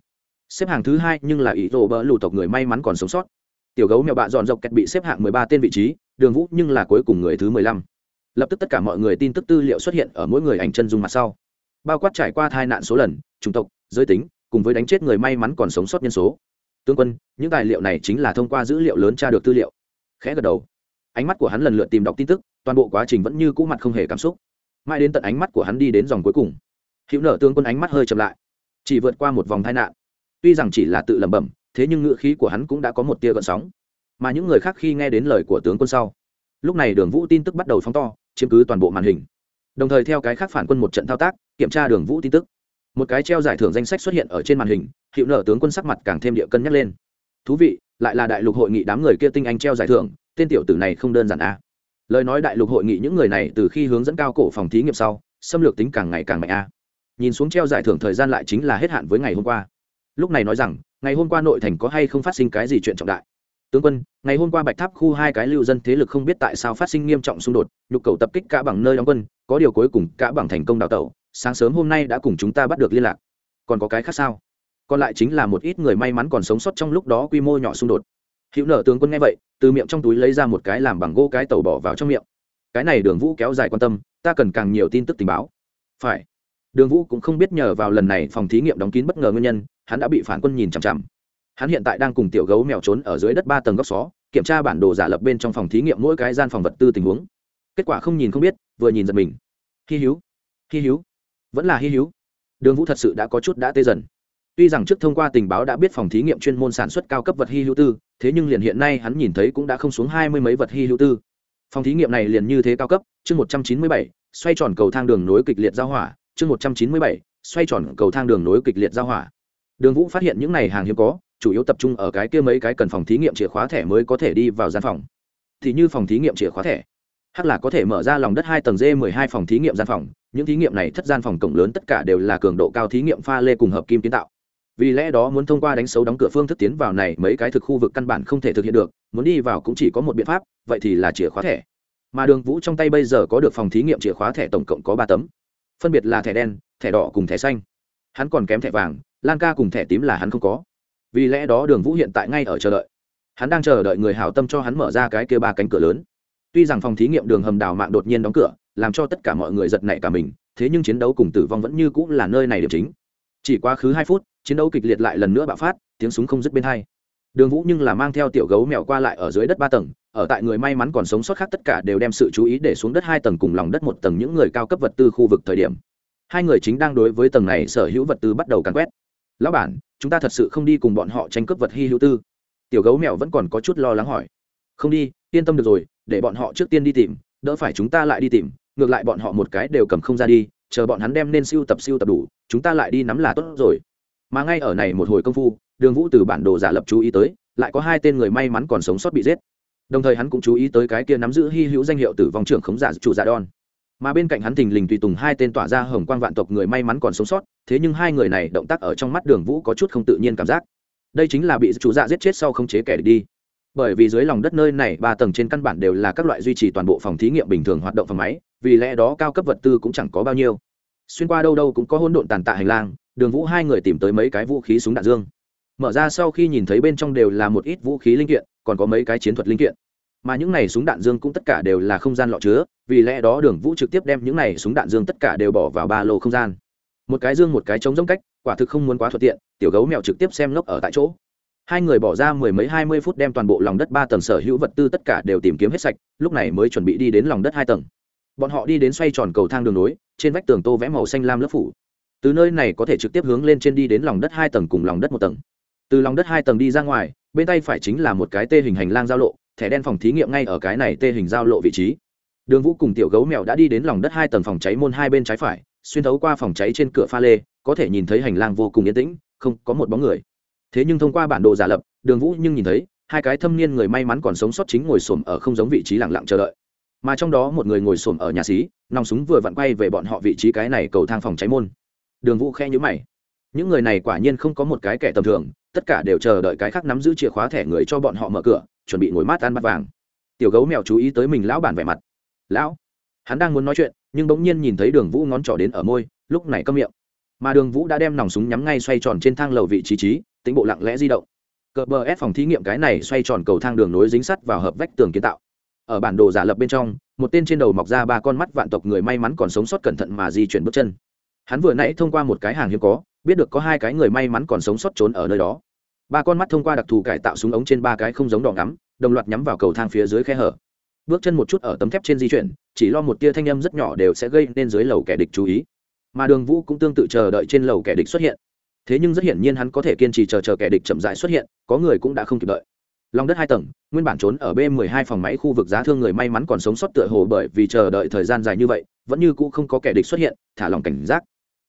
Speaker 1: Xếp hạng thứ hai nhưng là ý rồ bỡ lù tộc người may mắn còn sống sót tiểu gấu mèo bạ dọn dọc kẹt bị xếp hạng mười ba tên vị trí, đường vũ nhưng là cuối cùng người thứ mười lăm. Lập tức tất cả mọi người tin tức tư liệu xuất hiện ở mỗi người ảnh chân dung mặt sau. Bao quát trải qua tai nạn số lần, chủng tộc, giới tính, cùng với đánh chết người may mắn còn sống sót nhân số. Tướng quân, những tài liệu này chính là thông qua dữ liệu lớn tra được tư liệu. Khẽ gật đầu. Ánh mắt của hắn lần lượt tìm đọc tin tức, toàn bộ quá trình vẫn như cũ mặt không hề cảm xúc. Mãi đến tận ánh mắt của hắn đi đến dòng cuối cùng. Hữu nở tướng quân ánh mắt hơi chậm lại. Chỉ vượt qua một vòng tai nạn. Tuy rằng chỉ là tự lẩm bẩm thế nhưng ngựa khí của hắn cũng đã có một tia gợn sóng. Mà những người khác khi nghe đến lời của tướng quân sau, lúc này đường vũ tin tức bắt đầu phóng to, chiếm cứ toàn bộ màn hình. Đồng thời theo cái khác phản quân một trận thao tác, kiểm tra đường vũ tin tức. Một cái treo giải thưởng danh sách xuất hiện ở trên màn hình, hiệu nợ tướng quân sắc mặt càng thêm địa cân nhắc lên. Thú vị, lại là đại lục hội nghị đám người kia tinh anh treo giải thưởng, tên tiểu tử này không đơn giản a à. lời nói đại lục hội nghị những người này từ khi hướng dẫn cao cổ phòng thí nghiệm sau, xâm lược tính càng ngày càng mạnh a à. nhìn xuống treo giải thưởng thời gian lại chính là hết hạn với ngày hôm qua lúc này nói rằng, ngày hôm qua nội thành có hay không phát sinh cái gì chuyện trọng đại? Tướng quân, ngày hôm qua bạch tháp khu hai cái lưu dân thế lực không biết tại sao phát sinh nghiêm trọng xung đột, nhục cầu tập kích cả bằng nơi đóng quân, có điều cuối cùng cả bằng thành công đào tẩu, sáng sớm hôm nay đã cùng chúng ta bắt được liên lạc. Còn có cái khác sao? Còn lại chính là một ít người may mắn còn sống sót trong lúc đó quy mô nhỏ xung đột. Hữu nở tướng quân nghe vậy, từ miệng trong túi lấy ra một cái làm bằng gỗ cái tàu bỏ vào trong miệng. Cái này đường vũ kéo dài quan tâm, ta cần càng nhiều tin tức tình báo. Phải. Đường vũ cũng không biết nhờ vào lần này phòng thí nghiệm đóng kín bất ngờ nguyên nhân hắn đã bị phản quân nhìn chằm chằm. Hắn hiện tại đang cùng tiểu gấu mèo trốn ở dưới đất ba tầng góc xó, kiểm tra bản đồ giả lập bên trong phòng thí nghiệm mỗi cái gian phòng vật tư tình huống. Kết quả không nhìn không biết, vừa nhìn giật mình. Hy hữu hy hữu, vẫn là hy hữu. Đường vũ thật sự đã có chút đã tê dần. Tuy rằng trước thông qua tình báo đã biết phòng thí nghiệm chuyên môn sản xuất cao cấp vật hy hữu tư, thế nhưng liền hiện nay hắn nhìn thấy cũng đã không xuống hai mươi mấy vật hy hữu tư. Phòng thí nghiệm này liền như thế cao cấp, chương một trăm chín mươi bảy, xoay tròn cầu thang đường nối kịch liệt giao hỏa, chương một trăm chín mươi bảy, xoay tròn cầu thang đường nối kịch liệt giao hỏa đường vũ phát hiện những này hàng hiếm có, chủ yếu tập trung ở cái kia mấy cái cần phòng thí nghiệm chìa khóa thẻ mới có thể đi vào gian phòng. Thì như phòng thí nghiệm chìa khóa thẻ, hắc là có thể mở ra lòng đất hai tầng d mười hai phòng thí nghiệm gian phòng, những thí nghiệm này thất gian phòng cổng lớn tất cả đều là cường độ cao thí nghiệm pha lê cùng hợp kim kiến tạo. Vì lẽ đó muốn thông qua đánh xấu đóng cửa phương thức tiến vào này mấy cái thực khu vực căn bản không thể thực hiện được, muốn đi vào cũng chỉ có một biện pháp, vậy thì là chìa khóa thẻ. Mà đường vũ trong tay bây giờ có được phòng thí nghiệm chìa khóa thẻ tổng cộng có ba tấm, phân biệt là thẻ đen, thẻ đỏ cùng thẻ xanh. Hắn còn kém thẻ vàng lan ca cùng thẻ tím là hắn không có. Vì lẽ đó đường vũ hiện tại ngay ở chờ đợi. Hắn đang chờ đợi người hảo tâm cho hắn mở ra cái kia ba cánh cửa lớn. Tuy rằng phòng thí nghiệm đường hầm đào mạng đột nhiên đóng cửa, làm cho tất cả mọi người giật nảy cả mình, thế nhưng chiến đấu cùng tử vong vẫn như cũng là nơi này điểm chính. Chỉ quá khứ hai phút, chiến đấu kịch liệt lại lần nữa bạo phát, tiếng súng không dứt bên hai. Đường vũ nhưng là mang theo tiểu gấu mèo qua lại ở dưới đất ba tầng, ở tại người may mắn còn sống sót khác tất cả đều đem sự chú ý để xuống đất hai tầng cùng lòng đất một tầng những người cao cấp vật tư khu vực thời điểm. Hai người chính đang đối với tầng này sở hữu vật tư bắt đầu càn quét lão bản, chúng ta thật sự không đi cùng bọn họ tranh cướp vật hy hữu tư. Tiểu gấu mèo vẫn còn có chút lo lắng hỏi. Không đi, yên tâm được rồi, để bọn họ trước tiên đi tìm, đỡ phải chúng ta lại đi tìm, ngược lại bọn họ một cái đều cầm không ra đi, chờ bọn hắn đem nên siêu tập siêu tập đủ, chúng ta lại đi nắm là tốt rồi. Mà ngay ở này một hồi công phu, đường vũ từ bản đồ giả lập chú ý tới, lại có hai tên người may mắn còn sống sót bị giết. Đồng thời hắn cũng chú ý tới cái kia nắm giữ hy hữu danh hiệu tử vong trưởng khống giả, chủ giả đòn mà bên cạnh hắn thình lình tùy tùng hai tên tỏa ra hồng quang vạn tộc người may mắn còn sống sót, thế nhưng hai người này động tác ở trong mắt đường vũ có chút không tự nhiên cảm giác. Đây chính là bị chủ dạ giết chết sau không chế kẻ đi. Bởi vì dưới lòng đất nơi này ba tầng trên căn bản đều là các loại duy trì toàn bộ phòng thí nghiệm bình thường hoạt động phòng máy, vì lẽ đó cao cấp vật tư cũng chẳng có bao nhiêu. Xuyên qua đâu đâu cũng có hỗn độn tàn tạ hành lang, đường vũ hai người tìm tới mấy cái vũ khí súng đạn dương. Mở ra sau khi nhìn thấy bên trong đều là một ít vũ khí linh kiện, còn có mấy cái chiến thuật linh kiện mà những này súng đạn dương cũng tất cả đều là không gian lọ chứa, vì lẽ đó đường vũ trực tiếp đem những này súng đạn dương tất cả đều bỏ vào ba lô không gian. Một cái dương một cái trống giống cách, quả thực không muốn quá thuận tiện, tiểu gấu mèo trực tiếp xem lốc ở tại chỗ. Hai người bỏ ra mười mấy hai mươi phút đem toàn bộ lòng đất ba tầng sở hữu vật tư tất cả đều tìm kiếm hết sạch, lúc này mới chuẩn bị đi đến lòng đất hai tầng. Bọn họ đi đến xoay tròn cầu thang đường nối, trên vách tường tô vẽ màu xanh lam lớp phủ. Từ nơi này có thể trực tiếp hướng lên trên đi đến lòng đất hai tầng cùng lòng đất một tầng. Từ lòng đất hai tầng đi ra ngoài, bên tay phải chính là một cái tê hình hành lang giao lộ thẻ đen phòng thí nghiệm ngay ở cái này tê hình giao lộ vị trí. Đường vũ cùng tiểu gấu mèo đã đi đến lòng đất hai tầng phòng cháy môn hai bên trái phải, xuyên thấu qua phòng cháy trên cửa pha lê, có thể nhìn thấy hành lang vô cùng yên tĩnh, không có một bóng người. Thế nhưng thông qua bản đồ giả lập, đường vũ nhưng nhìn thấy, hai cái thâm niên người may mắn còn sống sót chính ngồi xổm ở không giống vị trí lặng lặng chờ đợi. Mà trong đó một người ngồi xổm ở nhà xí, nòng súng vừa vặn quay về bọn họ vị trí cái này cầu thang phòng cháy môn. Đường vũ khe nhữ mày. Những người này quả nhiên không có một cái kẻ tầm thường, tất cả đều chờ đợi cái khác nắm giữ chìa khóa thẻ người cho bọn họ mở cửa chuẩn bị ngồi mát ăn bát vàng. Tiểu gấu mèo chú ý tới mình lão bản vẻ mặt. Lão? Hắn đang muốn nói chuyện, nhưng bỗng nhiên nhìn thấy đường vũ ngón trỏ đến ở môi, lúc này câm miệng. Mà đường vũ đã đem nòng súng nhắm ngay xoay tròn trên thang lầu vị trí trí tính bộ lặng lẽ di động. Cờ bờ ép phòng thí nghiệm cái này xoay tròn cầu thang đường nối dính sắt vào hợp vách tường kiến tạo. Ở bản đồ giả lập bên trong, một tên trên đầu mọc ra ba con mắt vạn tộc người may mắn còn sống sót cẩn thận mà di chuyển bước chân. Hắn vừa nãy thông qua một cái hàng hiếm có, biết được có hai cái người may mắn còn sống sót trốn ở nơi đó ba con mắt thông qua đặc thù cải tạo súng ống trên ba cái không giống đỏ ngắm, đồng loạt nhắm vào cầu thang phía dưới khe hở. Bước chân một chút ở tấm thép trên di chuyển, chỉ lo một tia thanh âm rất nhỏ đều sẽ gây nên dưới lầu kẻ địch chú ý. Mà đường vũ cũng tương tự chờ đợi trên lầu kẻ địch xuất hiện. Thế nhưng rất hiển nhiên hắn có thể kiên trì chờ chờ kẻ địch chậm rãi xuất hiện, có người cũng đã không kịp đợi. Lòng đất hai tầng, nguyên bản trốn ở b 12 phòng máy khu vực giá thương người may mắn còn sống sót tựa hồ bởi vì chờ đợi thời gian dài như vậy, vẫn như cũ không có kẻ địch xuất hiện, thả lòng cảnh giác.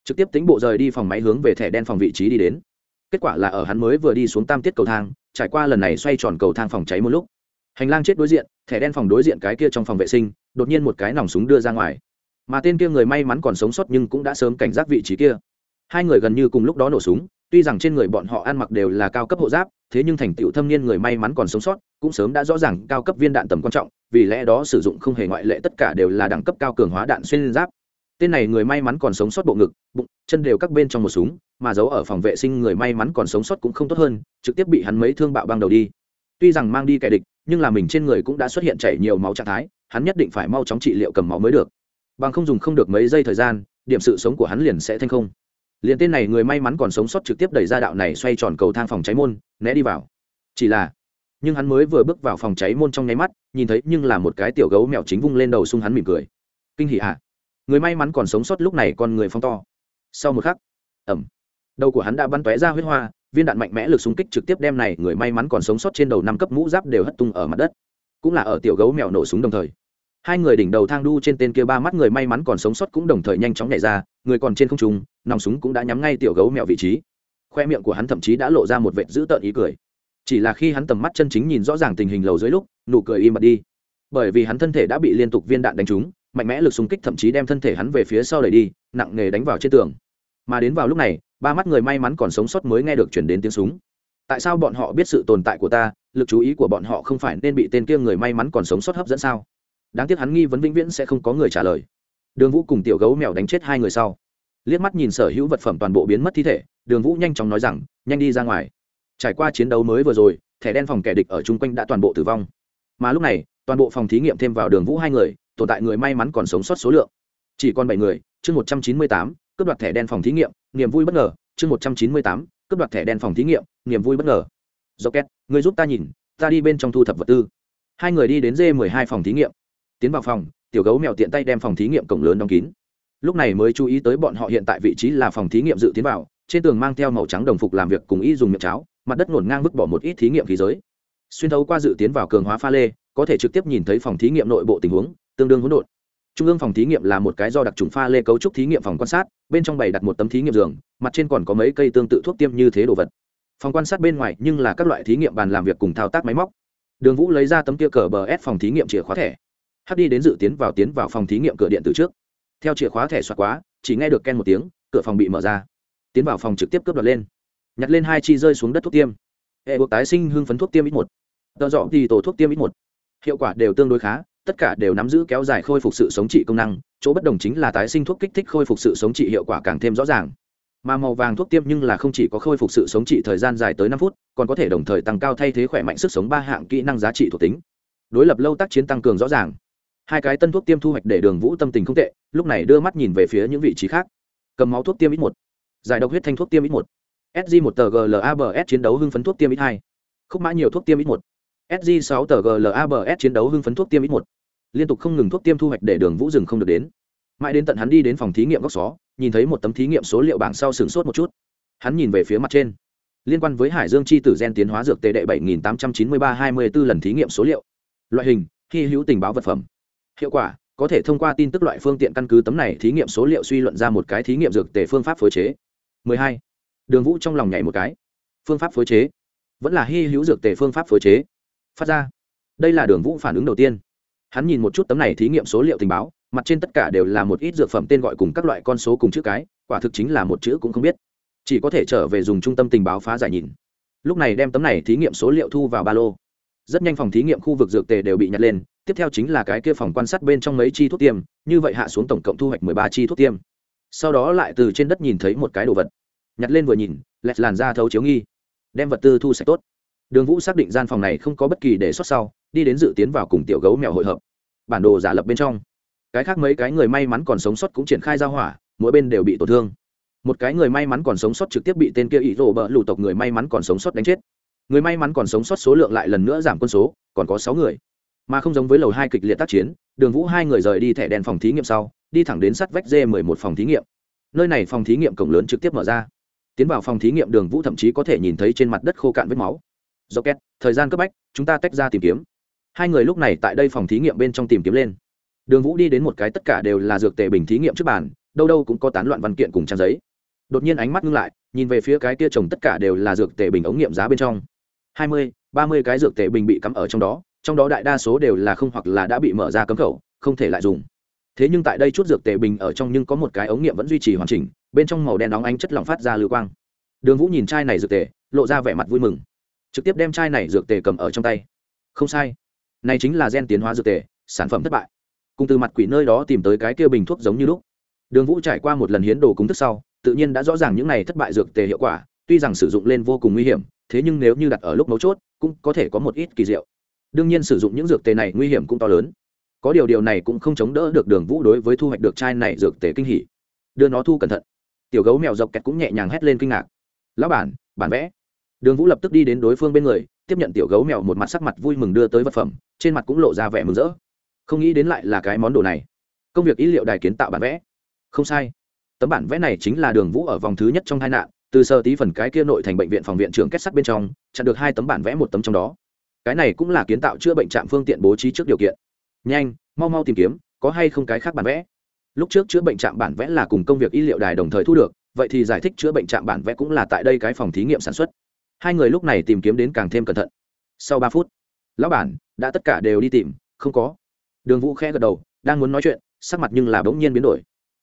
Speaker 1: Trực tiếp tính bộ rời đi phòng máy hướng về thẻ đen phòng vị trí đi đến kết quả là ở hắn mới vừa đi xuống tam tiết cầu thang, trải qua lần này xoay tròn cầu thang phòng cháy một lúc. Hành lang chết đối diện, thẻ đen phòng đối diện cái kia trong phòng vệ sinh, đột nhiên một cái nòng súng đưa ra ngoài. Mà tên kia người may mắn còn sống sót nhưng cũng đã sớm cảnh giác vị trí kia. Hai người gần như cùng lúc đó nổ súng, tuy rằng trên người bọn họ ăn mặc đều là cao cấp hộ giáp, thế nhưng thành tựu thâm niên người may mắn còn sống sót, cũng sớm đã rõ ràng cao cấp viên đạn tầm quan trọng, vì lẽ đó sử dụng không hề ngoại lệ tất cả đều là đẳng cấp cao cường hóa đạn xuyên giáp tên này người may mắn còn sống sót bộ ngực, bụng, chân đều các bên trong một súng, mà giấu ở phòng vệ sinh người may mắn còn sống sót cũng không tốt hơn, trực tiếp bị hắn mấy thương bạo băng đầu đi. Tuy rằng mang đi kẻ địch, nhưng là mình trên người cũng đã xuất hiện chảy nhiều máu trạng thái, hắn nhất định phải mau chóng trị liệu cầm máu mới được. Bằng không dùng không được mấy giây thời gian, điểm sự sống của hắn liền sẽ thành không. Liền tên này người may mắn còn sống sót trực tiếp đẩy ra đạo này xoay tròn cầu thang phòng cháy môn, né đi vào. Chỉ là, nhưng hắn mới vừa bước vào phòng cháy môn trong nháy mắt, nhìn thấy nhưng là một cái tiểu gấu mèo chính vung lên đầu xung hắn mỉm cười. Kinh hỉ hạ người may mắn còn sống sót lúc này còn người phong to. Sau một khắc ẩm đầu của hắn đã bắn tóe ra huyết hoa, viên đạn mạnh mẽ lực xung kích trực tiếp đem này người may mắn còn sống sót trên đầu năm cấp mũ giáp đều hất tung ở mặt đất. Cũng là ở tiểu gấu mèo nổ súng đồng thời, hai người đỉnh đầu thang đu trên tên kia ba mắt người may mắn còn sống sót cũng đồng thời nhanh chóng nhảy ra, người còn trên không trung, nòng súng cũng đã nhắm ngay tiểu gấu mèo vị trí. Khoe miệng của hắn thậm chí đã lộ ra một vệt dữ tợn ý cười. Chỉ là khi hắn tầm mắt chân chính nhìn rõ ràng tình hình lầu dưới lúc, nụ cười im bặt đi. Bởi vì hắn thân thể đã bị liên tục viên đạn đánh trúng mạnh mẽ lực xung kích thậm chí đem thân thể hắn về phía sau đẩy đi, nặng nề đánh vào trên tường. Mà đến vào lúc này, ba mắt người may mắn còn sống sót mới nghe được chuyển đến tiếng súng. Tại sao bọn họ biết sự tồn tại của ta, lực chú ý của bọn họ không phải nên bị tên kia người may mắn còn sống sót hấp dẫn sao? Đáng tiếc hắn nghi vấn vĩnh viễn sẽ không có người trả lời. Đường vũ cùng tiểu gấu mèo đánh chết hai người sau. Liếc mắt nhìn sở hữu vật phẩm toàn bộ biến mất thi thể, đường vũ nhanh chóng nói rằng, nhanh đi ra ngoài. Trải qua chiến đấu mới vừa rồi, thẻ đen phòng kẻ địch ở chung quanh đã toàn bộ tử vong. Mà lúc này, toàn bộ phòng thí nghiệm thêm vào đường vũ hai người tồn tại người may mắn còn sống sót số lượng. Chỉ còn bảy người, chương một trăm chín mươi tám, cướp đoạt thẻ đen phòng thí nghiệm, niềm vui bất ngờ, chương một trăm chín mươi tám, cướp đoạt thẻ đen phòng thí nghiệm, niềm vui bất ngờ. Do két người giúp ta nhìn, ta đi bên trong thu thập vật tư. Hai người đi đến d mười hai phòng thí nghiệm. Tiến vào phòng, tiểu gấu mèo tiện tay đem phòng thí nghiệm cổng lớn đóng kín. Lúc này mới chú ý tới bọn họ hiện tại vị trí là phòng thí nghiệm dự tiến vào, trên tường mang theo màu trắng đồng phục làm việc cùng y dùng miệng cháo, mặt đất ngổn ngang vứt bỏ một ít thí nghiệm khí giới. Xuyên thấu qua dự tiến vào cường hóa pha lê, có thể trực tiếp nhìn thấy phòng thí nghiệm nội bộ tình huống tương đương hỗn độn. Trung ương phòng thí nghiệm là một cái do đặc trùng pha lê cấu trúc thí nghiệm phòng quan sát, bên trong bày đặt một tấm thí nghiệm giường, mặt trên còn có mấy cây tương tự thuốc tiêm như thế đồ vật. Phòng quan sát bên ngoài nhưng là các loại thí nghiệm bàn làm việc cùng thao tác máy móc. Đường vũ lấy ra tấm kia cờ bờ ép phòng thí nghiệm chìa khóa thẻ. Hắc đi đến dự tiến vào tiến vào phòng thí nghiệm cửa điện từ trước. Theo chìa khóa thẻ xoạt quá, chỉ nghe được ken một tiếng, cửa phòng bị mở ra. Tiến vào phòng trực tiếp cướp đoạt lên. Nhặt lên hai chi rơi xuống đất thuốc tiêm. Hệ buộc tái sinh hưng phấn thuốc tiêm ít một. Tợ dọ thì tổ thuốc tiêm ít một. Hiệu quả đều tương đối khá tất cả đều nắm giữ kéo dài khôi phục sự sống trị công năng, chỗ bất đồng chính là tái sinh thuốc kích thích khôi phục sự sống trị hiệu quả càng thêm rõ ràng. Mà màu vàng thuốc tiêm nhưng là không chỉ có khôi phục sự sống trị thời gian dài tới năm phút, còn có thể đồng thời tăng cao thay thế khỏe mạnh sức sống ba hạng kỹ năng giá trị thuộc tính. Đối lập lâu tác chiến tăng cường rõ ràng. Hai cái tân thuốc tiêm thu hoạch để đường vũ tâm tình không tệ, lúc này đưa mắt nhìn về phía những vị trí khác. Cầm máu thuốc tiêm ít một. Giải độc huyết thanh thuốc tiêm ít một. Sg một tờ glabs chiến đấu hưng phấn thuốc tiêm ít hai. Khúc mã nhiều thuốc tiêm ít một. SG6 tờ glabs chiến đấu hưng phấn thuốc tiêm ít một. Liên tục không ngừng thuốc tiêm thu hoạch để đường vũ rừng không được đến. Mãi đến tận hắn đi đến phòng thí nghiệm góc xó, nhìn thấy một tấm thí nghiệm số liệu bảng sau sửng sốt một chút. Hắn nhìn về phía mặt trên. Liên quan với hải dương chi tử gen tiến hóa dược tệ đệ bảy nghìn tám trăm chín mươi ba hai mươi b ố lần thí nghiệm số liệu. Loại hình, hy hữu tình báo vật phẩm. Hiệu quả, có thể thông qua tin tức loại phương tiện căn cứ tấm này thí nghiệm số liệu suy luận ra một cái thí nghiệm dược tề phương pháp phối chế. 12. đường vũ trong lòng nhảy một cái. Phương pháp phối chế. Vẫn là hy hữu dược tề phương pháp phối chế phát ra. Đây là đường vũ phản ứng đầu tiên. Hắn nhìn một chút tấm này thí nghiệm số liệu tình báo, mặt trên tất cả đều là một ít dược phẩm tên gọi cùng các loại con số cùng chữ cái, quả thực chính là một chữ cũng không biết. Chỉ có thể trở về dùng trung tâm tình báo phá giải nhìn. Lúc này đem tấm này thí nghiệm số liệu thu vào ba lô. Rất nhanh phòng thí nghiệm khu vực dược tề đều bị nhặt lên, tiếp theo chính là cái kia phòng quan sát bên trong mấy chi thuốc tiêm, như vậy hạ xuống tổng cộng thu hoạch mười ba chi thuốc tiêm. Sau đó lại từ trên đất nhìn thấy một cái đồ vật. Nhặt lên vừa nhìn, lẹt làn ra thấu chiếu nghi. Đem vật tư thu sạch tốt đường vũ xác định gian phòng này không có bất kỳ đề xuất sau, đi đến dự tiến vào cùng tiểu gấu mèo hội hợp. Bản đồ giả lập bên trong. Cái khác mấy cái người may mắn còn sống sót cũng triển khai giao hỏa, mỗi bên đều bị tổn thương. Một cái người may mắn còn sống sót trực tiếp bị tên kia ý rổ bỡ lụ tộc người may mắn còn sống sót đánh chết. Người may mắn còn sống sót số lượng lại lần nữa giảm quân số, còn có sáu người. Mà không giống với lầu hai kịch liệt tác chiến, đường vũ hai người rời đi thẻ đèn phòng thí nghiệm sau, đi thẳng đến sắt vách d mười một phòng thí nghiệm. Nơi này phòng thí nghiệm cổng lớn trực tiếp mở ra. Tiến vào phòng thí nghiệm, đường vũ thậm chí có thể nhìn thấy trên mặt đất khô cạn vết máu do két thời gian cấp bách, chúng ta tách ra tìm kiếm. Hai người lúc này tại đây phòng thí nghiệm bên trong tìm kiếm lên. Đường vũ đi đến một cái tất cả đều là dược tề bình thí nghiệm trước bàn, đâu đâu cũng có tán loạn văn kiện cùng trang giấy. Đột nhiên ánh mắt ngưng lại, nhìn về phía cái kia trồng tất cả đều là dược tề bình ống nghiệm giá bên trong. Hai mươi, ba mươi cái dược tề bình bị cắm ở trong đó trong đó đại đa số đều là không hoặc là đã bị mở ra cấm khẩu, không thể lại dùng. Thế nhưng tại đây chút dược tề bình ở trong nhưng có một cái ống nghiệm vẫn duy trì hoàn chỉnh, bên trong màu đen nóng ánh chất lỏng phát ra lưu quang. Đường vũ nhìn chai này dược tề, lộ ra vẻ mặt vui mừng trực tiếp đem chai này dược tề cầm ở trong tay. Không sai. Này chính là gen tiến hóa dược tề, sản phẩm thất bại. Cùng từ mặt quỷ nơi đó tìm tới cái kia bình thuốc giống như lúc. Đường vũ trải qua một lần hiến đồ cúng thức sau, tự nhiên đã rõ ràng những này thất bại dược tề hiệu quả, tuy rằng sử dụng lên vô cùng nguy hiểm, thế nhưng nếu như đặt ở lúc mấu chốt, cũng có thể có một ít kỳ diệu. Đương nhiên sử dụng những dược tề này nguy hiểm cũng to lớn. Có điều điều này cũng không chống đỡ được đường vũ đối với thu hoạch được chai này dược tề kinh hỉ. Đưa nó thu cẩn thận. Tiểu gấu mèo dọc kẹt cũng nhẹ nhàng hét lên kinh ngạc. Lão bản bản vẽ đường vũ lập tức đi đến đối phương bên người, tiếp nhận tiểu gấu mèo một mặt sắc mặt vui mừng đưa tới vật phẩm, trên mặt cũng lộ ra vẻ mừng rỡ. Không nghĩ đến lại là cái món đồ này. Công việc ý liệu đài kiến tạo bản vẽ. Không sai. Tấm bản vẽ này chính là đường vũ ở vòng thứ nhất trong hai nạn, từ sơ tí phần cái kia nội thành bệnh viện phòng viện trưởng kết sắt bên trong, chặn được hai tấm bản vẽ một tấm trong đó. Cái này cũng là kiến tạo chữa bệnh trạm phương tiện bố trí trước điều kiện. Nhanh, mau mau tìm kiếm, có hay không cái khác bản vẽ? Lúc trước chữa bệnh trạm bản vẽ là cùng công việc y liệu đài đồng thời thu được, vậy thì giải thích chữa bệnh trạm bản vẽ cũng là tại đây cái phòng thí nghiệm sản xuất hai người lúc này tìm kiếm đến càng thêm cẩn thận. Sau ba phút, lão bản đã tất cả đều đi tìm, không có. Đường vũ khẽ gật đầu, đang muốn nói chuyện, sắc mặt nhưng là bỗng nhiên biến đổi.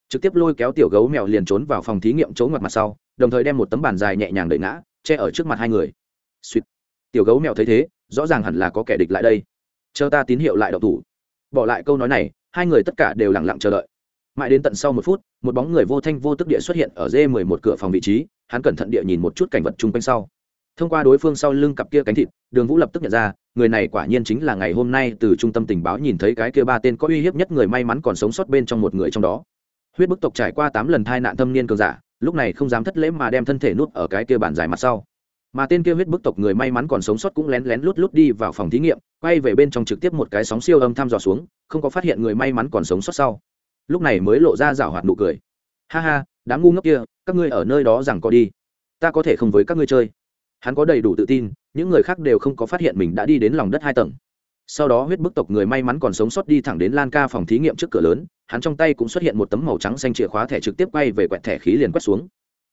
Speaker 1: Trực tiếp lôi kéo tiểu gấu mèo liền trốn vào phòng thí nghiệm trốn ngoặt mặt sau, đồng thời đem một tấm bàn dài nhẹ nhàng đợi ngã, che ở trước mặt hai người. Suýt. Tiểu gấu mèo thấy thế, rõ ràng hẳn là có kẻ địch lại đây. Chờ ta tín hiệu lại đậu thủ. Bỏ lại câu nói này, hai người tất cả đều lặng lặng chờ đợi. Mãi đến tận sau một phút, một bóng người vô thanh vô tức địa xuất hiện ở dê mười một cửa phòng vị trí, hắn cẩn thận địa nhìn một chút cảnh vật chung quanh sau thông qua đối phương sau lưng cặp kia cánh thịt, đường vũ lập tức nhận ra, người này quả nhiên chính là ngày hôm nay từ trung tâm tình báo nhìn thấy cái kia ba tên có uy hiếp nhất người may mắn còn sống sót bên trong một người trong đó. Huyết bức tộc trải qua tám lần thai nạn thâm niên cường giả, lúc này không dám thất lễ mà đem thân thể nuốt ở cái kia bàn dài mặt sau. Mà tên kia huyết bức tộc người may mắn còn sống sót cũng lén lén lút lút đi vào phòng thí nghiệm, quay về bên trong trực tiếp một cái sóng siêu âm thăm dò xuống, không có phát hiện người may mắn còn sống sót sau. Lúc này mới lộ ra rảo hoạt nụ cười. Ha ha, đám ngu ngốc kia, các ngươi ở nơi đó rằng có đi. Ta có thể không với các ngươi chơi hắn có đầy đủ tự tin, những người khác đều không có phát hiện mình đã đi đến lòng đất hai tầng. Sau đó huyết bức tộc người may mắn còn sống sót đi thẳng đến lan ca phòng thí nghiệm trước cửa lớn, hắn trong tay cũng xuất hiện một tấm màu trắng xanh chìa khóa thẻ trực tiếp quay về quẹt thẻ khí liền quét xuống.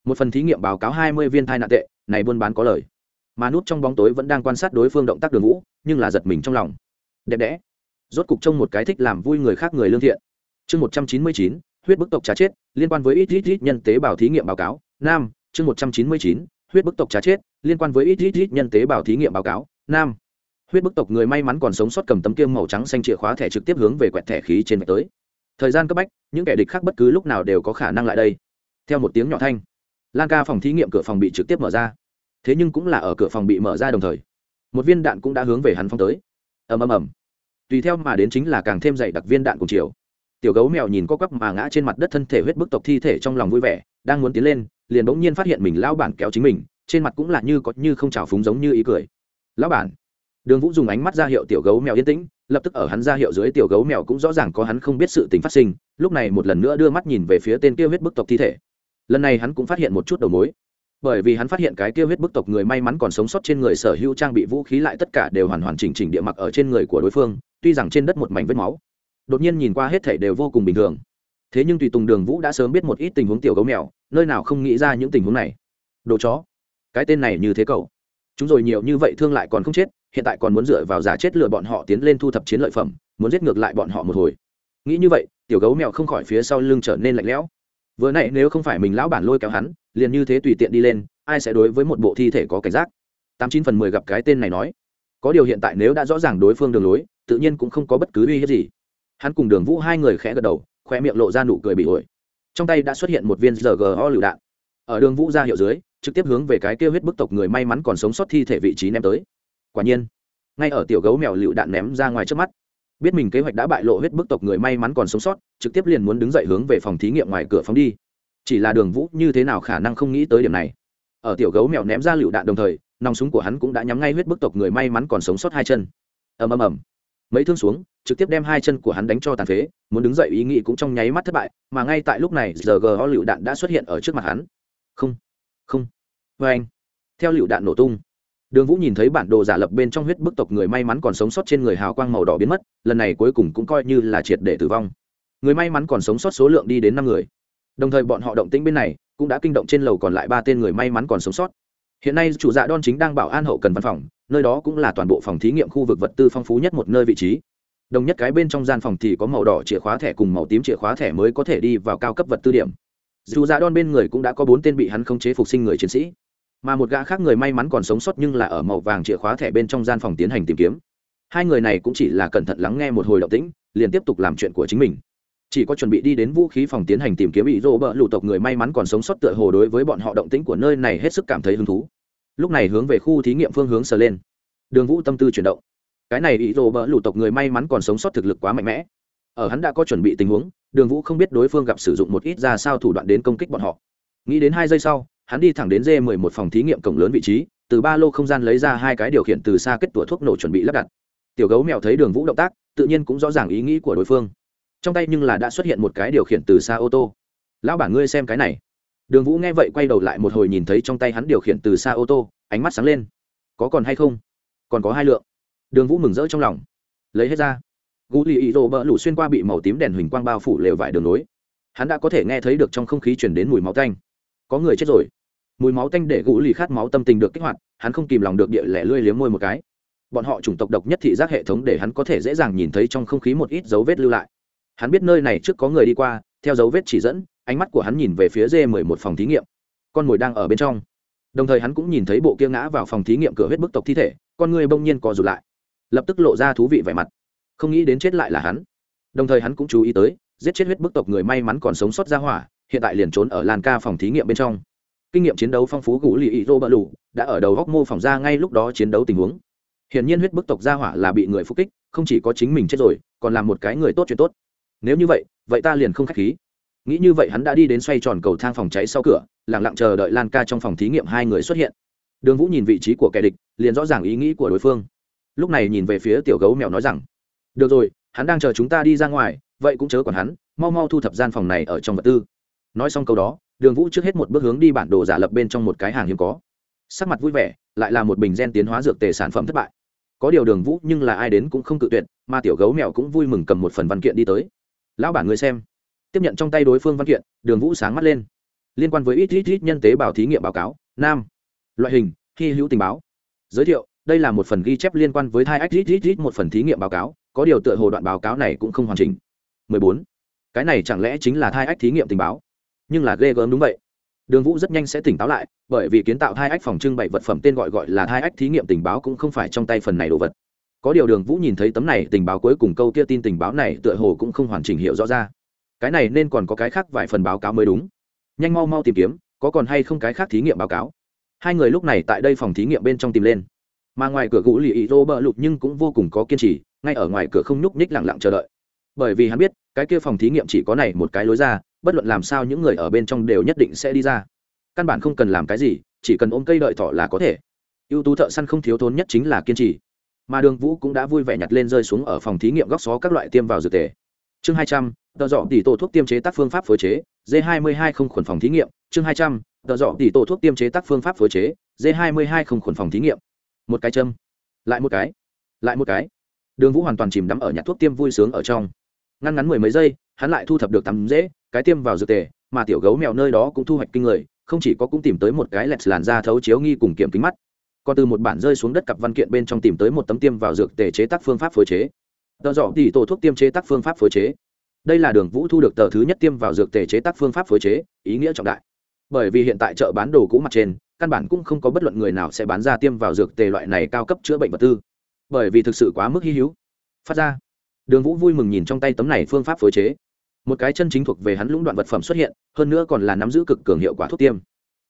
Speaker 1: Một phần thí nghiệm báo cáo hai mươi viên thai nạn tệ, này buôn bán có lời. Mà nút trong bóng tối vẫn đang quan sát đối phương động tác đường vũ, nhưng là giật mình trong lòng. Đẹp đẽ. Rốt cục trông một cái thích làm vui người khác người lương thiện. Chương một trăm chín mươi chín, huyết bức tộc trá chết, liên quan với ít ít ít nhân tế bào thí nghiệm báo cáo. Nam, chương một trăm chín mươi chín huyết bức tộc trá chết, liên quan với ít ít ít nhân tế bào thí nghiệm báo cáo. Nam, huyết bức tộc người may mắn còn sống sót cầm tấm kiêm màu trắng xanh chìa khóa thẻ trực tiếp hướng về quẹt thẻ khí trên vạch tới. Thời gian cấp bách, những kẻ địch khác bất cứ lúc nào đều có khả năng lại đây. Theo một tiếng nhỏ thanh, lan ca phòng thí nghiệm cửa phòng bị trực tiếp mở ra. Thế nhưng cũng là ở cửa phòng bị mở ra đồng thời, một viên đạn cũng đã hướng về hắn phong tới. Ầm ầm ầm. Tùy theo mà đến chính là càng thêm dày đặc viên đạn cùng chiều. Tiểu gấu mèo nhìn có quắp mà ngã trên mặt đất thân thể huyết bức tộc thi thể trong lòng vui vẻ, đang muốn tiến lên liền bỗng nhiên phát hiện mình lão bản kéo chính mình, trên mặt cũng là như có như không trào phúng giống như ý cười. Lão bản. Đường vũ dùng ánh mắt ra hiệu tiểu gấu mèo yên tĩnh, lập tức ở hắn ra hiệu dưới tiểu gấu mèo cũng rõ ràng có hắn không biết sự tình phát sinh, lúc này một lần nữa đưa mắt nhìn về phía tên kia huyết bức tộc thi thể. Lần này hắn cũng phát hiện một chút đầu mối. Bởi vì hắn phát hiện cái kia huyết bức tộc người may mắn còn sống sót trên người sở hữu trang bị vũ khí lại tất cả đều hoàn hoàn chỉnh chỉnh địa mặc ở trên người của đối phương, tuy rằng trên đất một mảnh vết máu. Đột nhiên nhìn qua hết thể đều vô cùng bình thường thế nhưng tùy tùng đường vũ đã sớm biết một ít tình huống tiểu gấu mèo, nơi nào không nghĩ ra những tình huống này. Đồ chó, cái tên này như thế cậu. Chúng rồi nhiều như vậy thương lại còn không chết, hiện tại còn muốn dựa vào giả chết lừa bọn họ tiến lên thu thập chiến lợi phẩm, muốn giết ngược lại bọn họ một hồi. Nghĩ như vậy, tiểu gấu mèo không khỏi phía sau lưng trở nên lạnh lẽo. Vừa nãy nếu không phải mình lão bản lôi kéo hắn, liền như thế tùy tiện đi lên, ai sẽ đối với một bộ thi thể có cảnh giác? Tám chín phần mười gặp cái tên này nói. Có điều hiện tại nếu đã rõ ràng đối phương đường lối, tự nhiên cũng không có bất cứ uy hiếp gì. Hắn cùng đường vũ hai người khẽ gật đầu khoe miệng lộ ra nụ cười bị ổi. Trong tay đã xuất hiện một viên rgo lựu đạn. Ở đường vũ ra hiệu dưới, trực tiếp hướng về cái kêu huyết bức tộc người may mắn còn sống sót thi thể vị trí ném tới. Quả nhiên, ngay ở tiểu gấu mèo lựu đạn ném ra ngoài trước mắt, biết mình kế hoạch đã bại lộ huyết bức tộc người may mắn còn sống sót, trực tiếp liền muốn đứng dậy hướng về phòng thí nghiệm ngoài cửa phóng đi. Chỉ là đường vũ như thế nào khả năng không nghĩ tới điểm này. Ở tiểu gấu mèo ném ra lựu đạn đồng thời, nòng súng của hắn cũng đã nhắm ngay huyết bức tộc người may mắn còn sống sót hai chân. Ầm ầm ầm. Mấy thương xuống trực tiếp đem hai chân của hắn đánh cho tàn phế, muốn đứng dậy ý nghĩ cũng trong nháy mắt thất bại, mà ngay tại lúc này, giờ gho lựu đạn đã xuất hiện ở trước mặt hắn. Không không. Vê anh, theo lựu đạn nổ tung, đường vũ nhìn thấy bản đồ giả lập bên trong huyết bức tộc người may mắn còn sống sót trên người hào quang màu đỏ biến mất, lần này cuối cùng cũng coi như là triệt để tử vong. Người may mắn còn sống sót số lượng đi đến năm người. Đồng thời bọn họ động tĩnh bên này cũng đã kinh động trên lầu còn lại ba tên người may mắn còn sống sót. Hiện nay chủ dạ đon chính đang bảo an hậu cần văn phòng, nơi đó cũng là toàn bộ phòng thí nghiệm khu vực vật tư phong phú nhất một nơi vị trí đồng nhất cái bên trong gian phòng thì có màu đỏ chìa khóa thẻ cùng màu tím chìa khóa thẻ mới có thể đi vào cao cấp vật tư điểm. Dù dạ đon bên người cũng đã có bốn tên bị hắn không chế phục sinh người chiến sĩ. Mà một gã khác người may mắn còn sống sót nhưng là ở màu vàng chìa khóa thẻ bên trong gian phòng tiến hành tìm kiếm. Hai người này cũng chỉ là cẩn thận lắng nghe một hồi động tĩnh, liền tiếp tục làm chuyện của chính mình. Chỉ có chuẩn bị đi đến vũ khí phòng tiến hành tìm kiếm bị rô bỡ lụ tộc người may mắn còn sống sót tựa hồ đối với bọn họ động tĩnh của nơi này hết sức cảm thấy hứng thú. Lúc này hướng về khu thí nghiệm phương hướng sờ lên. Đường vũ tâm tư chuyển động cái này ý rô bỡ lụ tộc người may mắn còn sống sót thực lực quá mạnh mẽ. Ở hắn đã có chuẩn bị tình huống, đường vũ không biết đối phương gặp sử dụng một ít ra sao thủ đoạn đến công kích bọn họ. Nghĩ đến hai giây sau, hắn đi thẳng đến d 11 phòng thí nghiệm cổng lớn vị trí, từ ba lô không gian lấy ra hai cái điều khiển từ xa kết tủa thuốc nổ chuẩn bị lắp đặt. Tiểu gấu mèo thấy đường vũ động tác, tự nhiên cũng rõ ràng ý nghĩ của đối phương. Trong tay nhưng là đã xuất hiện một cái điều khiển từ xa ô tô. Lão bản ngươi xem cái này. Đường vũ nghe vậy quay đầu lại một hồi nhìn thấy trong tay hắn điều khiển từ xa ô tô, ánh mắt sáng lên. Có còn hay không? Còn có hai lượng đường vũ mừng rỡ trong lòng. Lấy hết ra. Gú lì ý rô bỡ lủ xuyên qua bị màu tím đèn huỳnh quang bao phủ lều vải đường nối. Hắn đã có thể nghe thấy được trong không khí chuyển đến mùi máu tanh. Có người chết rồi. Mùi máu tanh để gũ lì khát máu tâm tình được kích hoạt, hắn không kìm lòng được địa lẻ lươi liếm môi một cái. Bọn họ chủng tộc độc nhất thị giác hệ thống để hắn có thể dễ dàng nhìn thấy trong không khí một ít dấu vết lưu lại. Hắn biết nơi này trước có người đi qua, theo dấu vết chỉ dẫn, ánh mắt của hắn nhìn về phía dê mười một phòng thí nghiệm. Con mồi đang ở bên trong. Đồng thời hắn cũng nhìn thấy bộ kia ngã vào phòng thí nghiệm cửa huyết bức tộc thi thể, con người bỗng nhiên co rụt lại lập tức lộ ra thú vị vẻ mặt. Không nghĩ đến chết lại là hắn. Đồng thời hắn cũng chú ý tới, giết chết huyết bức tộc người may mắn còn sống sót ra hỏa, hiện tại liền trốn ở lan ca phòng thí nghiệm bên trong. Kinh nghiệm chiến đấu phong phú gũ lì ý rô bờ lù, đã ở đầu góc mô phỏng ra ngay lúc đó chiến đấu tình huống. Hiển nhiên huyết bức tộc ra hỏa là bị người phúc kích, không chỉ có chính mình chết rồi, còn là một cái người tốt chuyện tốt. Nếu như vậy vậy ta liền không k h á c h khí. Nghĩ như vậy hắn đã đi đến xoay tròn cầu thang phòng cháy sau cửa lẳng lặng chờ đợi lan ca trong phòng thí nghiệm hai người xuất hiện. Đường vũ nhìn vị trí của kẻ địch, liền rõ ràng ý nghĩ của đối phương lúc này nhìn về phía tiểu gấu mèo nói rằng, được rồi, hắn đang chờ chúng ta đi ra ngoài, vậy cũng chớ còn hắn, mau mau thu thập gian phòng này ở trong vật tư. Nói xong câu đó, đường vũ trước hết một bước hướng đi bản đồ giả lập bên trong một cái hàng hiếm có. Sắc mặt vui vẻ, lại là một bình gen tiến hóa dược tề sản phẩm thất bại. Có điều đường vũ nhưng là ai đến cũng không cự tuyệt, mà tiểu gấu mèo cũng vui mừng cầm một phần văn kiện đi tới. Lão bản người xem. Tiếp nhận trong tay đối phương văn kiện, đường vũ sáng mắt lên. Liên quan với ít ít ít nhân tế bào thí nghiệm báo cáo, nam, loại hình, hy hữu tình báo. Giới thiệu đây là một phần ghi chép liên quan với thai ách ít ít ít một phần thí nghiệm báo cáo, có điều tựa hồ đoạn báo cáo này cũng không hoàn chỉnh. 14. cái này chẳng lẽ chính là thai ách thí nghiệm tình báo? Nhưng là ghê gớm đúng vậy. Đường vũ rất nhanh sẽ tỉnh táo lại, bởi vì kiến tạo thai ách phòng trưng bày vật phẩm tên gọi gọi là thai ách thí nghiệm tình báo cũng không phải trong tay phần này đồ vật. Có điều đường vũ nhìn thấy tấm này tình báo cuối cùng câu kia tin tình báo này tựa hồ cũng không hoàn chỉnh hiểu rõ ra. Cái này nên còn có cái khác vài phần báo cáo mới đúng. Nhanh mau mau tìm kiếm, có còn hay không cái khác thí nghiệm báo cáo? Hai người lúc này tại đây phòng thí nghiệm bên trong tìm lên mà ngoài cửa gũ lì ý rô bờ lụt nhưng cũng vô cùng có kiên trì, ngay ở ngoài cửa không nhúc nhích lẳng lặng chờ đợi. Bởi vì hắn biết, cái kia phòng thí nghiệm chỉ có này một cái lối ra, bất luận làm sao những người ở bên trong đều nhất định sẽ đi ra. Căn bản không cần làm cái gì, chỉ cần ôm cây đợi thỏ là có thể. Ưu tú thợ săn không thiếu thốn nhất chính là kiên trì. Mà đường vũ cũng đã vui vẻ nhặt lên rơi xuống ở phòng thí nghiệm góc xó các loại tiêm vào dược tề. Chương hai trăm tờ dọ tỷ tổ thuốc tiêm chế tác phương pháp phối chế d hai mươi hai không khuẩn phòng thí nghiệm. Chương hai trăm tờ dọ tỷ tổ thuốc tiêm chế tác phương pháp phối chế d hai mươi hai không khuẩn phòng thí nghiệm một cái châm, lại một cái, lại một cái. Đường vũ hoàn toàn chìm đắm ở nhặt thuốc tiêm vui sướng ở trong. Ngăn ngắn mười mấy giây, hắn lại thu thập được tắm dễ cái tiêm vào dược tề, mà tiểu gấu mèo nơi đó cũng thu hoạch kinh người, không chỉ có cũng tìm tới một cái lẹt làn da thấu chiếu nghi cùng kiểm kính mắt. Còn từ một bản rơi xuống đất cặp văn kiện bên trong tìm tới một tấm tiêm vào dược tề chế tác phương pháp phối chế. Tờ dọ tỉ tổ thuốc tiêm chế tác phương pháp phối chế. Đây là đường vũ thu được tờ thứ nhất tiêm vào dược tề chế tác phương pháp phối chế, ý nghĩa trọng đại. Bởi vì hiện tại chợ bán đồ cũ mặt trên căn bản cũng không có bất luận người nào sẽ bán ra tiêm vào dược tề loại này cao cấp chữa bệnh vật tư. Bởi vì thực sự quá mức hy hữu. Phát ra. Đường vũ vui mừng nhìn trong tay tấm này phương pháp phối chế. Một cái chân chính thuộc về hắn lũng đoạn vật phẩm xuất hiện, hơn nữa còn là nắm giữ cực cường hiệu quả thuốc tiêm.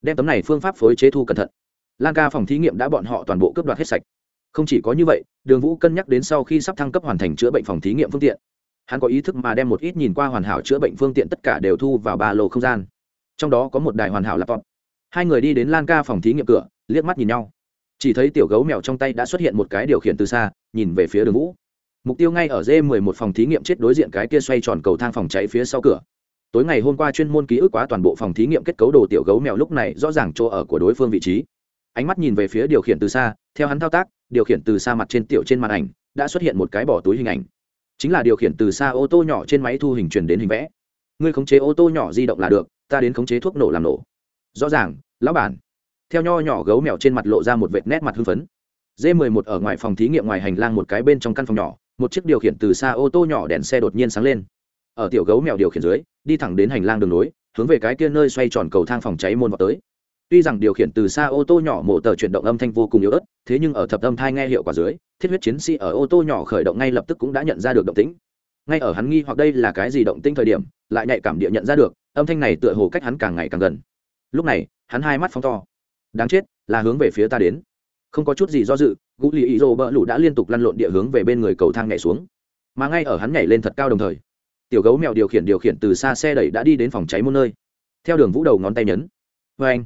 Speaker 1: Đem tấm này phương pháp phối chế thu cẩn thận. Lan ca phòng thí nghiệm đã bọn họ toàn bộ cướp đoạt hết sạch. Không chỉ có như vậy, đường vũ cân nhắc đến sau khi sắp thăng cấp hoàn thành chữa bệnh phòng thí nghiệm phương tiện. Hắn có ý thức mà đem một ít nhìn qua hoàn hảo chữa bệnh phương tiện tất cả đều thu vào ba lô không gian. Trong đó có một đài hoàn hảo laptop hai người đi đến lan ca phòng thí nghiệm cửa, liếc mắt nhìn nhau. Chỉ thấy tiểu gấu mèo trong tay đã xuất hiện một cái điều khiển từ xa, nhìn về phía đường vũ. Mục tiêu ngay ở d 11 phòng thí nghiệm chết đối diện cái kia xoay tròn cầu thang phòng cháy phía sau cửa. Tối ngày hôm qua chuyên môn ký ức quá toàn bộ phòng thí nghiệm kết cấu đồ tiểu gấu mèo lúc này rõ ràng chỗ ở của đối phương vị trí. Ánh mắt nhìn về phía điều khiển từ xa, theo hắn thao tác, điều khiển từ xa mặt trên tiểu trên màn ảnh, đã xuất hiện một cái bỏ túi hình ảnh. Chính là điều khiển từ xa ô tô nhỏ trên máy thu hình truyền đến hình vẽ. Ngươi khống chế ô tô nhỏ di động là được, ta đến khống chế thuốc nổ làm nổ. Rõ ràng lão bản. Theo nho nhỏ gấu mèo trên mặt lộ ra một vệt nét mặt hưng phấn. D 11 ở ngoài phòng thí nghiệm ngoài hành lang một cái bên trong căn phòng nhỏ, một chiếc điều khiển từ xa ô tô nhỏ đèn xe đột nhiên sáng lên. Ở tiểu gấu mèo điều khiển dưới, đi thẳng đến hành lang đường nối, hướng về cái kia nơi xoay tròn cầu thang phòng cháy môn vào tới. Tuy rằng điều khiển từ xa ô tô nhỏ mổ tờ chuyển động âm thanh vô cùng yếu ớt, thế nhưng ở thập âm thai nghe hiệu quả dưới, thiết huyết chiến sĩ ở ô tô nhỏ khởi động ngay lập tức cũng đã nhận ra được động tĩnh. Ngay ở hắn nghi hoặc đây là cái gì động tĩnh thời điểm, lại nhạy cảm địa nhận ra được, âm thanh này tựa hồ cách hắn càng ngày càng gần. Lúc này hắn hai mắt phóng to. Đáng chết, là hướng về phía ta đến. Không có chút gì do dự, gũ lì ý rô bỡ lũ đã liên tục lăn lộn địa hướng về bên người cầu thang nhảy xuống. Mà ngay ở hắn nhảy lên thật cao đồng thời, tiểu gấu mèo điều khiển điều khiển từ xa xe đẩy đã đi đến phòng cháy một nơi. Theo đường vũ đầu ngón tay nhấn. Vê anh,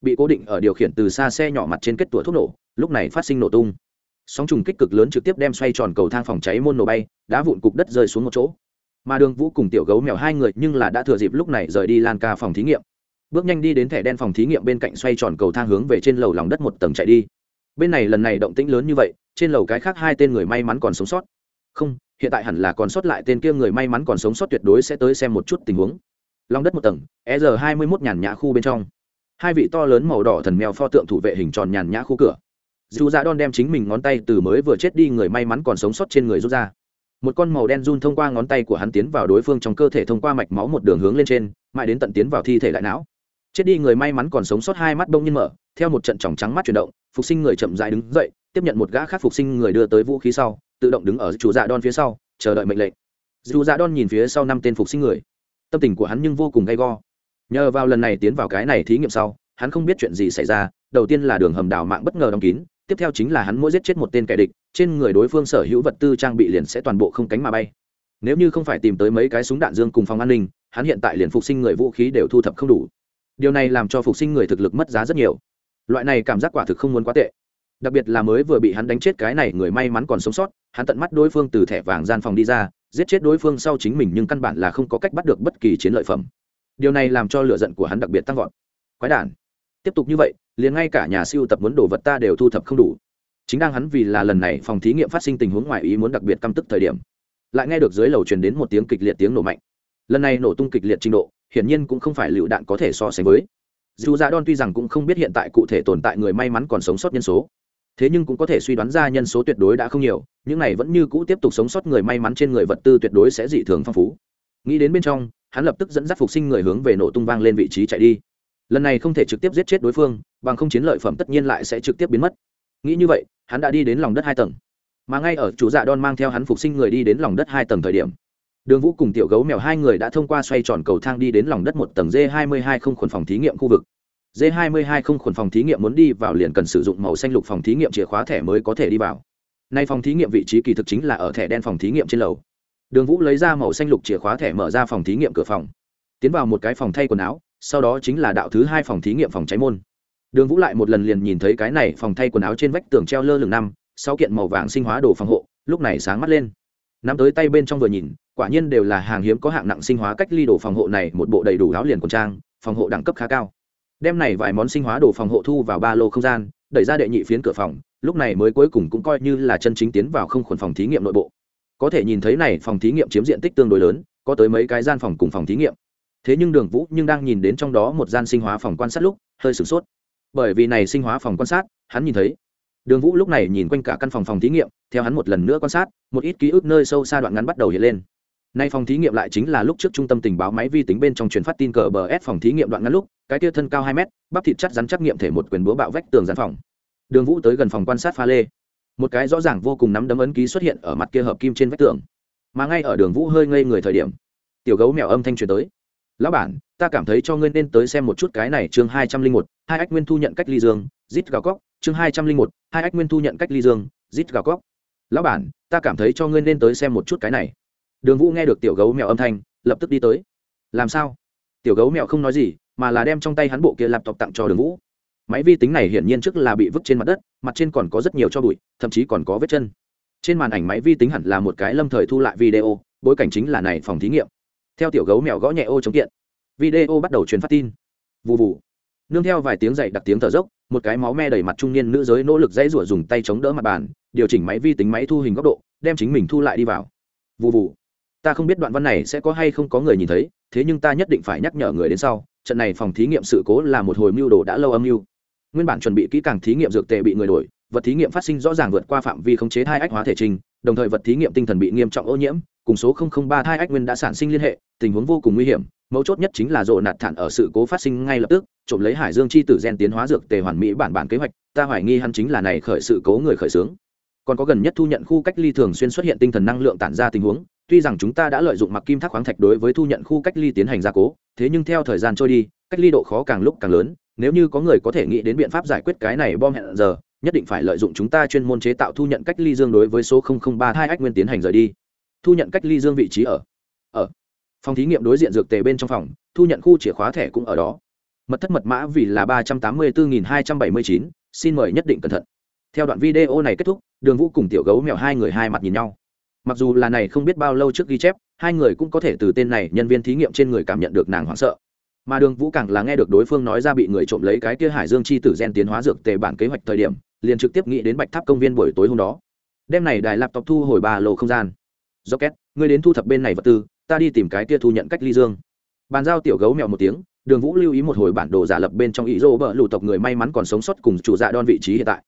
Speaker 1: bị cố định ở điều khiển từ xa xe nhỏ mặt trên kết tủa thuốc nổ, lúc này phát sinh nổ tung. Sóng trùng kích cực lớn trực tiếp đem xoay tròn cầu thang phòng cháy môn nổ bay, đá vụn cục đất rơi xuống một chỗ. Mà đường vũ cùng tiểu gấu mèo hai người nhưng là đã thừa dịp lúc này rời đi lan ca phòng thí nghiệm bước nhanh đi đến thẻ đen phòng thí nghiệm bên cạnh xoay tròn cầu thang hướng về trên lầu lòng đất một tầng chạy đi. Bên này lần này động tĩnh lớn như vậy, trên lầu cái khác hai tên người may mắn còn sống sót. Không, hiện tại hẳn là còn sót lại tên kia người may mắn còn sống sót tuyệt đối sẽ tới xem một chút tình huống. Lòng đất một tầng e r hai mươi mốt nhàn nhã khu bên trong. Hai vị to lớn màu đỏ thần mèo pho tượng thủ vệ hình tròn nhàn nhã khu cửa. Dù ra đon đem chính mình ngón tay từ mới vừa chết đi người may mắn còn sống sót trên người rút ra. Một con màu đen run thông qua ngón tay của hắn tiến vào đối phương trong cơ thể thông qua mạch máu một đường hướng lên trên, mãi đến tận tiến vào thi thể lại não chết đi người may mắn còn sống sót hai mắt bông nhiên mở, theo một trận tròng trắng mắt chuyển động, phục sinh người chậm dại đứng dậy, tiếp nhận một gã khác phục sinh người đưa tới vũ khí sau, tự động đứng ở chủ dạ đon phía sau, chờ đợi mệnh lệnh. Dù dạ đon nhìn phía sau năm tên phục sinh người. Tâm tình của hắn nhưng vô cùng gay go. Nhờ vào lần này tiến vào cái này thí nghiệm sau, hắn không biết chuyện gì xảy ra, đầu tiên là đường hầm đào mạng bất ngờ đóng kín, tiếp theo chính là hắn mỗi giết chết một tên kẻ địch, trên người đối phương sở hữu vật tư trang bị liền sẽ toàn bộ không cánh mà bay. Nếu như không phải tìm tới mấy cái súng đạn dương cùng phòng an ninh, hắn hiện tại liền phục sinh người vũ khí đều thu thập không đủ điều này làm cho phục sinh người thực lực mất giá rất nhiều. Loại này cảm giác quả thực không muốn quá tệ. Đặc biệt là mới vừa bị hắn đánh chết cái này người may mắn còn sống sót, hắn tận mắt đối phương từ thẻ vàng gian phòng đi ra, giết chết đối phương sau chính mình nhưng căn bản là không có cách bắt được bất kỳ chiến lợi phẩm. Điều này làm cho lựa giận của hắn đặc biệt tăng vọt. Quái đản. Tiếp tục như vậy, liền ngay cả nhà siêu tập muốn đồ vật ta đều thu thập không đủ. Chính đang hắn vì là lần này phòng thí nghiệm phát sinh tình huống ngoài ý muốn đặc biệt căm tức thời điểm, lại nghe được dưới lầu truyền đến một tiếng kịch liệt tiếng nổ mạnh lần này nổ tung kịch liệt trình độ, hiển nhiên cũng không phải lựu đạn có thể so sánh với. Dù dạ đòn tuy rằng cũng không biết hiện tại cụ thể tồn tại người may mắn còn sống sót nhân số, thế nhưng cũng có thể suy đoán ra nhân số tuyệt đối đã không nhiều, những này vẫn như cũ tiếp tục sống sót người may mắn trên người vật tư tuyệt đối sẽ dị thường phong phú. Nghĩ đến bên trong, hắn lập tức dẫn dắt phục sinh người hướng về nổ tung vang lên vị trí chạy đi. Lần này không thể trực tiếp giết chết đối phương, bằng không chiến lợi phẩm tất nhiên lại sẽ trực tiếp biến mất. Nghĩ như vậy, hắn đã đi đến lòng đất hai tầng. Mà ngay ở chủ dạ đon mang theo hắn phục sinh người đi đến lòng đất hai tầng thời điểm đường vũ cùng tiểu gấu mèo hai người đã thông qua xoay tròn cầu thang đi đến lòng đất một tầng d hai mươi hai không khuẩn phòng thí nghiệm khu vực. D hai mươi hai không khuẩn phòng thí nghiệm muốn đi vào liền cần sử dụng màu xanh lục phòng thí nghiệm chìa khóa thẻ mới có thể đi vào. Nay phòng thí nghiệm vị trí kỳ thực chính là ở thẻ đen phòng thí nghiệm trên lầu. Đường vũ lấy ra màu xanh lục chìa khóa thẻ mở ra phòng thí nghiệm cửa phòng. Tiến vào một cái phòng thay quần áo, sau đó chính là đạo thứ hai phòng thí nghiệm phòng cháy môn. Đường vũ lại một lần liền nhìn thấy cái này phòng thay quần áo trên vách tường treo lơ lửng năm, sáu kiện màu vàng sinh hóa đồ phòng hộ, lúc này sáng mắt lên nắm tới tay bên trong vừa nhìn, quả nhiên đều là hàng hiếm có hạng nặng sinh hóa cách ly đồ phòng hộ này, một bộ đầy đủ áo liền quần trang, phòng hộ đẳng cấp khá cao. Đem này vài món sinh hóa đồ phòng hộ thu vào ba lô không gian, đẩy ra đệ nhị phiến cửa phòng, lúc này mới cuối cùng cũng coi như là chân chính tiến vào không khuẩn phòng thí nghiệm nội bộ. Có thể nhìn thấy này, phòng thí nghiệm chiếm diện tích tương đối lớn, có tới mấy cái gian phòng cùng phòng thí nghiệm. Thế nhưng đường vũ nhưng đang nhìn đến trong đó một gian sinh hóa phòng quan sát lúc, hơi sửng sốt. Bởi vì này sinh hóa phòng quan sát, hắn nhìn thấy đường vũ lúc này nhìn quanh cả căn phòng phòng thí nghiệm, theo hắn một lần nữa quan sát, một ít ký ức nơi sâu xa đoạn ngắn bắt đầu hiện lên. Nay phòng thí nghiệm lại chính là lúc trước trung tâm tình báo máy vi tính bên trong truyền phát tin cờ bờ s phòng thí nghiệm đoạn ngắn lúc, cái tia thân cao hai mét, bắp thịt chắc rắn chắc nghiệm thể một quyền búa bạo vách tường gián phòng. Đường vũ tới gần phòng quan sát pha lê. Một cái rõ ràng vô cùng nắm đấm ấn ký xuất hiện ở mặt kia hợp kim trên vách tường. Mà ngay ở đường vũ hơi ngây người thời điểm, tiểu gấu mèo âm thanh truyền tới. Lão bản, ta cảm thấy cho ngươi nên tới xem một chút cái này chương hai trăm linh một hai ách nguyên thu nhận cách ly dương zit gào cóc, chương hai trăm linh một, hai ách nguyên thu nhận cách ly dương zit gào cóc. Lão bản, ta cảm thấy cho ngươi nên tới xem một chút cái này. Đường vũ nghe được tiểu gấu mèo âm thanh, lập tức đi tới. Làm sao? Tiểu gấu mèo không nói gì, mà là đem trong tay hắn bộ kia laptop tặng cho đường vũ. Máy vi tính này hiển nhiên trước là bị vứt trên mặt đất, mặt trên còn có rất nhiều cho bụi, thậm chí còn có vết chân. Trên màn ảnh máy vi tính hẳn là một cái lâm thời thu lại video, bối cảnh chính là này phòng thí nghiệm. Theo tiểu gấu mèo gõ nhẹ ô chống kiện, video bắt đầu truyền phát tin. Vụ vụ nương theo vài tiếng dậy đặc tiếng thở dốc, một cái máu me đầy mặt trung niên nữ giới nỗ lực dãy rủa dùng tay chống đỡ mặt bàn, điều chỉnh máy vi tính máy thu hình góc độ, đem chính mình thu lại đi vào. Vụ vụ ta không biết đoạn văn này sẽ có hay không có người nhìn thấy, thế nhưng ta nhất định phải nhắc nhở người đến sau, trận này phòng thí nghiệm sự cố là một hồi mưu đồ đã lâu âm mưu. Nguyên bản chuẩn bị kỹ càng thí nghiệm dược tệ bị người đổi, vật thí nghiệm phát sinh rõ ràng vượt qua phạm vi khống chế hai ách hóa thể trình, đồng thời vật thí nghiệm tinh thần bị nghiêm trọng ô nhiễm, cùng số ba thai ách nguyên đã sản sinh liên hệ, tình huống vô cùng nguy hiểm mấu chốt nhất chính là rộ nạt thản ở sự cố phát sinh ngay lập tức, trộm lấy hải dương chi tử gen tiến hóa dược tề hoàn mỹ bản bản kế hoạch, ta hoài nghi hắn chính là này khởi sự cố người khởi xướng. Còn có gần nhất thu nhận khu cách ly thường xuyên xuất hiện tinh thần năng lượng tản ra tình huống, tuy rằng chúng ta đã lợi dụng mặc kim thác khoáng thạch đối với thu nhận khu cách ly tiến hành gia cố, thế nhưng theo thời gian trôi đi, cách ly độ khó càng lúc càng lớn, nếu như có người có thể nghĩ đến biện pháp giải quyết cái này bom hẹn giờ, nhất định phải lợi dụng chúng ta chuyên môn chế tạo thu nhận cách ly dương đối với số ba hai ách nguyên tiến hành rời đi. Thu nhận cách ly dương vị trí ở ở phòng thí nghiệm đối diện dược tề bên trong phòng, thu nhận khu chìa khóa thẻ cũng ở đó. Mật thất mật mã vì là ba trăm tám mươi bốn hai trăm bảy mươi chín, xin mời nhất định cẩn thận. Theo đoạn video này kết thúc, đường vũ cùng tiểu gấu mèo hai người hai mặt nhìn nhau. Mặc dù là này không biết bao lâu trước ghi chép, hai người cũng có thể từ tên này nhân viên thí nghiệm trên người cảm nhận được nàng hoảng sợ. Mà đường vũ càng là nghe được đối phương nói ra bị người trộm lấy cái kia hải dương chi tử gen tiến hóa dược tề bản kế hoạch thời điểm, liền trực tiếp nghĩ đến bạch tháp công viên buổi tối hôm đó. Đêm này đài laptop thu hồi ba lô không gian. Do két ngươi đến thu thập bên này vật tư ta đi tìm cái kia thu nhận cách ly dương. Bàn giao tiểu gấu mèo một tiếng, đường vũ lưu ý một hồi bản đồ giả lập bên trong ý dô bờ lụ tộc người may mắn còn sống sót cùng chủ dạ đòn vị trí hiện tại.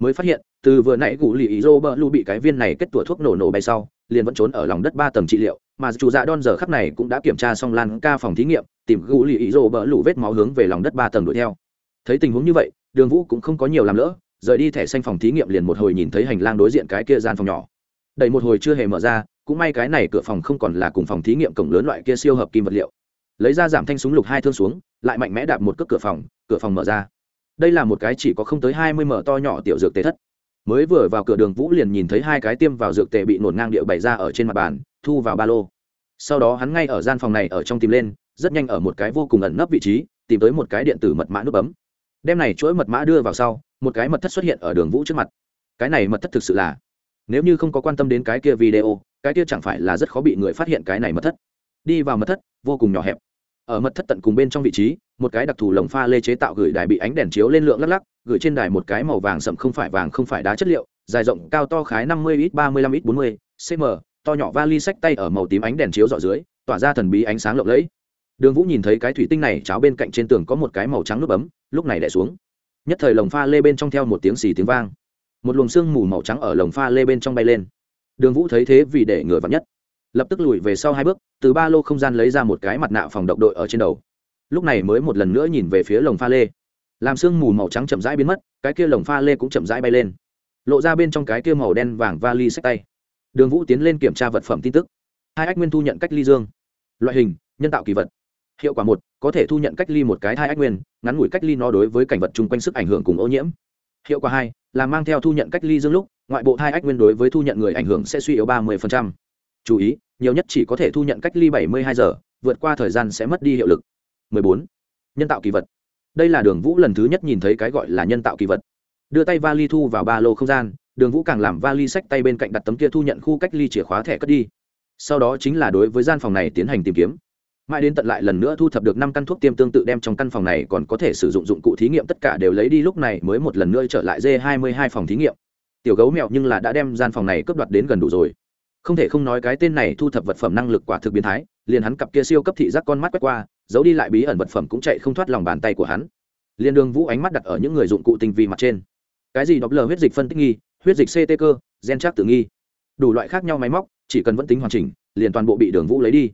Speaker 1: Mới phát hiện, từ vừa nãy gù lì ý dô bờ lụ bị cái viên này kết tủa thuốc nổ nổ bay sau, liền vẫn trốn ở lòng đất ba tầng trị liệu, mà chủ dạ đòn giờ khắp này cũng đã kiểm tra xong lan ca phòng thí nghiệm, tìm gù lì ý dô bờ lụ vết máu hướng về lòng đất ba tầng đuổi theo. Thấy tình huống như vậy, đường vũ cũng không có nhiều làm lỡ, rời đi thẻ xanh phòng thí nghiệm liền một hồi nhìn thấy hành lang đối diện cái kia gian phòng nhỏ. Đẩy một hồi chưa hề mở ra cũng may cái này cửa phòng không còn là cùng phòng thí nghiệm cổng lớn loại kia siêu hợp kim vật liệu. Lấy ra giảm thanh súng lục hai thương xuống, lại mạnh mẽ đạp một cước cửa phòng cửa phòng mở ra. Đây là một cái chỉ có không tới hai mươi mở to nhỏ tiểu dược tề thất. Mới vừa vào cửa đường vũ liền nhìn thấy hai cái tiêm vào dược tề bị nổn ngang điệu bày ra ở trên mặt bàn, thu vào ba lô. Sau đó hắn ngay ở gian phòng này ở trong tìm lên, rất nhanh ở một cái vô cùng ẩn nấp vị trí, tìm tới một cái điện tử mật mã nút bấm. Đem này chuỗi mật mã đưa vào sau, một cái mật thất xuất hiện ở đường vũ trước mặt. Cái này mật thất thực sự là, nếu như không có quan tâm đến cái kia video cái kia chẳng phải là rất khó bị người phát hiện cái này mật thất. Đi vào mật thất, vô cùng nhỏ hẹp. Ở mật thất tận cùng bên trong vị trí, một cái đặc thù lồng pha lê chế tạo gửi đài bị ánh đèn chiếu lên lượng lắc lắc, gửi trên đài một cái màu vàng sậm không phải vàng không phải đá chất liệu, dài rộng, cao to khái năm mươi ít ba mươi lăm ít bốn mươi cm to nhỏ vali sách tay ở màu tím ánh đèn chiếu dọ dưới, tỏa ra thần bí ánh sáng lộng lẫy. Đường vũ nhìn thấy cái thủy tinh này, cháo bên cạnh trên tường có một cái màu trắng nút bấm, lúc này đẻ xuống. Nhất thời lồng pha lê bên trong theo một tiếng xì tiếng vang. Một luồng sương mù màu trắng ở lồng pha lê bên trong bay lên đường vũ thấy thế vì để ngừa vặn nhất. Lập tức lùi về sau hai bước, từ ba lô không gian lấy ra một cái mặt nạ phòng độc đội ở trên đầu. Lúc này mới một lần nữa nhìn về phía lồng pha lê. Làm sương mù màu trắng chậm rãi biến mất, cái kia lồng pha lê cũng chậm rãi bay lên. Lộ ra bên trong cái kia màu đen vàng vali sách tay. Đường vũ tiến lên kiểm tra vật phẩm tin tức. Hai ách nguyên thu nhận cách ly dương. Loại hình, nhân tạo kỳ vật. Hiệu quả một, có thể thu nhận cách ly một cái hai ách nguyên, ngắn ngủi cách ly nó đối với cảnh vật chung quanh sức ảnh hưởng cùng ô nhiễm. Hiệu quả hai, là mang theo thu nhận cách ly dương lúc ngoại bộ thai ách nguyên đối với thu nhận người ảnh hưởng sẽ suy yếu ba mươi chú ý, nhiều nhất chỉ có thể thu nhận cách ly bảy mươi hai giờ, vượt qua thời gian sẽ mất đi hiệu lực. 14. nhân tạo kỳ vật. Đây là đường vũ lần thứ nhất nhìn thấy cái gọi là nhân tạo kỳ vật. Đưa tay vali thu vào ba lô không gian, đường vũ càng làm vali sách tay bên cạnh đặt tấm kia thu nhận khu cách ly chìa khóa thẻ cất đi. Sau đó chính là đối với gian phòng này tiến hành tìm kiếm. Mãi đến tận lại lần nữa thu thập được năm căn thuốc tiêm tương tự đem trong căn phòng này còn có thể sử dụng dụng cụ thí nghiệm tất cả đều lấy đi, lúc này mới một lần nữa trở lại d 22 phòng thí nghiệm tiểu gấu mèo nhưng là đã đem gian phòng này cướp đoạt đến gần đủ rồi. Không thể không nói cái tên này thu thập vật phẩm năng lực quả thực biến thái, liền hắn cặp kia siêu cấp thị giác con mắt quét qua, giấu đi lại bí ẩn vật phẩm cũng chạy không thoát lòng bàn tay của hắn. Liền đường vũ ánh mắt đặt ở những người dụng cụ tinh vi mặt trên. Cái gì đọc lờ huyết dịch phân tích nghi, huyết dịch ct cơ, gen chắc tự nghi. Đủ loại khác nhau máy móc, chỉ cần vẫn tính hoàn chỉnh, liền toàn bộ bị đường vũ lấy đi.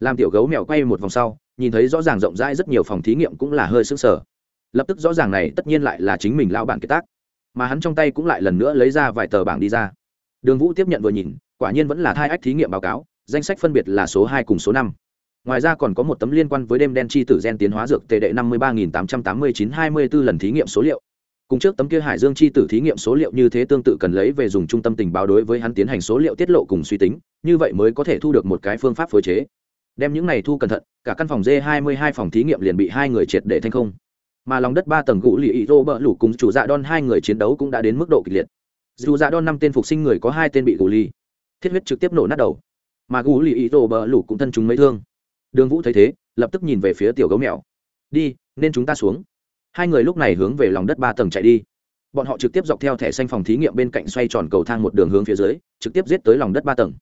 Speaker 1: Làm tiểu gấu mèo quay một vòng sau, nhìn thấy rõ ràng rộng rãi rất nhiều phòng thí nghiệm cũng là hơi sững sờ. Lập tức rõ ràng này tất nhiên lại là chính mình lao bản kết tác mà hắn trong tay cũng lại lần nữa lấy ra vài tờ bảng đi ra. Đường vũ tiếp nhận vừa nhìn, quả nhiên vẫn là thai ách thí nghiệm báo cáo, danh sách phân biệt là số hai cùng số năm. Ngoài ra còn có một tấm liên quan với đêm đen chi tử gen tiến hóa dược tệ đệ năm mươi ba nghìn tám trăm tám mươi chín hai mươi b ố lần thí nghiệm số liệu. Cùng trước tấm kia hải dương chi tử thí nghiệm số liệu như thế tương tự cần lấy về dùng trung tâm tình báo đối với hắn tiến hành số liệu tiết lộ cùng suy tính, như vậy mới có thể thu được một cái phương pháp phối chế. Đem những này thu cẩn thận, cả căn phòng d 22 phòng thí nghiệm liền bị hai người triệt để thành không mà lòng đất ba tầng gũ lì ý rô bỡ lủ cùng chủ dạ đon hai người chiến đấu cũng đã đến mức độ kịch liệt. Dù dạ đon năm tên phục sinh người có hai tên bị gù lì. Thiết huyết trực tiếp nổ nát đầu. Mà gù lì ý rô bỡ lủ cũng thân chúng mấy thương. Đường vũ thấy thế, lập tức nhìn về phía tiểu gấu mèo. Đi, nên chúng ta xuống. Hai người lúc này hướng về lòng đất ba tầng chạy đi. Bọn họ trực tiếp dọc theo thẻ xanh phòng thí nghiệm bên cạnh xoay tròn cầu thang một đường hướng phía dưới, trực tiếp giết tới lòng đất ba tầng.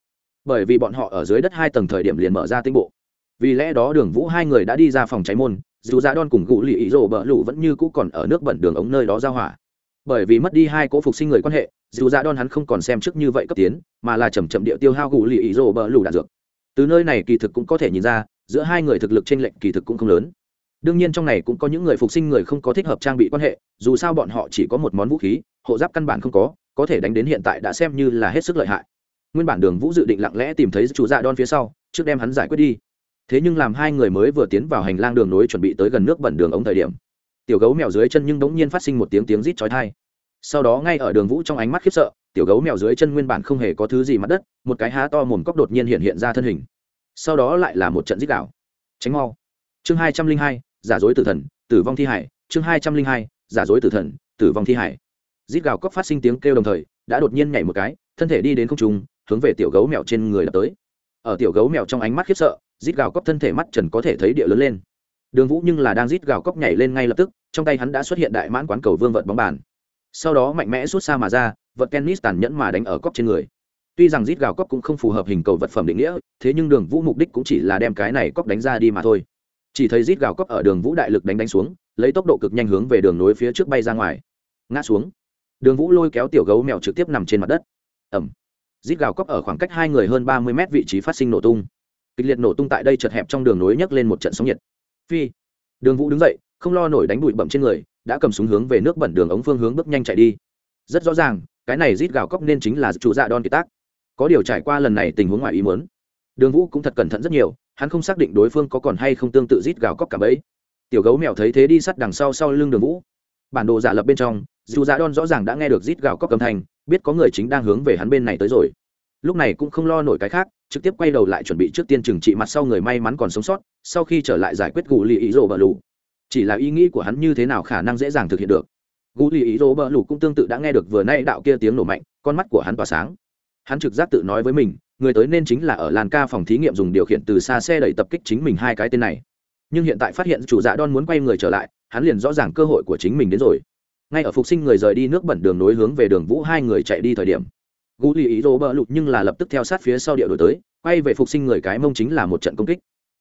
Speaker 1: Bởi vì bọn họ ở dưới đất hai tầng thời điểm liền mở ra tinh bộ. Vì lẽ đó đường vũ hai người đã đi ra phòng cháy môn dù ra đon cùng gũ lì ý rổ bờ lụ vẫn như cũ còn ở nước bẩn đường ống nơi đó ra hỏa. Bởi vì mất đi hai cỗ phục sinh người quan hệ, dù ra đon hắn không còn xem trước như vậy cấp tiến, mà là chầm chậm địa tiêu hao gũ lì ý rổ bờ lụ đạn dược. Từ nơi này kỳ thực cũng có thể nhìn ra, giữa hai người thực lực trên lệnh kỳ thực cũng không lớn. Đương nhiên trong này cũng có những người phục sinh người không có thích hợp trang bị quan hệ, dù sao bọn họ chỉ có một món vũ khí, hộ giáp căn bản không có có thể đánh đến hiện tại đã xem như là hết sức lợi hại. Nguyên bản đường vũ dự định lặng lẽ tìm thấy chủ dạ đon phía sau, trước đem hắn giải quyết đi thế nhưng làm hai người mới vừa tiến vào hành lang đường nối chuẩn bị tới gần nước bẩn đường ống thời điểm, tiểu gấu mèo dưới chân nhưng bỗng nhiên phát sinh một tiếng tiếng rít chói tai. Sau đó ngay ở đường vũ trong ánh mắt khiếp sợ, tiểu gấu mèo dưới chân nguyên bản không hề có thứ gì mặt đất, một cái há to mồm cóc đột nhiên hiện hiện ra thân hình. Sau đó lại là một trận rít đảo tránh mau. Chương hai trăm linh hai, giả dối tử thần, tử vong thi hải. Chương hai trăm linh hai, giả dối tử thần, tử vong thi hải. Rít gào cóc phát sinh tiếng kêu đồng thời, đã đột nhiên nhảy một cái, thân thể đi đến không trung, hướng về tiểu gấu mèo trên người đập tới. Ở tiểu gấu mèo trong ánh mắt khiếp sợ rít gào cóc thân thể mắt trần có thể thấy địa lớn lên. Đường vũ nhưng là đang rít gào cóc nhảy lên ngay lập tức, trong tay hắn đã xuất hiện đại mãn quán cầu vương vật bóng bàn. Sau đó mạnh mẽ rút xa mà ra, vật tennis tàn nhẫn mà đánh ở cóc trên người. Tuy rằng rít gào cóc cũng không phù hợp hình cầu vật phẩm định nghĩa, thế nhưng đường vũ mục đích cũng chỉ là đem cái này cóc đánh ra đi mà thôi. Chỉ thấy rít gào cóc ở đường vũ đại lực đánh đánh xuống, lấy tốc độ cực nhanh hướng về đường nối phía trước bay ra ngoài. Ngã xuống. Đường vũ lôi kéo tiểu gấu mèo trực tiếp nằm trên mặt đất. Ẩm rít gào cóc ở khoảng cách hai người hơn ba mươi mét vị trí phát sinh nổ tung kịch liệt nổ tung tại đây chật hẹp trong đường nối nhấc lên một trận sóng nhiệt. Phi. Đường vũ đứng dậy, không lo nổi đánh bụi bậm trên người, đã cầm súng hướng về nước bẩn đường ống phương hướng bước nhanh chạy đi. Rất rõ ràng, cái này rít gào cóc nên chính là chủ dạ đòn kiệt tác. Có điều trải qua lần này tình huống ngoài ý muốn, đường vũ cũng thật cẩn thận rất nhiều, hắn không xác định đối phương có còn hay không tương tự rít gào cóc cả bấy. Tiểu gấu mèo thấy thế đi sắt đằng sau sau lưng đường vũ. Bản đồ giả lập bên trong, dù dạ đòn rõ ràng đã nghe được rít gào cóc cầm thành biết có người chính đang hướng về hắn bên này tới rồi. Lúc này cũng không lo nổi cái khác trực tiếp quay đầu lại chuẩn bị trước tiên trừng trị mặt sau người may mắn còn sống sót, sau khi trở lại giải quyết gù lì ý rô bờ lù. Chỉ là ý nghĩ của hắn như thế nào khả năng dễ dàng thực hiện được. Gù lì ý rô bờ lù cũng tương tự đã nghe được vừa nay đạo kia tiếng nổ mạnh, con mắt của hắn tỏa sáng. Hắn trực giác tự nói với mình, người tới nên chính là ở làn ca phòng thí nghiệm dùng điều khiển từ xa xe đẩy tập kích chính mình hai cái tên này. Nhưng hiện tại phát hiện chủ dạ đon muốn quay người trở lại, hắn liền rõ ràng cơ hội của chính mình đến rồi. Ngay ở phục sinh người rời đi nước bẩn đường nối hướng về đường vũ hai người chạy đi thời điểm gú lì ý rô bờ lụt nhưng là lập tức theo sát phía sau địa đổi tới, quay về phục sinh người cái mông chính là một trận công kích.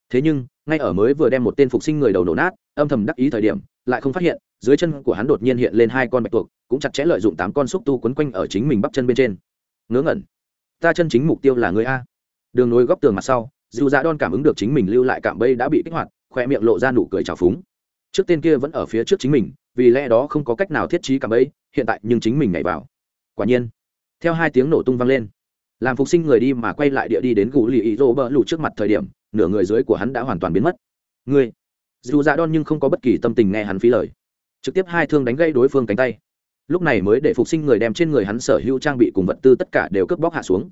Speaker 1: Thế nhưng, ngay ở mới vừa đem một tên phục sinh người đầu nổ nát, âm thầm đắc ý thời điểm, lại không phát hiện, dưới chân của hắn đột nhiên hiện lên hai con bạch tuộc, cũng chặt chẽ lợi dụng tám con xúc tu quấn quanh ở chính mình bắp chân bên trên. Ngớ ngẩn. Ta chân chính mục tiêu là người a. Đường nối góc tường mặt sau dù dạ đon cảm ứng được chính mình lưu lại cạm bẫy đã bị kích hoạt, khoe miệng lộ ra nụ cười trào phúng. Trước tên kia vẫn ở phía trước chính mình, vì lẽ đó không có cách nào thiết trí cạm bẫy, hiện tại nhưng chính mình nhảy vào. Quả nhiên theo hai tiếng nổ tung vang lên. Làm phục sinh người đi mà quay lại địa đi đến gù lì ý rô bờ lụ trước mặt thời điểm, nửa người dưới của hắn đã hoàn toàn biến mất. Người dù dạ đon nhưng không có bất kỳ tâm tình nghe hắn phí lời. Trực tiếp hai thương đánh gây đối phương cánh tay. Lúc này mới để phục sinh người đem trên người hắn sở hữu trang bị cùng vật tư tất cả đều cướp bóc hạ xuống.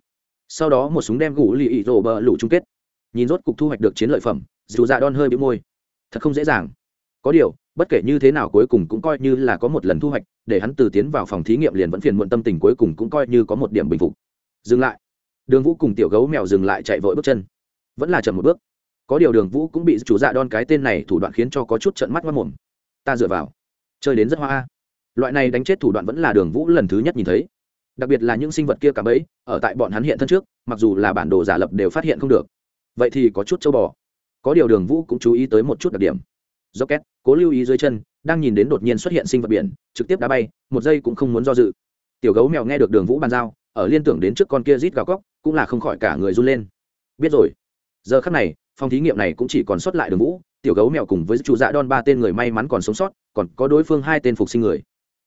Speaker 1: Sau đó một súng đem gù lì ý rô bờ lụ chung kết. Nhìn rốt cục thu hoạch được chiến lợi phẩm, dù dạ đon hơi bị môi. Thật không dễ dàng. Có điều bất kể như thế nào cuối cùng cũng coi như là có một lần thu hoạch, để hắn từ tiến vào phòng thí nghiệm liền vẫn phiền muộn tâm tình cuối cùng cũng coi như có một điểm bình phục. Dừng lại. Đường vũ cùng tiểu gấu mèo dừng lại chạy vội bước chân. Vẫn là chậm một bước. Có điều đường vũ cũng bị chủ dạ đon cái tên này thủ đoạn khiến cho có chút trận mắt mất mồm. Ta dựa vào. Chơi đến rất hoa loại này đánh chết thủ đoạn vẫn là đường vũ lần thứ nhất nhìn thấy. Đặc biệt là những sinh vật kia cả bẫy, ở tại bọn hắn hiện thân trước, mặc dù là bản đồ giả lập đều phát hiện không được. Vậy thì có chút châu bò. Có điều đường vũ cũng chú ý tới một chút đặc điểm rocket cố lưu ý dưới chân, đang nhìn đến đột nhiên xuất hiện sinh vật biển, trực tiếp đá bay, một giây cũng không muốn do dự. Tiểu gấu mèo nghe được đường vũ bàn giao, ở liên tưởng đến trước con kia rít gào cóc, cũng là không khỏi cả người run lên. Biết rồi. Giờ khắc này, phòng thí nghiệm này cũng chỉ còn sót lại đường vũ, tiểu gấu mèo cùng với chủ dạ đon ba tên người may mắn còn sống sót, còn có đối phương hai tên phục sinh người.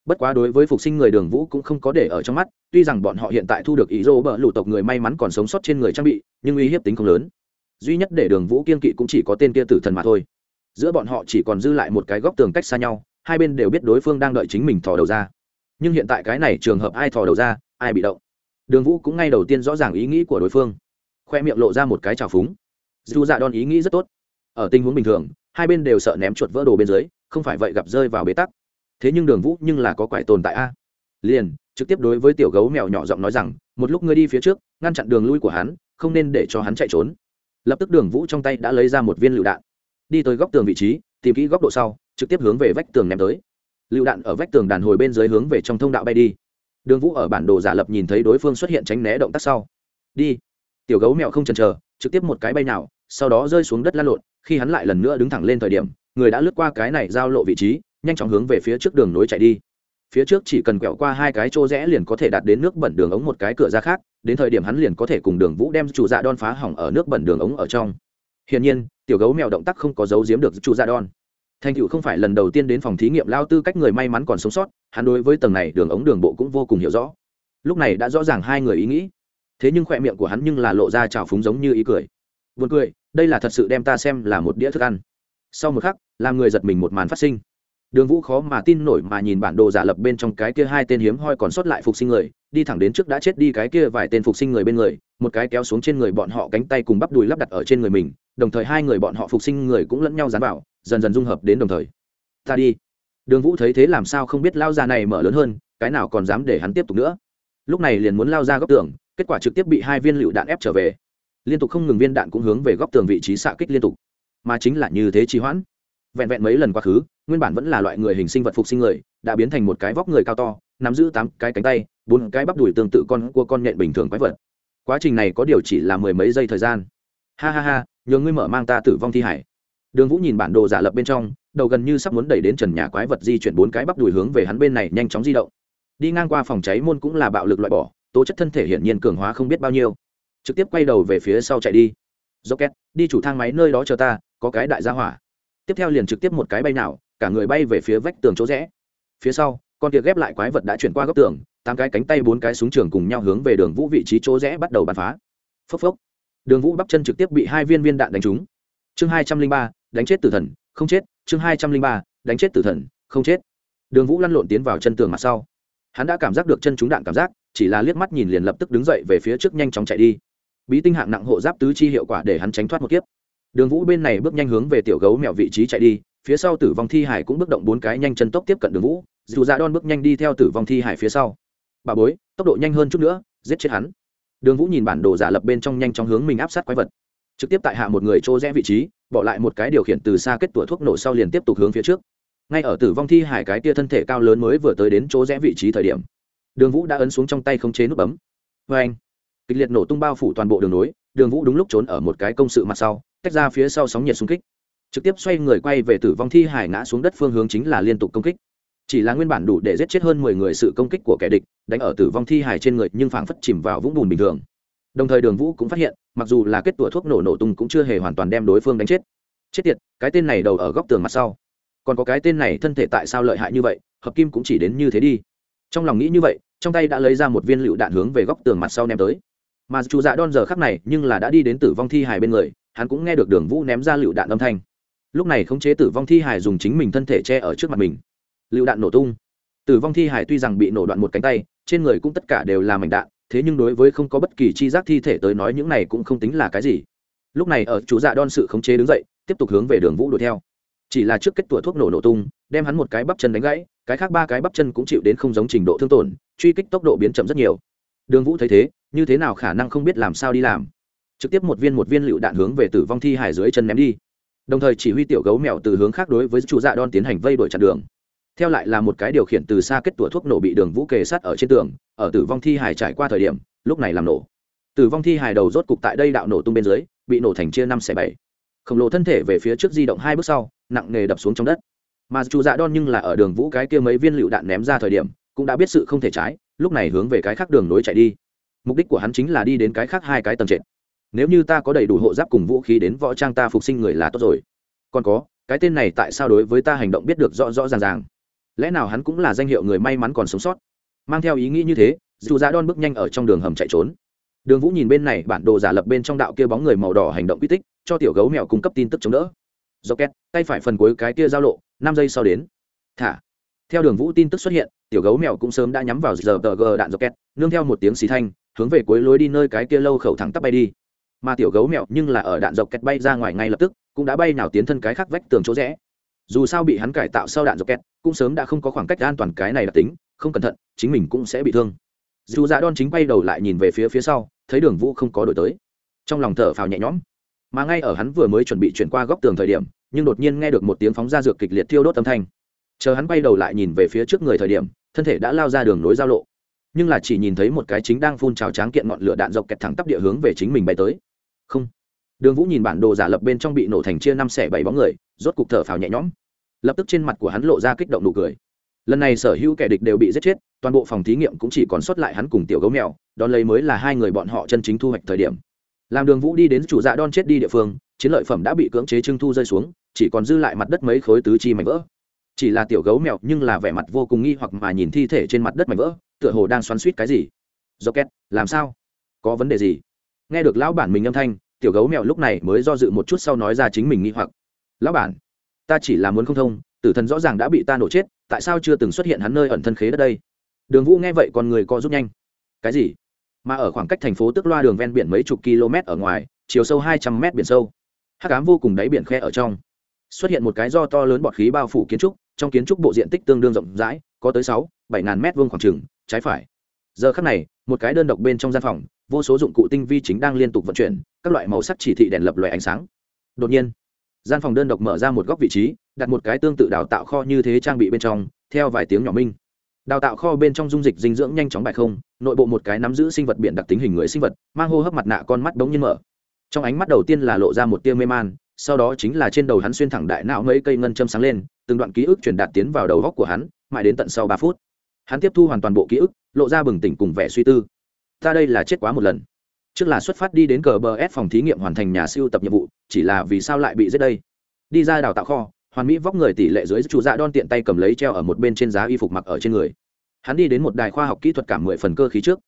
Speaker 1: Bất quá đối với phục sinh người đường vũ cũng không có để ở trong mắt, tuy rằng bọn họ hiện tại thu được ý dô bỡ lụ tộc người may mắn còn sống sót trên người trang bị, nhưng uy hiếp tính không lớn. Duy nhất để đường vũ kiên kỵ cũng chỉ có tên kia tử thần mà thôi giữa bọn họ chỉ còn dư lại một cái góc tường cách xa nhau, hai bên đều biết đối phương đang đợi chính mình thò đầu ra. Nhưng hiện tại cái này trường hợp ai thò đầu ra, ai bị động? Đường vũ cũng ngay đầu tiên rõ ràng ý nghĩ của đối phương. Khoe miệng lộ ra một cái trào phúng. Dù dạ đòn ý nghĩ rất tốt. Ở tình huống bình thường, hai bên đều sợ ném chuột vỡ đồ bên dưới, không phải vậy gặp rơi vào bế tắc. Thế nhưng đường vũ nhưng là có quải tồn tại a. Liền, trực tiếp đối với tiểu gấu mèo nhỏ giọng nói rằng, một lúc ngươi đi phía trước, ngăn chặn đường lui của hắn, không nên để cho hắn chạy trốn. Lập tức đường vũ trong tay đã lấy ra một viên lựu đạn đi tới góc tường vị trí, tìm kỹ góc độ sau, trực tiếp hướng về vách tường ném tới. Lựu đạn ở vách tường đàn hồi bên dưới hướng về trong thông đạo bay đi. Đường vũ ở bản đồ giả lập nhìn thấy đối phương xuất hiện tránh né động tác sau. Đi. Tiểu gấu mèo không chần chờ, trực tiếp một cái bay nào, sau đó rơi xuống đất lăn lộn, khi hắn lại lần nữa đứng thẳng lên thời điểm, người đã lướt qua cái này giao lộ vị trí, nhanh chóng hướng về phía trước đường nối chạy đi. Phía trước chỉ cần quẹo qua hai cái chỗ rẽ liền có thể đạt đến nước bẩn đường ống một cái cửa ra khác, đến thời điểm hắn liền có thể cùng đường vũ đem chủ dạ đon phá hỏng ở nước bẩn đường ống ở trong hiển nhiên tiểu gấu mèo động tác không có dấu giếm được chủ gia đòn thành cựu không phải lần đầu tiên đến phòng thí nghiệm lao tư cách người may mắn còn sống sót hắn đối với tầng này đường ống đường bộ cũng vô cùng hiểu rõ lúc này đã rõ ràng hai người ý nghĩ thế nhưng khoe miệng của hắn nhưng là lộ ra trào phúng giống như ý cười Buồn cười, đây là thật sự đem ta xem là một đĩa thức ăn. Sau một khắc, làm người giật mình một màn phát sinh. Đường Vũ khó mà tin nổi mà nhìn bản đồ giả lập bên trong cái kia hai tên hiếm hoi còn sót lại phục sinh người, đi thẳng đến trước đã chết đi cái kia vài tên phục sinh người bên người, một cái kéo xuống trên người bọn họ cánh tay cùng bắp đùi lắp đặt ở trên người mình, đồng thời hai người bọn họ phục sinh người cũng lẫn nhau dán vào, dần dần dung hợp đến đồng thời. Ta đi. Đường Vũ thấy thế làm sao không biết lao ra này mở lớn hơn, cái nào còn dám để hắn tiếp tục nữa. Lúc này liền muốn lao ra góc tường, kết quả trực tiếp bị hai viên lựu đạn ép trở về liên tục không ngừng viên đạn cũng hướng về góc tường vị trí xạ kích liên tục mà chính là như thế trì hoãn vẹn vẹn mấy lần quá khứ nguyên bản vẫn là loại người hình sinh vật phục sinh người đã biến thành một cái vóc người cao to nắm giữ tám cái cánh tay, bốn cái bắp đùi tương tự con của con nhện bình thường quái vật. Quá trình này có điều chỉ là mười mấy giây thời gian. Ha ha ha, nhờ ngươi mở mang ta tử vong thi hải. Đường vũ nhìn bản đồ giả lập bên trong, đầu gần như sắp muốn đẩy đến trần nhà quái vật di chuyển bốn cái bắp đùi hướng về hắn bên này nhanh chóng di động. Đi ngang qua phòng cháy môn cũng là bạo lực loại bỏ, tố chất thân thể hiển nhiên cường hóa không biết bao nhiêu. Trực tiếp quay đầu về phía sau chạy đi. Rocket, đi chủ thang máy nơi đó chờ ta, có cái đại gia hỏa. Tiếp theo liền trực tiếp một cái bay nào, cả người bay về phía vách tường chỗ rẽ. Phía sau con kia ghép lại quái vật đã chuyển qua góc tường, tám cái cánh tay bốn cái súng trường cùng nhau hướng về đường vũ vị trí chỗ rẽ bắt đầu bắn phá. Phốc phốc. Đường vũ bắp chân trực tiếp bị hai viên viên đạn đánh trúng. Chương hai trăm linh ba, đánh chết tử thần, không chết. Chương hai trăm linh ba, đánh chết tử thần, không chết. Đường vũ lăn lộn tiến vào chân tường mặt sau. Hắn đã cảm giác được chân trúng đạn cảm giác, chỉ là liếc mắt nhìn liền lập tức đứng dậy về phía trước nhanh chóng chạy đi. Bí tinh hạng nặng hộ giáp tứ chi hiệu quả để hắn tránh thoát một kiếp. Đường vũ bên này bước nhanh hướng về tiểu gấu mẹo vị trí chạy đi, phía sau tử vong thi hải cũng bước động bốn cái nhanh chân tốc tiếp cận đường vũ dù dạ đon bước nhanh đi theo tử vong thi hải phía sau. Bà bối, tốc độ nhanh hơn chút nữa, giết chết hắn. Đường vũ nhìn bản đồ giả lập bên trong nhanh chóng hướng mình áp sát quái vật. Trực tiếp tại hạ một người chỗ rẽ vị trí, bỏ lại một cái điều khiển từ xa kết tủa thuốc nổ sau liền tiếp tục hướng phía trước. Ngay ở tử vong thi hải cái tia thân thể cao lớn mới vừa tới đến chỗ rẽ vị trí thời điểm, đường vũ đã ấn xuống trong tay khống chế nút bấm. Vê anh, kịch liệt nổ tung bao phủ toàn bộ đường nối, đường vũ đúng lúc trốn ở một cái công sự mặt sau, tách ra phía sau sóng nhiệt xung kích. Trực tiếp xoay người quay về tử vong thi hải ngã xuống đất phương hướng chính là liên tục công kích chỉ là nguyên bản đủ để giết chết hơn mười người sự công kích của kẻ địch, đánh ở tử vong thi hải trên người nhưng phảng phất chìm vào vũng bùn bình thường. Đồng thời đường vũ cũng phát hiện, mặc dù là kết tủa thuốc nổ nổ tung cũng chưa hề hoàn toàn đem đối phương đánh chết. Chết tiệt, cái tên này đầu ở góc tường mặt sau. Còn có cái tên này thân thể tại sao lợi hại như vậy, hợp kim cũng chỉ đến như thế đi. Trong lòng nghĩ như vậy, trong tay đã lấy ra một viên lựu đạn hướng về góc tường mặt sau ném tới. Mà chủ dạ đon giờ khắc này nhưng là đã đi đến tử vong thi hài bên người, hắn cũng nghe được đường vũ ném ra lựu đạn âm thanh. Lúc này khống chế tử vong thi hài dùng chính mình thân thể che ở trước mặt mình lựu đạn nổ tung. Tử vong thi Hải tuy rằng bị nổ đoạn một cánh tay, trên người cũng tất cả đều là mảnh đạn, thế nhưng đối với không có bất kỳ chi giác thi thể tới nói những này cũng không tính là cái gì. Lúc này ở chú dạ đon sự khống chế đứng dậy, tiếp tục hướng về đường vũ đuổi theo. Chỉ là trước kết tủa thuốc nổ nổ tung, đem hắn một cái bắp chân đánh gãy, cái khác ba cái bắp chân cũng chịu đến không giống trình độ thương tổn, truy kích tốc độ biến chậm rất nhiều. Đường vũ thấy thế, như thế nào khả năng không biết làm sao đi làm. Trực tiếp một viên một viên lựu đạn hướng về tử vong thi hải dưới chân ném đi. Đồng thời chỉ huy tiểu gấu mèo từ hướng khác đối với chủ dạ đon tiến hành vây đuổi chặn đường theo lại là một cái điều khiển từ xa kết tủa thuốc nổ bị đường vũ kề sát ở trên tường, ở tử vong thi hài trải qua thời điểm, lúc này làm nổ. Tử vong thi hài đầu rốt cục tại đây đạo nổ tung bên dưới, bị nổ thành chia năm xẻ bảy. Khổng lồ thân thể về phía trước di động hai bước sau, nặng nề đập xuống trong đất. Mà chủ dạ đon nhưng là ở đường vũ cái kia mấy viên lựu đạn ném ra thời điểm, cũng đã biết sự không thể trái, lúc này hướng về cái khác đường nối chạy đi. Mục đích của hắn chính là đi đến cái khác hai cái tầng trệt. Nếu như ta có đầy đủ hộ giáp cùng vũ khí đến võ trang ta phục sinh người là tốt rồi. Còn có, cái tên này tại sao đối với ta hành động biết được rõ rõ ràng ràng? Lẽ nào hắn cũng là danh hiệu người may mắn còn sống sót? Mang theo ý nghĩ như thế, dù dạ đon bước nhanh ở trong đường hầm chạy trốn. Đường vũ nhìn bên này, bản đồ giả lập bên trong đạo kia bóng người màu đỏ hành động quy tích, cho tiểu gấu mèo cung cấp tin tức chống đỡ. Do két tay phải phần cuối cái kia giao lộ, năm giây sau đến. Thả. Theo đường vũ tin tức xuất hiện, tiểu gấu mèo cũng sớm đã nhắm vào giờ tờ gờ đạn do két nương theo một tiếng xì thanh, hướng về cuối lối đi nơi cái kia lâu khẩu thẳng tắp bay đi. Mà tiểu gấu mèo nhưng là ở đạn dọc kẹt bay ra ngoài ngay lập tức, cũng đã bay nào tiến thân cái khắc vách tường chỗ rẽ. Dù sao bị hắn cải tạo sau đạn dọc kẹt cũng sớm đã không có khoảng cách an toàn cái này đặc tính, không cẩn thận, chính mình cũng sẽ bị thương. Dù dạ đon chính bay đầu lại nhìn về phía phía sau, thấy đường vũ không có đổi tới. Trong lòng thở phào nhẹ nhõm. Mà ngay ở hắn vừa mới chuẩn bị chuyển qua góc tường thời điểm, nhưng đột nhiên nghe được một tiếng phóng ra dược kịch liệt thiêu đốt âm thanh. Chờ hắn bay đầu lại nhìn về phía trước người thời điểm, thân thể đã lao ra đường nối giao lộ. Nhưng là chỉ nhìn thấy một cái chính đang phun trào tráng kiện ngọn lửa đạn dọc kẹt thẳng tắp địa hướng về chính mình bay tới. Không. Đường vũ nhìn bản đồ giả lập bên trong bị nổ thành chia năm xẻ bảy bóng người, rốt cục thở phào nhẹ nhõm lập tức trên mặt của hắn lộ ra kích động nụ cười. Lần này sở hữu kẻ địch đều bị giết chết, toàn bộ phòng thí nghiệm cũng chỉ còn sót lại hắn cùng tiểu gấu mèo, đón lấy mới là hai người bọn họ chân chính thu hoạch thời điểm. Làm đường vũ đi đến chủ dạ đon chết đi địa phương, chiến lợi phẩm đã bị cưỡng chế trưng thu rơi xuống, chỉ còn dư lại mặt đất mấy khối tứ chi mảnh vỡ. Chỉ là tiểu gấu mèo nhưng là vẻ mặt vô cùng nghi hoặc mà nhìn thi thể trên mặt đất mảnh vỡ, tựa hồ đang xoắn suýt cái gì. Do két làm sao? Có vấn đề gì? Nghe được lão bản mình âm thanh, tiểu gấu mèo lúc này mới do dự một chút sau nói ra chính mình nghi hoặc. Lão bản ta chỉ là muốn không thông, tử thần rõ ràng đã bị ta nổ chết, tại sao chưa từng xuất hiện hắn nơi ẩn thân khế đất đây? Đường vũ nghe vậy còn người co rút nhanh. Cái gì? Mà ở khoảng cách thành phố tức loa đường ven biển mấy chục km ở ngoài, chiều sâu hai trăm mét biển sâu. Hát cám vô cùng đáy biển khe ở trong. Xuất hiện một cái do to lớn bọt khí bao phủ kiến trúc, trong kiến trúc bộ diện tích tương đương rộng rãi, có tới sáu, bảy ngàn mét vuông khoảng trừng trái phải. Giờ khắc này, một cái đơn độc bên trong gian phòng, vô số dụng cụ tinh vi chính đang liên tục vận chuyển, các loại màu sắc chỉ thị đèn lập loại ánh sáng. Đột nhiên gian phòng đơn độc mở ra một góc vị trí, đặt một cái tương tự đào tạo kho như thế trang bị bên trong, theo vài tiếng nhỏ minh. Đào tạo kho bên trong dung dịch dinh dưỡng nhanh chóng bại không, nội bộ một cái nắm giữ sinh vật biển đặc tính hình người sinh vật, mang hô hấp mặt nạ con mắt bỗng nhiên mở. Trong ánh mắt đầu tiên là lộ ra một tia mê man, sau đó chính là trên đầu hắn xuyên thẳng đại não mấy cây ngân châm sáng lên, từng đoạn ký ức truyền đạt tiến vào đầu góc của hắn, mãi đến tận sau ba phút. Hắn tiếp thu hoàn toàn bộ ký ức, lộ ra bừng tỉnh cùng vẻ suy tư. Ta đây là chết quá một lần. Trước là xuất phát đi đến cờ bờ ép phòng thí nghiệm hoàn thành nhà siêu tập nhiệm vụ chỉ là vì sao lại bị giết đây? Đi ra đào tạo kho, hoàn mỹ vóc người tỷ lệ dưới chủ dạ đon tiện tay cầm lấy treo ở một bên trên giá y phục mặc ở trên người. Hắn đi đến một đài khoa học kỹ thuật cảm mười phần cơ khí trước.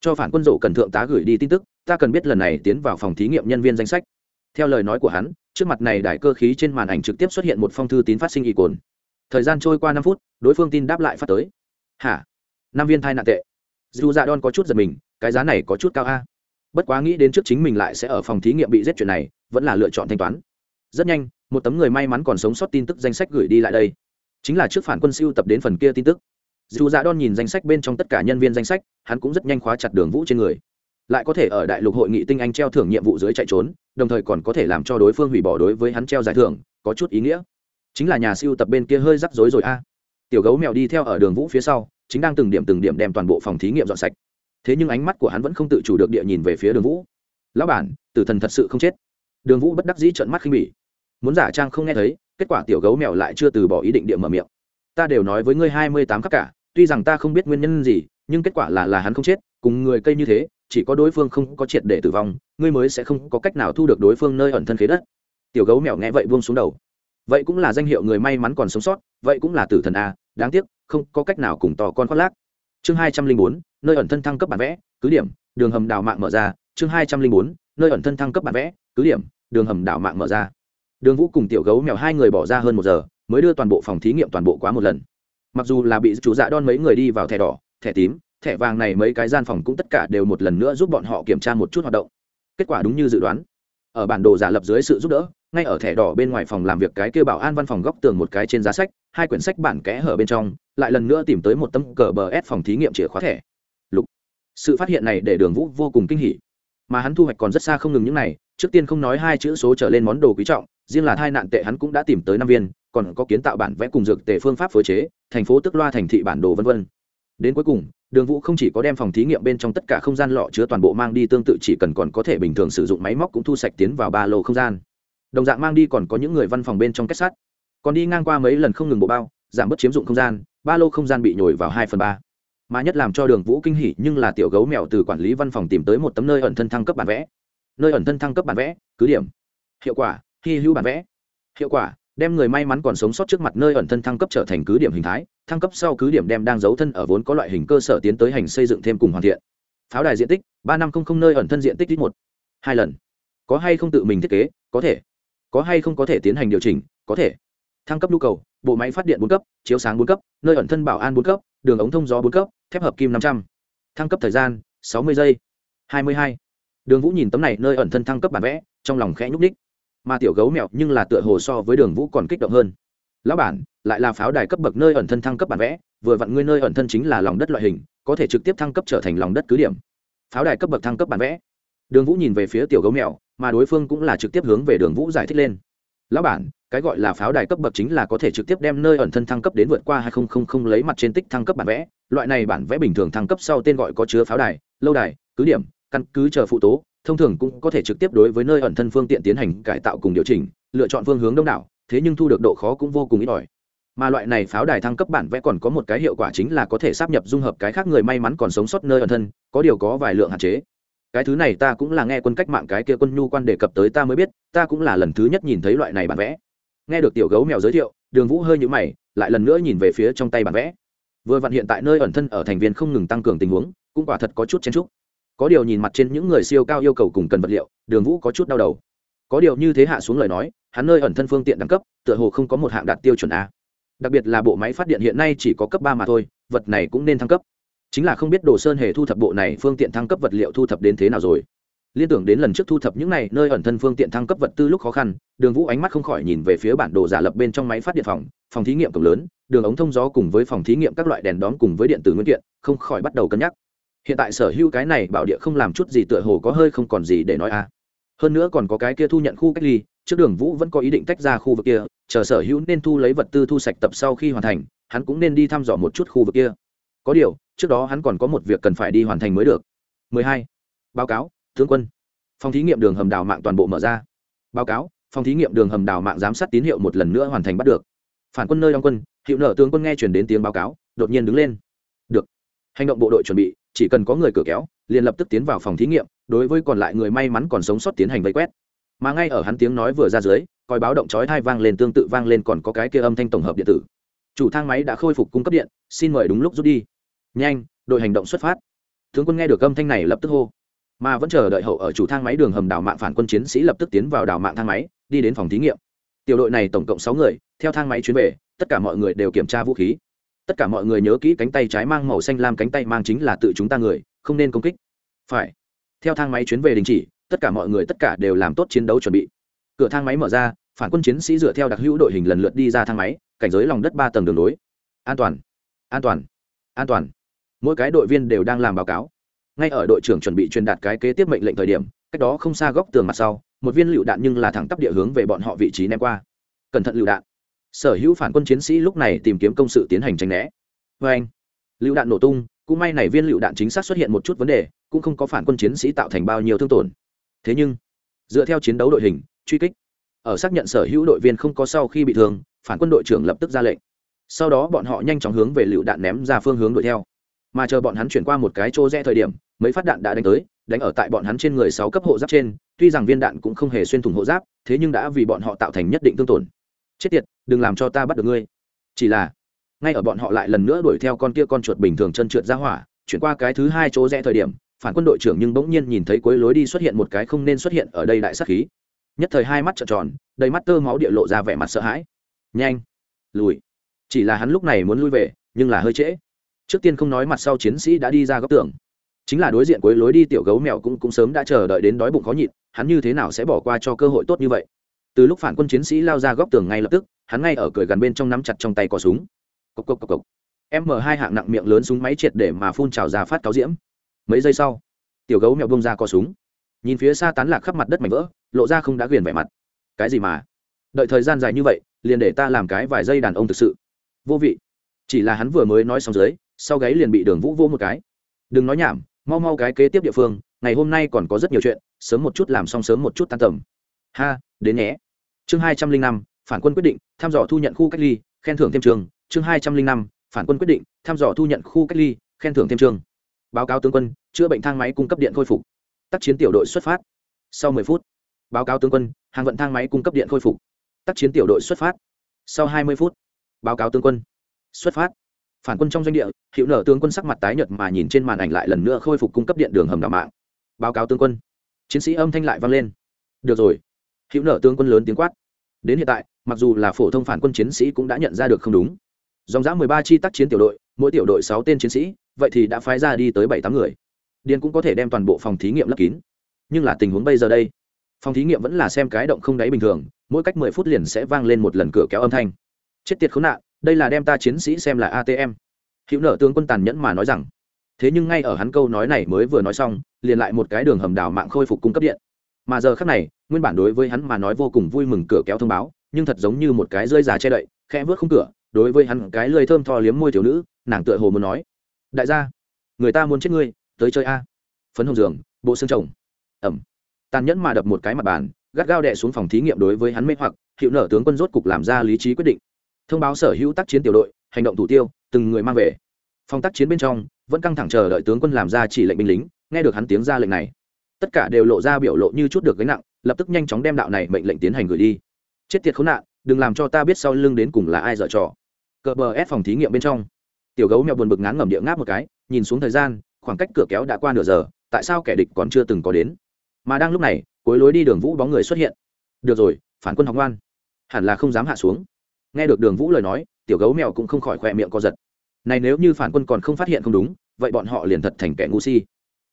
Speaker 1: Cho phản quân rộ cần thượng tá gửi đi tin tức, ta cần biết lần này tiến vào phòng thí nghiệm nhân viên danh sách. Theo lời nói của hắn, trước mặt này đài cơ khí trên màn ảnh trực tiếp xuất hiện một phong thư tín phát sinh y cồn. Thời gian trôi qua năm phút, đối phương tin đáp lại phát tới. Hả? Năm viên thai nạn tệ. Dù dạ đon có chút giật mình, cái giá này có chút cao a bất quá nghĩ đến trước chính mình lại sẽ ở phòng thí nghiệm bị giết chuyện này, vẫn là lựa chọn thanh toán. Rất nhanh, một tấm người may mắn còn sống sót tin tức danh sách gửi đi lại đây. Chính là trước phản quân siêu tập đến phần kia tin tức. Dù dạ đon nhìn danh sách bên trong tất cả nhân viên danh sách, hắn cũng rất nhanh khóa chặt đường vũ trên người. Lại có thể ở đại lục hội nghị tinh anh treo thưởng nhiệm vụ dưới chạy trốn, đồng thời còn có thể làm cho đối phương hủy bỏ đối với hắn treo giải thưởng, có chút ý nghĩa. Chính là nhà siêu tập bên kia hơi rắc rối rồi a. Tiểu gấu mèo đi theo ở đường vũ phía sau, chính đang từng điểm từng điểm đem toàn bộ phòng thí nghiệm dọn sạch thế nhưng ánh mắt của hắn vẫn không tự chủ được địa nhìn về phía đường vũ. Lão bản, tử thần thật sự không chết. Đường vũ bất đắc dĩ trợn mắt khinh bỉ. Muốn giả trang không nghe thấy, kết quả tiểu gấu mèo lại chưa từ bỏ ý định địa mở miệng. Ta đều nói với ngươi hai mươi tám khắc cả, tuy rằng ta không biết nguyên nhân gì, nhưng kết quả là là hắn không chết, cùng người cây như thế, chỉ có đối phương không có triệt để tử vong, ngươi mới sẽ không có cách nào thu được đối phương nơi ẩn thân khế đất. Tiểu gấu mèo nghe vậy buông xuống đầu. Vậy cũng là danh hiệu người may mắn còn sống sót, vậy cũng là tử thần a, đáng tiếc, không có cách nào cùng to con khoác lác chương hai trăm linh bốn, nơi ẩn thân thăng cấp bản vẽ, cứ điểm, đường hầm đào mạng mở ra, chương hai trăm linh bốn, nơi ẩn thân thăng cấp bản vẽ, cứ điểm, đường hầm đào mạng mở ra. Đường vũ cùng tiểu gấu mèo hai người bỏ ra hơn một giờ, mới đưa toàn bộ phòng thí nghiệm toàn bộ quá một lần. Mặc dù là bị chủ dạ đon mấy người đi vào thẻ đỏ, thẻ tím, thẻ vàng này mấy cái gian phòng cũng tất cả đều một lần nữa giúp bọn họ kiểm tra một chút hoạt động. Kết quả đúng như dự đoán. Ở bản đồ giả lập dưới sự giúp đỡ ngay ở thẻ đỏ bên ngoài phòng làm việc cái kêu bảo an văn phòng góc tường một cái trên giá sách, hai quyển sách bản kẽ hở bên trong, lại lần nữa tìm tới một tấm cờ bờ s phòng thí nghiệm chìa khóa thẻ. Lục. Sự phát hiện này để đường vũ vô cùng kinh hỉ. Mà hắn thu hoạch còn rất xa không ngừng những này, trước tiên không nói hai chữ số trở lên món đồ quý trọng, riêng là hai nạn tệ hắn cũng đã tìm tới năm viên, còn có kiến tạo bản vẽ cùng dược tề phương pháp phối chế, thành phố tức loa thành thị bản đồ v v đến cuối cùng, đường vũ không chỉ có đem phòng thí nghiệm bên trong tất cả không gian lọ chứa toàn bộ mang đi, tương tự chỉ cần còn có thể bình thường sử dụng máy móc cũng thu sạch tiến vào ba lô không gian đồng dạng mang đi còn có những người văn phòng bên trong kết sắt còn đi ngang qua mấy lần không ngừng bộ bao, giảm bớt chiếm dụng không gian, ba lô không gian bị nhồi vào hai phần ba. Mà nhất làm cho đường vũ kinh hỉ nhưng là tiểu gấu mèo từ quản lý văn phòng tìm tới một tấm nơi ẩn thân thăng cấp bản vẽ. Nơi ẩn thân thăng cấp bản vẽ, cứ điểm. Hiệu quả, hy hữu bản vẽ. Hiệu quả, đem người may mắn còn sống sót trước mặt nơi ẩn thân thăng cấp trở thành cứ điểm hình thái, thăng cấp sau cứ điểm đem đang giấu thân ở vốn có loại hình cơ sở tiến tới hành xây dựng thêm cùng hoàn thiện. Pháo đài diện tích, ba năm không không nơi ẩn thân diện tích ít một, hai lần. Có hay không tự mình thiết kế, có thể có hay không có thể tiến hành điều chỉnh? Có thể. Thăng cấp nhu cầu, bộ máy phát điện bốn cấp, chiếu sáng bốn cấp, nơi ẩn thân bảo an bốn cấp, đường ống thông gió bốn cấp, thép hợp kim năm trăm. Thăng cấp thời gian, sáu mươi giây. hai mươi hai. Đường vũ nhìn tấm này, nơi ẩn thân thăng cấp bản vẽ, trong lòng khẽ nhúc ních mà tiểu gấu mèo nhưng là tựa hồ so với đường vũ còn kích động hơn. Lão bản, lại là pháo đài cấp bậc nơi ẩn thân thăng cấp bản vẽ, vừa vặn ngươi nơi ẩn thân chính là lòng đất loại hình, có thể trực tiếp thăng cấp trở thành lòng đất cứ điểm. Pháo đài cấp bậc thăng cấp bản vẽ. Đường vũ nhìn về phía tiểu gấu mèo mà đối phương cũng là trực tiếp hướng về đường vũ giải thích lên. Lão bản, cái gọi là pháo đài cấp bậc chính là có thể trực tiếp đem nơi ẩn thân thăng cấp đến vượt qua hai nghìn lấy mặt trên tích thăng cấp bản vẽ. Loại này bản vẽ bình thường thăng cấp sau tên gọi có chứa pháo đài, lâu đài, cứ điểm, căn cứ chờ phụ tố, thông thường cũng có thể trực tiếp đối với nơi ẩn thân phương tiện tiến hành cải tạo cùng điều chỉnh, lựa chọn phương hướng đông đảo, thế nhưng thu được độ khó cũng vô cùng ít ỏi. Mà loại này pháo đài thăng cấp bản vẽ còn có một cái hiệu quả chính là có thể sắp nhập dung hợp cái khác người may mắn còn sống sót nơi ẩn thân, có điều có vài lượng hạn chế cái thứ này ta cũng là nghe quân cách mạng cái kia quân nhu quan đề cập tới ta mới biết, ta cũng là lần thứ nhất nhìn thấy loại này bản vẽ. Nghe được tiểu gấu mèo giới thiệu, đường vũ hơi nhũ mày, lại lần nữa nhìn về phía trong tay bản vẽ. Vừa vặn hiện tại nơi ẩn thân ở thành viên không ngừng tăng cường tình huống, cũng quả thật có chút chen trúc có điều nhìn mặt trên những người siêu cao yêu cầu cùng cần vật liệu, đường vũ có chút đau đầu. Có điều như thế hạ xuống lời nói, hắn nơi ẩn thân phương tiện đẳng cấp, tựa hồ không có một hạng đạt tiêu chuẩn a. Đặc biệt là bộ máy phát điện hiện nay chỉ có cấp ba mà thôi, vật này cũng nên thăng cấp chính là không biết đồ sơn hề thu thập bộ này phương tiện thăng cấp vật liệu thu thập đến thế nào rồi. Liên tưởng đến lần trước thu thập những này, nơi ẩn thân phương tiện thăng cấp vật tư lúc khó khăn, đường vũ ánh mắt không khỏi nhìn về phía bản đồ giả lập bên trong máy phát điện phòng phòng thí nghiệm cổng lớn, đường ống thông gió cùng với phòng thí nghiệm các loại đèn đón cùng với điện tử nguyên kiện, không khỏi bắt đầu cân nhắc. Hiện tại sở hữu cái này bảo địa không làm chút gì tựa hồ có hơi không còn gì để nói a hơn nữa còn có cái kia thu nhận khu cách ly, trước đường vũ vẫn có ý định tách ra khu vực kia, chờ sở hữu nên thu lấy vật tư thu sạch tập sau khi hoàn thành, hắn cũng nên đi thăm dò một chút khu vực kia. Có điều trước đó hắn còn có một việc cần phải đi hoàn thành mới được. 12. báo cáo, tướng quân. Phòng thí nghiệm đường hầm đào mạng toàn bộ mở ra. Báo cáo, phòng thí nghiệm đường hầm đào mạng giám sát tín hiệu một lần nữa hoàn thành bắt được. Phản quân nơi đóng quân, hiệu nợ tướng quân nghe chuyển đến tiếng báo cáo, đột nhiên đứng lên. Được. Hành động bộ đội chuẩn bị, chỉ cần có người cửa kéo, liền lập tức tiến vào phòng thí nghiệm, đối với còn lại người may mắn còn sống sót tiến hành vây quét. Mà ngay ở hắn tiếng nói vừa ra dưới, coi báo động chói thai vang lên tương tự vang lên còn có cái kia âm thanh tổng hợp điện tử. Chủ thang máy đã khôi phục cung cấp điện, xin mời đúng lúc rút đi nhanh, đội hành động xuất phát. Tướng quân nghe được âm thanh này lập tức hô, mà vẫn chờ đợi hậu ở chủ thang máy đường hầm đảo mạng phản quân chiến sĩ lập tức tiến vào đảo mạng thang máy, đi đến phòng thí nghiệm. Tiểu đội này tổng cộng sáu người, theo thang máy chuyến về, tất cả mọi người đều kiểm tra vũ khí. Tất cả mọi người nhớ kỹ cánh tay trái mang màu xanh lam cánh tay mang chính là tự chúng ta người, không nên công kích. Phải. Theo thang máy chuyến về đình chỉ, tất cả mọi người tất cả đều làm tốt chiến đấu chuẩn bị. Cửa thang máy mở ra, phản quân chiến sĩ dựa theo đặc hữu đội hình lần lượt đi ra thang máy, cảnh giới lòng đất ba tầng đường lối. An toàn. An toàn. An toàn mỗi cái đội viên đều đang làm báo cáo. Ngay ở đội trưởng chuẩn bị truyền đạt cái kế tiếp mệnh lệnh thời điểm, cách đó không xa góc tường mặt sau, một viên lựu đạn nhưng là thẳng tắp địa hướng về bọn họ vị trí ném qua. Cẩn thận lựu đạn. Sở hữu phản quân chiến sĩ lúc này tìm kiếm công sự tiến hành tranh né. Vê anh, lựu đạn nổ tung, cũng may này viên lựu đạn chính xác xuất hiện một chút vấn đề, cũng không có phản quân chiến sĩ tạo thành bao nhiêu thương tổn. Thế nhưng, dựa theo chiến đấu đội hình, truy kích, ở xác nhận sở hữu đội viên không có sau khi bị thương, phản quân đội trưởng lập tức ra lệnh. Sau đó bọn họ nhanh chóng hướng về lựu đạn ném ra phương hướng đuổi theo mà chờ bọn hắn chuyển qua một cái chỗ rẽ thời điểm, mấy phát đạn đã đánh tới, đánh ở tại bọn hắn trên người sáu cấp hộ giáp trên, tuy rằng viên đạn cũng không hề xuyên thủng hộ giáp, thế nhưng đã vì bọn họ tạo thành nhất định thương tổn. Chết tiệt, đừng làm cho ta bắt được ngươi. Chỉ là, ngay ở bọn họ lại lần nữa đuổi theo con kia con chuột bình thường chân trượt ra hỏa, chuyển qua cái thứ hai chỗ rẽ thời điểm, phản quân đội trưởng nhưng bỗng nhiên nhìn thấy cuối lối đi xuất hiện một cái không nên xuất hiện ở đây đại sắc khí. Nhất thời hai mắt trợn tròn, đầy mắt tơ máu địa lộ ra vẻ mặt sợ hãi. Nhanh, lùi. Chỉ là hắn lúc này muốn lui về, nhưng là hơi trễ trước tiên không nói mặt sau chiến sĩ đã đi ra góc tường. Chính là đối diện cuối lối đi tiểu gấu mèo cũng cũng sớm đã chờ đợi đến đói bụng khó nhịn, hắn như thế nào sẽ bỏ qua cho cơ hội tốt như vậy? Từ lúc phản quân chiến sĩ lao ra góc tường ngay lập tức, hắn ngay ở cười gần bên trong nắm chặt trong tay cò súng. Cộc cộc cộc cộc. M hai hạng nặng miệng lớn súng máy triệt để mà phun trào ra phát cáo diễm. Mấy giây sau, tiểu gấu mèo bông ra cò súng. Nhìn phía xa tán lạc khắp mặt đất mảnh vỡ, lộ ra không đã quyền vẻ mặt. Cái gì mà? Đợi thời gian dài như vậy, liền để ta làm cái vài giây đàn ông thực sự. Vô vị. Chỉ là hắn vừa mới nói xong dưới sau gáy liền bị đường vũ vô một cái. Đừng nói nhảm, mau mau cái kế tiếp địa phương, ngày hôm nay còn có rất nhiều chuyện, sớm một chút làm xong sớm một chút tan tầm. Ha, đến nhé. Chương hai trăm linh năm, phản quân quyết định thăm dò thu nhận khu cách ly, khen thưởng thêm trường. Chương hai trăm linh năm, phản quân quyết định thăm dò thu nhận khu cách ly, khen thưởng thêm trường. Báo cáo tướng quân, chữa bệnh thang máy cung cấp điện khôi phục. Tác chiến tiểu đội xuất phát. Sau mười phút, báo cáo tướng quân, hàng vận thang máy cung cấp điện khôi phục. Tác chiến tiểu đội xuất phát. Sau hai mươi phút, báo cáo tướng quân, xuất phát phản quân trong doanh địa, hiệu nở tướng quân sắc mặt tái nhợt mà nhìn trên màn ảnh lại lần nữa khôi phục cung cấp điện đường hầm đảo mạng. Báo cáo tướng quân. Chiến sĩ âm thanh lại vang lên. Được rồi. Hiệu nở tướng quân lớn tiếng quát. Đến hiện tại, mặc dù là phổ thông phản quân chiến sĩ cũng đã nhận ra được không đúng. Dòng dã mười ba chi tác chiến tiểu đội, mỗi tiểu đội sáu tên chiến sĩ, vậy thì đã phái ra đi tới bảy tám người. Điền cũng có thể đem toàn bộ phòng thí nghiệm lấp kín. Nhưng là tình huống bây giờ đây, phòng thí nghiệm vẫn là xem cái động không đáy bình thường, mỗi cách mười phút liền sẽ vang lên một lần cửa kéo âm thanh. Chết tiệt khốn nạn đây là đem ta chiến sĩ xem là atm hữu nợ tướng quân tàn nhẫn mà nói rằng, thế nhưng ngay ở hắn câu nói này mới vừa nói xong, liền lại một cái đường hầm đào mạng khôi phục cung cấp điện. Mà giờ khác này, nguyên bản đối với hắn mà nói vô cùng vui mừng cửa kéo thông báo, nhưng thật giống như một cái rơi già che đậy, khẽ vớt không cửa, đối với hắn cái lơi thơm tho liếm môi thiếu nữ, nàng tựa hồ muốn nói, đại gia, người ta muốn chết ngươi, tới chơi a. Phấn hồng giường bộ xương chồng. Ẩm. Tàn nhẫn mà đập một cái mặt bàn, gắt gao đè xuống phòng thí nghiệm đối với hắn mê hoặc hiệu nở tướng quân rốt cục làm ra lý trí quyết định thông báo sở hữu tác chiến tiểu đội, hành động thủ tiêu, từng người mang về. Phòng tác chiến bên trong, vẫn căng thẳng chờ đợi tướng quân làm ra chỉ lệnh binh lính, nghe được hắn tiếng ra lệnh này. Tất cả đều lộ ra biểu lộ như chút được gánh nặng, lập tức nhanh chóng đem đạo này mệnh lệnh tiến hành gửi đi. Chết tiệt khốn nạn, đừng làm cho ta biết sau lưng đến cùng là ai dở trò. Cờ bờ ép phòng thí nghiệm bên trong. Tiểu gấu mèo buồn bực ngán ngẩm địa ngáp một cái, nhìn xuống thời gian, khoảng cách cửa kéo đã qua nửa giờ, tại sao kẻ địch còn chưa từng có đến? Mà đang lúc này, cuối lối đi đường vũ bóng người xuất hiện. Được rồi, phản quân học ngoan. Hẳn là không dám hạ xuống nghe được đường vũ lời nói, tiểu gấu mèo cũng không khỏi khỏe miệng co giật. Này nếu như phản quân còn không phát hiện không đúng, vậy bọn họ liền thật thành kẻ ngu si.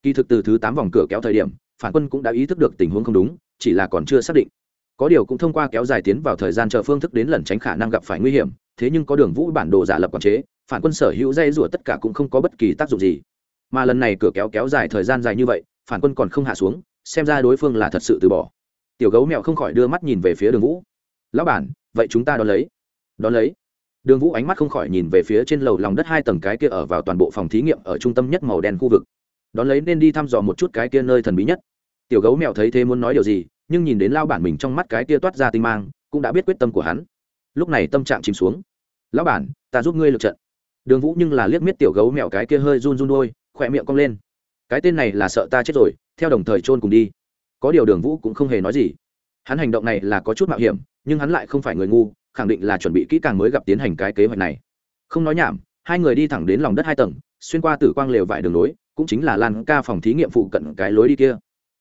Speaker 1: Kỳ thực từ thứ tám vòng cửa kéo thời điểm, phản quân cũng đã ý thức được tình huống không đúng, chỉ là còn chưa xác định. Có điều cũng thông qua kéo dài tiến vào thời gian chờ phương thức đến lẩn tránh khả năng gặp phải nguy hiểm, thế nhưng có đường vũ bản đồ giả lập quản chế, phản quân sở hữu dây rủa tất cả cũng không có bất kỳ tác dụng gì. Mà lần này cửa kéo kéo dài thời gian dài như vậy, phản quân còn không hạ xuống, xem ra đối phương là thật sự từ bỏ. Tiểu gấu mèo không khỏi đưa mắt nhìn về phía đường vũ. Lão bản, vậy chúng ta đón lấy đón lấy. Đường vũ ánh mắt không khỏi nhìn về phía trên lầu lòng đất hai tầng cái kia ở vào toàn bộ phòng thí nghiệm ở trung tâm nhất màu đen khu vực. Đón lấy nên đi thăm dò một chút cái kia nơi thần bí nhất. Tiểu gấu mèo thấy thế muốn nói điều gì, nhưng nhìn đến lao bản mình trong mắt cái kia toát ra tinh mang, cũng đã biết quyết tâm của hắn. Lúc này tâm trạng chìm xuống. Lão bản, ta giúp ngươi lượt trận. Đường vũ nhưng là liếc miết tiểu gấu mèo cái kia hơi run run đôi, khỏe miệng cong lên. Cái tên này là sợ ta chết rồi, theo đồng thời chôn cùng đi. Có điều đường vũ cũng không hề nói gì. Hắn hành động này là có chút mạo hiểm, nhưng hắn lại không phải người ngu khẳng định là chuẩn bị kỹ càng mới gặp tiến hành cái kế hoạch này. Không nói nhảm, hai người đi thẳng đến lòng đất hai tầng, xuyên qua tử quang lều vải đường lối, cũng chính là lan ca phòng thí nghiệm phụ cận cái lối đi kia.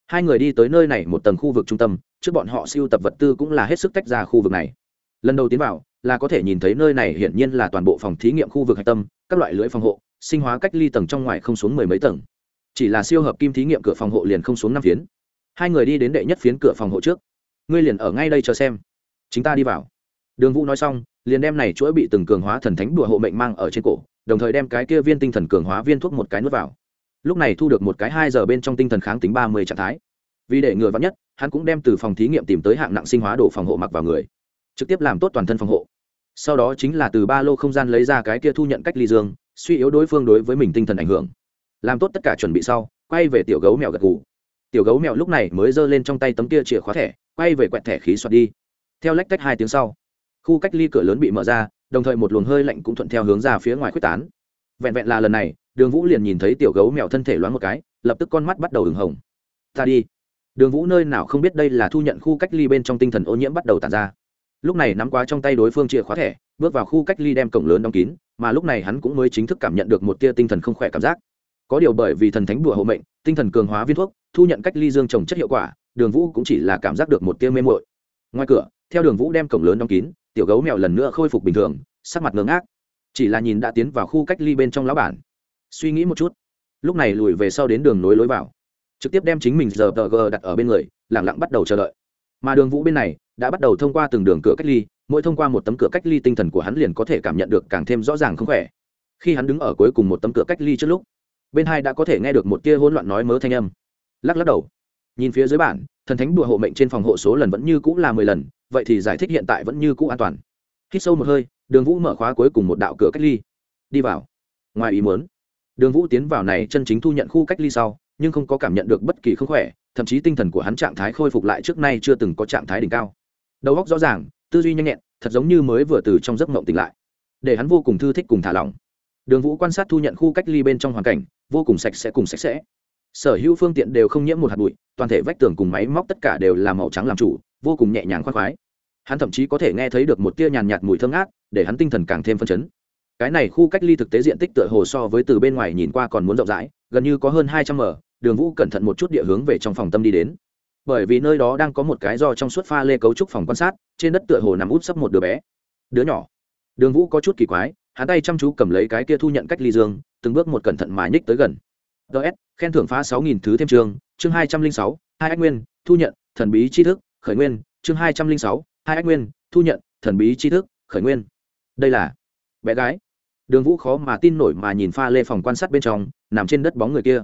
Speaker 1: Hai người đi tới nơi này một tầng khu vực trung tâm, trước bọn họ siêu tập vật tư cũng là hết sức tách ra khu vực này. Lần đầu tiến vào, là có thể nhìn thấy nơi này hiển nhiên là toàn bộ phòng thí nghiệm khu vực hạch tâm, các loại lưỡi phòng hộ, sinh hóa cách ly tầng trong ngoài không xuống mười mấy tầng. Chỉ là siêu hợp kim thí nghiệm cửa phòng hộ liền không xuống năm phiến. Hai người đi đến đệ nhất phiến cửa phòng hộ trước. Ngươi liền ở ngay đây chờ xem. Chúng ta đi vào đường vũ nói xong, liền đem này chuỗi bị từng cường hóa thần thánh đùa hộ mệnh mang ở trên cổ, đồng thời đem cái kia viên tinh thần cường hóa viên thuốc một cái nuốt vào. Lúc này thu được một cái hai giờ bên trong tinh thần kháng tính ba mươi trạng thái. Vì để ngừa vắn nhất, hắn cũng đem từ phòng thí nghiệm tìm tới hạng nặng sinh hóa đồ phòng hộ mặc vào người, trực tiếp làm tốt toàn thân phòng hộ. Sau đó chính là từ ba lô không gian lấy ra cái kia thu nhận cách ly dương suy yếu đối phương đối với mình tinh thần ảnh hưởng. Làm tốt tất cả chuẩn bị sau, quay về tiểu gấu mèo gật gù. Tiểu gấu mèo lúc này mới giơ lên trong tay tấm kia chìa khóa thẻ, quay về quẹt thẻ khí xoạt đi. Theo lách cách hai tiếng sau khu cách ly cửa lớn bị mở ra, đồng thời một luồng hơi lạnh cũng thuận theo hướng ra phía ngoài quyết tán. Vẹn vẹn là lần này, đường vũ liền nhìn thấy tiểu gấu mèo thân thể loáng một cái, lập tức con mắt bắt đầu ửng hồng. Ta đi. Đường vũ nơi nào không biết đây là thu nhận khu cách ly bên trong tinh thần ô nhiễm bắt đầu tàn ra. Lúc này nắm quá trong tay đối phương chìa khóa thẻ, bước vào khu cách ly đem cổng lớn đóng kín, mà lúc này hắn cũng mới chính thức cảm nhận được một tia tinh thần không khỏe cảm giác. Có điều bởi vì thần thánh đùa hộ mệnh, tinh thần cường hóa viên thuốc, thu nhận cách ly dương trồng chất hiệu quả, đường vũ cũng chỉ là cảm giác được một tia mê mội ngoài cửa, theo đường vũ đem cổng lớn đóng kín tiểu gấu mèo lần nữa khôi phục bình thường, sắc mặt ngưng ác chỉ là nhìn đã tiến vào khu cách ly bên trong lão bản. Suy nghĩ một chút. Lúc này lùi về sau đến đường nối lối vào. Trực tiếp đem chính mình giờ tờ g đặt ở bên người lẳng lặng bắt đầu chờ đợi. Mà đường vũ bên này đã bắt đầu thông qua từng đường cửa cách ly, mỗi thông qua một tấm cửa cách ly tinh thần của hắn liền có thể cảm nhận được càng thêm rõ ràng không khỏe. Khi hắn đứng ở cuối cùng một tấm cửa cách ly trước lúc, bên hai đã có thể nghe được một tia hỗn loạn nói mớ thanh âm. Lắc lắc đầu. Nhìn phía dưới bản, thần thánh đùa hộ mệnh trên phòng hộ số lần vẫn như cũng là mười lần vậy thì giải thích hiện tại vẫn như cũ an toàn. Hít sâu một hơi, đường vũ mở khóa cuối cùng một đạo cửa cách ly. Đi vào. Ngoài ý muốn, đường vũ tiến vào này chân chính thu nhận khu cách ly sau, nhưng không có cảm nhận được bất kỳ không khỏe, thậm chí tinh thần của hắn trạng thái khôi phục lại trước nay chưa từng có trạng thái đỉnh cao. Đầu óc rõ ràng, tư duy nhanh nhẹn, thật giống như mới vừa từ trong giấc mộng tỉnh lại. Để hắn vô cùng thư thích cùng thả lỏng. Đường vũ quan sát thu nhận khu cách ly bên trong hoàn cảnh, vô cùng sạch sẽ cùng sạch sẽ. Sở hữu phương tiện đều không nhiễm một hạt bụi, toàn thể vách tường cùng máy móc tất cả đều là màu trắng làm chủ vô cùng nhẹ nhàng khoác khoái. Hắn thậm chí có thể nghe thấy được một tia nhàn nhạt mùi thơm ngát, để hắn tinh thần càng thêm phân chấn. Cái này khu cách ly thực tế diện tích tựa hồ so với từ bên ngoài nhìn qua còn muốn rộng rãi, gần như có hơn hai trăm m, đường vũ cẩn thận một chút địa hướng về trong phòng tâm đi đến. Bởi vì nơi đó đang có một cái do trong suốt pha lê cấu trúc phòng quan sát, trên đất tựa hồ nằm út sấp một đứa bé. Đứa nhỏ. Đường vũ có chút kỳ quái, hắn tay chăm chú cầm lấy cái kia thu nhận cách ly dương, từng bước một cẩn thận mà nhích tới gần. Ts khen thưởng phá sáu nghìn thứ thêm trường, chương hai trăm linh sáu, hai ách nguyên, thu nhận, thần bí tri thức khởi nguyên, chương hai trăm linh sáu, hai ách nguyên, thu nhận, thần bí tri thức, khởi nguyên. Đây là bé gái. Đường vũ khó mà tin nổi mà nhìn pha lê phòng quan sát bên trong, nằm trên đất bóng người kia.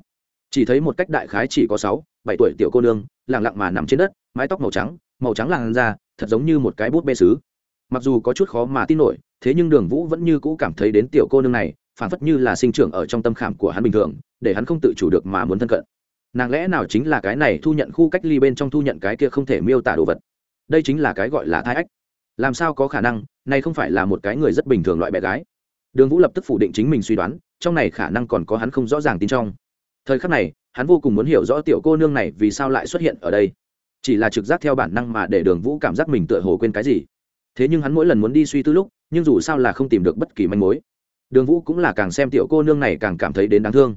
Speaker 1: Chỉ thấy một cách đại khái chỉ có sáu, bảy tuổi tiểu cô nương lẳng lặng mà nằm trên đất, mái tóc màu trắng màu trắng làn da, thật giống như một cái bút bê xứ mặc dù có chút khó mà tin nổi, thế nhưng đường vũ vẫn như cũ cảm thấy đến tiểu cô nương này phản phất như là sinh trưởng ở trong tâm khảm của hắn bình thường, để hắn không tự chủ được mà muốn thân cận nàng lẽ nào chính là cái này thu nhận khu cách ly bên trong thu nhận cái kia không thể miêu tả đồ vật? Đây chính là cái gọi là thai ách. Làm sao có khả năng, này không phải là một cái người rất bình thường loại bé gái? Đường vũ lập tức phủ định chính mình suy đoán, trong này khả năng còn có hắn không rõ ràng tin trong. Thời khắc này, hắn vô cùng muốn hiểu rõ tiểu cô nương này vì sao lại xuất hiện ở đây. Chỉ là trực giác theo bản năng mà để đường vũ cảm giác mình tựa hồ quên cái gì. Thế nhưng hắn mỗi lần muốn đi suy tư lúc, nhưng dù sao là không tìm được bất kỳ manh mối. Đường vũ cũng là càng xem tiểu cô nương này càng cảm thấy đến đáng thương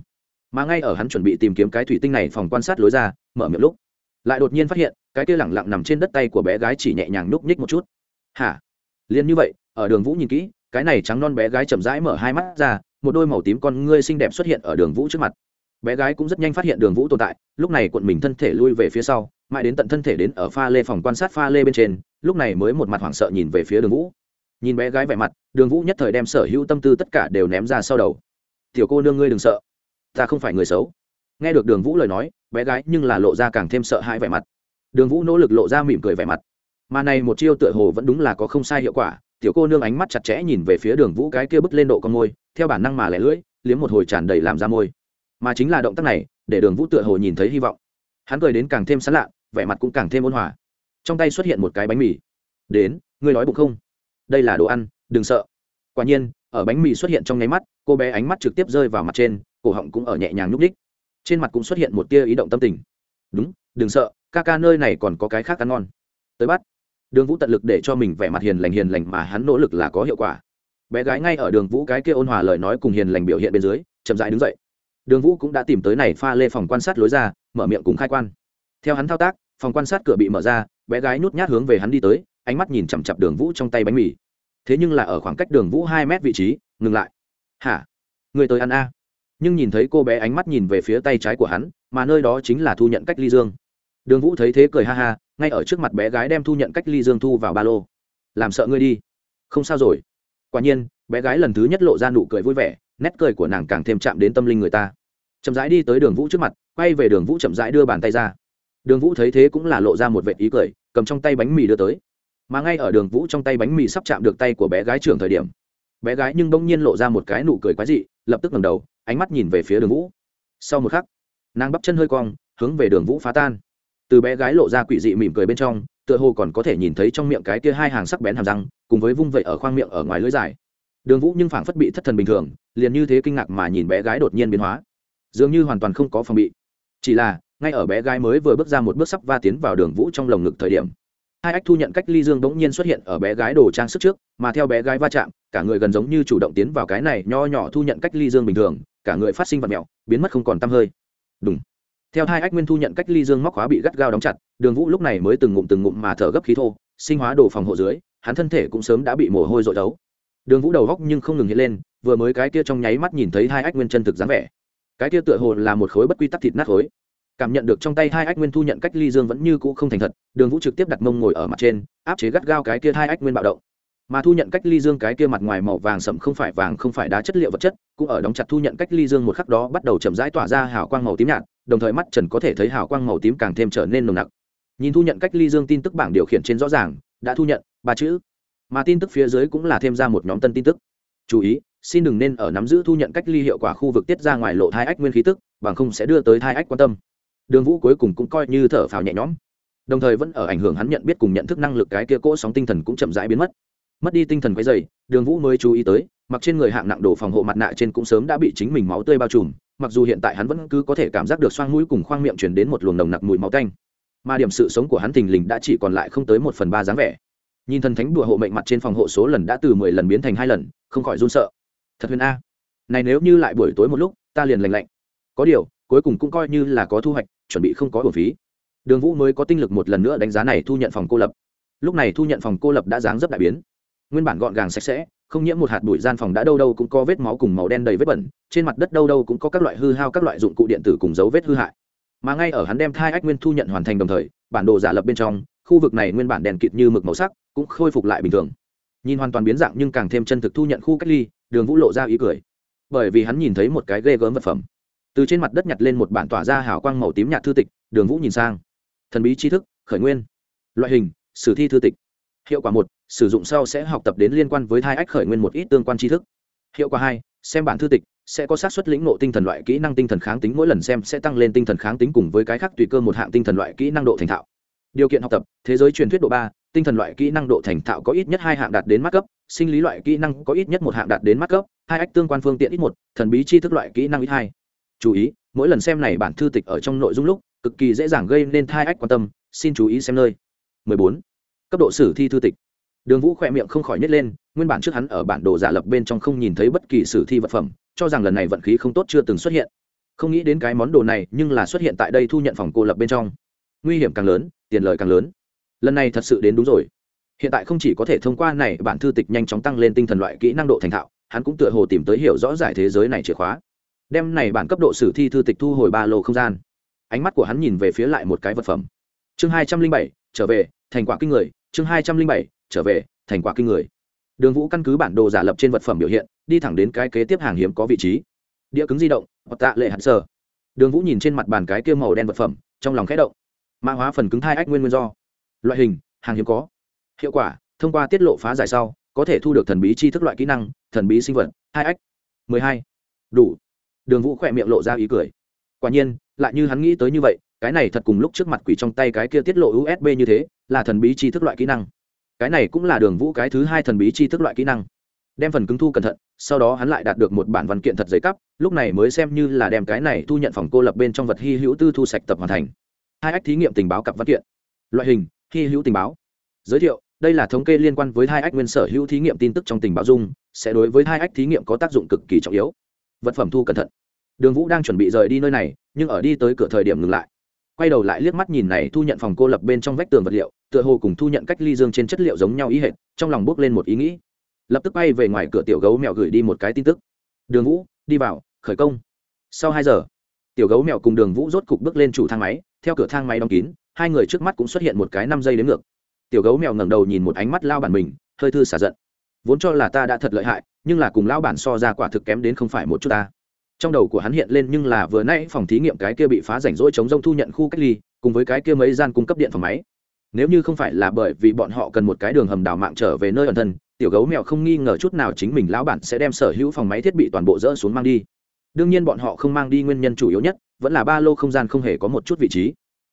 Speaker 1: mà ngay ở hắn chuẩn bị tìm kiếm cái thủy tinh này phòng quan sát lối ra, mở miệng lúc, lại đột nhiên phát hiện, cái kia lẳng lặng nằm trên đất tay của bé gái chỉ nhẹ nhàng núp nhích một chút. Hả? Liền như vậy, ở đường vũ nhìn kỹ, cái này trắng non bé gái chậm rãi mở hai mắt ra, một đôi màu tím con ngươi xinh đẹp xuất hiện ở đường vũ trước mặt. Bé gái cũng rất nhanh phát hiện đường vũ tồn tại, lúc này cuộn mình thân thể lui về phía sau, mãi đến tận thân thể đến ở pha lê phòng quan sát pha lê bên trên, lúc này mới một mặt hoảng sợ nhìn về phía đường vũ. Nhìn bé gái vẻ mặt, đường vũ nhất thời đem sở hữu tâm tư tất cả đều ném ra sau đầu. Tiểu cô nương ngươi đừng sợ ta không phải người xấu. Nghe được đường vũ lời nói, bé gái nhưng là lộ ra càng thêm sợ hãi vẻ mặt. Đường vũ nỗ lực lộ ra mỉm cười vẻ mặt. Mà này một chiêu tựa hồ vẫn đúng là có không sai hiệu quả, tiểu cô nương ánh mắt chặt chẽ nhìn về phía đường vũ cái kia bứt lên độ con môi, theo bản năng mà lẻ lưỡi, liếm một hồi tràn đầy làm ra môi. Mà chính là động tác này, để đường vũ tựa hồ nhìn thấy hy vọng. Hắn cười đến càng thêm sán lạ, vẻ mặt cũng càng thêm ôn hòa. Trong tay xuất hiện một cái bánh mì. Đến, ngươi nói bụng không? Đây là đồ ăn, đừng sợ. Quả nhiên, ở bánh mì xuất hiện trong nháy mắt, cô bé ánh mắt trực tiếp rơi vào mặt trên cổ họng cũng ở nhẹ nhàng nhúc ních trên mặt cũng xuất hiện một tia ý động tâm tình. Đúng, đừng sợ, ca ca nơi này còn có cái khác ăn ngon. Tới bắt. Đường vũ tận lực để cho mình vẻ mặt hiền lành hiền lành mà hắn nỗ lực là có hiệu quả. Bé gái ngay ở đường vũ cái kia ôn hòa lời nói cùng hiền lành biểu hiện bên dưới, chậm dại đứng dậy. Đường vũ cũng đã tìm tới này pha lê phòng quan sát lối ra, mở miệng cùng khai quan. Theo hắn thao tác, phòng quan sát cửa bị mở ra, bé gái nhút nhát hướng về hắn đi tới, ánh mắt nhìn chằm chặp đường vũ trong tay bánh mì. Thế nhưng là ở khoảng cách đường vũ hai mét vị trí, ngừng lại. Hả? Người tới ăn a? Nhưng nhìn thấy cô bé ánh mắt nhìn về phía tay trái của hắn, mà nơi đó chính là thu nhận cách ly dương. Đường vũ thấy thế cười ha ha, ngay ở trước mặt bé gái đem thu nhận cách ly dương thu vào ba lô. Làm sợ ngươi đi. Không sao rồi. Quả nhiên, bé gái lần thứ nhất lộ ra nụ cười vui vẻ, nét cười của nàng càng thêm chạm đến tâm linh người ta. Chậm rãi đi tới đường vũ trước mặt, quay về đường vũ chậm rãi đưa bàn tay ra. Đường vũ thấy thế cũng là lộ ra một vệ ý cười, cầm trong tay bánh mì đưa tới. Mà ngay ở đường vũ trong tay bánh mì sắp chạm được tay của bé gái trưởng thời điểm, bé gái nhưng bỗng nhiên lộ ra một cái nụ cười quái dị, lập tức ngầm đầu ánh mắt nhìn về phía đường vũ. Sau một khắc, nàng bắp chân hơi cong, hướng về đường vũ phá tan. Từ bé gái lộ ra quỷ dị mỉm cười bên trong, tựa hồ còn có thể nhìn thấy trong miệng cái kia hai hàng sắc bén hàm răng, cùng với vung vẩy ở khoang miệng ở ngoài lưỡi dài. Đường vũ nhưng phảng phất bị thất thần bình thường, liền như thế kinh ngạc mà nhìn bé gái đột nhiên biến hóa. Dường như hoàn toàn không có phòng bị. Chỉ là, ngay ở bé gái mới vừa bước ra một bước sắp va tiến vào đường vũ trong lồng ngực thời điểm hai ách thu nhận cách ly dương bỗng nhiên xuất hiện ở bé gái đồ trang sức trước, mà theo bé gái va chạm, cả người gần giống như chủ động tiến vào cái này nho nhỏ thu nhận cách ly dương bình thường, cả người phát sinh vật mẹo, biến mất không còn tăm hơi. Đúng theo hai ách nguyên thu nhận cách ly dương móc khóa bị gắt gao đóng chặt, đường vũ lúc này mới từng ngụm từng ngụm mà thở gấp khí thô, sinh hóa đồ phòng hộ dưới, hắn thân thể cũng sớm đã bị mồ hôi dội đấu đường vũ đầu góc nhưng không ngừng hiện lên, vừa mới cái kia trong nháy mắt nhìn thấy hai ách nguyên chân thực dáng vẻ. Cái kia tựa hồ là một khối bất quy tắc thịt nát khối cảm nhận được trong tay hai ách nguyên thu nhận cách ly dương vẫn như cũ không thành thật, đường vũ trực tiếp đặt mông ngồi ở mặt trên, áp chế gắt gao cái kia hai ách nguyên bạo động. Mà thu nhận cách ly dương cái kia mặt ngoài màu vàng sậm không phải vàng không phải đá chất liệu vật chất, cũng ở đóng chặt thu nhận cách ly dương một khắc đó bắt đầu chậm rãi tỏa ra hào quang màu tím nhạt, đồng thời mắt trần có thể thấy hào quang màu tím càng thêm trở nên nồng nặc. Nhìn thu nhận cách ly dương tin tức bảng điều khiển trên rõ ràng, đã thu nhận, ba chữ. Mà tin tức phía dưới cũng là thêm ra một nhóm tân tin tức. Chú ý, xin đừng nên ở nắm giữ thu nhận cách ly hiệu quả khu vực tiết ra ngoài lộ thai ách nguyên khí tức, bằng không sẽ đưa tới thai ách quan tâm đường vũ cuối cùng cũng coi như thở phào nhẹ nhõm. Đồng thời vẫn ở ảnh hưởng hắn nhận biết cùng nhận thức năng lực cái kia cỗ sóng tinh thần cũng chậm rãi biến mất. Mất đi tinh thần quấy dày đường vũ mới chú ý tới, mặc trên người hạng nặng đồ phòng hộ mặt nạ trên cũng sớm đã bị chính mình máu tươi bao trùm, mặc dù hiện tại hắn vẫn cứ có thể cảm giác được xoang mũi cùng khoang miệng chuyển đến một luồng nồng nặc mùi máu tanh. Mà điểm sự sống của hắn thình lình đã chỉ còn lại không tới một phần ba dáng vẻ. Nhìn thần thánh đùa hộ mệnh mặt trên phòng hộ số lần đã từ mười lần biến thành hai lần, không khỏi run sợ. Thật huyền a. Này nếu như lại buổi tối một lúc, ta liền lành lạnh. Có điều cuối cùng cũng coi như là có thu hoạch, chuẩn bị không có hồn phí. Đường vũ mới có tinh lực một lần nữa đánh giá này thu nhận phòng cô lập. Lúc này thu nhận phòng cô lập đã dáng dấp đại biến. Nguyên bản gọn gàng sạch sẽ, không nhiễm một hạt bụi gian phòng đã đâu đâu cũng có vết máu cùng màu đen đầy vết bẩn, trên mặt đất đâu đâu cũng có các loại hư hao, các loại dụng cụ điện tử cùng dấu vết hư hại. Mà ngay ở hắn đem thai ách nguyên thu nhận hoàn thành đồng thời, bản đồ giả lập bên trong, khu vực này nguyên bản đèn kịt như mực màu sắc, cũng khôi phục lại bình thường. Nhìn hoàn toàn biến dạng nhưng càng thêm chân thực thu nhận khu cách ly, đường vũ lộ ra ý cười. Bởi vì hắn nhìn thấy một cái ghê gớm vật phẩm từ trên mặt đất nhặt lên một bản tỏa ra hào quang màu tím nhạt thư tịch, đường vũ nhìn sang. Thần bí tri thức, khởi nguyên. Loại hình, sử thi thư tịch. Hiệu quả một, sử dụng sau sẽ học tập đến liên quan với thai ách khởi nguyên một ít tương quan tri thức. Hiệu quả hai, xem bản thư tịch, sẽ có xác suất lĩnh ngộ tinh thần loại kỹ năng tinh thần kháng tính, mỗi lần xem sẽ tăng lên tinh thần kháng tính cùng với cái khác tùy cơ một hạng tinh thần loại kỹ năng độ thành thạo. Điều kiện học tập, thế giới truyền thuyết độ ba, tinh thần loại kỹ năng độ thành thạo có ít nhất hai hạng đạt đến mắt cấp, sinh lý loại kỹ năng có ít nhất một hạng đạt đến mắt cấp, hai ách tương quan phương tiện ít một, thần bí tri thức loại kỹ năng ít hai chú ý, mỗi lần xem này bản thư tịch ở trong nội dung lúc, cực kỳ dễ dàng gây nên thai ách quan tâm, xin chú ý xem nơi. 14. cấp độ sử thi thư tịch. Đường vũ khỏe miệng không khỏi nhét lên, nguyên bản trước hắn ở bản đồ giả lập bên trong không nhìn thấy bất kỳ sử thi vật phẩm, cho rằng lần này vận khí không tốt chưa từng xuất hiện. Không nghĩ đến cái món đồ này nhưng là xuất hiện tại đây thu nhận phòng cô lập bên trong. Nguy hiểm càng lớn, tiền lợi càng lớn. Lần này thật sự đến đúng rồi. Hiện tại không chỉ có thể thông qua này, bản thư tịch nhanh chóng tăng lên tinh thần loại kỹ năng độ thành thạo, hắn cũng tựa hồ tìm tới hiểu rõ giải thế giới này chìa khóa đem này bản cấp độ sử thi thư tịch thu hồi ba lô không gian. Ánh mắt của hắn nhìn về phía lại một cái vật phẩm. Chương hai trăm linh bảy, trở về, thành quả kinh người. Chương hai trăm linh bảy, trở về, thành quả kinh người. Đường vũ căn cứ bản đồ giả lập trên vật phẩm biểu hiện, đi thẳng đến cái kế tiếp hàng hiếm có vị trí. Đĩa cứng di động, hoặc tạ lệ hạt sơ đường vũ nhìn trên mặt bàn cái kia màu đen vật phẩm, trong lòng khẽ động. Mã hóa phần cứng hai ách nguyên nguyên do. Loại hình, hàng hiếm có. Hiệu quả, thông qua tiết lộ phá giải sau, có thể thu được thần bí chi thức loại kỹ năng, thần bí sinh vật, hai ách. Mười hai. Đủ đường vũ khỏe miệng lộ ra ý cười. Quả nhiên, lại như hắn nghĩ tới như vậy, cái này thật cùng lúc trước mặt quỷ trong tay cái kia tiết lộ usb như thế, là thần bí chi thức loại kỹ năng. Cái này cũng là đường vũ cái thứ hai thần bí chi thức loại kỹ năng. Đem phần cứng thu cẩn thận, sau đó hắn lại đạt được một bản văn kiện thật giấy cắp lúc này mới xem như là đem cái này thu nhận phòng cô lập bên trong vật hy hữu tư thu sạch tập hoàn thành. Hai ách thí nghiệm tình báo cặp văn kiện. Loại hình, hy hữu tình báo. Giới thiệu, đây là thống kê liên quan với hai ách nguyên sở hữu thí nghiệm tin tức trong tình báo dung, sẽ đối với hai ách thí nghiệm có tác dụng cực kỳ trọng yếu. Vật phẩm thu cẩn thận đường vũ đang chuẩn bị rời đi nơi này, nhưng ở đi tới cửa thời điểm ngừng lại. Quay đầu lại liếc mắt nhìn này thu nhận phòng cô lập bên trong vách tường vật liệu, tựa hồ cùng thu nhận cách ly dương trên chất liệu giống nhau ý hệt, trong lòng bước lên một ý nghĩ. Lập tức bay về ngoài cửa tiểu gấu mèo gửi đi một cái tin tức. Đường vũ, đi vào, khởi công. Sau hai giờ, tiểu gấu mèo cùng đường vũ rốt cục bước lên chủ thang máy, theo cửa thang máy đóng kín, hai người trước mắt cũng xuất hiện một cái năm giây đến ngược. Tiểu gấu mèo ngẩng đầu nhìn một ánh mắt lao bản mình, hơi thư xả giận. Vốn cho là ta đã thật lợi hại, nhưng là cùng lao bản so ra quả thực kém đến không phải một chút ta trong đầu của hắn hiện lên nhưng là vừa nãy phòng thí nghiệm cái kia bị phá rảnh rỗi chống rông thu nhận khu cách ly, cùng với cái kia mấy gian cung cấp điện phòng máy. Nếu như không phải là bởi vì bọn họ cần một cái đường hầm đào mạng trở về nơi ẩn thân, tiểu gấu mèo không nghi ngờ chút nào chính mình lão bản sẽ đem sở hữu phòng máy thiết bị toàn bộ dỡ xuống mang đi. Đương nhiên bọn họ không mang đi nguyên nhân chủ yếu nhất, vẫn là ba lô không gian không hề có một chút vị trí.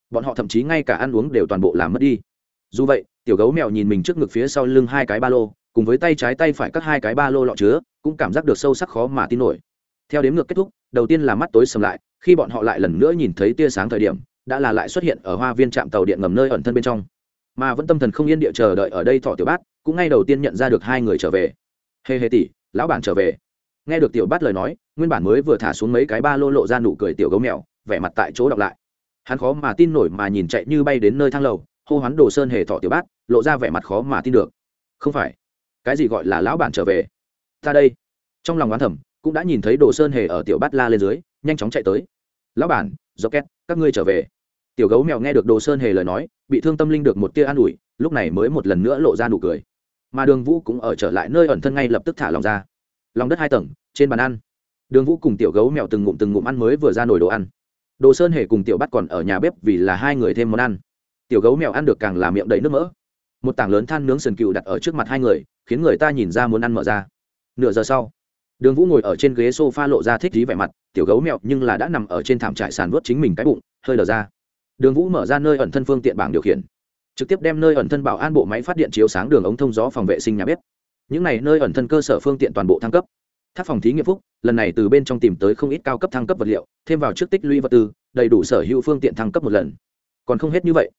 Speaker 1: Bọn họ thậm chí ngay cả ăn uống đều toàn bộ làm mất đi. Dù vậy, tiểu gấu mèo nhìn mình trước ngực phía sau lưng hai cái ba lô, cùng với tay trái tay phải cắt hai cái ba lô lọ chứa, cũng cảm giác được sâu sắc khó mà tin nổi theo đếm ngược kết thúc, đầu tiên là mắt tối sầm lại, khi bọn họ lại lần nữa nhìn thấy tia sáng thời điểm, đã là lại xuất hiện ở hoa viên trạm tàu điện ngầm nơi ẩn thân bên trong. Mà vẫn tâm thần không yên địa chờ đợi ở đây thọ tiểu bát, cũng ngay đầu tiên nhận ra được hai người trở về. Hê hê tỷ, lão bản trở về. Nghe được tiểu bát lời nói, nguyên bản mới vừa thả xuống mấy cái ba lô lộ ra nụ cười tiểu gấu mèo, vẻ mặt tại chỗ đọc lại. Hắn khó mà tin nổi mà nhìn chạy như bay đến nơi thang lầu, hô hoán đồ sơn hề thọ tiểu bát, lộ ra vẻ mặt khó mà tin được. Không phải. Cái gì gọi là lão bản trở về? Ta đây. Trong lòng oán thầm cũng đã nhìn thấy đồ sơn hề ở tiểu bát la lên dưới, nhanh chóng chạy tới. Lão bản do két các ngươi trở về. Tiểu gấu mèo nghe được đồ sơn hề lời nói, bị thương tâm linh được một tia an ủi, lúc này mới một lần nữa lộ ra nụ cười. Mà đường vũ cũng ở trở lại nơi ẩn thân ngay lập tức thả lòng ra. Lòng đất hai tầng, trên bàn ăn. Đường vũ cùng tiểu gấu mèo từng ngụm từng ngụm ăn mới vừa ra nổi đồ ăn. Đồ sơn hề cùng tiểu bắt còn ở nhà bếp vì là hai người thêm món ăn. Tiểu gấu mèo ăn được càng làm miệng đầy nước mỡ. Một tảng lớn than nướng sườn cừu đặt ở trước mặt hai người, khiến người ta nhìn ra muốn ăn mở ra. Nửa giờ sau đường vũ ngồi ở trên ghế s o f a lộ ra thích dí vẻ mặt, tiểu gấu mẹo nhưng là đã nằm ở trên thảm trại sàn vớt chính mình cái bụng, hơi lờ ra. Đường vũ mở ra nơi ẩn thân phương tiện bảng điều khiển. Trực tiếp đem nơi ẩn thân bảo an bộ máy phát điện chiếu sáng đường ống thông gió phòng vệ sinh nhà bếp. Những này nơi ẩn thân cơ sở phương tiện toàn bộ thăng cấp. Tháp phòng thí nghiệm phúc, lần này từ bên trong tìm tới không ít cao cấp thăng cấp vật liệu, thêm vào trước tích lũy vật tư, đầy đủ sở hữu phương tiện thăng cấp một lần. Còn không hết như vậy,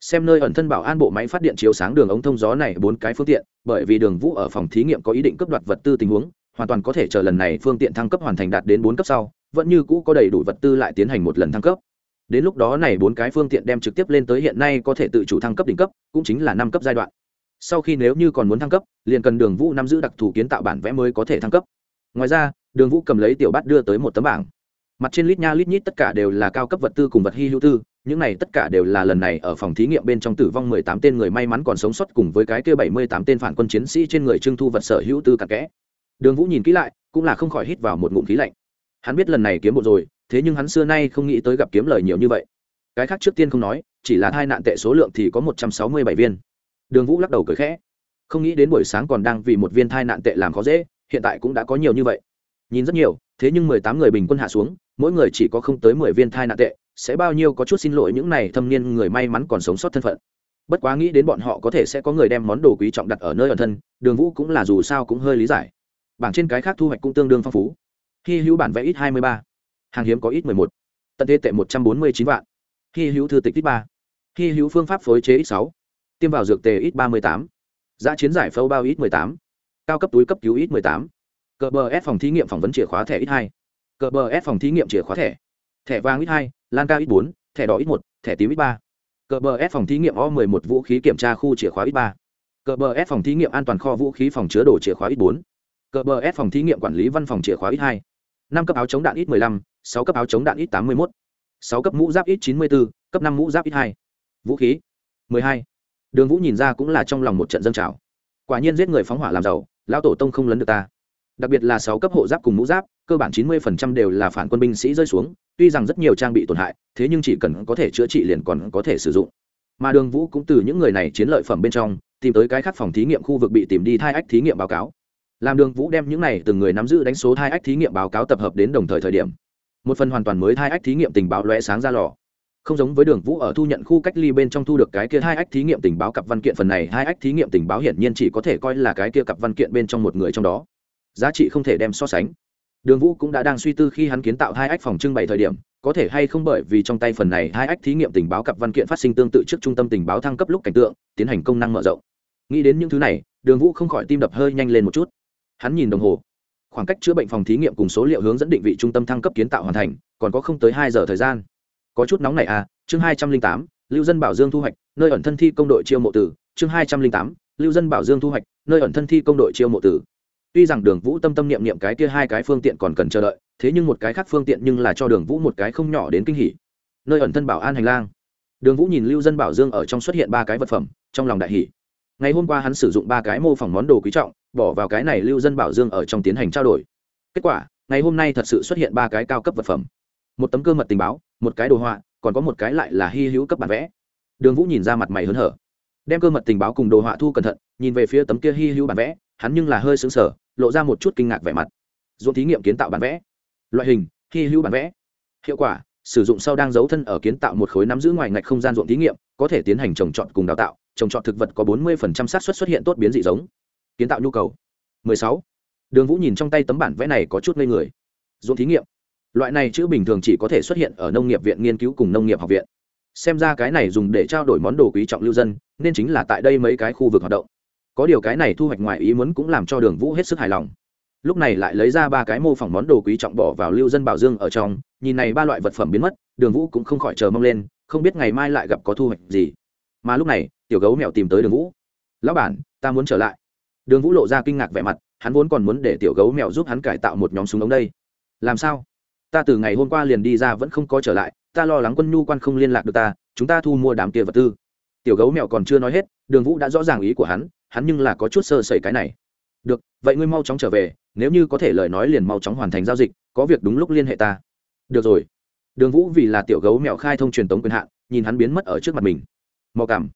Speaker 1: xem nơi ẩn thân bảo an bộ máy phát điện chiếu sáng đường ống thông gió này bốn cái phương tiện, bởi vì đường vũ ở phòng thí nghiệm có ý định cấp đoạt vật tư tình huống hoàn toàn có thể chờ lần này phương tiện thăng cấp hoàn thành đạt đến bốn cấp sau, vẫn như cũ có đầy đủ vật tư lại tiến hành một lần thăng cấp. Đến lúc đó này bốn cái phương tiện đem trực tiếp lên tới hiện nay có thể tự chủ thăng cấp đỉnh cấp, cũng chính là năm cấp giai đoạn. Sau khi nếu như còn muốn thăng cấp, liền cần đường vũ nắm giữ đặc thù kiến tạo bản vẽ mới có thể thăng cấp. Ngoài ra, đường vũ cầm lấy tiểu bát đưa tới một tấm bảng. Mặt trên lít nha lít nhít tất cả đều là cao cấp vật tư cùng vật hy hữu tư, những này tất cả đều là lần này ở phòng thí nghiệm bên trong tử vong mười tám tên người may mắn còn sống sót cùng với cái kia bảy mươi tám tên phản quân chiến sĩ trên người trưng thu vật sở hữu tư cặn kẽ đường vũ nhìn kỹ lại, cũng là không khỏi hít vào một ngụm khí lạnh. Hắn biết lần này kiếm bộ rồi, thế nhưng hắn xưa nay không nghĩ tới gặp kiếm lời nhiều như vậy. Cái khác trước tiên không nói, chỉ là hai nạn tệ số lượng thì có một trăm sáu mươi bảy viên. Đường vũ lắc đầu cười khẽ. Không nghĩ đến buổi sáng còn đang vì một viên thai nạn tệ làm khó dễ, hiện tại cũng đã có nhiều như vậy. Nhìn rất nhiều, thế nhưng mười tám người bình quân hạ xuống, mỗi người chỉ có không tới mười viên thai nạn tệ, sẽ bao nhiêu có chút xin lỗi những này thâm niên người may mắn còn sống sót thân phận. Bất quá nghĩ đến bọn họ có thể sẽ có người đem món đồ quý trọng đặt ở nơi ẩn thân, đường vũ cũng là dù sao cũng hơi lý giải bảng trên cái khác thu hoạch cũng tương đương phong phú. Hy hữu bản vẽ ít hai mươi ba, hàng hiếm có ít mười một, tận thế tệ một trăm bốn mươi chín vạn. Hy hữu thư tịch ít ba, hy hữu phương pháp phối chế ít sáu, tiêm vào dược tề ít ba mươi tám, giá chiến giải phâu bao ít mười tám, cao cấp túi cấp cứu ít mười tám, cờ bờ s phòng thí nghiệm phỏng vấn chìa khóa thẻ ít hai, cờ bờ s phòng thí nghiệm chìa khóa thẻ thẻ vàng ít hai, lan cao ít bốn, thẻ đỏ ít một, thẻ tím ít ba, cờ bờ s phòng thí nghiệm o mười một vũ khí kiểm tra khu chìa khóa ít ba, cờ bờ s phòng thí nghiệm an toàn kho vũ khí phòng chứa đồ chìa khóa ít bốn cờ bờ s phòng thí nghiệm quản lý văn phòng chìa khóa ít hai. Năm cấp áo chống đạn ít mười lăm, sáu cấp áo chống đạn ít tám mươi mốt, sáu cấp mũ giáp ít chín mươi bốn cấp năm mũ giáp ít hai. Vũ khí, mười hai. Đường vũ nhìn ra cũng là trong lòng một trận dân trào. Quả nhiên giết người phóng hỏa làm giàu, lão tổ tông không lấn được ta. Đặc biệt là sáu cấp hộ giáp cùng mũ giáp, cơ bản chín mươi phần trăm đều là phản quân binh sĩ rơi xuống, tuy rằng rất nhiều trang bị tổn hại, thế nhưng chỉ cần có thể chữa trị liền còn có thể sử dụng. Mà đường vũ cũng từ những người này chiến lợi phẩm bên trong, tìm tới cái khác phòng thí nghiệm khu vực bị tìm đi thai ách thí nghiệm báo cáo làm đường vũ đem những này từng người nắm giữ đánh số thai ách thí nghiệm báo cáo tập hợp đến đồng thời thời điểm, một phần hoàn toàn mới thai ách thí nghiệm tình báo lóe sáng ra lò. Không giống với đường vũ ở thu nhận khu cách ly bên trong thu được cái kia hai ách thí nghiệm tình báo cặp văn kiện, phần này hai ách thí nghiệm tình báo hiển nhiên chỉ có thể coi là cái kia cặp văn kiện bên trong một người trong đó. Giá trị không thể đem so sánh. Đường vũ cũng đã đang suy tư khi hắn kiến tạo hai ách phòng trưng bày thời điểm, có thể hay không bởi vì trong tay phần này hai ách thí nghiệm tình báo cặp văn kiện phát sinh tương tự trước trung tâm tình báo thăng cấp lúc cảnh tượng, tiến hành công năng mở rộng. Nghĩ đến những thứ này, đường vũ không khỏi tim đập hơi nhanh lên một chút hắn nhìn đồng hồ. Khoảng cách chữa bệnh phòng thí nghiệm cùng số liệu hướng dẫn định vị trung tâm thăng cấp kiến tạo hoàn thành, còn có không tới hai giờ thời gian. Có chút nóng này à chương hai trăm linh tám, lưu dân bảo dương thu hoạch, nơi ẩn thân thi công đội chiêu mộ tử, chương hai trăm linh tám, lưu dân bảo dương thu hoạch, nơi ẩn thân thi công đội chiêu mộ tử. Tuy rằng đường vũ tâm tâm niệm niệm cái kia hai cái phương tiện còn cần chờ đợi, thế nhưng một cái khác phương tiện nhưng là cho đường vũ một cái không nhỏ đến kinh hỉ. Nơi ẩn thân bảo an hành lang. Đường vũ nhìn lưu dân bảo dương ở trong xuất hiện ba cái vật phẩm, trong lòng đại hỉ. Ngày hôm qua hắn sử dụng ba cái mô phỏng món đồ quý trọng bỏ vào cái này lưu dân bảo dương ở trong tiến hành trao đổi. Kết quả, ngày hôm nay thật sự xuất hiện ba cái cao cấp vật phẩm. Một tấm cơ mật tình báo, một cái đồ họa, còn có một cái lại là hy hữu cấp bản vẽ. Đường vũ nhìn ra mặt mày hớn hở. Đem cơ mật tình báo cùng đồ họa thu cẩn thận, nhìn về phía tấm kia hy hữu bản vẽ, hắn nhưng là hơi xứng sở lộ ra một chút kinh ngạc vẻ mặt. Dụng thí nghiệm kiến tạo bản vẽ. Loại hình, hy hữu bản vẽ. Hiệu quả, sử dụng sau đang giấu thân ở kiến tạo một khối nắm giữ ngoài ngạch không gian ruộng thí nghiệm, có thể tiến hành trồng trọt cùng đào tạo, trồng trọt thực vật có 40% xác suất xuất hiện tốt biến dị giống kiến tạo nhu cầu. 16. đường vũ nhìn trong tay tấm bản vẽ này có chút ngây người. Ruộng thí nghiệm. Loại này chữ bình thường chỉ có thể xuất hiện ở nông nghiệp viện nghiên cứu cùng nông nghiệp học viện. Xem ra cái này dùng để trao đổi món đồ quý trọng lưu dân, nên chính là tại đây mấy cái khu vực hoạt động. Có điều cái này thu hoạch ngoài ý muốn cũng làm cho đường vũ hết sức hài lòng. Lúc này lại lấy ra ba cái mô phỏng món đồ quý trọng bỏ vào lưu dân bảo dương ở trong, nhìn này ba loại vật phẩm biến mất, đường vũ cũng không khỏi chờ mong lên, không biết ngày mai lại gặp có thu hoạch gì. Mà lúc này, tiểu gấu mèo tìm tới đường vũ. Lão bản, ta muốn trở lại đường vũ lộ ra kinh ngạc vẻ mặt, hắn vốn còn muốn để tiểu gấu mèo giúp hắn cải tạo một nhóm súng ống đây. Làm sao? Ta từ ngày hôm qua liền đi ra vẫn không có trở lại, ta lo lắng quân nhu quan không liên lạc được ta, chúng ta thu mua đám kia vật tư. Tiểu gấu mèo còn chưa nói hết, đường vũ đã rõ ràng ý của hắn hắn nhưng là có chút sơ sẩy cái này. Được, vậy ngươi mau chóng trở về, nếu như có thể lời nói liền mau chóng hoàn thành giao dịch, có việc đúng lúc liên hệ ta. Được rồi. Đường vũ vì là tiểu gấu mèo khai thông truyền tống quyền hạn, nhìn hắn biến mất ở trước mặt mình. Mò cảm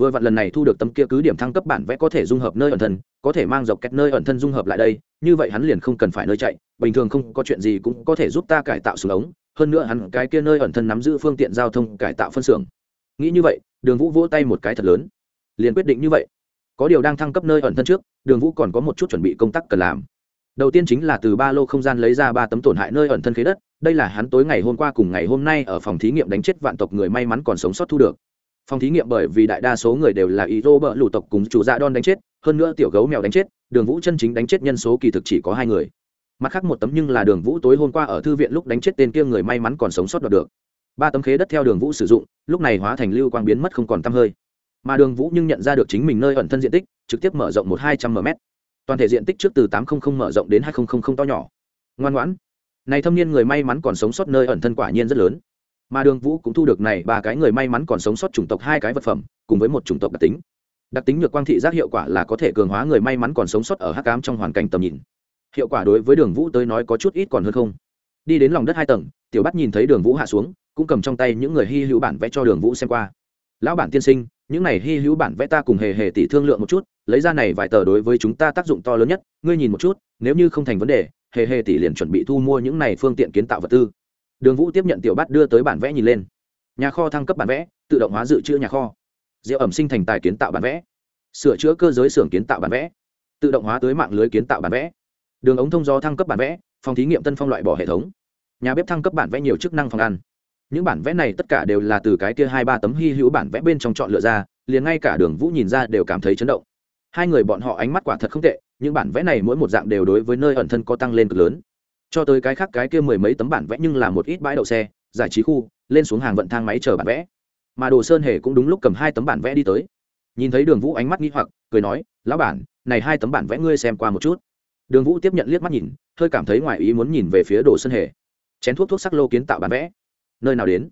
Speaker 1: vừa vặn lần này thu được tấm kia cứ điểm thăng cấp bản vẽ có thể dung hợp nơi ẩn thân, có thể mang dọc kẹt nơi ẩn thân dung hợp lại đây, như vậy hắn liền không cần phải nơi chạy, bình thường không có chuyện gì cũng có thể giúp ta cải tạo xuống ống, hơn nữa hắn cái kia nơi ẩn thân nắm giữ phương tiện giao thông cải tạo phân xưởng. Nghĩ như vậy, đường vũ vỗ tay một cái thật lớn. Liền quyết định như vậy. Có điều đang thăng cấp nơi ẩn thân trước, đường vũ còn có một chút chuẩn bị công tác cần làm. Đầu tiên chính là từ ba lô không gian lấy ra ba tấm tổn hại nơi ẩn thân khế đất, đây là hắn tối ngày hôm qua cùng ngày hôm nay ở phòng thí nghiệm đánh chết vạn tộc người may mắn còn sống sót thu được phòng thí nghiệm bởi vì đại đa số người đều là ý rô bợ lù tộc cùng chủ dạ đon đánh chết, hơn nữa tiểu gấu mèo đánh chết, đường vũ chân chính đánh chết nhân số kỳ thực chỉ có hai người. Mặt khác một tấm nhưng là đường vũ tối hôm qua ở thư viện lúc đánh chết tên kia người may mắn còn sống sót đoạt được. Ba tấm khế đất theo đường vũ sử dụng, lúc này hóa thành lưu quang biến mất không còn t hơi. Mà đường vũ nhưng nhận ra được chính mình nơi ẩn thân diện tích, trực tiếp mở rộng một hai trăm m. Toàn thể diện tích trước từ tám trăm linh mở rộng đến hai nghìn to nhỏ. Ngoan ngoãn. Này thâm niên người may mắn còn sống sót nơi ẩn thân quả nhiên rất lớn mà đường vũ cũng thu được này ba cái người may mắn còn sống sót chủng tộc hai cái vật phẩm, cùng với một chủng tộc đặc tính. Đặc tính nhược quang thị giác hiệu quả là có thể cường hóa người may mắn còn sống sót ở hắc cám trong hoàn cảnh tầm nhìn. Hiệu quả đối với đường vũ tới nói có chút ít còn hơn không. Đi đến lòng đất hai tầng, tiểu bắt nhìn thấy đường vũ hạ xuống, cũng cầm trong tay những người hy hữu bản vẽ cho đường vũ xem qua. Lão bản tiên sinh, những này hy hữu bản vẽ ta cùng hề hề tỷ thương lượng một chút, lấy ra này vài tờ đối với chúng ta tác dụng to lớn nhất, ngươi nhìn một chút, nếu như không thành vấn đề, hề hề tỷ liền chuẩn bị thu mua những này phương tiện kiến tạo vật tư đường vũ tiếp nhận tiểu Bát đưa tới bản vẽ nhìn lên. Nhà kho thăng cấp bản vẽ, tự động hóa dự trữ nhà kho. Rượu ẩm sinh thành tài kiến tạo bản vẽ. Sửa chữa cơ giới xưởng kiến tạo bản vẽ. Tự động hóa tới mạng lưới kiến tạo bản vẽ. Đường ống thông gió thăng cấp bản vẽ, phòng thí nghiệm tân phong loại bỏ hệ thống. Nhà bếp thăng cấp bản vẽ nhiều chức năng phòng ăn. Những bản vẽ này tất cả đều là từ cái kia hai ba tấm hy hữu bản vẽ bên trong chọn lựa ra, liền ngay cả đường vũ nhìn ra đều cảm thấy chấn động. Hai người bọn họ ánh mắt quả thật không tệ, những bản vẽ này mỗi một dạng đều đối với nơi ẩn thân có tăng lên cực lớn cho tới cái khác cái kia mười mấy tấm bản vẽ nhưng là một ít bãi đậu xe, giải trí khu, lên xuống hàng vận thang máy chờ bản vẽ. Mà đồ sơn hề cũng đúng lúc cầm hai tấm bản vẽ đi tới. Nhìn thấy đường vũ ánh mắt nghi hoặc, cười nói, lão bản, này hai tấm bản vẽ ngươi xem qua một chút. Đường vũ tiếp nhận liếc mắt nhìn, hơi cảm thấy ngoài ý muốn nhìn về phía đồ sơn hề. Chén thuốc thuốc sắc lô kiến tạo bản vẽ. Nơi nào đến?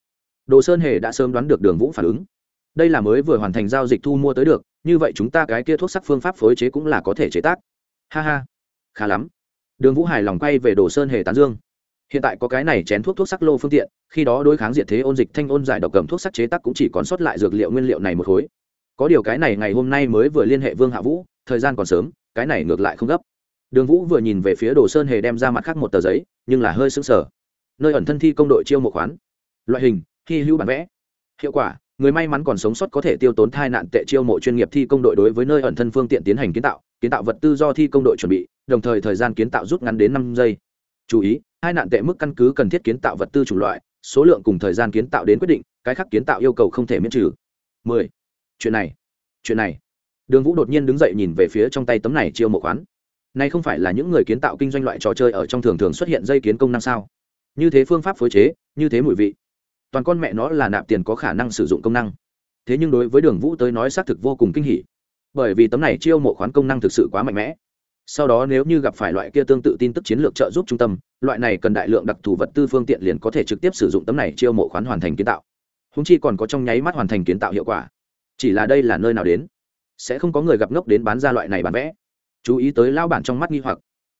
Speaker 1: Đồ sơn hề đã sớm đoán được đường vũ phản ứng. Đây là mới vừa hoàn thành giao dịch thu mua tới được, như vậy chúng ta cái kia thuốc sắc phương pháp phối chế cũng là có thể chế tác. Ha ha. Khá lắm đường vũ hài lòng quay về đồ sơn hề tán dương. Hiện tại có cái này chén thuốc thuốc sắc lô phương tiện, khi đó đối kháng diệt thế ôn dịch thanh ôn giải độc cầm thuốc sắc chế tác cũng chỉ còn sót lại dược liệu nguyên liệu này một khối. Có điều cái này ngày hôm nay mới vừa liên hệ vương hạ vũ, thời gian còn sớm, cái này ngược lại không gấp. Đường vũ vừa nhìn về phía đồ sơn hề đem ra mặt khác một tờ giấy, nhưng là hơi sững sờ. Nơi ẩn thân thi công đội chiêu một khoán. Loại hình, hy hữu bản vẽ. Hiệu quả người may mắn còn sống sót có thể tiêu tốn thai nạn tệ chiêu mộ chuyên nghiệp thi công đội đối với nơi ẩn thân phương tiện tiến hành kiến tạo kiến tạo vật tư do thi công đội chuẩn bị, đồng thời thời gian kiến tạo rút ngắn đến năm giây. Chú ý, hai nạn tệ mức căn cứ cần thiết kiến tạo vật tư chủng loại, số lượng cùng thời gian kiến tạo đến quyết định, cái khác kiến tạo yêu cầu không thể miễn trừ. 10. chuyện này chuyện này. Đường vũ đột nhiên đứng dậy nhìn về phía trong tay tấm này chiêu mộ khoán. Này không phải là những người kiến tạo kinh doanh loại trò chơi ở trong thường thường xuất hiện dây kiến công năng sao? Như thế phương pháp phối chế, như thế mùi vị toàn con mẹ nó là nạp tiền có khả năng sử dụng công năng. Thế nhưng đối với đường vũ tới nói xác thực vô cùng kinh hỉ. Bởi vì tấm này chiêu mộ khoán công năng thực sự quá mạnh mẽ. Sau đó nếu như gặp phải loại kia tương tự tin tức chiến lược trợ giúp trung tâm, loại này cần đại lượng đặc thù vật tư phương tiện liền có thể trực tiếp sử dụng tấm này chiêu mộ khoán hoàn thành kiến tạo. Húng chi còn có trong nháy mắt hoàn thành kiến tạo hiệu quả. Chỉ là đây là nơi nào đến? Sẽ không có người gặp ngốc đến bán ra loại này bán vẽ. Chú ý tới lão bản trong mắt nghi hoặc.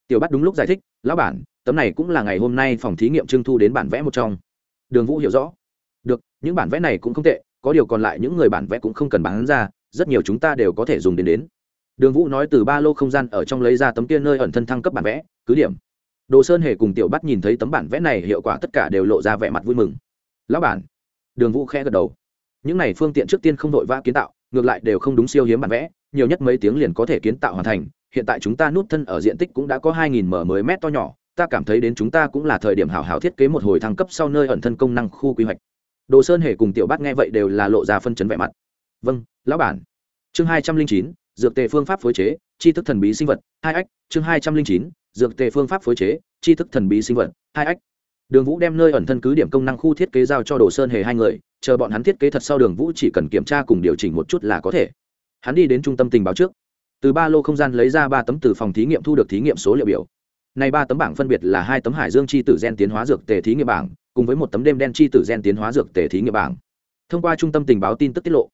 Speaker 1: Tiểu bắt đúng lúc giải thích, lão bản, tấm này cũng là ngày hôm nay phòng thí nghiệm trưng thu đến bản vẽ một trong đường vũ hiểu rõ. Được, những bản vẽ này cũng không tệ, có điều còn lại những người bản vẽ cũng không cần bán ra, rất nhiều chúng ta đều có thể dùng đến đến. Đường vũ nói từ ba lô không gian ở trong lấy ra tấm kia nơi ẩn thân thăng cấp bản vẽ, cứ điểm. Đồ sơn hề cùng tiểu bắt nhìn thấy tấm bản vẽ này, hiệu quả tất cả đều lộ ra vẻ mặt vui mừng. Lão bản. Đường vũ khẽ gật đầu. Những này phương tiện trước tiên không đội vã kiến tạo, ngược lại đều không đúng siêu hiếm bản vẽ, nhiều nhất mấy tiếng liền có thể kiến tạo hoàn thành. Hiện tại chúng ta nút thân ở diện tích cũng đã có hai nghìn m mới mét to nhỏ ta cảm thấy đến chúng ta cũng là thời điểm hảo hảo thiết kế một hồi thăng cấp sau nơi ẩn thân công năng khu quy hoạch. Đồ sơn hề cùng tiểu bát nghe vậy đều là lộ ra phân chấn vẻ mặt. Vâng lão bản. Chương hai trăm linh chín, dược tề phương pháp phối chế, tri thức thần bí sinh vật, hai ếch chương hai trăm linh chín, dược tề phương pháp phối chế, tri thức thần bí sinh vật, hai ếch đường vũ đem nơi ẩn thân cứ điểm công năng khu thiết kế giao cho đồ sơn hề hai người, chờ bọn hắn thiết kế thật sau đường vũ chỉ cần kiểm tra cùng điều chỉnh một chút là có thể. Hắn đi đến trung tâm tình báo trước. Từ ba lô không gian lấy ra ba tấm từ phòng thí nghiệm thu được thí nghiệm số liệu biểu này ba tấm bảng phân biệt là hai tấm hải dương chi tử gen tiến hóa dược tề thí nghiệm bảng, cùng với một tấm đêm đen chi tử gen tiến hóa dược tề thí nghiệm bảng. Thông qua trung tâm tình báo tin tức tiết lộ,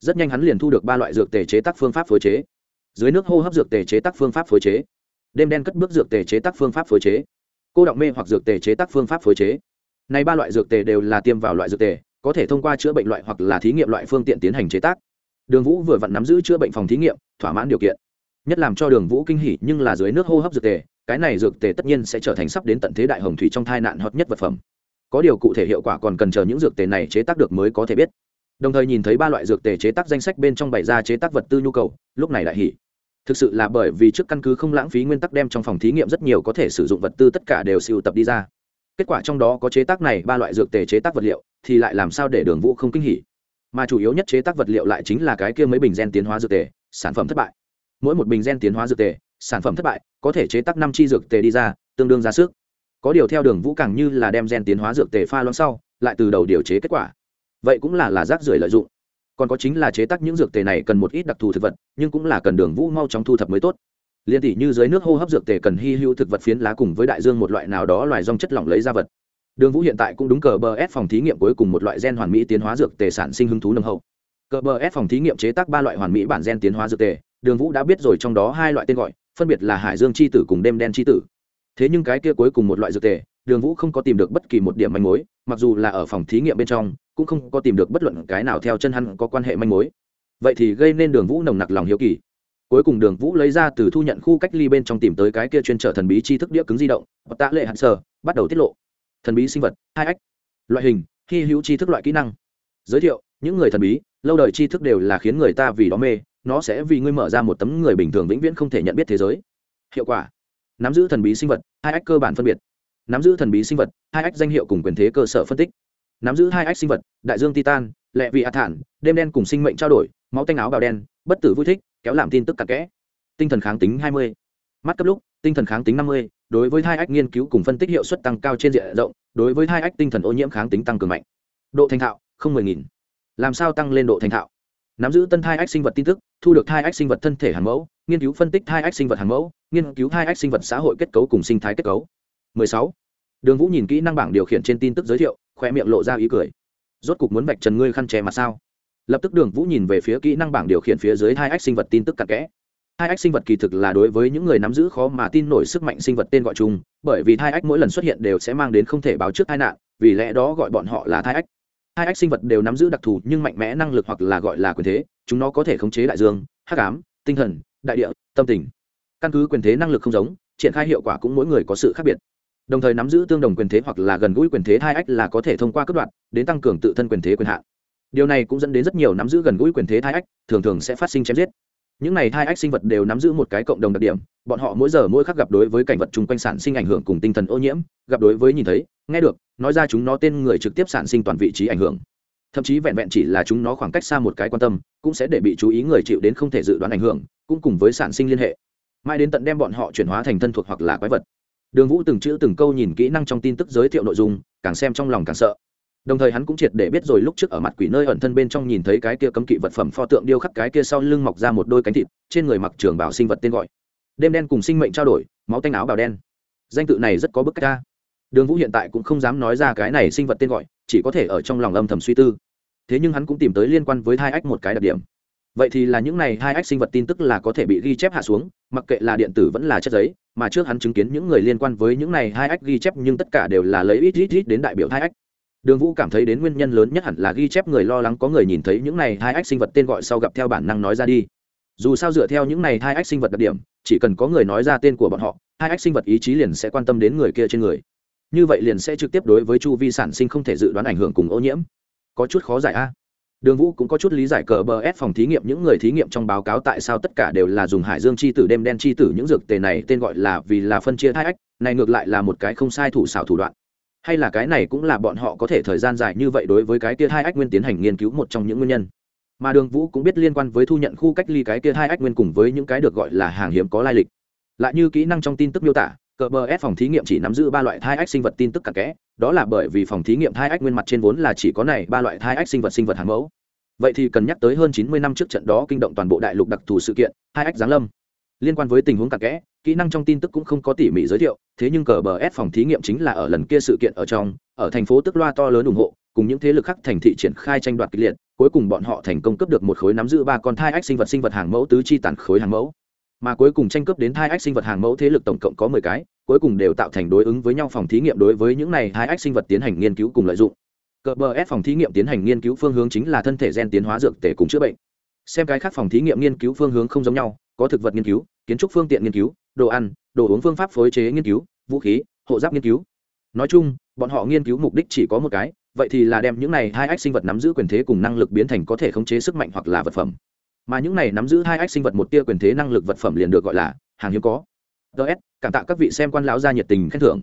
Speaker 1: rất nhanh hắn liền thu được ba loại dược tề chế tác phương pháp phối chế. Dưới nước hô hấp dược tề chế tác phương pháp phối chế. Đêm đen cất bước dược tề chế tác phương pháp phối chế. Cô động mê hoặc dược tề chế tác phương pháp phối chế. Này ba loại dược tề đều là tiêm vào loại dược tề, có thể thông qua chữa bệnh loại hoặc là thí nghiệm loại phương tiện tiến hành chế tác. Đường vũ vừa vặn nắm giữ chữa bệnh phòng thí nghiệm, thỏa mãn điều kiện. Nhất làm cho đường vũ kinh hỉ nhưng là dưới nước hô hấp dược tề cái này dược tề tất nhiên sẽ trở thành sắp đến tận thế đại hồng thủy trong thai nạn hot nhất vật phẩm. Có điều cụ thể hiệu quả còn cần chờ những dược tề này chế tác được mới có thể biết. Đồng thời nhìn thấy ba loại dược tề chế tác danh sách bên trong bày ra chế tác vật tư nhu cầu, lúc này lại hỉ. Thực sự là bởi vì trước căn cứ không lãng phí nguyên tắc đem trong phòng thí nghiệm rất nhiều có thể sử dụng vật tư tất cả đều siêu tập đi ra. Kết quả trong đó có chế tác này ba loại dược tề chế tác vật liệu, thì lại làm sao để đường vũ không kinh hỉ? Mà chủ yếu nhất chế tác vật liệu lại chính là cái kia mấy bình gen tiến hóa dược tề, sản phẩm thất bại. Mỗi một bình gen tiến hóa dược tề sản phẩm thất bại, có thể chế tác năm chi dược tề đi ra, tương đương ra sức. Có điều theo đường vũ càng như là đem gen tiến hóa dược tề pha loãng sau, lại từ đầu điều chế kết quả. Vậy cũng là là rác rưởi lợi dụng. Còn có chính là chế tác những dược tề này cần một ít đặc thù thực vật, nhưng cũng là cần đường vũ mau chóng thu thập mới tốt. Liên tỷ như dưới nước hô hấp dược tề cần hy hữu thực vật phiến lá cùng với đại dương một loại nào đó loài rong chất lỏng lấy ra vật. Đường vũ hiện tại cũng đúng cờ bờ ép phòng thí nghiệm cuối cùng một loại gen hoàn mỹ tiến hóa dược tề sản sinh hứng thú nâng hậu. Cờ bờ ép phòng thí nghiệm chế tác ba loại hoàn mỹ bản gen tiến hóa dược tề, đường vũ đã biết rồi trong đó hai loại tên gọi phân biệt là hải dương c h i tử cùng đêm đen c h i tử. Thế nhưng cái kia cuối cùng một loại dược tề, đường vũ không có tìm được bất kỳ một điểm manh mối, mặc dù là ở phòng thí nghiệm bên trong, cũng không có tìm được bất luận cái nào theo chân hắn có quan hệ manh mối. Vậy thì gây nên đường vũ nồng nặc lòng hiếu kỳ. Cuối cùng đường vũ lấy ra từ thu nhận khu cách ly bên trong tìm tới cái kia chuyên trở thần bí tri thức đĩa cứng di động, và tạ lệ hạn sơ bắt đầu tiết lộ. Thần bí sinh vật, hai ách. Loại hình, hy hữu tri thức loại kỹ năng. Giới thiệu, những người thần bí, lâu đời tri thức đều là khiến người ta vì đó mê nó sẽ vì ngươi mở ra một tấm người bình thường vĩnh viễn không thể nhận biết thế giới. Hiệu quả. Nắm giữ thần bí sinh vật, hai ách cơ bản phân biệt. Nắm giữ thần bí sinh vật, hai ách danh hiệu cùng quyền thế cơ sở phân tích. Nắm giữ hai ách sinh vật, đại dương titan, lệ vị hạ thản, đêm đen cùng sinh mệnh trao đổi, máu tanh áo bào đen, bất tử vui thích, kéo làm tin tức cặn kẽ. Tinh thần kháng tính hai mươi. Mắt cấp lúc, tinh thần kháng tính năm mươi, đối với hai ách nghiên cứu cùng phân tích hiệu suất tăng cao trên diện rộng, đối với hai ách tinh thần ô nhiễm kháng tính tăng cường mạnh. Độ thành thạo, không mười nghìn. Làm sao tăng lên độ thành thạo? Nắm giữ tân thai ách sinh vật tin tức, thu được thai ách sinh vật thân thể hàng mẫu, nghiên cứu phân tích thai ách sinh vật hàng mẫu, nghiên cứu thai ách sinh vật xã hội kết cấu cùng sinh thái kết cấu. 16. đường vũ nhìn kỹ năng bảng điều khiển trên tin tức giới thiệu khoe miệng lộ ra ý cười. Rốt cục muốn vạch trần ngươi khăn che mặt sao? Lập tức đường vũ nhìn về phía kỹ năng bảng điều khiển phía dưới hai ách sinh vật tin tức cặn kẽ. Hai ách sinh vật kỳ thực là đối với những người nắm giữ khó mà tin nổi sức mạnh sinh vật tên gọi chung, bởi vì hai ách mỗi lần xuất hiện đều sẽ mang đến không thể báo trước tai nạn, vì lẽ đó gọi bọn họ là thai ách hai ách sinh vật đều nắm giữ đặc thù nhưng mạnh mẽ năng lực hoặc là gọi là quyền thế, chúng nó có thể khống chế đại dương, hắc ám, tinh thần, đại địa, tâm tình. Căn cứ quyền thế năng lực không giống, triển khai hiệu quả cũng mỗi người có sự khác biệt. Đồng thời nắm giữ tương đồng quyền thế hoặc là gần gũi quyền thế, hai ách là có thể thông qua cấp đoạn đến tăng cường tự thân quyền thế quyền hạn. Điều này cũng dẫn đến rất nhiều nắm giữ gần gũi quyền thế, hai ách thường thường sẽ phát sinh chém giết. Những này hai ách sinh vật đều nắm giữ một cái cộng đồng đặc điểm, bọn họ mỗi giờ mỗi khắc gặp đối với cảnh vật chung quanh sản sinh ảnh hưởng cùng tinh thần ô nhiễm, gặp đối với nhìn thấy nghe được, nói ra chúng nó tên người trực tiếp sản sinh toàn vị trí ảnh hưởng. Thậm chí vẹn vẹn chỉ là chúng nó khoảng cách xa một cái quan tâm, cũng sẽ để bị chú ý người chịu đến không thể dự đoán ảnh hưởng, cũng cùng với sản sinh liên hệ. Mãi đến tận đem bọn họ chuyển hóa thành thân thuộc hoặc là quái vật. Đường vũ từng chữ từng câu nhìn kỹ năng trong tin tức giới thiệu nội dung, càng xem trong lòng càng sợ. Đồng thời hắn cũng triệt để biết rồi lúc trước ở mặt quỷ nơi ẩn thân bên trong nhìn thấy cái kia cấm kỵ vật phẩm pho tượng điêu khắc cái kia sau lưng mọc ra một đôi cánh thịt, trên người mặc trường bảo sinh vật tên gọi. Đêm đen cùng sinh mệnh trao đổi, máu tanh áo bào đen. Danh tự này rất có bức cách ca đường vũ hiện tại cũng không dám nói ra cái này sinh vật tên gọi, chỉ có thể ở trong lòng âm thầm suy tư. Thế nhưng hắn cũng tìm tới liên quan với hai ách một cái đặc điểm. Vậy thì là những này hai ách sinh vật tin tức là có thể bị ghi chép hạ xuống, mặc kệ là điện tử vẫn là chất giấy, mà trước hắn chứng kiến những người liên quan với những này hai ách ghi chép nhưng tất cả đều là lấy ít ít ít đến đại biểu hai ách. Đường vũ cảm thấy đến nguyên nhân lớn nhất hẳn là ghi chép người lo lắng có người nhìn thấy những này hai ách sinh vật tên gọi sau gặp theo bản năng nói ra đi. Dù sao dựa theo những này hai ách sinh vật đặc điểm, chỉ cần có người nói ra tên của bọn họ hai ách sinh vật ý chí liền sẽ quan tâm đến người kia trên người như vậy liền sẽ trực tiếp đối với chu vi sản sinh không thể dự đoán ảnh hưởng cùng ô nhiễm. Có chút khó giải a. Đường vũ cũng có chút lý giải cờ bờ ép phòng thí nghiệm, những người thí nghiệm trong báo cáo tại sao tất cả đều là dùng hải dương chi tử, đêm đen chi tử, những dược tề này tên gọi là vì là phân chia hai ách, này ngược lại là một cái không sai thủ xảo thủ đoạn. Hay là cái này cũng là bọn họ có thể thời gian dài như vậy đối với cái kia hai ách nguyên tiến hành nghiên cứu một trong những nguyên nhân. Mà đường vũ cũng biết liên quan với thu nhận khu cách ly cái kia hai ách nguyên cùng với những cái được gọi là hàng hiếm có lai lịch. Lại như kỹ năng trong tin tức miêu tả cờ bờ ép phòng thí nghiệm chỉ nắm giữ ba loại thai ách sinh vật tin tức cặn kẽ. Đó là bởi vì phòng thí nghiệm thai ách nguyên mặt trên vốn là chỉ có này ba loại thai ách sinh vật sinh vật hàng mẫu. Vậy thì cần nhắc tới hơn chín mươi năm trước trận đó kinh động toàn bộ đại lục đặc thù sự kiện hai ách giáng lâm. Liên quan với tình huống cặn kẽ, kỹ năng trong tin tức cũng không có tỉ mỉ giới thiệu, thế nhưng cờ bờ ép phòng thí nghiệm chính là ở lần kia sự kiện ở trong, ở thành phố tức loa to lớn ủng hộ, cùng những thế lực khác thành thị triển khai tranh đoạt kịch liệt, cuối cùng bọn họ thành công cấp được một khối nắm giữ ba con thai ách sinh vật sinh vật hàng mẫu tứ chi tàn khối hàng mẫu mà cuối cùng tranh cướp đến hai ách sinh vật hàng mẫu thế lực tổng cộng có mười cái, cuối cùng đều tạo thành đối ứng với nhau phòng thí nghiệm đối với những này hai ách sinh vật tiến hành nghiên cứu cùng lợi dụng. Cờ bờ ép phòng thí nghiệm tiến hành nghiên cứu phương hướng chính là thân thể gen tiến hóa dược tể cùng chữa bệnh. Xem cái khác phòng thí nghiệm nghiên cứu phương hướng không giống nhau, có thực vật nghiên cứu, kiến trúc phương tiện nghiên cứu, đồ ăn, đồ uống phương pháp phối chế nghiên cứu, vũ khí, hộ giáp nghiên cứu. Nói chung, bọn họ nghiên cứu mục đích chỉ có một cái, vậy thì là đem những này hai ách sinh vật nắm giữ quyền thế cùng năng lực biến thành có thể khống chế sức mạnh hoặc là vật phẩm mà những này nắm giữ hai ách sinh vật một tia quyền thế năng lực vật phẩm liền được gọi là hàng hiếm có. Ts cảm tạ các vị xem quan lão gia nhiệt tình khen thưởng.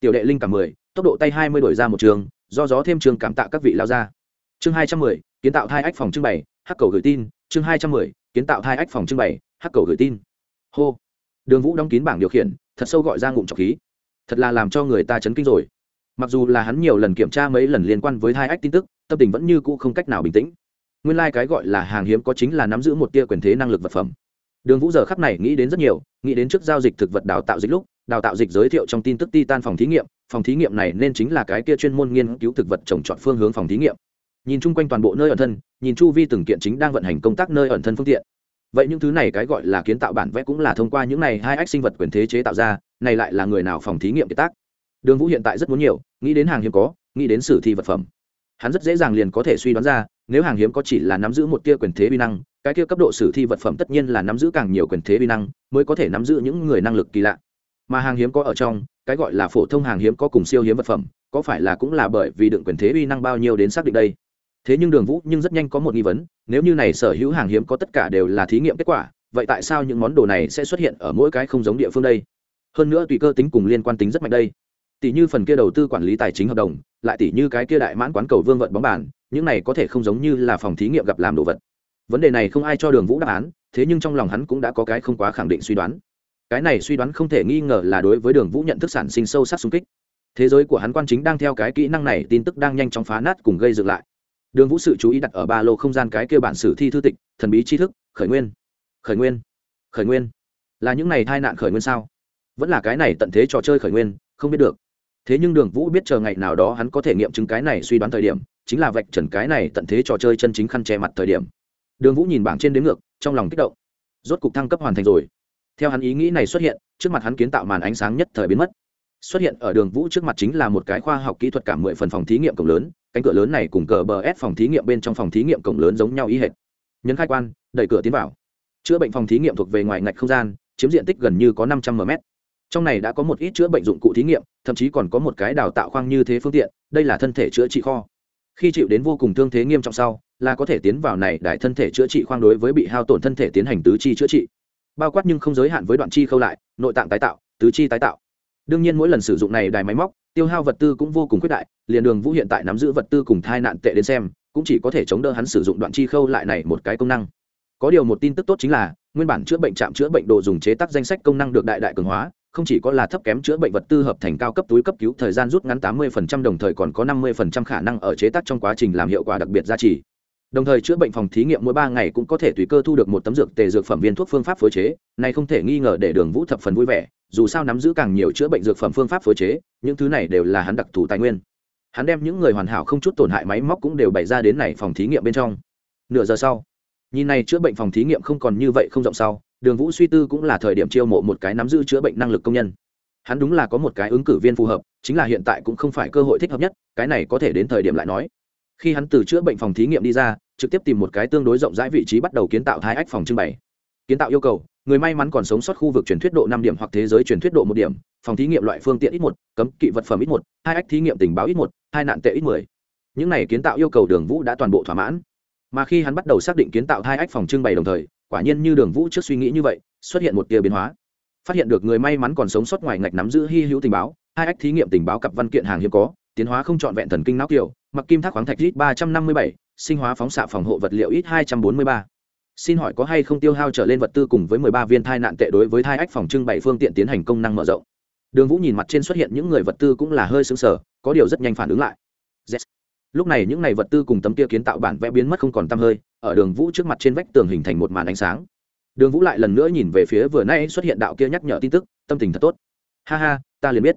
Speaker 1: Tiểu đệ linh cảm mười, tốc độ tay hai mươi đổi ra một trường, do gió thêm trường cảm tạ các vị lão gia. Chương hai trăm mười, kiến tạo hai ách phòng trưng bày, hắc cầu gửi tin. Chương hai trăm mười, kiến tạo hai ách phòng trưng bày, hắc cầu gửi tin. Hô. Đường vũ đóng kín bảng điều khiển, thật sâu gọi ra ngụm trọc khí. Thật là làm cho người ta chấn kinh rồi. Mặc dù là hắn nhiều lần kiểm tra mấy lần liên quan với hai ách tin tức, tâm tình vẫn như cũ không cách nào bình tĩnh nguyên lai、like、cái gọi là hàng hiếm có chính là nắm giữ một tia quyền thế năng lực vật phẩm. Đường vũ giờ khắp này nghĩ đến rất nhiều, nghĩ đến trước giao dịch thực vật đào tạo dịch lúc, đào tạo dịch giới thiệu trong tin tức titan phòng thí nghiệm, phòng thí nghiệm này nên chính là cái kia chuyên môn nghiên cứu thực vật trồng trọt phương hướng phòng thí nghiệm. Nhìn chung quanh toàn bộ nơi ẩn thân, nhìn chu vi từng kiện chính đang vận hành công tác nơi ẩn thân phương tiện. Vậy những thứ này cái gọi là kiến tạo bản vẽ cũng là thông qua những này hai ách sinh vật quyền thế chế tạo ra, này lại là người nào phòng thí nghiệm kiệt tác? Đường vũ hiện tại rất muốn nhiều, nghĩ đến hàng hiếm có, nghĩ đến sử thi vật phẩm hắn rất dễ dàng liền có thể suy đoán ra, nếu hàng hiếm có chỉ là nắm giữ một tia quyền thế vi năng, cái kia cấp độ sử thi vật phẩm tất nhiên là nắm giữ càng nhiều quyền thế vi năng, mới có thể nắm giữ những người năng lực kỳ lạ. Mà hàng hiếm có ở trong, cái gọi là phổ thông hàng hiếm có cùng siêu hiếm vật phẩm, có phải là cũng là bởi vì đựng quyền thế vi năng bao nhiêu đến xác định đây? Thế nhưng đường vũ nhưng rất nhanh có một nghi vấn, nếu như này sở hữu hàng hiếm có tất cả đều là thí nghiệm kết quả, vậy tại sao những món đồ này sẽ xuất hiện ở mỗi cái không giống địa phương đây? Hơn nữa tùy cơ tính cùng liên quan tính rất mạnh đây tỷ như phần kia đầu tư quản lý tài chính hợp đồng, lại tỷ như cái kia đại mãn quán cầu vương vận bóng bàn, những này có thể không giống như là phòng thí nghiệm gặp làm đồ vật. Vấn đề này không ai cho đường vũ đáp án, thế nhưng trong lòng hắn cũng đã có cái không quá khẳng định suy đoán. Cái này suy đoán không thể nghi ngờ là đối với đường vũ nhận thức sản sinh sâu sắc xung kích. Thế giới của hắn quan chính đang theo cái kỹ năng này, tin tức đang nhanh chóng phá nát cùng gây dựng lại. Đường vũ sự chú ý đặt ở ba lô không gian cái kia bản sử thi thư tịch, thần bí tri thức, khởi nguyên. Khởi nguyên. Khởi nguyên. Là những này tai nạn khởi nguyên sao? Vẫn là cái này tận thế trò chơi khởi nguyên, không biết được thế nhưng đường vũ biết chờ ngày nào đó hắn có thể nghiệm chứng cái này suy đoán thời điểm, chính là vạch trần cái này tận thế trò chơi chân chính khăn che mặt thời điểm. Đường vũ nhìn bảng trên đến ngược, trong lòng kích động. Rốt cục thăng cấp hoàn thành rồi. Theo hắn ý nghĩ này xuất hiện, trước mặt hắn kiến tạo màn ánh sáng nhất thời biến mất. Xuất hiện ở đường vũ trước mặt chính là một cái khoa học kỹ thuật cả mười phần phòng thí nghiệm cổng lớn, cánh cửa lớn này cùng cờ bờ ép phòng thí nghiệm bên trong phòng thí nghiệm cổng lớn giống nhau ý hệt. Nhấn khai quan, đẩy cửa tiến vào. Chữa bệnh phòng thí nghiệm thuộc về ngoài ngạch không gian, chiếm diện tích gần như có năm trăm m trong này đã có một ít chữa bệnh dụng cụ thí nghiệm, thậm chí còn có một cái đào tạo khoang như thế phương tiện, đây là thân thể chữa trị kho. Khi chịu đến vô cùng thương thế nghiêm trọng sau, là có thể tiến vào này đại thân thể chữa trị khoang đối với bị hao tổn thân thể tiến hành tứ chi chữa trị. Bao quát nhưng không giới hạn với đoạn chi khâu lại, nội tạng tái tạo, tứ chi tái tạo. Đương nhiên mỗi lần sử dụng này đài máy móc, tiêu hao vật tư cũng vô cùng quyết đại, liền đường vũ hiện tại nắm giữ vật tư cùng thai nạn tệ đến xem, cũng chỉ có thể chống đỡ hắn sử dụng đoạn chi khâu lại này một cái công năng. Có điều một tin tức tốt chính là, nguyên bản chữa bệnh trạm chữa bệnh đồ dùng chế tác danh sách công năng được đại đại cường hóa không chỉ có là thấp kém chữa bệnh vật tư hợp thành cao cấp túi cấp cứu, thời gian rút ngắn 80% đồng thời còn có 50% khả năng ở chế tác trong quá trình làm hiệu quả đặc biệt giá trị đồng thời chữa bệnh phòng thí nghiệm mỗi ba ngày cũng có thể tùy cơ thu được một tấm dược tề dược phẩm viên thuốc phương pháp phối chế, này không thể nghi ngờ để đường vũ thập phần vui vẻ, dù sao nắm giữ càng nhiều chữa bệnh dược phẩm phương pháp phối chế, những thứ này đều là hắn đặc thù tài nguyên. Hắn đem những người hoàn hảo không chút tổn hại máy móc cũng đều bày ra đến này phòng thí nghiệm bên trong. Nửa giờ sau, nhìn này chữa bệnh phòng thí nghiệm không còn như vậy không rộng sau đường vũ suy tư cũng là thời điểm chiêu mộ một cái nắm giữ chữa bệnh năng lực công nhân. Hắn đúng là có một cái ứng cử viên phù hợp, chính là hiện tại cũng không phải cơ hội thích hợp nhất, cái này có thể đến thời điểm lại nói. Khi hắn từ chữa bệnh phòng thí nghiệm đi ra, trực tiếp tìm một cái tương đối rộng rãi vị trí bắt đầu kiến tạo hai ách phòng trưng bày. Kiến tạo yêu cầu, người may mắn còn sống sót khu vực truyền thuyết độ năm điểm hoặc thế giới truyền thuyết độ một điểm, phòng thí nghiệm loại phương tiện ít một, cấm kỵ vật phẩm ít một, hai ách thí nghiệm tình báo ít một, hai nạn tệ ít mười. Những này kiến tạo yêu cầu đường vũ đã toàn bộ thỏa mãn. Mà khi hắn bắt đầu xác định kiến tạo hai ách phòng trưng bày đồng thời quả nhiên như đường vũ trước suy nghĩ như vậy, xuất hiện một tia biến hóa. Phát hiện được người may mắn còn sống sót ngoài ngạch nắm giữ hy hữu tình báo, hai ách thí nghiệm tình báo cặp văn kiện hàng hiếm có, tiến hóa không trọn vẹn thần kinh não kiểu mặc kim thác khoáng thạch ít ba trăm năm mươi bảy, sinh hóa phóng xạ phòng hộ vật liệu ít hai trăm bốn mươi ba. Xin hỏi có hay không tiêu hao trở lên vật tư cùng với mười ba viên thai nạn tệ đối với thai ách phòng trưng bày phương tiện tiến hành công năng mở rộng. Đường vũ nhìn mặt trên xuất hiện những người vật tư cũng là hơi xứng sở có điều rất nhanh phản ứng lại. Yes. lúc này những ngày vật tư cùng tấm kia kiến tạo bản vẽ biến mất không còn t hơi ở đường vũ trước mặt trên vách tường hình thành một màn ánh sáng. Đường vũ lại lần nữa nhìn về phía vừa nay xuất hiện đạo kia nhắc nhở tin tức, tâm tình thật tốt. Ha ha, ta liền biết.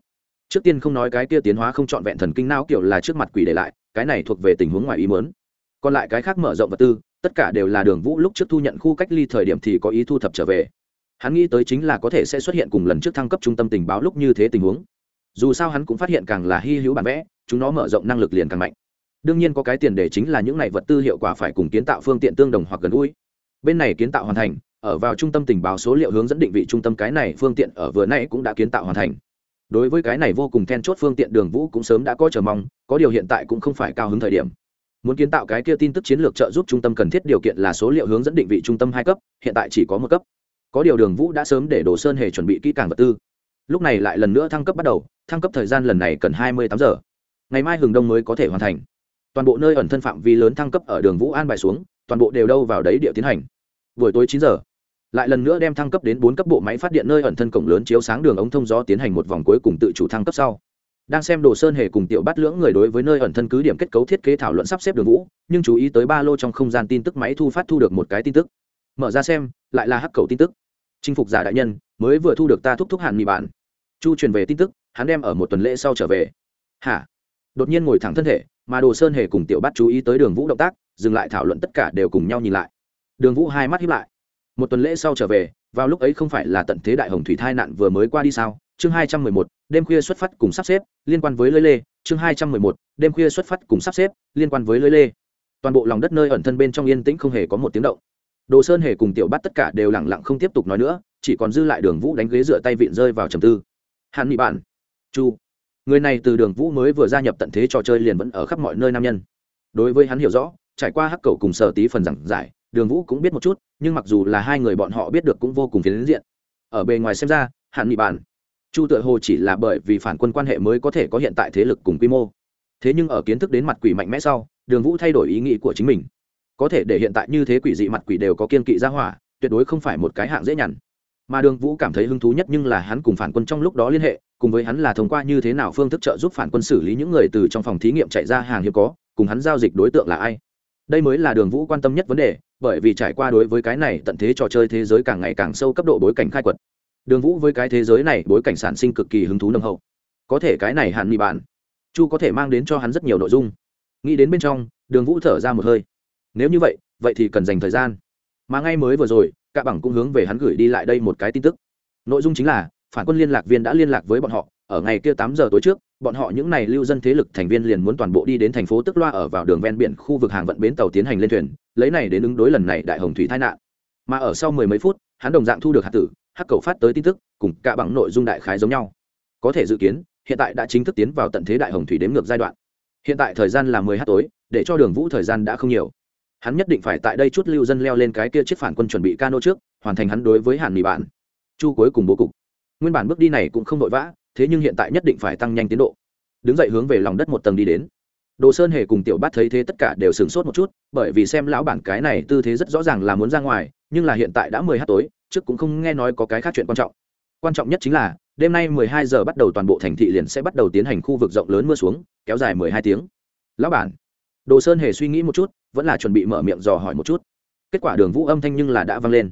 Speaker 1: Trước tiên không nói cái kia tiến hóa không trọn vẹn thần kinh não kiểu là trước mặt quỷ để lại, cái này thuộc về tình huống ngoài ý mớn còn lại cái khác mở rộng vật tư, tất cả đều là đường vũ lúc trước thu nhận khu cách ly thời điểm thì có ý thu thập trở về. Hắn nghĩ tới chính là có thể sẽ xuất hiện cùng lần trước thăng cấp trung tâm tình báo lúc như thế tình huống. Dù sao hắn cũng phát hiện càng là hy hữu bản vẽ, chúng nó mở rộng năng lực liền càng mạnh đương nhiên có cái tiền để chính là những này vật tư hiệu quả phải cùng kiến tạo phương tiện tương đồng hoặc gần gũi. Bên này kiến tạo hoàn thành, ở vào trung tâm tình báo số liệu hướng dẫn định vị trung tâm cái này phương tiện ở vừa nay cũng đã kiến tạo hoàn thành. Đối với cái này vô cùng then chốt phương tiện đường vũ cũng sớm đã có chờ mong, có điều hiện tại cũng không phải cao hứng thời điểm. Muốn kiến tạo cái kia tin tức chiến lược trợ giúp trung tâm cần thiết điều kiện là số liệu hướng dẫn định vị trung tâm hai cấp, hiện tại chỉ có một cấp. Có điều đường vũ đã sớm để đồ sơn hề chuẩn bị kỹ càng vật tư. Lúc này lại lần nữa thăng cấp bắt đầu, thăng cấp thời gian lần này cần hai mươi tám giờ. Ngày mai hừng đông mới có thể hoàn thành toàn bộ nơi ẩn thân phạm vi lớn thăng cấp ở đường vũ an bài xuống, toàn bộ đều đâu vào đấy địa tiến hành. Buổi tối chín giờ, lại lần nữa đem thăng cấp đến bốn cấp bộ máy phát điện nơi ẩn thân cổng lớn chiếu sáng đường ống thông gió tiến hành một vòng cuối cùng tự chủ thăng cấp sau. Đang xem đồ sơn hề cùng tiểu bắt lưỡng người đối với nơi ẩn thân cứ điểm kết cấu thiết kế thảo luận sắp xếp đường vũ, nhưng chú ý tới ba lô trong không gian tin tức máy thu phát thu được một cái tin tức. Mở ra xem, lại là hắc cầu tin tức. Chinh phục giả đại nhân, mới vừa thu được ta thúc thúc hàn mì bản chu truyền về tin tức, hắn đem ở một tuần lễ sau trở về. Hả? Đột nhiên ngồi thẳng thân thể, mà đồ sơn hề cùng tiểu bắt chú ý tới đường vũ động tác, dừng lại thảo luận tất cả đều cùng nhau nhìn lại. Đường vũ hai mắt hiếp lại. Một tuần lễ sau trở về, vào lúc ấy không phải là tận thế đại hồng thủy thai nạn vừa mới qua đi sao? Chương hai trăm mười một, đêm khuya xuất phát cùng sắp xếp, liên quan với lơi lê. Chương hai trăm mười một, đêm khuya xuất phát cùng sắp xếp, liên quan với lơi lê. Toàn bộ lòng đất nơi ẩn thân bên trong yên tĩnh không hề có một tiếng động. Đồ sơn hề cùng tiểu bắt tất cả đều lẳng lặng không tiếp tục nói nữa, chỉ còn dư lại đường vũ đánh ghế dựa tay vịn rơi vào trầm tư. Hàn mỹ bản, chu người này từ đường vũ mới vừa gia nhập tận thế trò chơi liền vẫn ở khắp mọi nơi nam nhân. Đối với hắn hiểu rõ, trải qua hắc cầu cùng sở tí phần giảng giải, đường vũ cũng biết một chút, nhưng mặc dù là hai người bọn họ biết được cũng vô cùng phiến diện. Ở bề ngoài xem ra, hạn nghị bản, chu tựa hồ chỉ là bởi vì phản quân quan hệ mới có thể có hiện tại thế lực cùng quy mô. Thế nhưng ở kiến thức đến mặt quỷ mạnh mẽ sau, đường vũ thay đổi ý nghĩ của chính mình. Có thể để hiện tại như thế quỷ dị mặt quỷ đều có kiên kỵ ra hỏa, tuyệt đối không phải một cái hạng dễ nhằn mà đường vũ cảm thấy hứng thú nhất nhưng là hắn cùng phản quân trong lúc đó liên hệ, cùng với hắn là thông qua như thế nào phương thức trợ giúp phản quân xử lý những người từ trong phòng thí nghiệm chạy ra hàng hiếm có, cùng hắn giao dịch đối tượng là ai. Đây mới là đường vũ quan tâm nhất vấn đề, bởi vì trải qua đối với cái này tận thế trò chơi thế giới càng ngày càng sâu cấp độ bối cảnh khai quật. Đường vũ với cái thế giới này bối cảnh sản sinh cực kỳ hứng thú nồng hậu. Có thể cái này hạn mị bản chu có thể mang đến cho hắn rất nhiều nội dung. Nghĩ đến bên trong, đường vũ thở ra một hơi. Nếu như vậy vậy thì cần dành thời gian. Mà ngay mới vừa rồi cả bằng cũng hướng về hắn gửi đi lại đây một cái tin tức. Nội dung chính là, phản quân liên lạc viên đã liên lạc với bọn họ, ở ngày kia tám giờ tối trước, bọn họ những này lưu dân thế lực thành viên liền muốn toàn bộ đi đến thành phố tức loa ở vào đường ven biển khu vực hàng vận bến tàu tiến hành lên thuyền, lấy này đến ứng đối lần này đại hồng thủy tai nạn. Mà ở sau mười mấy phút, hắn đồng dạng thu được hạt tử, hắc cầu phát tới tin tức, cùng cả bằng nội dung đại khái giống nhau. Có thể dự kiến, hiện tại đã chính thức tiến vào tận thế đại hồng thủy đếm ngược giai đoạn. Hiện tại thời gian là mười h tối, để cho đường vũ thời gian đã không nhiều hắn nhất định phải tại đây chút lưu dân leo lên cái kia chiếc phản quân chuẩn bị cano trước, hoàn thành hắn đối với hàn mì bản chu cuối cùng bố cục. Nguyên bản bước đi này cũng không vội vã, thế nhưng hiện tại nhất định phải tăng nhanh tiến độ. Đứng dậy hướng về lòng đất một tầng đi đến. Đồ sơn hề cùng tiểu bát thấy thế tất cả đều sửng sốt một chút, bởi vì xem lão bản cái này tư thế rất rõ ràng là muốn ra ngoài, nhưng là hiện tại đã mười h tối, trước cũng không nghe nói có cái khác chuyện quan trọng. Quan trọng nhất chính là, đêm nay mười hai giờ bắt đầu toàn bộ thành thị liền sẽ bắt đầu tiến hành khu vực rộng lớn mưa xuống, kéo dài mười hai tiếng. Lão bản đồ sơn hề suy nghĩ một chút, vẫn là chuẩn bị mở miệng dò hỏi một chút. Kết quả đường vũ âm thanh nhưng là đã vang lên.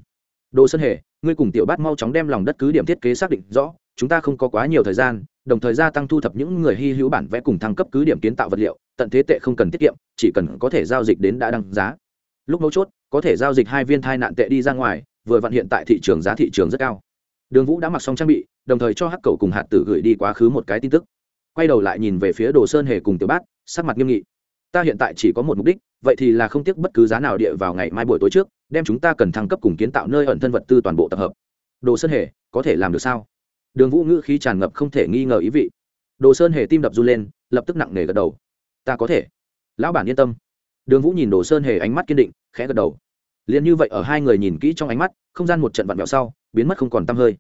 Speaker 1: Đồ sơn hề, ngươi cùng tiểu bát mau chóng đem lòng đất cứ điểm thiết kế xác định rõ, chúng ta không có quá nhiều thời gian, đồng thời gia tăng thu thập những người hy hữu bản vẽ cùng thăng cấp cứ điểm kiến tạo vật liệu, tận thế tệ không cần tiết kiệm, chỉ cần có thể giao dịch đến đã đăng giá. Lúc mấu chốt, có thể giao dịch hai viên thai nạn tệ đi ra ngoài, vừa vặn hiện tại thị trường giá thị trường rất cao. Đường vũ đã mặc xong trang bị, đồng thời cho hắc cầu cùng hạt tử gửi đi quá khứ một cái tin tức. Quay đầu lại nhìn về phía đồ sơn hề cùng tiểu bát, sắc mặt nghiêm nghị ta hiện tại chỉ có một mục đích, vậy thì là không tiếc bất cứ giá nào địa vào ngày mai buổi tối trước, đem chúng ta cần thăng cấp cùng kiến tạo nơi ẩn thân vật tư toàn bộ tập hợp. Đồ sơn hề, có thể làm được sao? Đường vũ ngữ khí tràn ngập không thể nghi ngờ ý vị. Đồ sơn hề tim đập run lên, lập tức nặng nề gật đầu. Ta có thể. Lão bản yên tâm. Đường vũ nhìn đồ sơn hề ánh mắt kiên định, khẽ gật đầu. Liền như vậy ở hai người nhìn kỹ trong ánh mắt, không gian một trận vặn vẹo sau, biến mất không còn t hơi.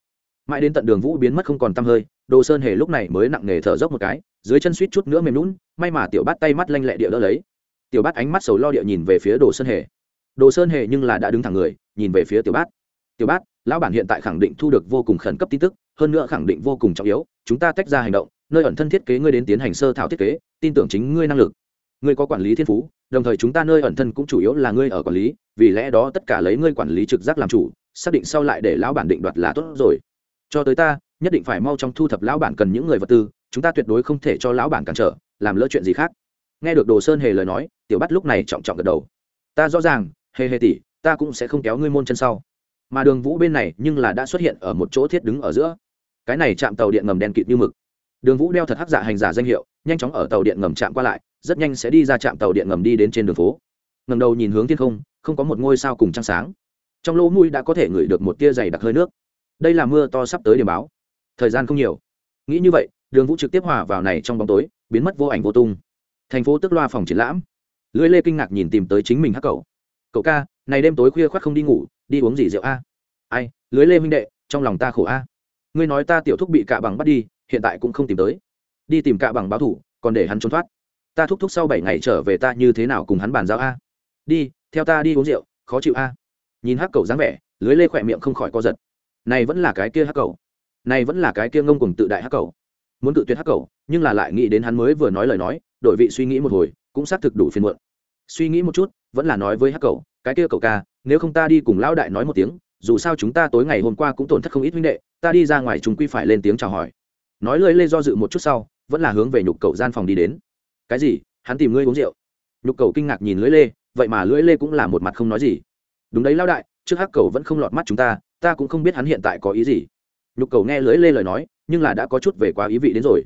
Speaker 1: Mãi đến tận đường vũ biến mất không còn t hơi, đồ sơn hề lúc này mới nặng nề thở dốc một cái dưới chân suýt chút nữa mềm lún, may mà tiểu bát tay mắt lanh lẹ địa đỡ lấy. Tiểu bát ánh mắt sầu lo địa nhìn về phía đồ sơn hề. Đồ sơn hề nhưng là đã đứng thẳng người, nhìn về phía tiểu bát. Tiểu bát, lão bản hiện tại khẳng định thu được vô cùng khẩn cấp tin tức, hơn nữa khẳng định vô cùng trọng yếu, chúng ta tách ra hành động, nơi ẩn thân thiết kế ngươi đến tiến hành sơ thảo thiết kế, tin tưởng chính ngươi năng lực. Ngươi có quản lý thiên phú, đồng thời chúng ta nơi ẩn thân cũng chủ yếu là ngươi ở quản lý, vì lẽ đó tất cả lấy ngươi quản lý trực giác làm chủ, xác định sau lại để lão bản định đoạt là tốt rồi. Cho tới ta, nhất định phải mau trong thu thập lão bản cần những người vật tư chúng ta tuyệt đối không thể cho lão bản cản trở, làm lỡ chuyện gì khác. Nghe được đồ sơn hề lời nói, tiểu bắt lúc này trọng trọng gật đầu. Ta rõ ràng, hề hề tỷ, ta cũng sẽ không kéo ngươi môn chân sau. Mà đường vũ bên này nhưng là đã xuất hiện ở một chỗ thiết đứng ở giữa. Cái này chạm tàu điện ngầm đen kịt như mực. Đường vũ đeo thật hắc giả hành giả danh hiệu, nhanh chóng ở tàu điện ngầm chạm qua lại, rất nhanh sẽ đi ra trạm tàu điện ngầm đi đến trên đường phố. Ngầm đầu nhìn hướng thiên không không có một ngôi sao cùng trăng sáng. Trong lỗ mũi đã có thể ngửi được một tia dày đặc hơi nước. Đây là mưa to sắp tới điểm báo. Thời gian không nhiều. Nghĩ như vậy đường vũ trực tiếp hòa vào này trong bóng tối, biến mất vô ảnh vô tung. Thành phố tức loa phòng triển lãm. Lưỡi lê kinh ngạc nhìn tìm tới chính mình hắc cậu cậu ca, này đêm tối khuya khoác không đi ngủ, đi uống gì rượu a? Ai lưới lê huynh đệ, trong lòng ta khổ a. Ngươi nói ta tiểu thúc bị cạ bằng bắt đi, hiện tại cũng không tìm tới. Đi tìm cạ bằng báo thủ, còn để hắn trốn thoát. Ta thúc thúc sau bảy ngày trở về ta như thế nào cùng hắn bàn giao a? Đi, theo ta đi uống rượu, khó chịu a. Nhìn hắc cầu dáng vẻ lưới lê khỏe miệng không khỏi co giật. Này vẫn là cái kia hắc cầu này vẫn là cái kia ngông cùng tự đại hắc cầu muốn tự tuyệt hắc cầu, nhưng là lại nghĩ đến hắn mới vừa nói lời nói, đổi vị suy nghĩ một hồi, cũng xác thực đủ phiền muộn. Suy nghĩ một chút, vẫn là nói với hắc cầu, cái kia cậu ca, nếu không ta đi cùng lão đại nói một tiếng, dù sao chúng ta tối ngày hôm qua cũng tổn thất không ít huynh đệ, ta đi ra ngoài chúng quy phải lên tiếng chào hỏi. Nói lời lê do dự một chút sau, vẫn là hướng về nhục cầu gian phòng đi đến. Cái gì? Hắn tìm ngươi uống rượu? Nhục cầu kinh ngạc nhìn lưỡi lê, vậy mà lưỡi lê cũng là một mặt không nói gì. Đúng đấy lão đại, trước hắc cầu vẫn không lọt mắt chúng ta ta cũng không biết hắn hiện tại có ý gì nhục cầu nghe lưỡi lê lời nói, nhưng là đã có chút về quá ý vị đến rồi.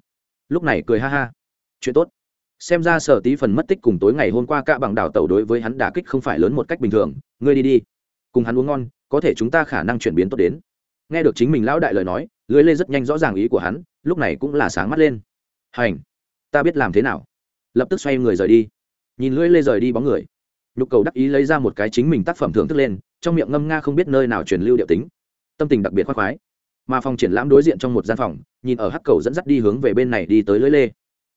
Speaker 1: Lúc này cười ha ha. Chuyện tốt. Xem ra sở tí phần mất tích cùng tối ngày hôm qua cả bằng đảo tàu đối với hắn đả kích không phải lớn một cách bình thường. Ngươi đi đi. Cùng hắn uống ngon, có thể chúng ta khả năng chuyển biến tốt đến. Nghe được chính mình lão đại lời nói lưới lê rất nhanh rõ ràng ý của hắn, lúc này cũng là sáng mắt lên. Hành. Ta biết làm thế nào. Lập tức xoay người rời đi. Nhìn lưỡi lê rời đi bóng người. Nhục cầu đắc ý lấy ra một cái chính mình tác phẩm thưởng thức lên, trong miệng ngâm nga không biết nơi nào truyền lưu điệu tính. Tâm tình đặc biệt khoác khoái mà phòng triển lãm đối diện trong một gian phòng, nhìn ở hắc cầu dẫn dắt đi hướng về bên này đi tới lưỡi lê.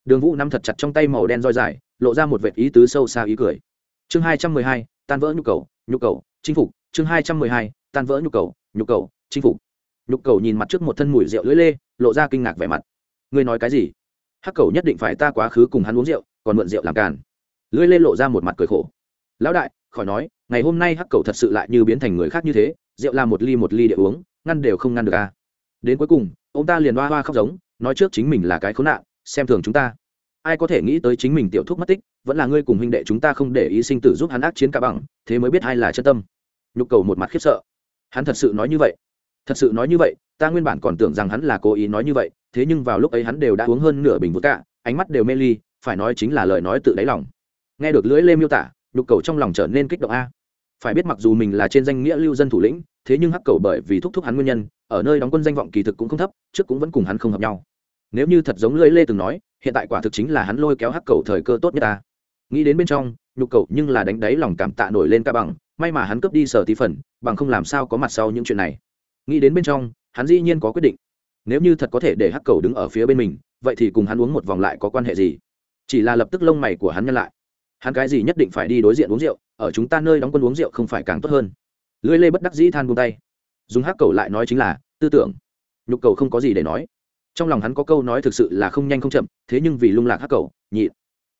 Speaker 1: Đường vũ nắm thật chặt trong tay màu đen roi dài, lộ ra một vệt ý tứ sâu xa ý cười. Chương hai trăm mười hai, tan vỡ nhu cầu nhu cầu, chinh phục. Chương hai trăm mười hai, tan vỡ nhu cầu nhu cầu, chinh phục. Nhu cầu nhìn mặt trước một thân mùi rượu lưỡi lê, lộ ra kinh ngạc vẻ mặt. Ngươi nói cái gì? Hắc cầu nhất định phải ta quá khứ cùng hắn uống rượu, còn mượn rượu làm càn. Lưỡi lê lộ ra một mặt cười khổ. Lão đại, khỏi nói, ngày hôm nay hắc cầu thật sự lại như biến thành người khác như thế, rượu là một ly một ly để uống, ngăn đều không ngăn được à đến cuối cùng, ông ta liền hoa hoa khóc giống, nói trước chính mình là cái khốn nạn, xem thường chúng ta. Ai có thể nghĩ tới chính mình tiểu thúc mất tích, vẫn là ngươi cùng huynh đệ chúng ta không để ý sinh tử giúp hắn ác chiến cả bằng, thế mới biết ai là chân tâm. Nhục cầu một mặt khiếp sợ. Hắn thật sự nói như vậy. Thật sự nói như vậy, ta nguyên bản còn tưởng rằng hắn là cố ý nói như vậy, thế nhưng vào lúc ấy hắn đều đã uống hơn nửa bình vượt cả ánh mắt đều mê ly, phải nói chính là lời nói tự đáy lòng. Nghe được lưỡi lê miêu tả, nhục cầu trong lòng trở nên kích động a. Phải biết mặc dù mình là trên danh nghĩa lưu dân thủ lĩnh, thế nhưng hắc cầu bởi vì thúc thúc hắn nguyên nhân ở nơi đóng quân danh vọng kỳ thực cũng không thấp, trước cũng vẫn cùng hắn không hợp nhau. Nếu như thật giống lưỡi lê từng nói, hiện tại quả thực chính là hắn lôi kéo hắc cầu thời cơ tốt nhất ta. Nghĩ đến bên trong, nhục cầu nhưng là đánh đáy lòng cảm tạ nổi lên ca bằng, may mà hắn cướp đi sở tí phần, bằng không làm sao có mặt sau những chuyện này. Nghĩ đến bên trong, hắn dĩ nhiên có quyết định. Nếu như thật có thể để hắc cầu đứng ở phía bên mình, vậy thì cùng hắn uống một vòng lại có quan hệ gì? Chỉ là lập tức lông mày của hắn nhân lại. Hắn cái gì nhất định phải đi đối diện uống rượu, ở chúng ta nơi đóng quân uống rượu không phải càng tốt hơn. Lưỡi lê bất đắc dĩ than buông tay dùng hắc cầu lại nói chính là, tư tưởng, nhục cầu không có gì để nói. Trong lòng hắn có câu nói thực sự là không nhanh không chậm, thế nhưng vì lung lạc hắc cầu, nhị.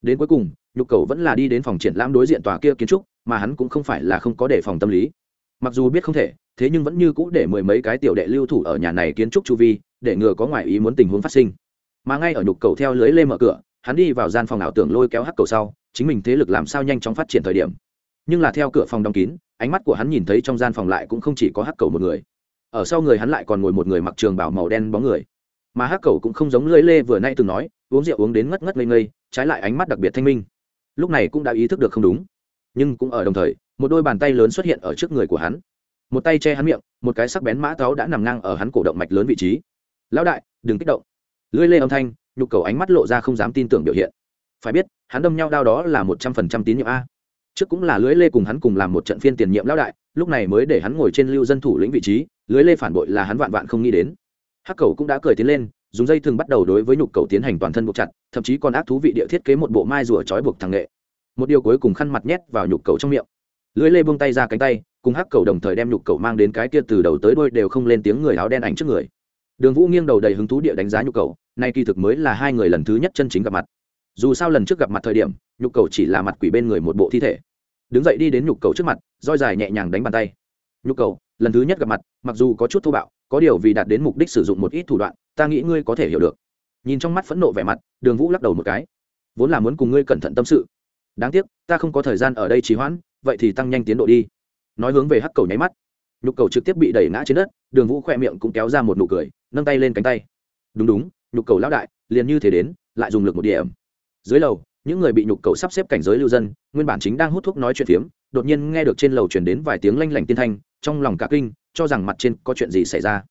Speaker 1: Đến cuối cùng, nhục cầu vẫn là đi đến phòng triển lãm đối diện tòa kia kiến trúc, mà hắn cũng không phải là không có đề phòng tâm lý. Mặc dù biết không thể, thế nhưng vẫn như cũ để mười mấy cái tiểu đệ lưu thủ ở nhà này kiến trúc chu vi, để ngừa có ngoại ý muốn tình huống phát sinh. Mà ngay ở nhục cầu theo lưới lê mở cửa, hắn đi vào gian phòng ảo tưởng lôi kéo hắc cầu sau, chính mình thế lực làm sao nhanh chóng phát triển thời điểm. Nhưng là theo cửa phòng đóng kín ánh mắt của hắn nhìn thấy trong gian phòng lại cũng không chỉ có hắc cầu một người. Ở sau người hắn lại còn ngồi một người mặc trường bảo màu đen bóng người. Mà hắc cầu cũng không giống lưỡi lê vừa nay từng nói, uống rượu uống đến ngất ngất ngây ngây, trái lại ánh mắt đặc biệt thanh minh. Lúc này cũng đã ý thức được không đúng. Nhưng cũng ở đồng thời, một đôi bàn tay lớn xuất hiện ở trước người của hắn. Một tay che hắn miệng, một cái sắc bén mã táo đã nằm ngang ở hắn cổ động mạch lớn vị trí. Lão đại, đừng kích động. Lưỡi lê âm thanh, nhục cầu ánh mắt lộ ra không dám tin tưởng biểu hiện. Phải biết, hắn đâm nhau đao đó là một trăm phần trăm tín nhiệm a trước cũng là Lưới lê cùng hắn cùng làm một trận phiên tiền nhiệm lão đại, lúc này mới để hắn ngồi trên lưu dân thủ lĩnh vị trí, Lưới lê phản bội là hắn vạn vạn không nghĩ đến. Hắc cầu cũng đã cười tiến lên, dùng dây thừng bắt đầu đối với nhục cầu tiến hành toàn thân buộc chặt, thậm chí còn ác thú vị địa thiết kế một bộ mai rùa trói buộc thằng nghệ. Một điều cuối cùng khăn mặt nhét vào nhục cầu trong miệng. Lưới lê buông tay ra cánh tay, cùng hắc cầu đồng thời đem nhục cầu mang đến cái kia từ đầu tới đôi đều không lên tiếng người áo đen ảnh trước người. Đường vũ nghiêng đầu đầy hứng thú địa đánh giá nhục cầu, nay kỳ thực mới là hai người lần thứ nhất chân chính gặp mặt dù sao lần trước gặp mặt thời điểm, nhục cầu chỉ là mặt quỷ bên người một bộ thi thể. Đứng dậy đi đến nhục cầu trước mặt, roi dài nhẹ nhàng đánh bàn tay. Nhục cầu, lần thứ nhất gặp mặt, mặc dù có chút thô bạo, có điều vì đạt đến mục đích sử dụng một ít thủ đoạn, ta nghĩ ngươi có thể hiểu được. Nhìn trong mắt phẫn nộ vẻ mặt, đường vũ lắc đầu một cái. Vốn là muốn cùng ngươi cẩn thận tâm sự. Đáng tiếc, ta không có thời gian ở đây trì hoãn, vậy thì tăng nhanh tiến độ đi. Nói hướng về hắc cầu nháy mắt. Nhục cầu trực tiếp bị đẩy ngã trên đất, đường vũ khoe miệng cũng kéo ra một nụ cười, nâng tay lên cánh tay. Đúng đúng, nhục cầu lão đại, liền như thế đến, lại dùng lực một điểm dưới lầu, những người bị nhục cầu sắp xếp cảnh giới lưu dân, nguyên bản chính đang hút thuốc nói chuyện phiếm, đột nhiên nghe được trên lầu chuyển đến vài tiếng lanh lảnh tiên thanh, trong lòng cả kinh, cho rằng mặt trên có chuyện gì xảy ra.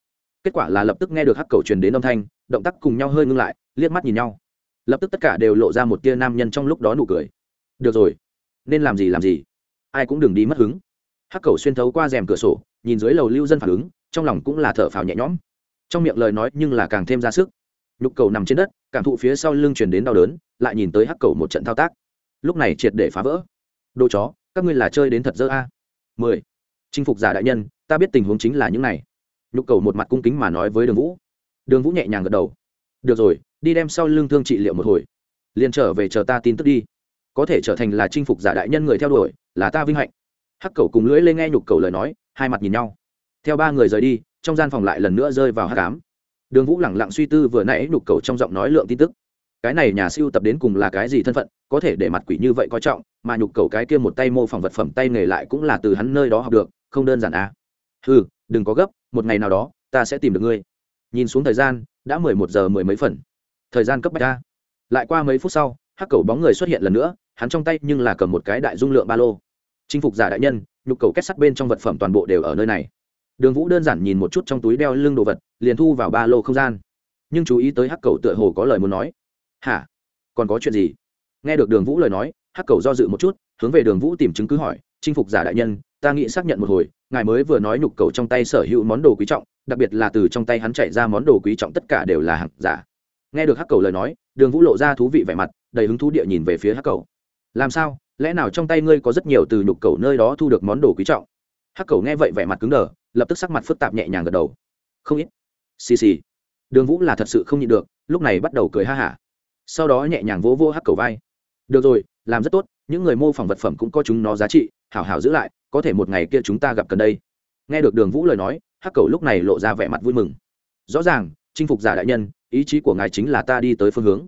Speaker 1: Kết quả là lập tức nghe được hắc cầu truyền đến âm thanh, động tác cùng nhau hơi ngưng lại, liếc mắt nhìn nhau. Lập tức tất cả đều lộ ra một tia nam nhân trong lúc đó nụ cười. Được rồi, nên làm gì làm gì? Ai cũng đừng đi mất hứng. Hắc cầu xuyên thấu qua rèm cửa sổ, nhìn dưới lầu lưu dân phản ứng, trong lòng cũng là thở phào nhẹ nhõm. Trong miệng lời nói nhưng là càng thêm ra sức. Nhục cầu nằm trên đất cảm thụ phía sau lưng truyền đến đau đớn, lại nhìn tới hắc cầu một trận thao tác. Lúc này triệt để phá vỡ. Đồ chó, các ngươi là chơi đến thật dơ a. Mười. Chinh phục giả đại nhân, ta biết tình huống chính là những này. Nhục cầu một mặt cung kính mà nói với đường vũ. Đường vũ nhẹ nhàng gật đầu. Được rồi, đi đem sau lưng thương trị liệu một hồi. Liền trở về chờ ta tin tức đi. Có thể trở thành là chinh phục giả đại nhân người theo đuổi, là ta vinh hạnh. Hắc cầu cùng lưỡi lên nghe nhục cầu lời nói, hai mặt nhìn nhau. Theo ba người rời đi, trong gian phòng lại lần nữa rơi vào hắc ám đường vũ lẳng lặng suy tư vừa nãy nhục cầu trong giọng nói lượng tin tức. Cái này nhà siêu tập đến cùng là cái gì thân phận, có thể để mặt quỷ như vậy coi trọng, mà nhục cầu cái kia một tay mô phỏng vật phẩm tay nghề lại cũng là từ hắn nơi đó học được, không đơn giản à? Ừ đừng có gấp, một ngày nào đó, ta sẽ tìm được ngươi. Nhìn xuống thời gian, đã mười một giờ mười mấy phần. Thời gian cấp bách ra lại qua mấy phút sau, hắc cầu bóng người xuất hiện lần nữa, hắn trong tay nhưng là cầm một cái đại dung lượng ba lô. Chinh phục giả đại nhân, nhục cầu kết sắt bên trong vật phẩm toàn bộ đều ở nơi này đường vũ đơn giản nhìn một chút trong túi đeo lưng đồ vật, liền thu vào ba lô không gian. Nhưng chú ý tới hắc cầu tựa hồ có lời muốn nói. Hả? Còn có chuyện gì? Nghe được đường vũ lời nói, hắc cầu do dự một chút, hướng về đường vũ tìm chứng cứ hỏi, chinh phục giả đại nhân, ta nghĩ xác nhận một hồi, ngài mới vừa nói nhục cầu trong tay sở hữu món đồ quý trọng, đặc biệt là từ trong tay hắn chạy ra món đồ quý trọng tất cả đều là hàng giả. Nghe được hắc cầu lời nói, đường vũ lộ ra thú vị vẻ mặt, đầy hứng thú địa nhìn về phía hắc cầu. Làm sao? Lẽ nào trong tay ngươi có rất nhiều từ nhục cầu nơi đó thu được món đồ quý trọng? Hắc cầu nghe vậy vẻ mặt cứng đờ lập tức sắc mặt phức tạp nhẹ nhàng gật đầu. Không ít. Xì xì. Đường vũ là thật sự không nhịn được, lúc này bắt đầu cười ha hả. Sau đó nhẹ nhàng vỗ vỗ hắc cầu vai. Được rồi, làm rất tốt, những người mô phỏng vật phẩm cũng có chúng nó giá trị, hảo hảo giữ lại, có thể một ngày kia chúng ta gặp cần đây. Nghe được đường vũ lời nói, hắc cầu lúc này lộ ra vẻ mặt vui mừng. Rõ ràng, chinh phục giả đại nhân, ý chí của ngài chính là ta đi tới phương hướng.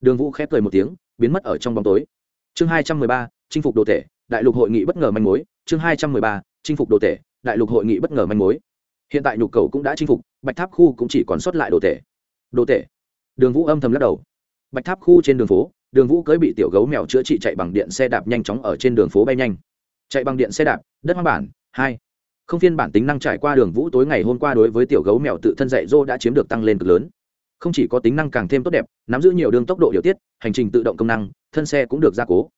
Speaker 1: Đường vũ khép cười một tiếng, biến mất ở trong bóng tối. Chương hai trăm mười ba, chinh phục đồ tể, đại lục hội nghị bất ngờ manh mối. Chương hai trăm mười ba, chinh phục đồ tể đại lục hội nghị bất ngờ manh mối. Hiện tại nhục cầu cũng đã chinh phục, bạch tháp khu cũng chỉ còn sót lại đồ tể. Đồ tể? Đường vũ âm thầm lắc đầu. Bạch tháp khu trên đường phố, đường vũ cưới bị tiểu gấu mèo chữa trị chạy bằng điện xe đạp nhanh chóng ở trên đường phố bay nhanh. Chạy bằng điện xe đạp, đất hoang bản, hai. Không phiên bản tính năng trải qua đường vũ tối ngày hôm qua đối với tiểu gấu mèo tự thân dạy dô đã chiếm được tăng lên cực lớn. Không chỉ có tính năng càng thêm tốt đẹp, nắm giữ nhiều đường tốc độ điều tiết, hành trình tự động công năng, thân xe cũng được gia cố.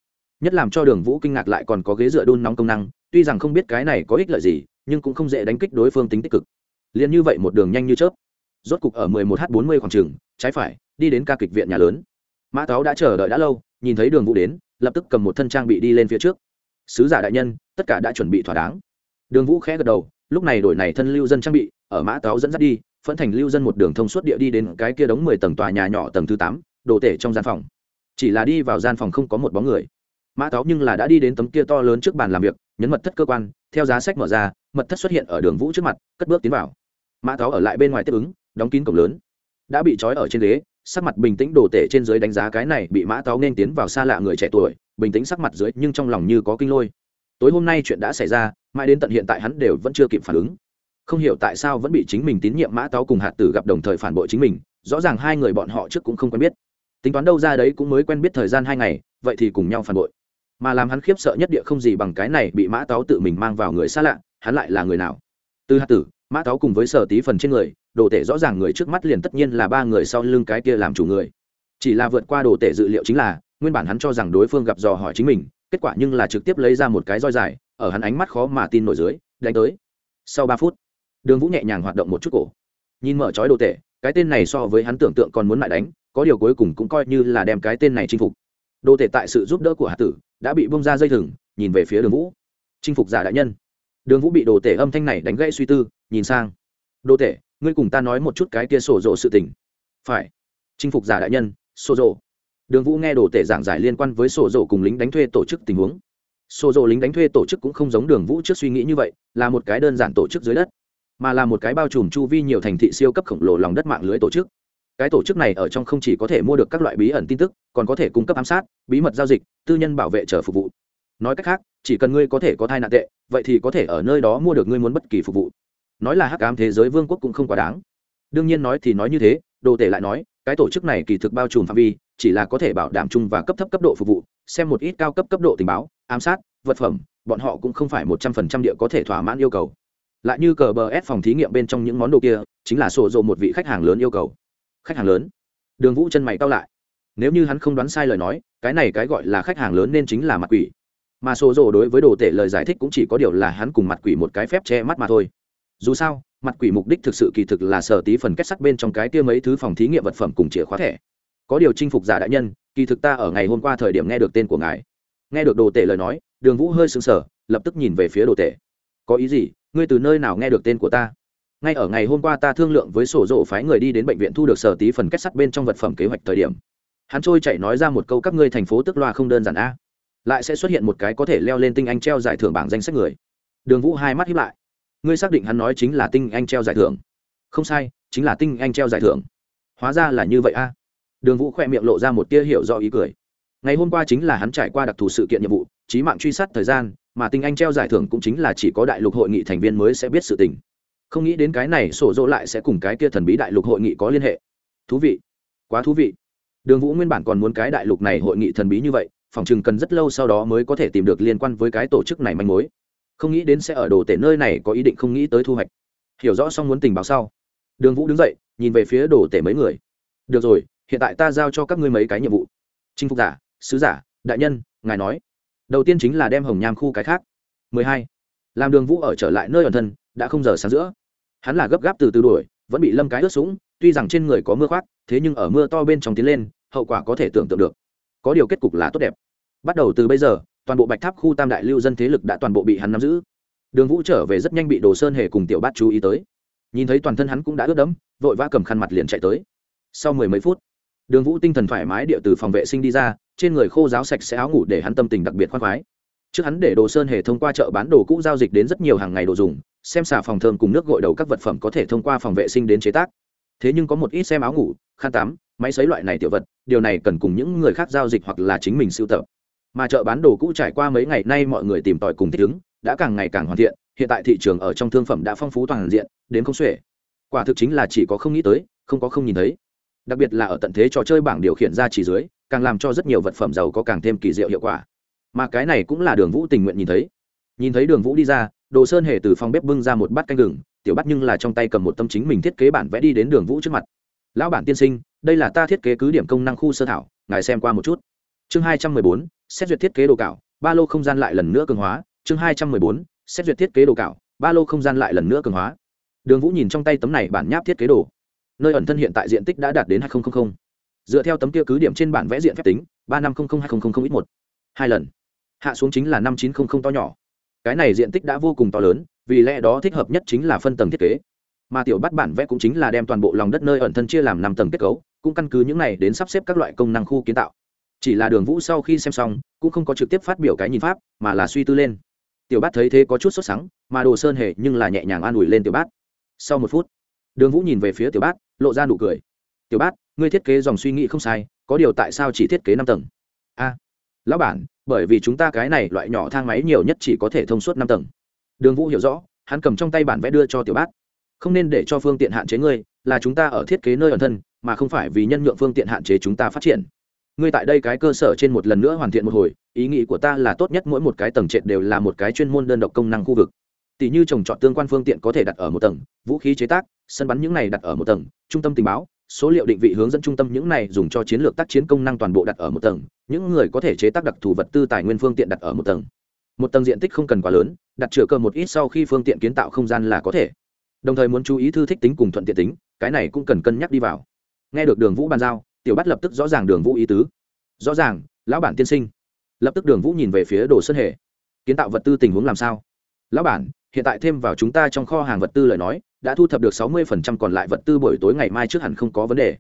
Speaker 1: Nhất làm cho đường vũ kinh ngạc lại còn có ghế dựa đun nóng công năng tuy rằng không biết cái này có ích lợi gì, nhưng cũng không dễ đánh kích đối phương tính tích cực. Liền như vậy một đường nhanh như chớp. Rốt cục ở 11 h 40 khoảng trường, trái phải, đi đến ca kịch viện nhà lớn. Mã táo đã chờ đợi đã lâu, nhìn thấy đường vũ đến, lập tức cầm một thân trang bị đi lên phía trước. Sứ giả đại nhân, tất cả đã chuẩn bị thỏa đáng. Đường vũ khẽ gật đầu, lúc này đổi này thân lưu dân trang bị, ở mã táo dẫn dắt đi, phẫn thành lưu dân một đường thông suốt địa đi đến cái kia đống mười tầng tòa nhà nhỏ tầng thứ tám, đồ tể trong gian phòng. Chỉ là đi vào gian phòng không có một bóng người. Mã táo nhưng là đã đi đến tấm kia to lớn trước bàn làm việc nhấn mật thất cơ quan, theo giá sách mở ra, mật thất xuất hiện ở đường vũ trước mặt, cất bước tiến vào. Mã táo ở lại bên ngoài tiếp ứng, đóng kín cổng lớn. Đã bị trói ở trên ghế, sắc mặt bình tĩnh đồ tể trên dưới đánh giá cái này bị mã táo nên tiến vào xa lạ người trẻ tuổi, bình tĩnh sắc mặt dưới, nhưng trong lòng như có kinh lôi. Tối hôm nay chuyện đã xảy ra, mãi đến tận hiện tại hắn đều vẫn chưa kịp phản ứng. Không hiểu tại sao vẫn bị chính mình tín nhiệm mã táo cùng hạt tử gặp đồng thời phản bội chính mình, rõ ràng hai người bọn họ trước cũng không quen biết. Tính toán đâu ra đấy cũng mới quen biết thời gian hai ngày, vậy thì cùng nhau phản bội mà làm hắn khiếp sợ nhất địa không gì bằng cái này bị mã táo tự mình mang vào người xa lạ, hắn lại là người nào? Từ hạt tử, mã táo cùng với sở tí phần trên người, đồ tể rõ ràng người trước mắt liền tất nhiên là ba người sau lưng cái kia làm chủ người. Chỉ là vượt qua đồ tể dự liệu chính là, nguyên bản hắn cho rằng đối phương gặp dò hỏi chính mình, kết quả nhưng là trực tiếp lấy ra một cái roi dài, ở hắn ánh mắt khó mà tin nổi dưới, đánh tới. Sau ba phút, đường vũ nhẹ nhàng hoạt động một chút cổ. Nhìn mở trói đồ tể, cái tên này so với hắn tưởng tượng còn muốn lại đánh, có điều cuối cùng cũng coi như là đem cái tên này chinh phục. Đồ tể tại sự giúp đỡ của hạt tử đã bị bông ra dây thừng, nhìn về phía đường vũ. Chinh phục giả đại nhân. Đường vũ bị đồ tể âm thanh này đánh gãy suy tư, nhìn sang. Đồ tể, ngươi cùng ta nói một chút cái kia sổ rộ sự tình. Phải. Chinh phục giả đại nhân, sổ rộ. Đường vũ nghe đồ tể giảng giải liên quan với sổ rộ cùng lính đánh thuê tổ chức tình huống. Sổ rộ lính đánh thuê tổ chức cũng không giống đường vũ trước suy nghĩ như vậy, là một cái đơn giản tổ chức dưới đất, mà là một cái bao trùm chu vi nhiều thành thị siêu cấp khổng lồ lòng đất mạng lưới tổ chức cái tổ chức này ở trong không chỉ có thể mua được các loại bí ẩn tin tức, còn có thể cung cấp ám sát, bí mật giao dịch, tư nhân bảo vệ chờ phục vụ. Nói cách khác, chỉ cần ngươi có thể có thai nạn tệ, vậy thì có thể ở nơi đó mua được ngươi muốn bất kỳ phục vụ. Nói là hắc ám thế giới vương quốc cũng không quá đáng. Đương nhiên nói thì nói như thế, đồ tể lại nói, cái tổ chức này kỳ thực bao trùm phạm vi, chỉ là có thể bảo đảm chung và cấp thấp cấp độ phục vụ, xem một ít cao cấp cấp độ tình báo, ám sát, vật phẩm, bọn họ cũng không phải một trăm phần trăm địa có thể thỏa mãn yêu cầu. Lại như cờ bờ ép phòng thí nghiệm bên trong những món đồ kia, chính là sổ dồ một vị khách hàng lớn yêu cầu khách hàng lớn. Đường vũ chân mày cao lại. Nếu như hắn không đoán sai lời nói, cái này cái gọi là khách hàng lớn nên chính là mặt quỷ. Mà sổ dồ đối với đồ tể lời giải thích cũng chỉ có điều là hắn cùng mặt quỷ một cái phép che mắt mà thôi. Dù sao, mặt quỷ mục đích thực sự kỳ thực là sở tí phần kết sắt bên trong cái kia mấy thứ phòng thí nghiệm vật phẩm cùng chìa khóa thẻ. Có điều chinh phục giả đại nhân, kỳ thực ta ở ngày hôm qua thời điểm nghe được tên của ngài. Nghe được đồ tể lời nói, đường vũ hơi sững sờ, lập tức nhìn về phía đồ tể. Có ý gì? Ngươi từ nơi nào nghe được tên của ta? Ngay ở ngày hôm qua ta thương lượng với sổ rộ phái người đi đến bệnh viện thu được sở tí phần kết sắt bên trong vật phẩm kế hoạch thời điểm. Hắn trôi chạy nói ra một câu các ngươi thành phố tức loa không đơn giản a. Lại sẽ xuất hiện một cái có thể leo lên tinh anh treo giải thưởng bảng danh sách người. Đường vũ hai mắt hiếp lại. Ngươi xác định hắn nói chính là tinh anh treo giải thưởng? Không sai, chính là tinh anh treo giải thưởng. Hóa ra là như vậy a. Đường vũ khoe miệng lộ ra một tia hiểu rõ ý cười. Ngày hôm qua chính là hắn trải qua đặc thù sự kiện nhiệm vụ trí mạng truy sát thời gian, mà tinh anh treo giải thưởng cũng chính là chỉ có đại lục hội nghị thành viên mới sẽ biết sự tình không nghĩ đến cái này sổ dỗ lại sẽ cùng cái kia thần bí đại lục hội nghị có liên hệ. Thú vị. Quá thú vị. Đường vũ nguyên bản còn muốn cái đại lục này hội nghị thần bí như vậy, phòng chừng cần rất lâu sau đó mới có thể tìm được liên quan với cái tổ chức này manh mối. Không nghĩ đến sẽ ở đồ tể nơi này có ý định không nghĩ tới thu hoạch. Hiểu rõ xong muốn tình báo sau, đường vũ đứng dậy, nhìn về phía đồ tể mấy người. Được rồi, hiện tại ta giao cho các ngươi mấy cái nhiệm vụ. Chinh phục giả, sứ giả, đại nhân, ngài nói. Đầu tiên chính là đem hồng nham khu cái khác. 12. làm đường vũ ở trở lại nơi ẩn thân đã không giờ sáng giữa. Hắn là gấp gáp từ từ đuổi, vẫn bị lâm cái ướt sũng, tuy rằng trên người có mưa khoác, thế nhưng ở mưa to bên trong tiến lên, hậu quả có thể tưởng tượng được. Có điều kết cục là tốt đẹp. Bắt đầu từ bây giờ, toàn bộ bạch tháp khu tam đại lưu dân thế lực đã toàn bộ bị hắn nắm giữ. Đường vũ trở về rất nhanh bị đồ sơn hề cùng tiểu bát chú ý tới. Nhìn thấy toàn thân hắn cũng đã ướt đẫm, vội vã cầm khăn mặt liền chạy tới. Sau mười mấy phút, đường vũ tinh thần thoải mái địa từ phòng vệ sinh đi ra, trên người khô giáo sạch sẽ áo ngủ để hắn tâm tình đặc biệt khoan khoái. Trước hắn để đồ sơn hề thông qua chợ bán đồ cũ giao dịch đến rất nhiều hàng ngày đồ dùng xem xà phòng thơm cùng nước gội đầu các vật phẩm có thể thông qua phòng vệ sinh đến chế tác. Thế nhưng có một ít xem áo ngủ, khăn tắm, máy xấy loại này tiểu vật, điều này cần cùng những người khác giao dịch hoặc là chính mình sưu tập. Mà chợ bán đồ cũ trải qua mấy ngày nay mọi người tìm tòi cùng thích ứng, đã càng ngày càng hoàn thiện, hiện tại thị trường ở trong thương phẩm đã phong phú toàn diện, đến không xuể. Quả thực chính là chỉ có không nghĩ tới, không có không nhìn thấy. Đặc biệt là ở tận thế trò chơi bảng điều khiển ra chỉ dưới, càng làm cho rất nhiều vật phẩm giàu có càng thêm kỳ diệu hiệu quả. Mà cái này cũng là đường vũ tình nguyện nhìn thấy. Nhìn thấy đường vũ đi ra đồ sơn hề từ phòng bếp bưng ra một bát canh gừng, tiểu bắt nhưng là trong tay cầm một tâm chính mình thiết kế bản vẽ đi đến đường vũ trước mặt. Lão bản tiên sinh, đây là ta thiết kế cứ điểm công năng khu sơ thảo, ngài xem qua một chút. Chương hai trăm mười bốn, xét duyệt thiết kế đồ cạo, ba lô không gian lại lần nữa cường hóa. Chương hai trăm mười bốn, xét duyệt thiết kế đồ cạo, ba lô không gian lại lần nữa cường hóa. Đường vũ nhìn trong tay tấm này bản nháp thiết kế đồ. Nơi ẩn thân hiện tại diện tích đã đạt đến hai nghìn dựa theo tấm kia cứ điểm trên bản vẽ diện phép tính, ba năm trăm linh hai nghìn ít một. Hai lần. Hạ xuống chính là năm chín trăm linh to nhỏ cái này diện tích đã vô cùng to lớn, vì lẽ đó thích hợp nhất chính là phân tầng thiết kế. Mà tiểu bắt bản vẽ cũng chính là đem toàn bộ lòng đất nơi ẩn thân chia làm năm tầng kết cấu, cũng căn cứ những này đến sắp xếp các loại công năng khu kiến tạo. Chỉ là đường vũ sau khi xem xong, cũng không có trực tiếp phát biểu cái nhìn pháp, mà là suy tư lên. Tiểu bát thấy thế có chút sốt sắng, mà đồ sơn hề nhưng là nhẹ nhàng an ủi lên tiểu bát. Sau một phút, đường vũ nhìn về phía tiểu bát, lộ ra nụ cười. Tiểu bát, ngươi thiết kế dòng suy nghĩ không sai, có điều tại sao chỉ thiết kế năm tầng? A, lão bản bởi vì chúng ta cái này loại nhỏ thang máy nhiều nhất chỉ có thể thông suốt năm tầng. Đường vũ hiểu rõ, hắn cầm trong tay bản vẽ đưa cho tiểu bát không nên để cho phương tiện hạn chế ngươi, là chúng ta ở thiết kế nơi ẩn thân, mà không phải vì nhân nhượng phương tiện hạn chế chúng ta phát triển. Ngươi tại đây cái cơ sở trên một lần nữa hoàn thiện một hồi, ý nghĩ của ta là tốt nhất mỗi một cái tầng trệt đều là một cái chuyên môn đơn độc công năng khu vực. Tỷ như trồng trọt tương quan phương tiện có thể đặt ở một tầng, vũ khí chế tác, sân bắn những này đặt ở một tầng, trung tâm tình báo, số liệu định vị hướng dẫn trung tâm những này dùng cho chiến lược tác chiến công năng toàn bộ đặt ở một tầng những người có thể chế tác đặc thù vật tư tài nguyên phương tiện đặt ở một tầng. Một tầng diện tích không cần quá lớn, đặt chữa cơ một ít sau khi phương tiện kiến tạo không gian là có thể. Đồng thời muốn chú ý thư thích tính cùng thuận tiện tính, cái này cũng cần cân nhắc đi vào. Nghe được đường vũ bàn giao, tiểu bắt lập tức rõ ràng đường vũ ý tứ. Rõ ràng, lão bản tiên sinh. Lập tức đường vũ nhìn về phía đồ sơn hề. Kiến tạo vật tư tình huống làm sao? Lão bản, hiện tại thêm vào chúng ta trong kho hàng vật tư lời nói, đã thu thập được sáu mươi phần trăm còn lại vật tư buổi tối ngày mai trước hẳn không có vấn đề.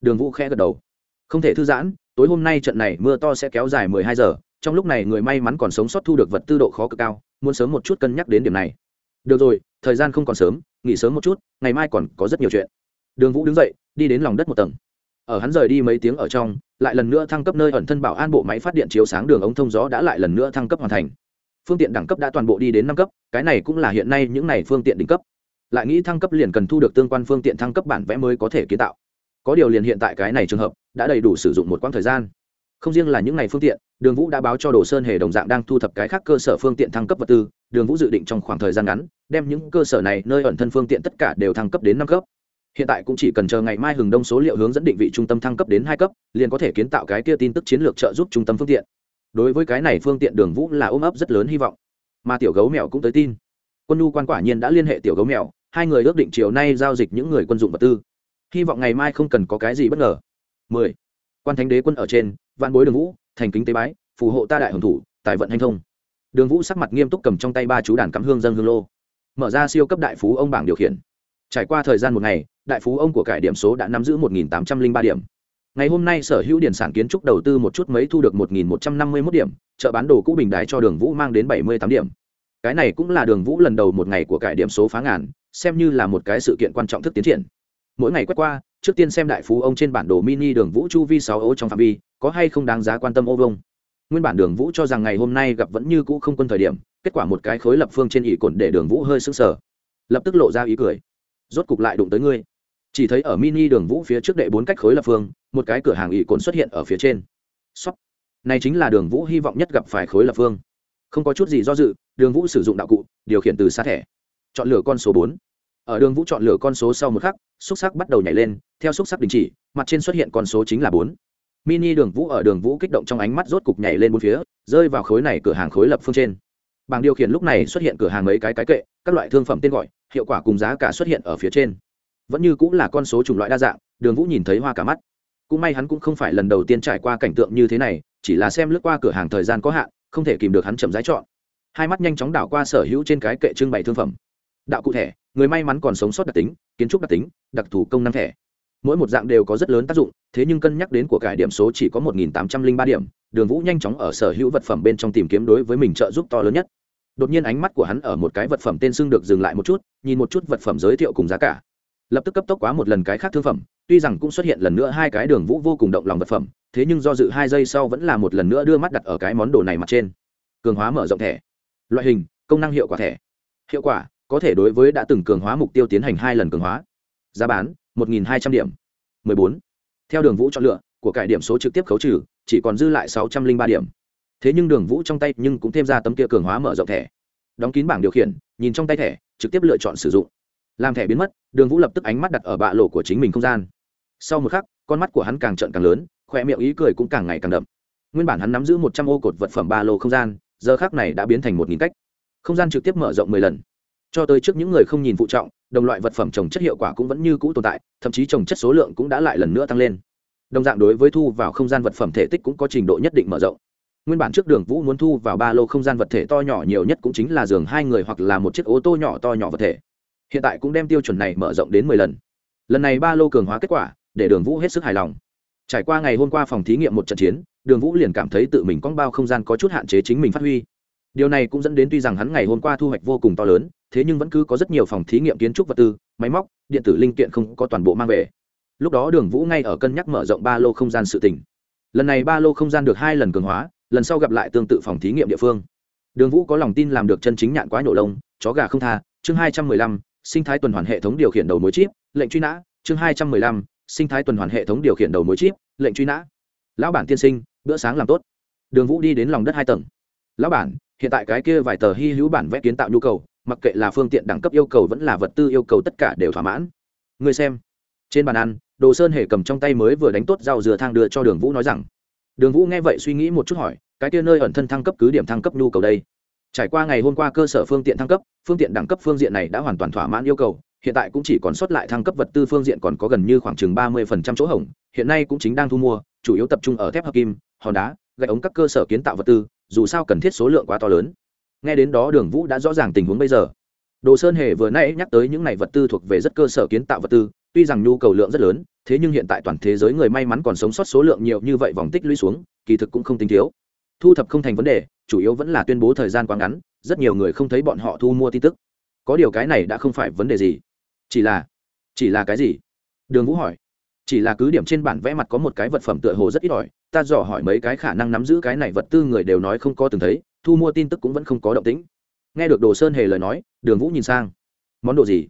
Speaker 1: Đường vũ khẽ gật đầu. Không thể thư giãn tối hôm nay trận này mưa to sẽ kéo dài mười hai giờ, trong lúc này người may mắn còn sống sót thu được vật tư độ khó cực cao, muốn sớm một chút cân nhắc đến điểm này. Được rồi, thời gian không còn sớm, nghỉ sớm một chút, ngày mai còn có rất nhiều chuyện. Đường vũ đứng dậy, đi đến lòng đất một tầng. Ở hắn rời đi mấy tiếng ở trong, lại lần nữa thăng cấp nơi ẩn thân bảo an bộ máy phát điện chiếu sáng đường ống thông gió đã lại lần nữa thăng cấp hoàn thành. Phương tiện đẳng cấp đã toàn bộ đi đến năm cấp, cái này cũng là hiện nay những này phương tiện đỉnh cấp. Lại nghĩ thăng cấp liền cần thu được tương quan phương tiện thăng cấp bản vẽ mới có thể kiến tạo có điều liền hiện tại cái này trường hợp, đã đầy đủ sử dụng một quãng thời gian. Không riêng là những ngày phương tiện, đường vũ đã báo cho đồ sơn hề đồng dạng đang thu thập cái khác cơ sở phương tiện thăng cấp vật tư. Đường vũ dự định trong khoảng thời gian ngắn, đem những cơ sở này nơi ẩn thân phương tiện tất cả đều thăng cấp đến năm cấp. Hiện tại cũng chỉ cần chờ ngày mai hừng đông số liệu hướng dẫn định vị trung tâm thăng cấp đến hai cấp, liền có thể kiến tạo cái kia tin tức chiến lược trợ giúp trung tâm phương tiện. Đối với cái này phương tiện, đường vũ là ôm ấp rất lớn hy vọng. Mà tiểu gấu mèo cũng tới tin. Quân nhu quan quả nhiên đã liên hệ tiểu gấu mèo, hai người ước định chiều nay giao dịch những người quân dụng vật tư hy vọng ngày mai không cần có cái gì bất ngờ. 10. quan thánh đế quân ở trên, vạn bối đường vũ, thành kính tế bái, phù hộ ta đại hồng thủ, tài vận hành thông. Đường vũ sắc mặt nghiêm túc cầm trong tay ba chú đàn cắm hương dân hương lô. Mở ra siêu cấp đại phú ông bảng điều khiển. Trải qua thời gian một ngày, đại phú ông của cải điểm số đã nắm giữ một tám trăm linh ba điểm. Ngày hôm nay sở hữu điển sản kiến trúc đầu tư một chút mấy thu được một một trăm năm mươi mốt điểm, chợ bán đồ cũ bình đài cho đường vũ mang đến bảy mươi tám điểm. Cái này cũng là đường vũ lần đầu một ngày của cải điểm số phá ngàn, xem như là một cái sự kiện quan trọng thức tiến triển mỗi ngày quét qua, trước tiên xem đại phú ông trên bản đồ mini đường vũ chu vi sáu ô trong phạm vi, có hay không đáng giá quan tâm ô vông nguyên bản đường vũ cho rằng ngày hôm nay gặp vẫn như cũ không quân thời điểm, kết quả một cái khối lập phương trên ỉ cồn để đường vũ hơi sững sờ. Lập tức lộ ra ý cười. Rốt cục lại đụng tới ngươi. Chỉ thấy ở mini đường vũ phía trước đệ bốn cách khối lập phương, một cái cửa hàng ỉ cồn xuất hiện ở phía trên. Sóc. này chính là đường vũ hy vọng nhất gặp phải khối lập phương. Không có chút gì do dự, đường vũ sử dụng đạo cụ, điều khiển từ xa thẻ. Chọn lựa con số bốn ở đường vũ chọn lựa con số sau một khắc, xúc sắc bắt đầu nhảy lên, theo xúc sắc đình chỉ, mặt trên xuất hiện con số chính là bốn. Mini đường vũ ở đường vũ kích động trong ánh mắt rốt cục nhảy lên bốn phía, rơi vào khối này cửa hàng khối lập phương trên. Bảng điều khiển lúc này xuất hiện cửa hàng mấy cái cái kệ, các loại thương phẩm tên gọi, hiệu quả cùng giá cả xuất hiện ở phía trên. Vẫn như cũng là con số chủng loại đa dạng, đường vũ nhìn thấy hoa cả mắt. Cũng may hắn cũng không phải lần đầu tiên trải qua cảnh tượng như thế này, chỉ là xem lướt qua cửa hàng thời gian có hạn, không thể kìm được hắn chậm rãi chọn. Hai mắt nhanh chóng đảo qua sở hữu trên cái kệ trưng bày thương phẩm đạo cụ thể người may mắn còn sống sót đặc tính, kiến trúc đặc tính, đặc thù công năng thẻ. Mỗi một dạng đều có rất lớn tác dụng, thế nhưng cân nhắc đến của cải điểm số chỉ có một tám trăm linh ba điểm, đường vũ nhanh chóng ở sở hữu vật phẩm bên trong tìm kiếm đối với mình trợ giúp to lớn nhất. Đột nhiên ánh mắt của hắn ở một cái vật phẩm tên xưng được dừng lại một chút, nhìn một chút vật phẩm giới thiệu cùng giá cả. Lập tức cấp tốc quá một lần cái khác thương phẩm, tuy rằng cũng xuất hiện lần nữa hai cái đường vũ vô cùng động lòng vật phẩm, thế nhưng do dự hai giây sau vẫn là một lần nữa đưa mắt đặt ở cái món đồ này mặt trên. Cường hóa mở rộng thẻ. Loại hình, công năng hiệu quả thẻ. Hiệu quả có thể đối với đã từng cường hóa mục tiêu tiến hành hai lần cường hóa. Giá bán, một hai trăm điểm. 14. theo đường vũ chọn lựa, của cải điểm số trực tiếp khấu trừ, chỉ còn dư lại sáu trăm linh ba điểm. Thế nhưng đường vũ trong tay nhưng cũng thêm ra tấm kia cường hóa mở rộng thẻ. Đóng kín bảng điều khiển, nhìn trong tay thẻ, trực tiếp lựa chọn sử dụng. Làm thẻ biến mất, đường vũ lập tức ánh mắt đặt ở bạ lộ của chính mình không gian. Sau một khắc, con mắt của hắn càng trợn càng lớn khoe miệng ý cười cũng càng ngày càng đậm. Nguyên bản hắn nắm giữ một trăm ô cột vật phẩm ba lô không gian, giờ khác này đã biến thành một nghìn cách. Không gian trực tiếp mở rộng mười lần cho tới trước những người không nhìn phụ trọng, đồng loại vật phẩm trồng chất hiệu quả cũng vẫn như cũ tồn tại, thậm chí trồng chất số lượng cũng đã lại lần nữa tăng lên. Đồng dạng đối với thu vào không gian vật phẩm thể tích cũng có trình độ nhất định mở rộng. Nguyên bản trước đường vũ muốn thu vào ba lô không gian vật thể to nhỏ nhiều nhất cũng chính là giường hai người hoặc là một chiếc ô tô nhỏ to nhỏ vật thể. Hiện tại cũng đem tiêu chuẩn này mở rộng đến mười lần. Lần này ba lô cường hóa kết quả, để đường vũ hết sức hài lòng. Trải qua ngày hôm qua phòng thí nghiệm một trận chiến, đường vũ liền cảm thấy tự mình con bao không gian có chút hạn chế chính mình phát huy điều này cũng dẫn đến tuy rằng hắn ngày hôm qua thu hoạch vô cùng to lớn, thế nhưng vẫn cứ có rất nhiều phòng thí nghiệm kiến trúc vật tư, máy móc, điện tử linh kiện không có toàn bộ mang về. Lúc đó đường vũ ngay ở cân nhắc mở rộng ba lô không gian sự tỉnh lần này ba lô không gian được hai lần cường hóa, lần sau gặp lại tương tự phòng thí nghiệm địa phương. Đường vũ có lòng tin làm được chân chính nhạn quá nhổ lông, chó gà không tha, chương hai trăm mười lăm, sinh thái tuần hoàn hệ thống điều khiển đầu mối chip, lệnh truy nã, chương hai trăm mười lăm, sinh thái tuần hoàn hệ thống điều khiển đầu mối chip, lệnh truy nã. Lão bản tiên sinh, bữa sáng làm tốt. Đường vũ đi đến lòng đất hai tầng. Lão bản hiện tại cái kia vài tờ hy hữu bản vẽ kiến tạo nhu cầu, mặc kệ là phương tiện đẳng cấp yêu cầu vẫn là vật tư yêu cầu tất cả đều thỏa mãn. Người xem. Trên bàn ăn, đồ sơn hề cầm trong tay mới vừa đánh tốt rau dừa thang đưa cho đường vũ nói rằng, đường vũ nghe vậy suy nghĩ một chút hỏi, cái kia nơi ẩn thân thăng cấp cứ điểm thăng cấp nhu cầu đây? Trải qua ngày hôm qua cơ sở phương tiện thăng cấp, phương tiện đẳng cấp phương diện này đã hoàn toàn thỏa mãn yêu cầu, hiện tại cũng chỉ còn sót lại thăng cấp vật tư phương diện còn có gần như khoảng chừng ba mươi phần trăm chỗ hỏng hiện nay cũng chính đang thu mua, chủ yếu tập trung ở thép hợp kim, hòn đá, gạch ống các cơ sở kiến tạo vật tư dù sao cần thiết số lượng quá to lớn. Nghe đến đó đường vũ đã rõ ràng tình huống bây giờ. Đồ sơn hề vừa nãy nhắc tới những này vật tư thuộc về rất cơ sở kiến tạo vật tư, tuy rằng nhu cầu lượng rất lớn, thế nhưng hiện tại toàn thế giới người may mắn còn sống sót số lượng nhiều như vậy vòng tích lũy xuống, kỳ thực cũng không tính thiếu. Thu thập không thành vấn đề, chủ yếu vẫn là tuyên bố thời gian quá ngắn, rất nhiều người không thấy bọn họ thu mua tin tức. Có điều cái này đã không phải vấn đề gì. Chỉ là chỉ là cái gì? Đường vũ hỏi. Chỉ là cứ điểm trên bản vẽ mặt có một cái vật phẩm tựa hồ rất ít ỏi ta dò hỏi mấy cái khả năng nắm giữ cái này vật tư người đều nói không có từng thấy, thu mua tin tức cũng vẫn không có động tĩnh. Nghe được đồ sơn hề lời nói, đường vũ nhìn sang. Món đồ gì?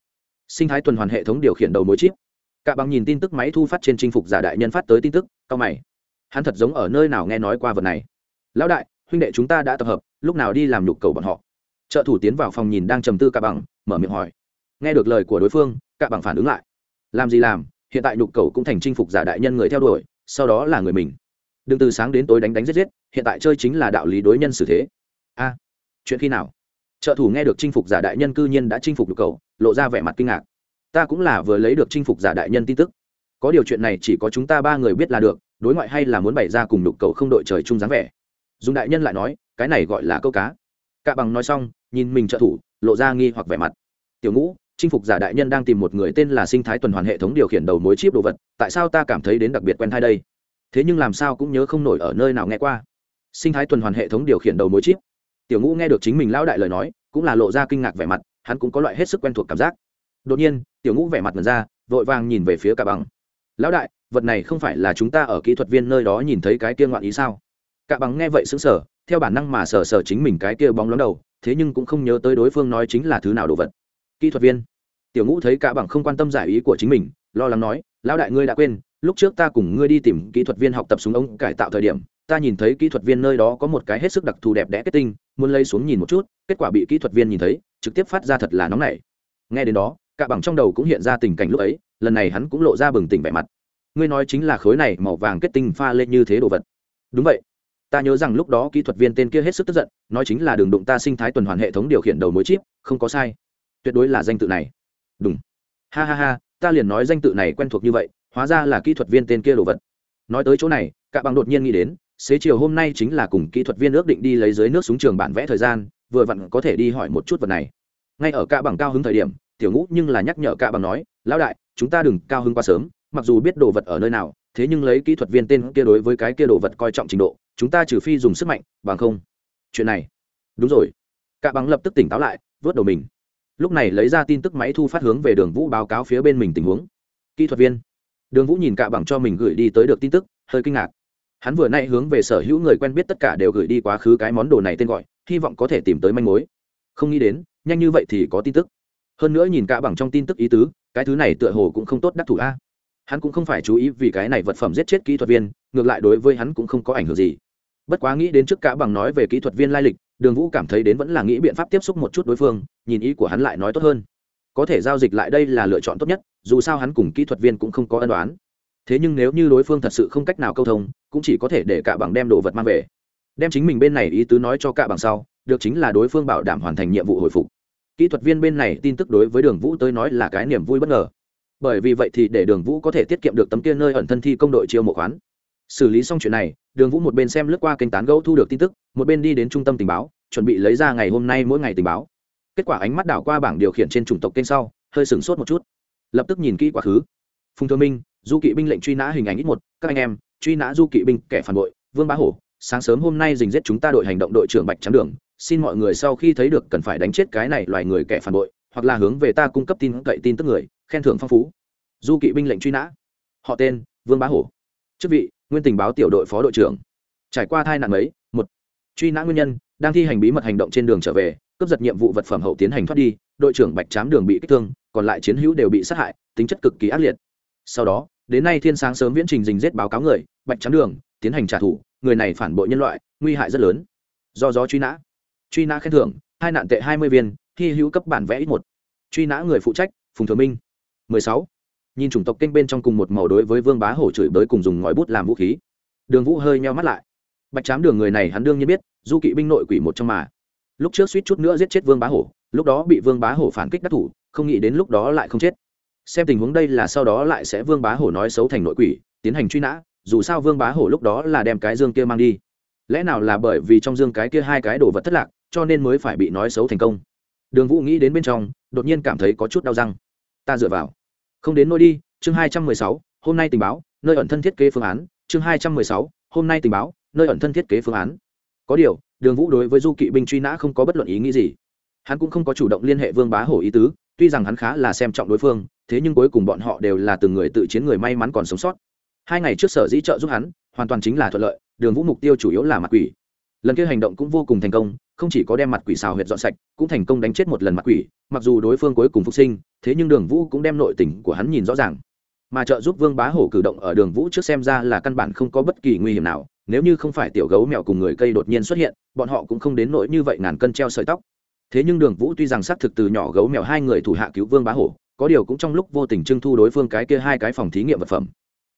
Speaker 1: Sinh thái tuần hoàn hệ thống điều khiển đầu mối chip. Cả bằng nhìn tin tức máy thu phát trên chinh phục giả đại nhân phát tới tin tức, cao mày. Hắn thật giống ở nơi nào nghe nói qua vật này. Lão đại, huynh đệ chúng ta đã tập hợp, lúc nào đi làm nhục cầu bọn họ? Trợ thủ tiến vào phòng nhìn đang trầm tư cả bằng, mở miệng hỏi. Nghe được lời của đối phương cả bằng phản ứng lại. Làm gì làm, hiện tại nhục cầu cũng thành chinh phục giả đại nhân người theo đuổi, sau đó là người mình đừng từ sáng đến tối đánh đánh giết giết, hiện tại chơi chính là đạo lý đối nhân xử thế. A, chuyện khi nào? Trợ thủ nghe được chinh phục giả đại nhân cư nhiên đã chinh phục được cầu lộ ra vẻ mặt kinh ngạc. Ta cũng là vừa lấy được chinh phục giả đại nhân tin tức. Có điều chuyện này chỉ có chúng ta ba người biết là được, đối ngoại hay là muốn bày ra cùng đục cầu không đội trời chung dáng vẻ. Dùng đại nhân lại nói, cái này gọi là câu cá. Cạ bằng nói xong, nhìn mình trợ thủ, lộ ra nghi hoặc vẻ mặt. Tiểu ngũ, chinh phục giả đại nhân đang tìm một người tên là sinh thái tuần hoàn hệ thống điều khiển đầu mối chip đồ vật, tại sao ta cảm thấy đến đặc biệt quen thai đây? Thế nhưng làm sao cũng nhớ không nổi ở nơi nào nghe qua. Sinh thái tuần hoàn hệ thống điều khiển đầu mối chip. Tiểu ngũ nghe được chính mình lão đại lời nói, cũng là lộ ra kinh ngạc vẻ mặt, hắn cũng có loại hết sức quen thuộc cảm giác. Đột nhiên, tiểu ngũ vẻ mặt mật ra, vội vàng nhìn về phía cả bằng. Lão đại, vật này không phải là chúng ta ở kỹ thuật viên nơi đó nhìn thấy cái kia ngoạn ý sao? Cả bằng nghe vậy sững sờ, theo bản năng mà sờ sờ chính mình cái kia bóng lóng đầu, thế nhưng cũng không nhớ tới đối phương nói chính là thứ nào đồ vật. Kỹ thuật viên. Tiểu ngũ thấy cả bằng không quan tâm giải ý của chính mình, lo lắng nói, lão đại ngươi đã quên lúc trước ta cùng ngươi đi tìm kỹ thuật viên học tập súng ống cải tạo thời điểm, ta nhìn thấy kỹ thuật viên nơi đó có một cái hết sức đặc thù đẹp đẽ kết tinh, muốn lấy xuống nhìn một chút, kết quả bị kỹ thuật viên nhìn thấy, trực tiếp phát ra thật là nóng nảy. Nghe đến đó, cả bằng trong đầu cũng hiện ra tình cảnh lúc ấy, lần này hắn cũng lộ ra bừng tỉnh vẻ mặt. Ngươi nói chính là khối này màu vàng kết tinh pha lên như thế đồ vật. Đúng vậy. Ta nhớ rằng lúc đó kỹ thuật viên tên kia hết sức tức giận, nói chính là đường đụng ta sinh thái tuần hoàn hệ thống điều khiển đầu mối chip, không có sai. Tuyệt đối là danh tự này. Đúng. Ha ha ha, ta liền nói danh tự này quen thuộc như vậy hóa ra là kỹ thuật viên tên kia đồ vật. Nói tới chỗ này cả bằng đột nhiên nghĩ đến, xế chiều hôm nay chính là cùng kỹ thuật viên ước định đi lấy dưới nước súng trường bản vẽ thời gian, vừa vặn có thể đi hỏi một chút vật này. Ngay ở cả bằng cao hứng thời điểm, tiểu ngũ nhưng là nhắc nhở cả bằng nói, lão đại, chúng ta đừng cao hứng quá sớm, mặc dù biết đồ vật ở nơi nào, thế nhưng lấy kỹ thuật viên tên kia đối với cái kia đồ vật coi trọng trình độ, chúng ta trừ phi dùng sức mạnh, bằng không. Chuyện này. Đúng rồi. Cả bằng lập tức tỉnh táo lại, vớt đầu mình. Lúc này lấy ra tin tức máy thu phát hướng về đường vũ báo cáo phía bên mình tình huống. Kỹ thuật viên đường vũ nhìn cả bằng cho mình gửi đi tới được tin tức, hơi kinh ngạc. Hắn vừa nay hướng về sở hữu người quen biết tất cả đều gửi đi quá khứ cái món đồ này tên gọi, hy vọng có thể tìm tới manh mối. Không nghĩ đến, nhanh như vậy thì có tin tức. Hơn nữa nhìn cả bằng trong tin tức ý tứ, cái thứ này tựa hồ cũng không tốt đắc thủ a. Hắn cũng không phải chú ý vì cái này vật phẩm giết chết kỹ thuật viên, ngược lại đối với hắn cũng không có ảnh hưởng gì. Bất quá nghĩ đến trước cả bằng nói về kỹ thuật viên lai lịch, đường vũ cảm thấy đến vẫn là nghĩ biện pháp tiếp xúc một chút đối phương, nhìn ý của hắn lại nói tốt hơn có thể giao dịch lại đây là lựa chọn tốt nhất, dù sao hắn cùng kỹ thuật viên cũng không có ân đoán thế nhưng nếu như đối phương thật sự không cách nào câu thông, cũng chỉ có thể để cả bằng đem đồ vật mang về. Đem chính mình bên này ý tứ nói cho cả bằng sau, được chính là đối phương bảo đảm hoàn thành nhiệm vụ hồi phục. Kỹ thuật viên bên này tin tức đối với đường vũ tới nói là cái niềm vui bất ngờ. Bởi vì vậy thì để đường vũ có thể tiết kiệm được tấm kia nơi ẩn thân thi công đội chiêu mộ khoán. Xử lý xong chuyện này, đường vũ một bên xem lướt qua kênh tán gẫu thu được tin tức, một bên đi đến trung tâm tình báo, chuẩn bị lấy ra ngày hôm nay mỗi ngày tình báo kết quả ánh mắt đảo qua bảng điều khiển trên chủng tộc kênh sau hơi sửng sốt một chút. Lập tức nhìn kỹ quá khứ. Phùng Thừa minh du kỵ binh lệnh truy nã hình ảnh ít một các anh em truy nã du kỵ binh kẻ phản bội vương bá hổ sáng sớm hôm nay dình giết chúng ta đội hành động đội trưởng bạch trắng đường. Xin mọi người sau khi thấy được cần phải đánh chết cái này loài người kẻ phản bội hoặc là hướng về ta cung cấp tin cậy tin tức người khen thưởng phong phú. Du kỵ binh lệnh truy nã. Họ tên vương bá hổ. Chức vị nguyên tình báo tiểu đội phó đội trưởng. Trải qua thai nạn ấy, một truy nã nguyên nhân đang thi hành bí mật hành động trên đường trở về cướp giật nhiệm vụ vật phẩm hậu tiến hành thoát đi, đội trưởng bạch chám đường bị kích thương, còn lại chiến hữu đều bị sát hại, tính chất cực kỳ ác liệt. Sau đó, đến nay thiên sáng sớm viễn trình dình giết báo cáo người, bạch chám đường tiến hành trả thù, người này phản bội nhân loại, nguy hại rất lớn. Do gió truy nã. Truy nã khen thưởng, hai nạn tệ hai mươi viên thi hữu cấp bản vẽ ít một. Truy nã người phụ trách, phùng thừa minh. Mười sáu. Nhìn chủng tộc kênh bên trong cùng một màu đối với vương bá hổ chửi bới cùng dùng ngòi bút làm vũ khí. Đường vũ hơi meo mắt lại. Bạch chám đường người này hắn đương nhiên biết, du kỵ binh nội quỷ một trong mà lúc trước suýt chút nữa giết chết vương bá hổ, lúc đó bị vương bá hổ phản kích đắc thủ, không nghĩ đến lúc đó lại không chết. Xem tình huống đây là sau đó lại sẽ vương bá hổ nói xấu thành nội quỷ, tiến hành truy nã, dù sao vương bá hổ lúc đó là đem cái dương kia mang đi. Lẽ nào là bởi vì trong dương cái kia hai cái đồ vật thất lạc, cho nên mới phải bị nói xấu thành công? Đường vũ nghĩ đến bên trong, đột nhiên cảm thấy có chút đau răng. Ta dựa vào. Không đến nôi đi, chương hai trăm mười sáu, hôm nay tình báo, nơi ẩn thân thiết kế phương án, chương hai trăm mười sáu, hôm nay tình báo, nơi ẩn thân thiết kế phương án. Có điều đường vũ đối với du kỵ binh truy nã không có bất luận ý nghĩ gì. Hắn cũng không có chủ động liên hệ vương bá hổ ý tứ, tuy rằng hắn khá là xem trọng đối phương, thế nhưng cuối cùng bọn họ đều là từng người tự chiến người may mắn còn sống sót. Hai ngày trước sở dĩ trợ giúp hắn, hoàn toàn chính là thuận lợi, đường vũ mục tiêu chủ yếu là mặt quỷ. Lần kia hành động cũng vô cùng thành công, không chỉ có đem mặt quỷ xào huyệt dọn sạch, cũng thành công đánh chết một lần mặt quỷ, mặc dù đối phương cuối cùng phục sinh, thế nhưng đường vũ cũng đem nội tình của hắn nhìn rõ ràng. Mà trợ giúp vương bá hổ cử động ở đường vũ trước xem ra là căn bản không có bất kỳ nguy hiểm nào nếu như không phải tiểu gấu mèo cùng người cây đột nhiên xuất hiện, bọn họ cũng không đến nỗi như vậy ngàn cân treo sợi tóc. Thế nhưng đường vũ tuy rằng xác thực từ nhỏ gấu mèo hai người thủ hạ cứu vương bá hổ, có điều cũng trong lúc vô tình trưng thu đối phương cái kia hai cái phòng thí nghiệm vật phẩm.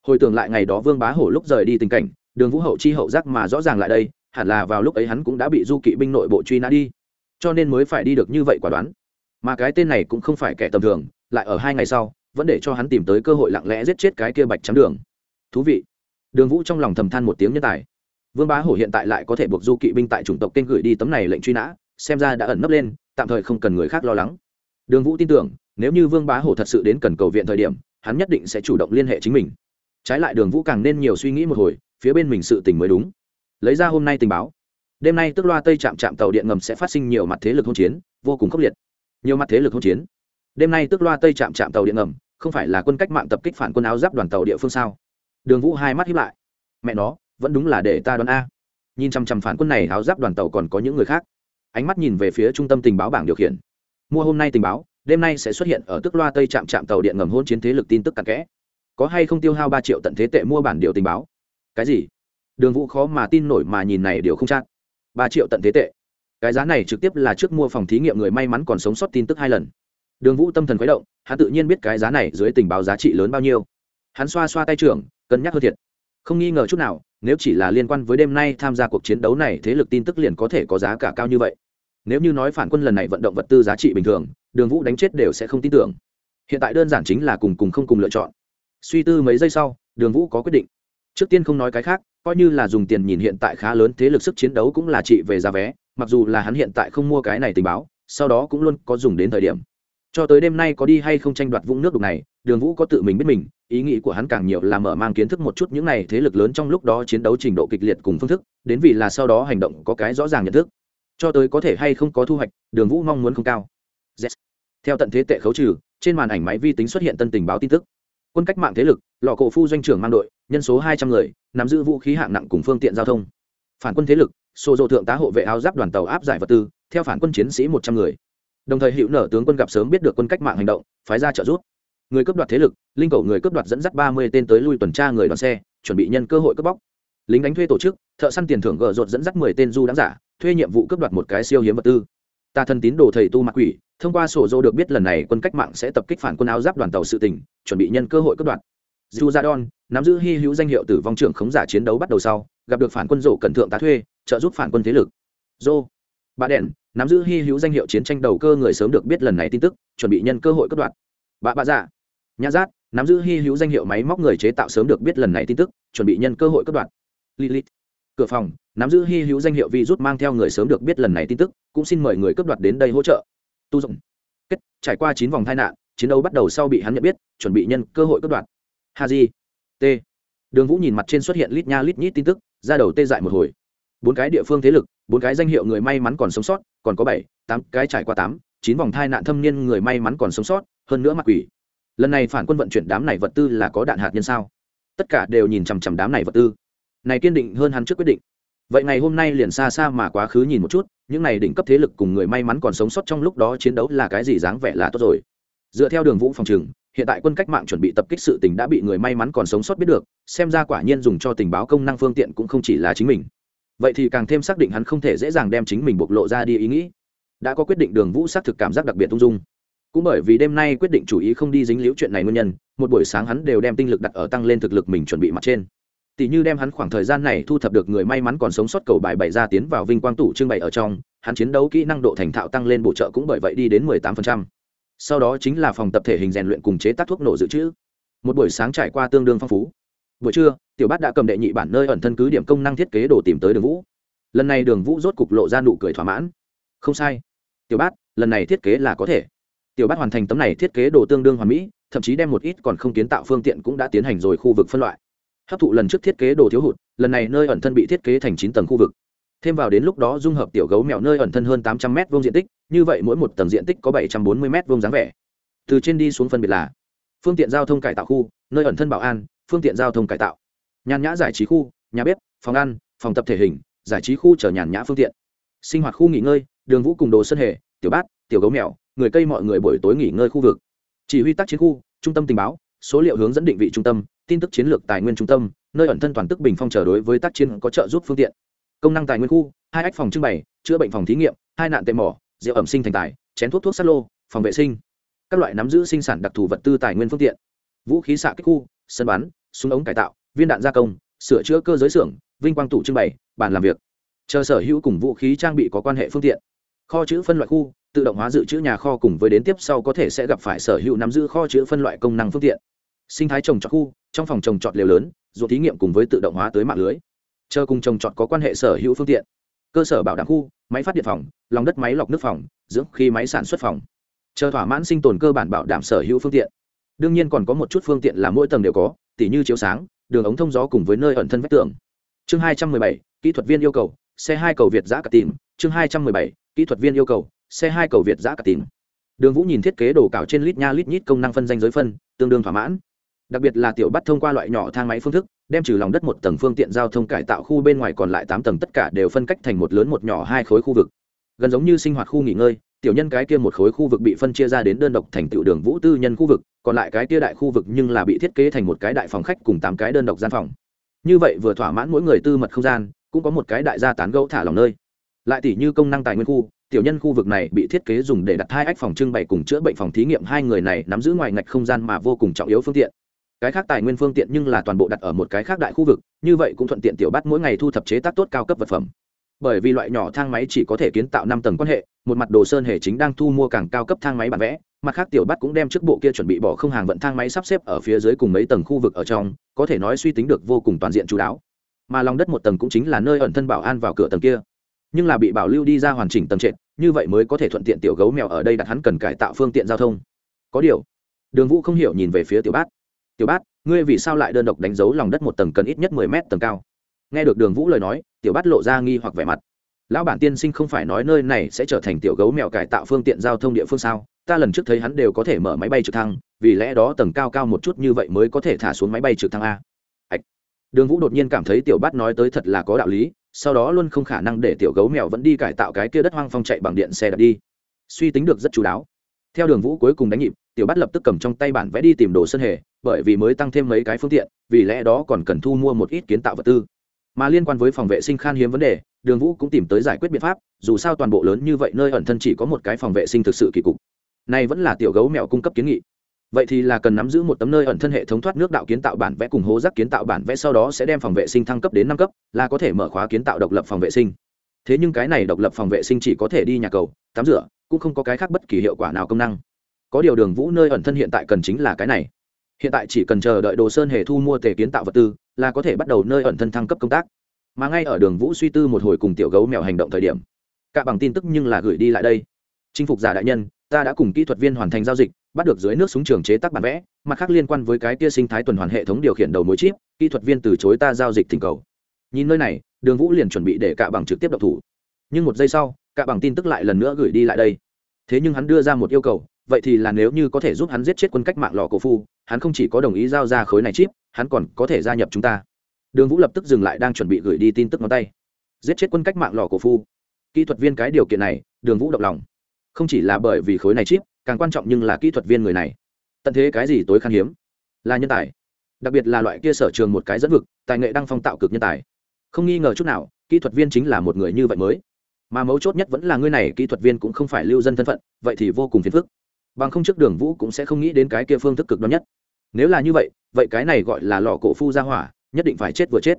Speaker 1: Hồi tưởng lại ngày đó vương bá hổ lúc rời đi tình cảnh, đường vũ hậu chi hậu giác mà rõ ràng lại đây, hẳn là vào lúc ấy hắn cũng đã bị du kỵ binh nội bộ truy nã đi. Cho nên mới phải đi được như vậy quả đoán. Mà cái tên này cũng không phải kẻ tầm thường, lại ở hai ngày sau, vẫn để cho hắn tìm tới cơ hội lặng lẽ giết chết cái kia bạch trắng đường. Thú vị đường vũ trong lòng thầm than một tiếng nhân tài. Vương bá hổ hiện tại lại có thể buộc du kỵ binh tại chủng tộc tên gửi đi tấm này lệnh truy nã, xem ra đã ẩn nấp lên, tạm thời không cần người khác lo lắng. Đường vũ tin tưởng, nếu như vương bá hổ thật sự đến cần cầu viện thời điểm, hắn nhất định sẽ chủ động liên hệ chính mình. Trái lại đường vũ càng nên nhiều suy nghĩ một hồi, phía bên mình sự tình mới đúng. Lấy ra hôm nay tình báo. Đêm nay tức loa tây chạm chạm tàu điện ngầm sẽ phát sinh nhiều mặt thế lực hỗn chiến, vô cùng khốc liệt. Nhiều mặt thế lực hỗn chiến. Đêm nay tức loa tây chạm chạm tàu điện ngầm, không phải là quân cách mạng tập kích phản quân áo giáp đoàn tàu địa phương sao? Đường vũ hai mắt hiếp lại. Mẹ nó, vẫn đúng là để ta đoán a. Nhìn chằm chằm phản quân này, áo giáp đoàn tàu còn có những người khác. Ánh mắt nhìn về phía trung tâm tình báo bảng điều khiển. Mua hôm nay tình báo, đêm nay sẽ xuất hiện ở tức loa tây trạm trạm tàu điện ngầm hôn chiến thế lực tin tức cặn kẽ. Có hay không tiêu hao ba triệu tận thế tệ mua bản điều tình báo? Cái gì? Đường vũ khó mà tin nổi mà nhìn này điều không chắc. Ba triệu tận thế tệ. Cái giá này trực tiếp là trước mua phòng thí nghiệm người may mắn còn sống sót tin tức hai lần. Đường vũ tâm thần khuấy động, hắn tự nhiên biết cái giá này dưới tình báo giá trị lớn bao nhiêu. Hắn xoa xoa tay trưởng cân nhắc hơn thiệt. Không nghi ngờ chút nào, nếu chỉ là liên quan với đêm nay tham gia cuộc chiến đấu này, thế lực tin tức liền có thể có giá cả cao như vậy. Nếu như nói phản quân lần này vận động vật tư giá trị bình thường, đường vũ đánh chết đều sẽ không tin tưởng. Hiện tại đơn giản chính là cùng cùng không cùng lựa chọn. Suy tư mấy giây sau, đường vũ có quyết định. Trước tiên không nói cái khác, coi như là dùng tiền nhìn hiện tại khá lớn thế lực sức chiến đấu cũng là trị về giá vé, mặc dù là hắn hiện tại không mua cái này tình báo, sau đó cũng luôn có dùng đến thời điểm cho tới đêm nay có đi hay không tranh đoạt vũng nước đục này, đường vũ có tự mình biết mình, ý nghĩ của hắn càng nhiều là mở mang kiến thức một chút những này thế lực lớn trong lúc đó chiến đấu trình độ kịch liệt cùng phương thức, đến vì là sau đó hành động có cái rõ ràng nhận thức. Cho tới có thể hay không có thu hoạch, đường vũ mong muốn không cao. Yes. theo tận thế tệ khấu trừ, trên màn ảnh máy vi tính xuất hiện tân tình báo tin tức. Quân cách mạng thế lực, lò cổ phu doanh trưởng mang đội, nhân số hai trăm người, nắm giữ vũ khí hạng nặng cùng phương tiện giao thông. Phản quân thế lực xô dô thượng tá hộ vệ áo giáp đoàn tàu áp giải vật tư, theo phản quân chiến sĩ một trăm người đồng thời hiệu nở tướng quân gặp sớm biết được quân cách mạng hành động, phái ra trợ giúp. Người cướp đoạt thế lực, linh cầu người cướp đoạt dẫn dắt ba mươi tên tới lui tuần tra người đoàn xe, chuẩn bị nhân cơ hội cướp bóc. Lính đánh thuê tổ chức, thợ săn tiền thưởng gờ rột dẫn dắt mười tên du đáng giả, thuê nhiệm vụ cướp đoạt một cái siêu hiếm vật tư. Ta thân tín đồ thầy tu mặc quỷ, thông qua sổ dô được biết lần này quân cách mạng sẽ tập kích phản quân áo giáp đoàn tàu sự tỉnh chuẩn bị nhân cơ hội cướp đoạt. Dù ra don nắm giữ hy hữu danh hiệu tử vong trưởng khống giả chiến đấu bắt đầu sau, gặp được phản quân rổ cẩn thượng tá thuê, trợ giúp phản quân thế lực. Dô bà đèn, nắm giữ hy hữu danh hiệu chiến tranh đầu cơ người sớm được biết lần này tin tức, chuẩn bị nhân cơ hội cướp đoạt. Bà bà dạ. Nhã giác, nắm giữ hy hữu danh hiệu máy móc người chế tạo sớm được biết lần này tin tức, chuẩn bị nhân cơ hội cướp đoạt. Lilith. Cửa phòng, nắm giữ hy hữu danh hiệu virus mang theo người sớm được biết lần này tin tức, cũng xin mời người cướp đoạt đến đây hỗ trợ. Tu dụng. Kết, trải qua chín vòng tai nạn, chiến đấu bắt đầu sau bị hắn nhận biết, chuẩn bị nhân cơ hội cướp đoạt. Haji t. Đường vũ nhìn mặt trên xuất hiện lít nha lít nhít tin tức ra đầu tê dại một hồi bốn cái địa phương thế lực, bốn cái danh hiệu người may mắn còn sống sót, còn có bảy, tám, cái trải qua tám, chín vòng thai nạn thâm niên người may mắn còn sống sót, hơn nữa mặc quỷ. Lần này phản quân vận chuyển đám này vật tư là có đạn hạt nhân sao? Tất cả đều nhìn chằm chằm đám này vật tư. Này kiên định hơn hắn trước quyết định. Vậy ngày hôm nay liền xa xa mà quá khứ nhìn một chút, những này đỉnh cấp thế lực cùng người may mắn còn sống sót trong lúc đó chiến đấu là cái gì dáng vẻ là tốt rồi. Dựa theo đường vũ phòng trừng hiện tại quân cách mạng chuẩn bị tập kích sự tình đã bị người may mắn còn sống sót biết được, xem ra quả nhiên dùng cho tình báo công năng phương tiện cũng không chỉ là chính mình vậy thì càng thêm xác định hắn không thể dễ dàng đem chính mình bộc lộ ra đi ý nghĩ. Đã có quyết định đường vũ xác thực cảm giác đặc biệt ung dung. Cũng bởi vì đêm nay quyết định chủ ý không đi dính liễu chuyện này nguyên nhân, một buổi sáng hắn đều đem tinh lực đặt ở tăng lên thực lực mình chuẩn bị mặt trên. Tỷ như đem hắn khoảng thời gian này thu thập được người may mắn còn sống sót cầu bài bày ra tiến vào vinh quang tủ trưng bày ở trong, hắn chiến đấu kỹ năng độ thành thạo tăng lên bổ trợ cũng bởi vậy đi đến mười tám phần trăm. Sau đó chính là phòng tập thể hình rèn luyện cùng chế tác thuốc nổ dự trữ. Một buổi sáng trải qua tương đương phong phú buổi trưa, tiểu bát đã cầm đệ nhị bản nơi ẩn thân cứ điểm công năng thiết kế đồ tìm tới đường vũ. Lần này đường vũ rốt cục lộ ra nụ cười thỏa mãn. Không sai. Tiểu bát, lần này thiết kế là có thể. Tiểu bát hoàn thành tấm này thiết kế đồ tương đương hoàn mỹ, thậm chí đem một ít còn không kiến tạo phương tiện cũng đã tiến hành rồi khu vực phân loại. Hấp thụ lần trước thiết kế đồ thiếu hụt, lần này nơi ẩn thân bị thiết kế thành chín tầng khu vực. Thêm vào đến lúc đó dung hợp tiểu gấu mèo nơi ẩn thân hơn tám trăm m vông diện tích, như vậy mỗi một tầng diện tích có bảy trăm bốn mươi m vông dáng vẻ. Từ trên đi xuống phân biệt là, phương tiện giao thông cải tạo khu, nơi ẩn thân bảo an phương tiện giao thông cải tạo. Nhàn nhã giải trí khu, nhà bếp, phòng ăn, phòng tập thể hình, giải trí khu chở nhàn nhã phương tiện. Sinh hoạt khu nghỉ ngơi, đường vũ cùng đồ sân hề, tiểu bát, tiểu gấu mèo, người cây mọi người buổi tối nghỉ ngơi khu vực. Chỉ huy tác chiến khu, trung tâm tình báo, số liệu hướng dẫn định vị trung tâm, tin tức chiến lược tài nguyên trung tâm, nơi ẩn thân toàn tức bình phong chờ đối với tác chiến có trợ giúp phương tiện. Công năng tài nguyên khu, hai ách phòng trưng bày, chữa bệnh phòng thí nghiệm, hai nạn tệ mỏ, rượu ẩm sinh thành tài, chén thuốc thuốc sát lô, phòng vệ sinh. Các loại nắm giữ sinh sản đặc thù vật tư tài nguyên phương tiện. Vũ khí xạ kích khu sân bắn, súng ống cải tạo, viên đạn gia công, sửa chữa cơ giới xưởng, vinh quang tủ trưng bày, bàn làm việc. Chờ sở hữu cùng vũ khí trang bị có quan hệ phương tiện. Kho chữ phân loại khu, tự động hóa dự trữ nhà kho cùng với đến tiếp sau có thể sẽ gặp phải sở hữu nắm giữ kho chữ phân loại công năng phương tiện. Sinh thái trồng trọt khu, trong phòng trồng trọt liều lớn, ruộng thí nghiệm cùng với tự động hóa tới mạng lưới. Chờ cùng trồng trọt có quan hệ sở hữu phương tiện. Cơ sở bảo đảm khu, máy phát điện phòng, lòng đất máy lọc nước phòng, dưỡng khi máy sản xuất phòng. Chờ thỏa mãn sinh tồn cơ bản bảo đảm sở hữu phương tiện đương nhiên còn có một chút phương tiện là mỗi tầng đều có, tỉ như chiếu sáng, đường ống thông gió cùng với nơi ẩn thân vách tường. Chương hai trăm mười bảy, kỹ thuật viên yêu cầu, xe hai cầu việt giã cả tìm. Chương hai trăm mười bảy, kỹ thuật viên yêu cầu, xe hai cầu việt giã cả tìm. Đường vũ nhìn thiết kế đồ cào trên lít nha lít nhít công năng phân danh giới phân, tương đương thỏa mãn. Đặc biệt là tiểu bắt thông qua loại nhỏ thang máy phương thức, đem trừ lòng đất một tầng phương tiện giao thông cải tạo khu bên ngoài còn lại tám tầng tất cả đều phân cách thành một lớn một nhỏ hai khối khu vực. Gần giống như sinh hoạt khu nghỉ ngơi, tiểu nhân cái kia một khối khu vực bị phân chia ra đến đơn độc thành tựu đường vũ tư nhân khu vực còn lại cái kia đại khu vực nhưng là bị thiết kế thành một cái đại phòng khách cùng tám cái đơn độc gian phòng. Như vậy vừa thỏa mãn mỗi người tư mật không gian, cũng có một cái đại gia tán gẫu thả lòng nơi. Lại tỷ như công năng tài nguyên khu, tiểu nhân khu vực này bị thiết kế dùng để đặt hai ách phòng trưng bày cùng chữa bệnh phòng thí nghiệm hai người này nắm giữ ngoài ngạch không gian mà vô cùng trọng yếu phương tiện. Cái khác tài nguyên phương tiện nhưng là toàn bộ đặt ở một cái khác đại khu vực, như vậy cũng thuận tiện tiểu bắt mỗi ngày thu thập chế tác tốt cao cấp vật phẩm bởi vì loại nhỏ thang máy chỉ có thể kiến tạo năm tầng quan hệ, một mặt đồ sơn hề chính đang thu mua càng cao cấp thang máy bản vẽ, mặt khác tiểu bắt cũng đem trước bộ kia chuẩn bị bỏ không hàng vận thang máy sắp xếp ở phía dưới cùng mấy tầng khu vực ở trong, có thể nói suy tính được vô cùng toàn diện chú đáo. Mà lòng đất một tầng cũng chính là nơi ẩn thân bảo an vào cửa tầng kia. Nhưng là bị bảo lưu đi ra hoàn chỉnh tầng trệt, như vậy mới có thể thuận tiện tiểu gấu mèo ở đây đặt hắn cần cải tạo phương tiện giao thông. Có điều, đường vũ không hiểu nhìn về phía tiểu bát. Tiểu bát, ngươi vì sao lại đơn độc đánh dấu lòng đất một tầng cần ít nhất mười mét tầng cao? Nghe được đường vũ lời nói, tiểu bát lộ ra nghi hoặc vẻ mặt. Lão bản tiên sinh không phải nói nơi này sẽ trở thành tiểu gấu mèo cải tạo phương tiện giao thông địa phương sao? Ta lần trước thấy hắn đều có thể mở máy bay trực thăng, vì lẽ đó tầng cao cao một chút như vậy mới có thể thả xuống máy bay trực thăng a. Ạch. Đường vũ đột nhiên cảm thấy tiểu bát nói tới thật là có đạo lý, sau đó luôn không khả năng để tiểu gấu mèo vẫn đi cải tạo cái kia đất hoang phong chạy bằng điện xe đạp đi. Suy tính được rất chú đáo. Theo đường vũ cuối cùng đánh nhịp, tiểu bát lập tức cầm trong tay bản vẽ đi tìm đồ sân hề, bởi vì mới tăng thêm mấy cái phương tiện, vì lẽ đó còn cần thu mua một ít kiến tạo vật tư mà liên quan với phòng vệ sinh khan hiếm vấn đề, đường vũ cũng tìm tới giải quyết biện pháp, dù sao toàn bộ lớn như vậy nơi ẩn thân chỉ có một cái phòng vệ sinh thực sự kỳ cục. Này vẫn là tiểu gấu mèo cung cấp kiến nghị. Vậy thì là cần nắm giữ một tấm nơi ẩn thân hệ thống thoát nước đạo kiến tạo bản vẽ cùng hố rác kiến tạo bản vẽ sau đó sẽ đem phòng vệ sinh thăng cấp đến năm cấp, là có thể mở khóa kiến tạo độc lập phòng vệ sinh. Thế nhưng cái này độc lập phòng vệ sinh chỉ có thể đi nhà cầu, tắm rửa, cũng không có cái khác bất kỳ hiệu quả nào công năng. Có điều đường vũ nơi ẩn thân hiện tại cần chính là cái này. Hiện tại chỉ cần chờ đợi đồ sơn hề thu mua tề kiến tạo vật tư là có thể bắt đầu nơi ẩn thân thăng cấp công tác. Mà ngay ở đường vũ suy tư một hồi cùng tiểu gấu mèo hành động thời điểm, cả bằng tin tức nhưng là gửi đi lại đây. Chinh phục giả đại nhân, ta đã cùng kỹ thuật viên hoàn thành giao dịch, bắt được dưới nước súng trường chế tác bản vẽ, mặt khác liên quan với cái tia sinh thái tuần hoàn hệ thống điều khiển đầu mối chip, kỹ thuật viên từ chối ta giao dịch thỉnh cầu. Nhìn nơi này, đường vũ liền chuẩn bị để cả bằng trực tiếp độc thủ. Nhưng một giây sau, cả bằng tin tức lại lần nữa gửi đi lại đây. Thế nhưng hắn đưa ra một yêu cầu, vậy thì là nếu như có thể giúp hắn giết chết quân cách mạng lò cổ phu, hắn không chỉ có đồng ý giao ra khối này chip hắn còn có thể gia nhập chúng ta. Đường vũ lập tức dừng lại đang chuẩn bị gửi đi tin tức ngón tay. Giết chết quân cách mạng lò cổ phu. Kỹ thuật viên cái điều kiện này, đường vũ động lòng. Không chỉ là bởi vì khối này chip, càng quan trọng nhưng là kỹ thuật viên người này. Tận thế cái gì tối khan hiếm? Là nhân tài. Đặc biệt là loại kia sở trường một cái dẫn vực, tài nghệ đang phong tạo cực nhân tài. Không nghi ngờ chút nào, kỹ thuật viên chính là một người như vậy mới. Mà mấu chốt nhất vẫn là người này, kỹ thuật viên cũng không phải lưu dân thân phận, vậy thì vô cùng phiền phức. Bằng không trước đường vũ cũng sẽ không nghĩ đến cái kia phương thức cực đoan nhất nếu là như vậy vậy cái này gọi là lò cổ phu ra hỏa, nhất định phải chết vừa chết.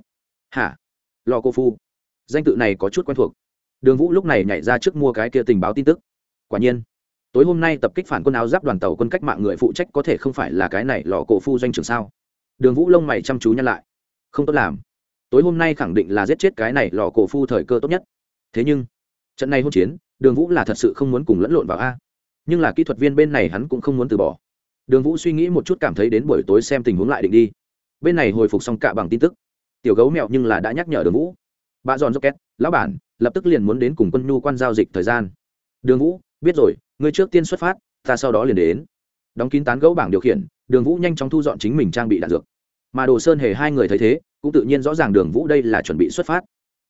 Speaker 1: Hả? Lò cổ phu? Danh tự này có chút quen thuộc. Đường vũ lúc này nhảy ra trước mua cái kia tình báo tin tức. Quả nhiên, tối hôm nay tập kích phản quân áo giáp đoàn tàu quân cách mạng người phụ trách có thể không phải là cái này lò cổ phu doanh trường sao? Đường vũ lông mày chăm chú nhăn lại. Không tốt làm. Tối hôm nay khẳng định là giết chết cái này lò cổ phu thời cơ tốt nhất. Thế nhưng, trận này hôn chiến, đường vũ là thật sự không muốn cùng lẫn lộn vào a. Nhưng là kỹ thuật viên bên này hắn cũng không muốn từ bỏ đường vũ suy nghĩ một chút cảm thấy đến buổi tối xem tình huống lại định đi. Bên này hồi phục xong cả bằng tin tức. Tiểu gấu mẹo nhưng là đã nhắc nhở đường vũ. Bà giòn rocket lão bản, lập tức liền muốn đến cùng quân nhu quan giao dịch thời gian. Đường vũ, biết rồi, ngươi trước tiên xuất phát, ta sau đó liền đến. Đóng kín tán gấu bảng điều khiển, đường vũ nhanh chóng thu dọn chính mình trang bị đạn dược. Mà đồ sơn hề hai người thấy thế, cũng tự nhiên rõ ràng đường vũ đây là chuẩn bị xuất phát.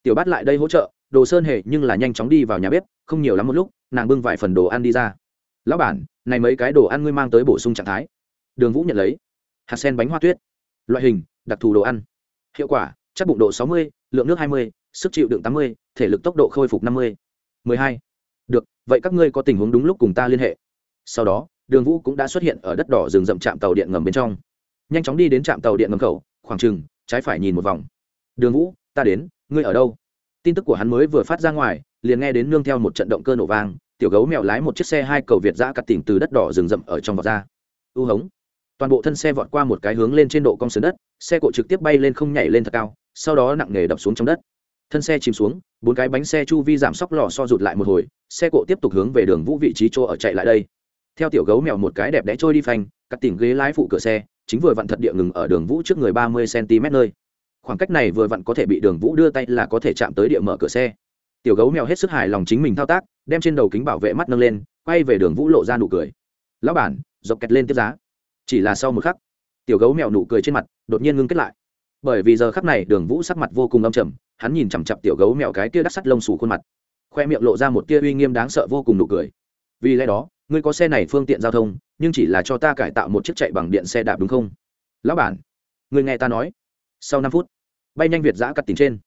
Speaker 1: Tiểu bát lại đây hỗ trợ, đồ sơn hề nhưng là nhanh chóng đi vào nhà bếp, không nhiều lắm một lúc, nàng bưng vài phần đồ ăn đi ra lão bản này mấy cái đồ ăn ngươi mang tới bổ sung trạng thái. Đường vũ nhận lấy. Hạt sen bánh hoa tuyết loại hình đặc thù đồ ăn. Hiệu quả chắc bụng độ 60, lượng nước 20, sức chịu đựng 80, thể lực tốc độ khôi phục 50. 12. được vậy các ngươi có tình huống đúng lúc cùng ta liên hệ. Sau đó đường vũ cũng đã xuất hiện ở đất đỏ rừng rậm trạm tàu điện ngầm bên trong. Nhanh chóng đi đến trạm tàu điện ngầm khẩu khoảng chừng trái phải nhìn một vòng. Đường vũ ta đến ngươi ở đâu? Tin tức của hắn mới vừa phát ra ngoài liền nghe đến nương theo một trận động cơ nổ vang tiểu gấu mèo lái một chiếc xe hai cầu việt giã cắt tỉnh từ đất đỏ rừng rậm ở trong vọt ra u hống. Toàn bộ thân xe vọt qua một cái hướng lên trên độ cong sườn đất, xe cộ trực tiếp bay lên không nhảy lên thật cao, sau đó nặng nề đập xuống trong đất. Thân xe chìm xuống, bốn cái bánh xe chu vi giảm sóc lò so rụt lại một hồi, xe cộ tiếp tục hướng về đường vũ vị trí chỗ ở chạy lại đây. Theo tiểu gấu mèo một cái đẹp đẽ trôi đi phanh, cắt tỉnh ghế lái phụ cửa xe, chính vừa vặn thật địa ngừng ở đường vũ trước người ba mươi cm nơi. Khoảng cách này vừa vặn có thể bị đường vũ đưa tay là có thể chạm tới địa mở cửa xe. Tiểu gấu mèo hết sức hài lòng chính mình thao tác đem trên đầu kính bảo vệ mắt nâng lên, quay về đường vũ lộ ra nụ cười. Lão bản, dọc kẹt lên tiếp giá. Chỉ là sau một khắc, tiểu gấu mèo nụ cười trên mặt đột nhiên ngưng kết lại. Bởi vì giờ khắc này đường vũ sắc mặt vô cùng âm trầm, hắn nhìn chằm chặp tiểu gấu mèo cái tia đắt sắt lông xù khuôn mặt. Khoe miệng lộ ra một tia uy nghiêm đáng sợ vô cùng nụ cười. Vì lẽ đó, ngươi có xe này phương tiện giao thông, nhưng chỉ là cho ta cải tạo một chiếc chạy bằng điện xe đạp đúng không? Lão bản người nghe ta nói. Sau năm phút, bay nhanh việt giã cắt tìm trên.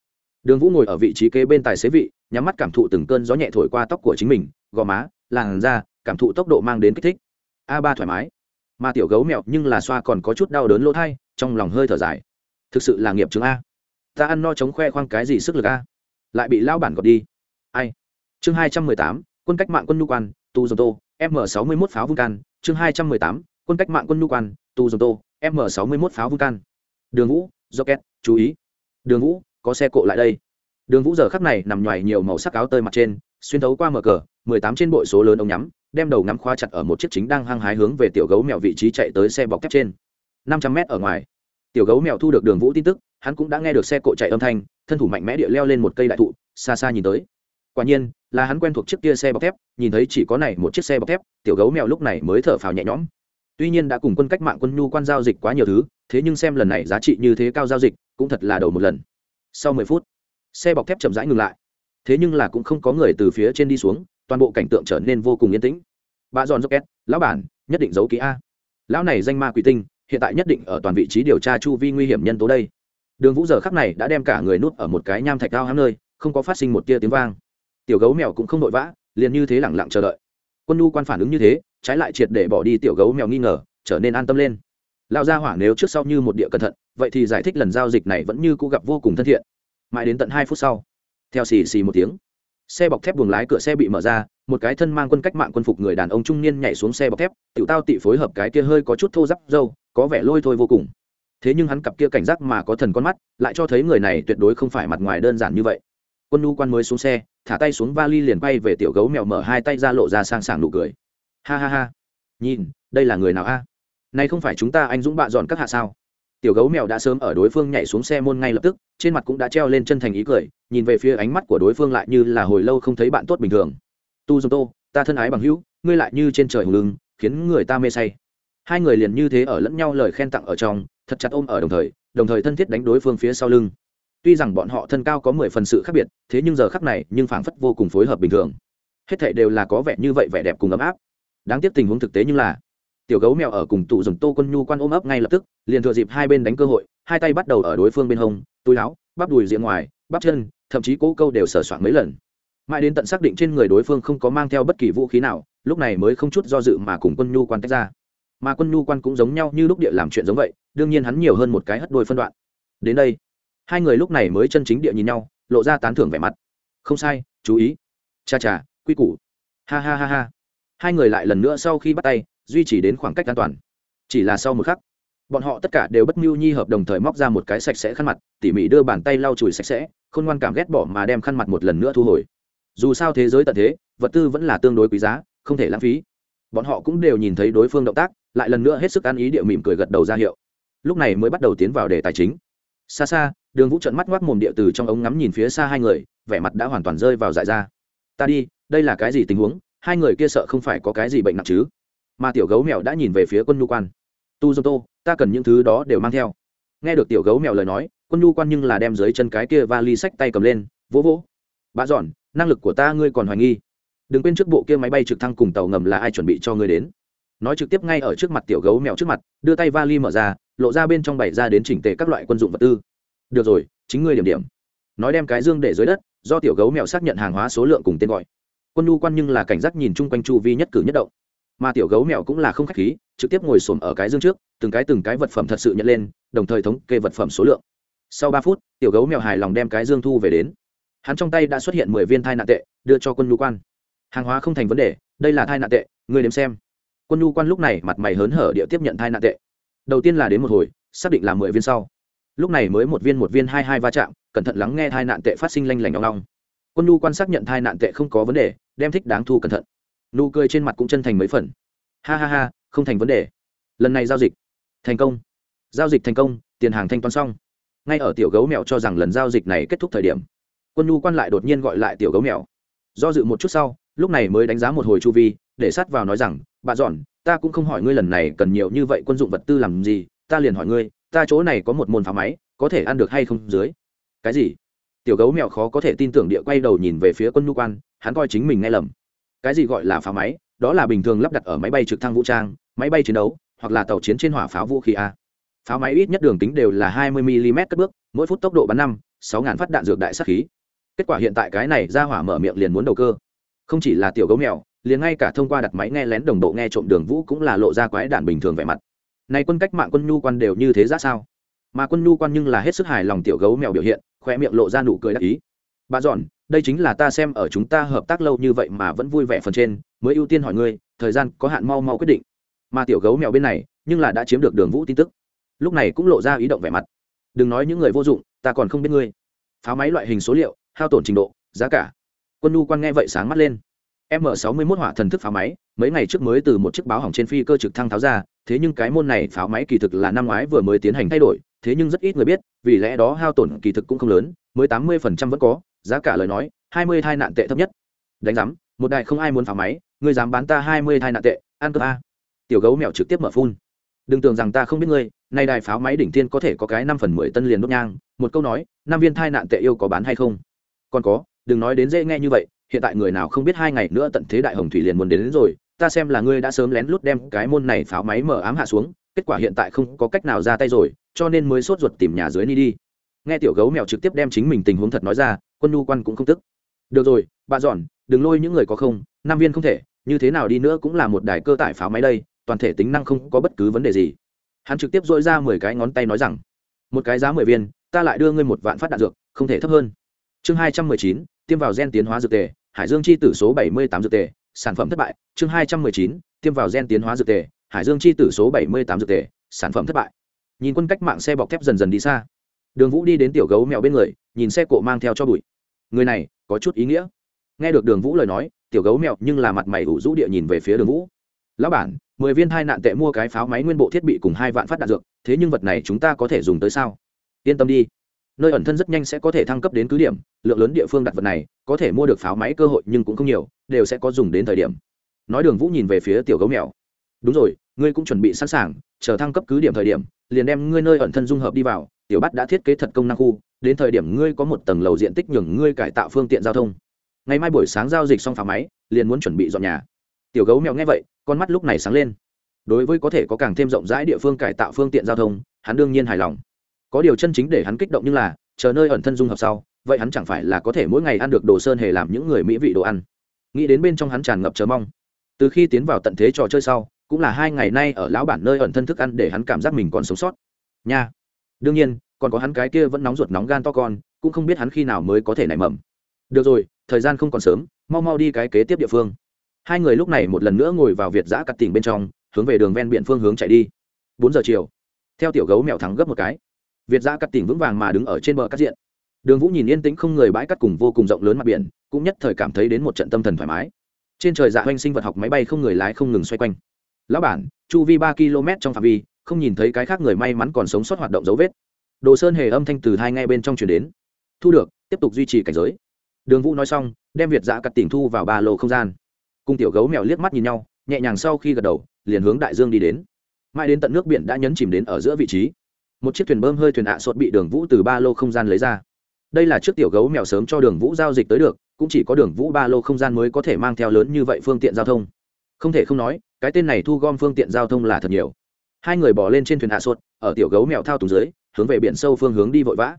Speaker 1: Đường vũ ngồi ở vị trí kế bên tài xế vị nhắm mắt cảm thụ từng cơn gió nhẹ thổi qua tóc của chính mình, gò má, làn da, cảm thụ tốc độ mang đến kích thích. A ba thoải mái. Mà tiểu gấu mèo nhưng là xoa còn có chút đau đớn lỗ thai, trong lòng hơi thở dài. Thực sự là nghiệp chứng a. Ta ăn no chống khoe khoang cái gì sức lực a? Lại bị lao bản gọt đi. Ai? Chương hai trăm mười tám, quân cách mạng quân nhu quan tu dòng tô, m sáu mươi mốt pháo vung can. Chương hai trăm mười tám, quân cách mạng quân nhu quan tu dòng tô, m sáu mươi mốt pháo vung can. Đường vũ do két chú ý. Đường vũ, có xe cộ lại đây đường vũ giờ khắc này nằm ngoài nhiều màu sắc áo tơi mặt trên, xuyên thấu qua mở cờ, mười tám trên bội số lớn ống nhắm, đem đầu ngắm khóa chặt ở một chiếc chính đang hăng hái hướng về tiểu gấu mèo vị trí chạy tới xe bọc thép trên. năm trăm mét ở ngoài. Tiểu gấu mèo thu được đường vũ tin tức, hắn cũng đã nghe được xe cộ chạy âm thanh, thân thủ mạnh mẽ địa leo lên một cây đại thụ, xa xa nhìn tới. Quả nhiên, là hắn quen thuộc chiếc kia xe bọc thép, nhìn thấy chỉ có này một chiếc xe bọc thép, tiểu gấu mèo lúc này mới thở phào nhẹ nhõm. Tuy nhiên đã cùng quân cách mạng quân nhu quan giao dịch quá nhiều thứ, thế nhưng xem lần này giá trị như thế cao giao dịch, cũng thật là đầu một lần. Sau mười phút xe bọc thép chậm rãi ngừng lại. Thế nhưng là cũng không có người từ phía trên đi xuống, toàn bộ cảnh tượng trở nên vô cùng yên tĩnh. Bà giòn rocket, lão bản, nhất định giấu ký a. Lão này danh ma quỷ tinh, hiện tại nhất định ở toàn vị trí điều tra chu vi nguy hiểm nhân tố đây. Đường vũ giờ khắc này đã đem cả người nuốt ở một cái nham thạch cao hám nơi, không có phát sinh một tia tiếng vang. Tiểu gấu mèo cũng không vội vã, liền như thế lẳng lặng chờ đợi. Quân nhu quan phản ứng như thế, trái lại triệt để bỏ đi tiểu gấu mèo nghi ngờ, trở nên an tâm lên. Lão gia hỏa nếu trước sau như một địa cẩn thận, vậy thì giải thích lần giao dịch này vẫn như cũ gặp vô cùng thân thiện mãi đến tận hai phút sau. Theo xì xì một tiếng, xe bọc thép buồng lái cửa xe bị mở ra, một cái thân mang quân cách mạng quân phục người đàn ông trung niên nhảy xuống xe bọc thép, tiểu tao tị phối hợp cái kia hơi có chút thô giáp dâu có vẻ lôi thôi vô cùng. Thế nhưng hắn cặp kia cảnh giác mà có thần con mắt, lại cho thấy người này tuyệt đối không phải mặt ngoài đơn giản như vậy. Quân nu quan mới xuống xe, thả tay xuống vali liền bay về tiểu gấu mèo mở hai tay ra lộ ra sang sảng nụ cười. Ha ha ha. Nhìn, đây là người nào a? Này không phải chúng ta anh dũng bạ dọn các hạ sao? Tiểu gấu mèo đã sớm ở đối phương nhảy xuống xe môn ngay lập tức trên mặt cũng đã treo lên chân thành ý cười, nhìn về phía ánh mắt của đối phương lại như là hồi lâu không thấy bạn tốt bình thường. Tu dùng tô, ta thân ái bằng hữu, ngươi lại như trên trời hùng lưng, khiến người ta mê say. Hai người liền như thế ở lẫn nhau lời khen tặng ở trong, thật chặt ôm ở đồng thời đồng thời thân thiết đánh đối phương phía sau lưng. Tuy rằng bọn họ thân cao có mười phần sự khác biệt, thế nhưng giờ khắc này, nhưng phảng phất vô cùng phối hợp bình thường. Hết thảy đều là có vẻ như vậy vẻ đẹp cùng ấm áp. Đáng tiếc tình huống thực tế như là, tiểu gấu mèo ở cùng tụ dùng tô quân nhu quan ôm ấp ngay lập tức, liền thừa dịp hai bên đánh cơ hội hai tay bắt đầu ở đối phương bên hông, túi áo, bắp đùi diện ngoài, bắp chân, thậm chí cố câu đều sửa soạn mấy lần. Mãi đến tận xác định trên người đối phương không có mang theo bất kỳ vũ khí nào, lúc này mới không chút do dự mà cùng quân nhu quan tách ra. Mà quân nhu quan cũng giống nhau như lúc địa làm chuyện giống vậy, đương nhiên hắn nhiều hơn một cái hất đôi phân đoạn. Đến đây, hai người lúc này mới chân chính địa nhìn nhau, lộ ra tán thưởng vẻ mặt. Không sai, chú ý. Cha cha, quy củ. Ha ha ha ha. Hai người lại lần nữa sau khi bắt tay, duy trì đến khoảng cách an toàn. Chỉ là sau một khắc bọn họ tất cả đều bất mưu nhi hợp đồng thời móc ra một cái sạch sẽ khăn mặt, tỉ mỉ đưa bàn tay lau chùi sạch sẽ không ngoan cảm ghét bỏ mà đem khăn mặt một lần nữa thu hồi. Dù sao thế giới tận thế, vật tư vẫn là tương đối quý giá, không thể lãng phí. Bọn họ cũng đều nhìn thấy đối phương động tác, lại lần nữa hết sức ăn ý địa mỉm cười gật đầu ra hiệu. Lúc này mới bắt đầu tiến vào đề tài chính. Xa xa, đường vũ trận mắt ngoác mồm địa từ trong ống ngắm nhìn phía xa hai người, vẻ mặt đã hoàn toàn rơi vào dại ra. Ta đi, đây là cái gì tình huống? Hai người kia sợ không phải có cái gì bệnh nặng chứ? Mà tiểu gấu mèo đã nhìn về phía quân nhu quan. Tu dô tô ta cần những thứ đó đều mang theo. Nghe được tiểu gấu mèo lời nói, quân nhu quan nhưng là đem dưới chân cái kia và ly sách tay cầm lên, vỗ vỗ. Bà dọn năng lực của ta ngươi còn hoài nghi. Đừng quên trước bộ kia máy bay trực thăng cùng tàu ngầm là ai chuẩn bị cho ngươi đến. Nói trực tiếp ngay ở trước mặt tiểu gấu mèo trước mặt, đưa tay vali mở ra, lộ ra bên trong bày ra đến chỉnh tề các loại quân dụng vật tư. Được rồi, chính ngươi điểm điểm. Nói đem cái dương để dưới đất, do tiểu gấu mèo xác nhận hàng hóa số lượng cùng tên gọi. Quân nhu quan nhưng là cảnh giác nhìn chung quanh chu vi nhất cử nhất động. Mà tiểu gấu mèo cũng là không khách khí trực tiếp ngồi xổm ở cái dương trước, từng cái từng cái vật phẩm thật sự nhận lên, đồng thời thống kê vật phẩm số lượng. Sau ba phút, tiểu gấu mèo hài lòng đem cái dương thu về đến. Hắn trong tay đã xuất hiện mười viên thai nạn tệ, đưa cho quân nhu quan. Hàng hóa không thành vấn đề, đây là thai nạn tệ người đếm xem. Quân nhu quan lúc này mặt mày hớn hở địa tiếp nhận thai nạn tệ. Đầu tiên là đến một hồi, xác định là mười viên sau. Lúc này mới một viên một viên hai hai va chạm, cẩn thận lắng nghe thai nạn tệ phát sinh lanh lảnh ngong ngong quân nhu quan xác nhận thai nạn tệ không có vấn đề, đem thích đáng thu cẩn thận. Nụ cười trên mặt cũng chân thành mấy phần. Ha ha ha không thành vấn đề. Lần này giao dịch. Thành công. Giao dịch thành công, tiền hàng thanh toán xong. Ngay ở tiểu gấu mèo cho rằng lần giao dịch này kết thúc thời điểm, quân nhu quan lại đột nhiên gọi lại tiểu gấu mèo. Do dự một chút sau, lúc này mới đánh giá một hồi chu vi, để sát vào nói rằng, bà dọn, ta cũng không hỏi ngươi lần này cần nhiều như vậy quân dụng vật tư làm gì, ta liền hỏi ngươi, ta chỗ này có một môn phá máy, có thể ăn được hay không dưới? Cái gì? Tiểu gấu mèo khó có thể tin tưởng địa quay đầu nhìn về phía quân nhu quan, hắn coi chính mình nghe lầm. Cái gì gọi là phá máy? Đó là bình thường lắp đặt ở máy bay trực thăng vũ trang, máy bay chiến đấu, hoặc là tàu chiến trên hỏa pháo vũ khí a. Pháo máy ít nhất đường tính đều là hai mươi mm cất bước, mỗi phút tốc độ bắn năm, sáu ngàn phát đạn dược đại sát khí. Kết quả hiện tại cái này ra hỏa mở miệng liền muốn đầu cơ. Không chỉ là tiểu gấu mèo, liền ngay cả thông qua đặt máy nghe lén đồng bộ nghe trộm đường vũ cũng là lộ ra quái đạn bình thường vẻ mặt. Này quân cách mạng quân nhu quan đều như thế ra sao? Mà quân nhu quan nhưng là hết sức hài lòng tiểu gấu mèo biểu hiện, khoe miệng lộ ra nụ cười đắc ý bà dọn, đây chính là ta xem ở chúng ta hợp tác lâu như vậy mà vẫn vui vẻ phần trên, mới ưu tiên hỏi ngươi, thời gian có hạn mau mau quyết định. Mà tiểu gấu mèo bên này, nhưng là đã chiếm được đường vũ tin tức. Lúc này cũng lộ ra ý động vẻ mặt. Đừng nói những người vô dụng, ta còn không biết ngươi. Pháo máy loại hình số liệu, hao tổn trình độ, giá cả. Quân nhu quan nghe vậy sáng mắt lên. M 61 hỏa thần thức pháo máy, mấy ngày trước mới từ một chiếc báo hỏng trên phi cơ trực thăng tháo ra, thế nhưng cái môn này pháo máy kỳ thực là năm ngoái vừa mới tiến hành thay đổi thế nhưng rất ít người biết vì lẽ đó hao tổn kỳ thực cũng không lớn mới tám mươi phần trăm vẫn có giá cả lời nói hai mươi thai nạn tệ thấp nhất. Đánh giám một đại không ai muốn pháo máy ngươi dám bán ta hai mươi thai nạn tệ ăn cơm a. Tiểu gấu mèo trực tiếp mở phun. Đừng tưởng rằng ta không biết ngươi nay đài pháo máy đỉnh tiên có thể có cái năm phần mười tân liền đốt nhang một câu nói năm viên thai nạn tệ yêu có bán hay không? Còn có đừng nói đến dễ nghe như vậy hiện tại người nào không biết hai ngày nữa tận thế đại hồng thủy liền muốn đến, đến rồi ta xem là ngươi đã sớm lén lút đem cái môn này pháo máy mở ám hạ xuống kết quả hiện tại không có cách nào ra tay rồi, cho nên mới sốt ruột tìm nhà dưới ni đi. Nghe tiểu gấu mèo trực tiếp đem chính mình tình huống thật nói ra, quân nhu quan cũng không tức. Được rồi, bà dọn, đừng lôi những người có không năm viên không thể, như thế nào đi nữa cũng là một đài cơ tải pháo máy đây, toàn thể tính năng không có bất cứ vấn đề gì. Hắn trực tiếp dội ra mười cái ngón tay nói rằng, một cái giá mười viên, ta lại đưa ngươi một vạn phát đạn dược, không thể thấp hơn. Chương hai trăm mười chín, tiêm vào gen tiến hóa dược tề, hải dương chi tử số bảy mươi tám dược tề, sản phẩm thất bại. Chương hai trăm mười chín, tiêm vào gen tiến hóa dược tề hải dương chi tử số bảy mươi tám dược tề, sản phẩm thất bại. Nhìn quân cách mạng xe bọc thép dần dần đi xa. Đường vũ đi đến tiểu gấu mèo bên người, nhìn xe cộ mang theo cho bụi. Người này, có chút ý nghĩa. Nghe được đường vũ lời nói, tiểu gấu mèo nhưng là mặt mày ủ rũ địa nhìn về phía đường vũ. Lão bản, mười viên hai nạn tệ mua cái pháo máy nguyên bộ thiết bị cùng hai vạn phát đạn dược, thế nhưng vật này chúng ta có thể dùng tới sao? Yên tâm đi. Nơi ẩn thân rất nhanh sẽ có thể thăng cấp đến cứ điểm, lượng lớn địa phương đặt vật này, có thể mua được pháo máy cơ hội nhưng cũng không nhiều, đều sẽ có dùng đến thời điểm. Nói đường vũ nhìn về phía tiểu gấu mèo đúng rồi, ngươi cũng chuẩn bị sẵn sàng, chờ thăng cấp cứ điểm thời điểm, liền đem ngươi nơi ẩn thân dung hợp đi vào, tiểu bắt đã thiết kế thật công năng khu, đến thời điểm ngươi có một tầng lầu diện tích nhường ngươi cải tạo phương tiện giao thông. Ngày mai buổi sáng giao dịch xong phá máy, liền muốn chuẩn bị dọn nhà. Tiểu gấu mèo nghe vậy, con mắt lúc này sáng lên. Đối với có thể có càng thêm rộng rãi địa phương cải tạo phương tiện giao thông, hắn đương nhiên hài lòng. Có điều chân chính để hắn kích động như là, chờ nơi ẩn thân dung hợp sau, vậy hắn chẳng phải là có thể mỗi ngày ăn được đồ sơn hề làm những người mỹ vị đồ ăn. Nghĩ đến bên trong hắn tràn ngập chờ mong. Từ khi tiến vào tận thế trò chơi sau cũng là hai ngày nay ở lão bản nơi ẩn thân thức ăn để hắn cảm giác mình còn sống sót. Nha. Đương nhiên, còn có hắn cái kia vẫn nóng ruột nóng gan to con, cũng không biết hắn khi nào mới có thể nảy mầm. Được rồi, thời gian không còn sớm, mau mau đi cái kế tiếp địa phương. Hai người lúc này một lần nữa ngồi vào việt giã cắt tỉnh bên trong, hướng về đường ven biển phương hướng chạy đi. Bốn giờ chiều, theo tiểu gấu mèo thắng gấp một cái, việt giã cắt tỉnh vững vàng mà đứng ở trên bờ cắt diện. Đường vũ nhìn yên tĩnh không người bãi cắt cùng vô cùng rộng lớn mặt biển, cũng nhất thời cảm thấy đến một trận tâm thần thoải mái. Trên trời dạ hoanh sinh vật học máy bay không người lái không ngừng xoay quanh lão bản, chu vi ba km trong phạm vi, không nhìn thấy cái khác người may mắn còn sống sót hoạt động dấu vết. Đồ sơn hề âm thanh từ hai ngay bên trong chuyển đến. Thu được, tiếp tục duy trì cảnh giới. Đường vũ nói xong, đem việt dạ cặt tỉnh thu vào ba lô không gian. Cùng tiểu gấu mèo liếc mắt nhìn nhau, nhẹ nhàng sau khi gật đầu, liền hướng đại dương đi đến. Mãi đến tận nước biển đã nhấn chìm đến ở giữa vị trí. Một chiếc thuyền bơm hơi thuyền ạ à sột bị đường vũ từ ba lô không gian lấy ra. Đây là chiếc tiểu gấu mèo sớm cho đường vũ giao dịch tới được, cũng chỉ có đường vũ ba lô không gian mới có thể mang theo lớn như vậy phương tiện giao thông. Không thể không nói cái tên này thu gom phương tiện giao thông là thật nhiều. Hai người bỏ lên trên thuyền hạ suốt ở tiểu gấu mèo thao túng dưới, hướng về biển sâu phương hướng đi vội vã.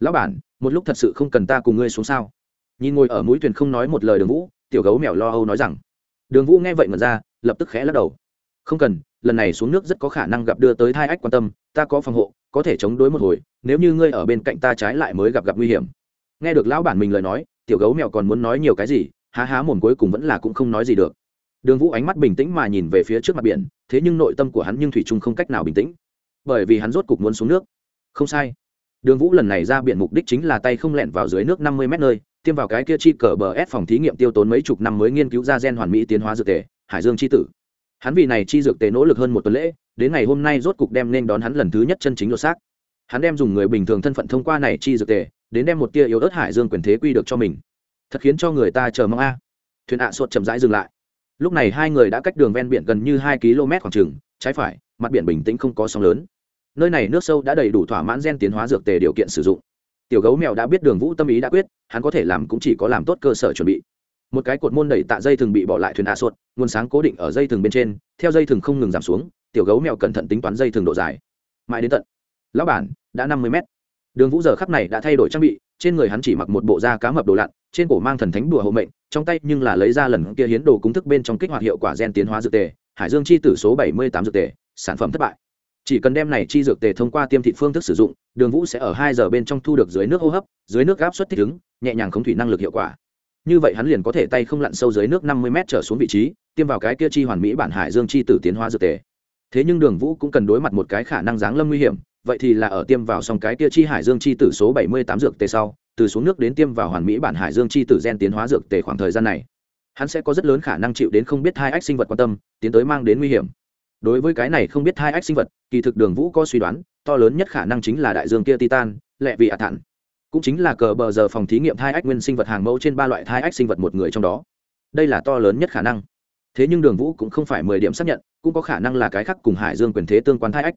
Speaker 1: Lão bản, một lúc thật sự không cần ta cùng ngươi xuống sao? Nhìn ngồi ở mũi thuyền không nói một lời đường vũ, tiểu gấu mèo lo âu nói rằng. Đường vũ nghe vậy mật ra, lập tức khẽ lắc đầu. Không cần, lần này xuống nước rất có khả năng gặp đưa tới thai ách quan tâm, ta có phòng hộ, có thể chống đối một hồi, nếu như ngươi ở bên cạnh ta trái lại mới gặp gặp nguy hiểm. Nghe được lão bản mình lời nói, tiểu gấu mèo còn muốn nói nhiều cái gì há há mồm cuối cùng vẫn là cũng không nói gì được đường vũ ánh mắt bình tĩnh mà nhìn về phía trước mặt biển, thế nhưng nội tâm của hắn nhưng thủy trung không cách nào bình tĩnh. Bởi vì hắn rốt cục muốn xuống nước. Không sai. Đường vũ lần này ra biển mục đích chính là tay không lẹn vào dưới nước năm mươi mét nơi, tiêm vào cái kia chi cờ bờ ép phòng thí nghiệm tiêu tốn mấy chục năm mới nghiên cứu ra gen hoàn mỹ tiến hóa dược tề, hải dương c h i tử. Hắn vì này chi dược tề nỗ lực hơn một tuần lễ, đến ngày hôm nay rốt cục đem nên đón hắn lần thứ nhất chân chính lột xác. Hắn đem dùng người bình thường thân phận thông qua này chi dược tề, đến đem một tia yếu ớt hải dương quyền thế quy được cho mình. Thật khiến cho người ta chờ mong a. Thuyền ạ à sột chậm rãi dừng lại lúc này hai người đã cách đường ven biển gần như hai km khoảng trừng trái phải, mặt biển bình tĩnh không có sóng lớn. Nơi này nước sâu đã đầy đủ thỏa mãn gen tiến hóa dược tề điều kiện sử dụng. Tiểu gấu mèo đã biết đường vũ tâm ý đã quyết, hắn có thể làm cũng chỉ có làm tốt cơ sở chuẩn bị. Một cái cột môn đẩy tạ dây thường bị bỏ lại thuyền ạ sột nguồn sáng cố định ở dây thường bên trên, theo dây thường không ngừng giảm xuống, tiểu gấu mèo cẩn thận tính toán dây thường độ dài. Mãi đến tận. Lão bản, đã năm mươi mét. Đường vũ giờ khắp này đã thay đổi trang bị trên người hắn chỉ mặc một bộ da cá mập đồ lặn, trên cổ mang thần thánh đùa hộ mệnh, trong tay nhưng là lấy ra lần kia hiến đồ cúng thức bên trong kích hoạt hiệu quả gen tiến hóa dược tề, hải dương chi tử số bảy mươi tám dược tề, sản phẩm thất bại. Chỉ cần đem này chi dược tề thông qua tiêm thị phương thức sử dụng, đường vũ sẽ ở hai giờ bên trong thu được dưới nước hô hấp, dưới nước áp suất thích ứng, nhẹ nhàng khống thủy năng lực hiệu quả. Như vậy hắn liền có thể tay không lặn sâu dưới nước năm mươi m trở xuống vị trí, tiêm vào cái kia chi hoàn mỹ bản hải dương chi tử tiến hóa dược tề. Thế nhưng đường vũ cũng cần đối mặt một cái khả năng giáng lâm nguy hiểm vậy thì là ở tiêm vào xong cái kia chi hải dương chi tử số bảy mươi tám dược tề sau, từ xuống nước đến tiêm vào hoàn mỹ bản hải dương chi tử gen tiến hóa dược tề khoảng thời gian này. Hắn sẽ có rất lớn khả năng chịu đến không biết hai ách sinh vật quan tâm, tiến tới mang đến nguy hiểm. Đối với cái này không biết hai ách sinh vật, kỳ thực đường vũ có suy đoán, to lớn nhất khả năng chính là đại dương kia titan, lệ vị ạ thản. Cũng chính là cờ bờ giờ phòng thí nghiệm thai ách nguyên sinh vật hàng mẫu trên ba loại thai ách sinh vật một người trong đó. Đây là to lớn nhất khả năng. Thế nhưng đường vũ cũng không phải mười điểm xác nhận, cũng có khả năng là cái khác cùng hải dương quyền thế tương quan thai ách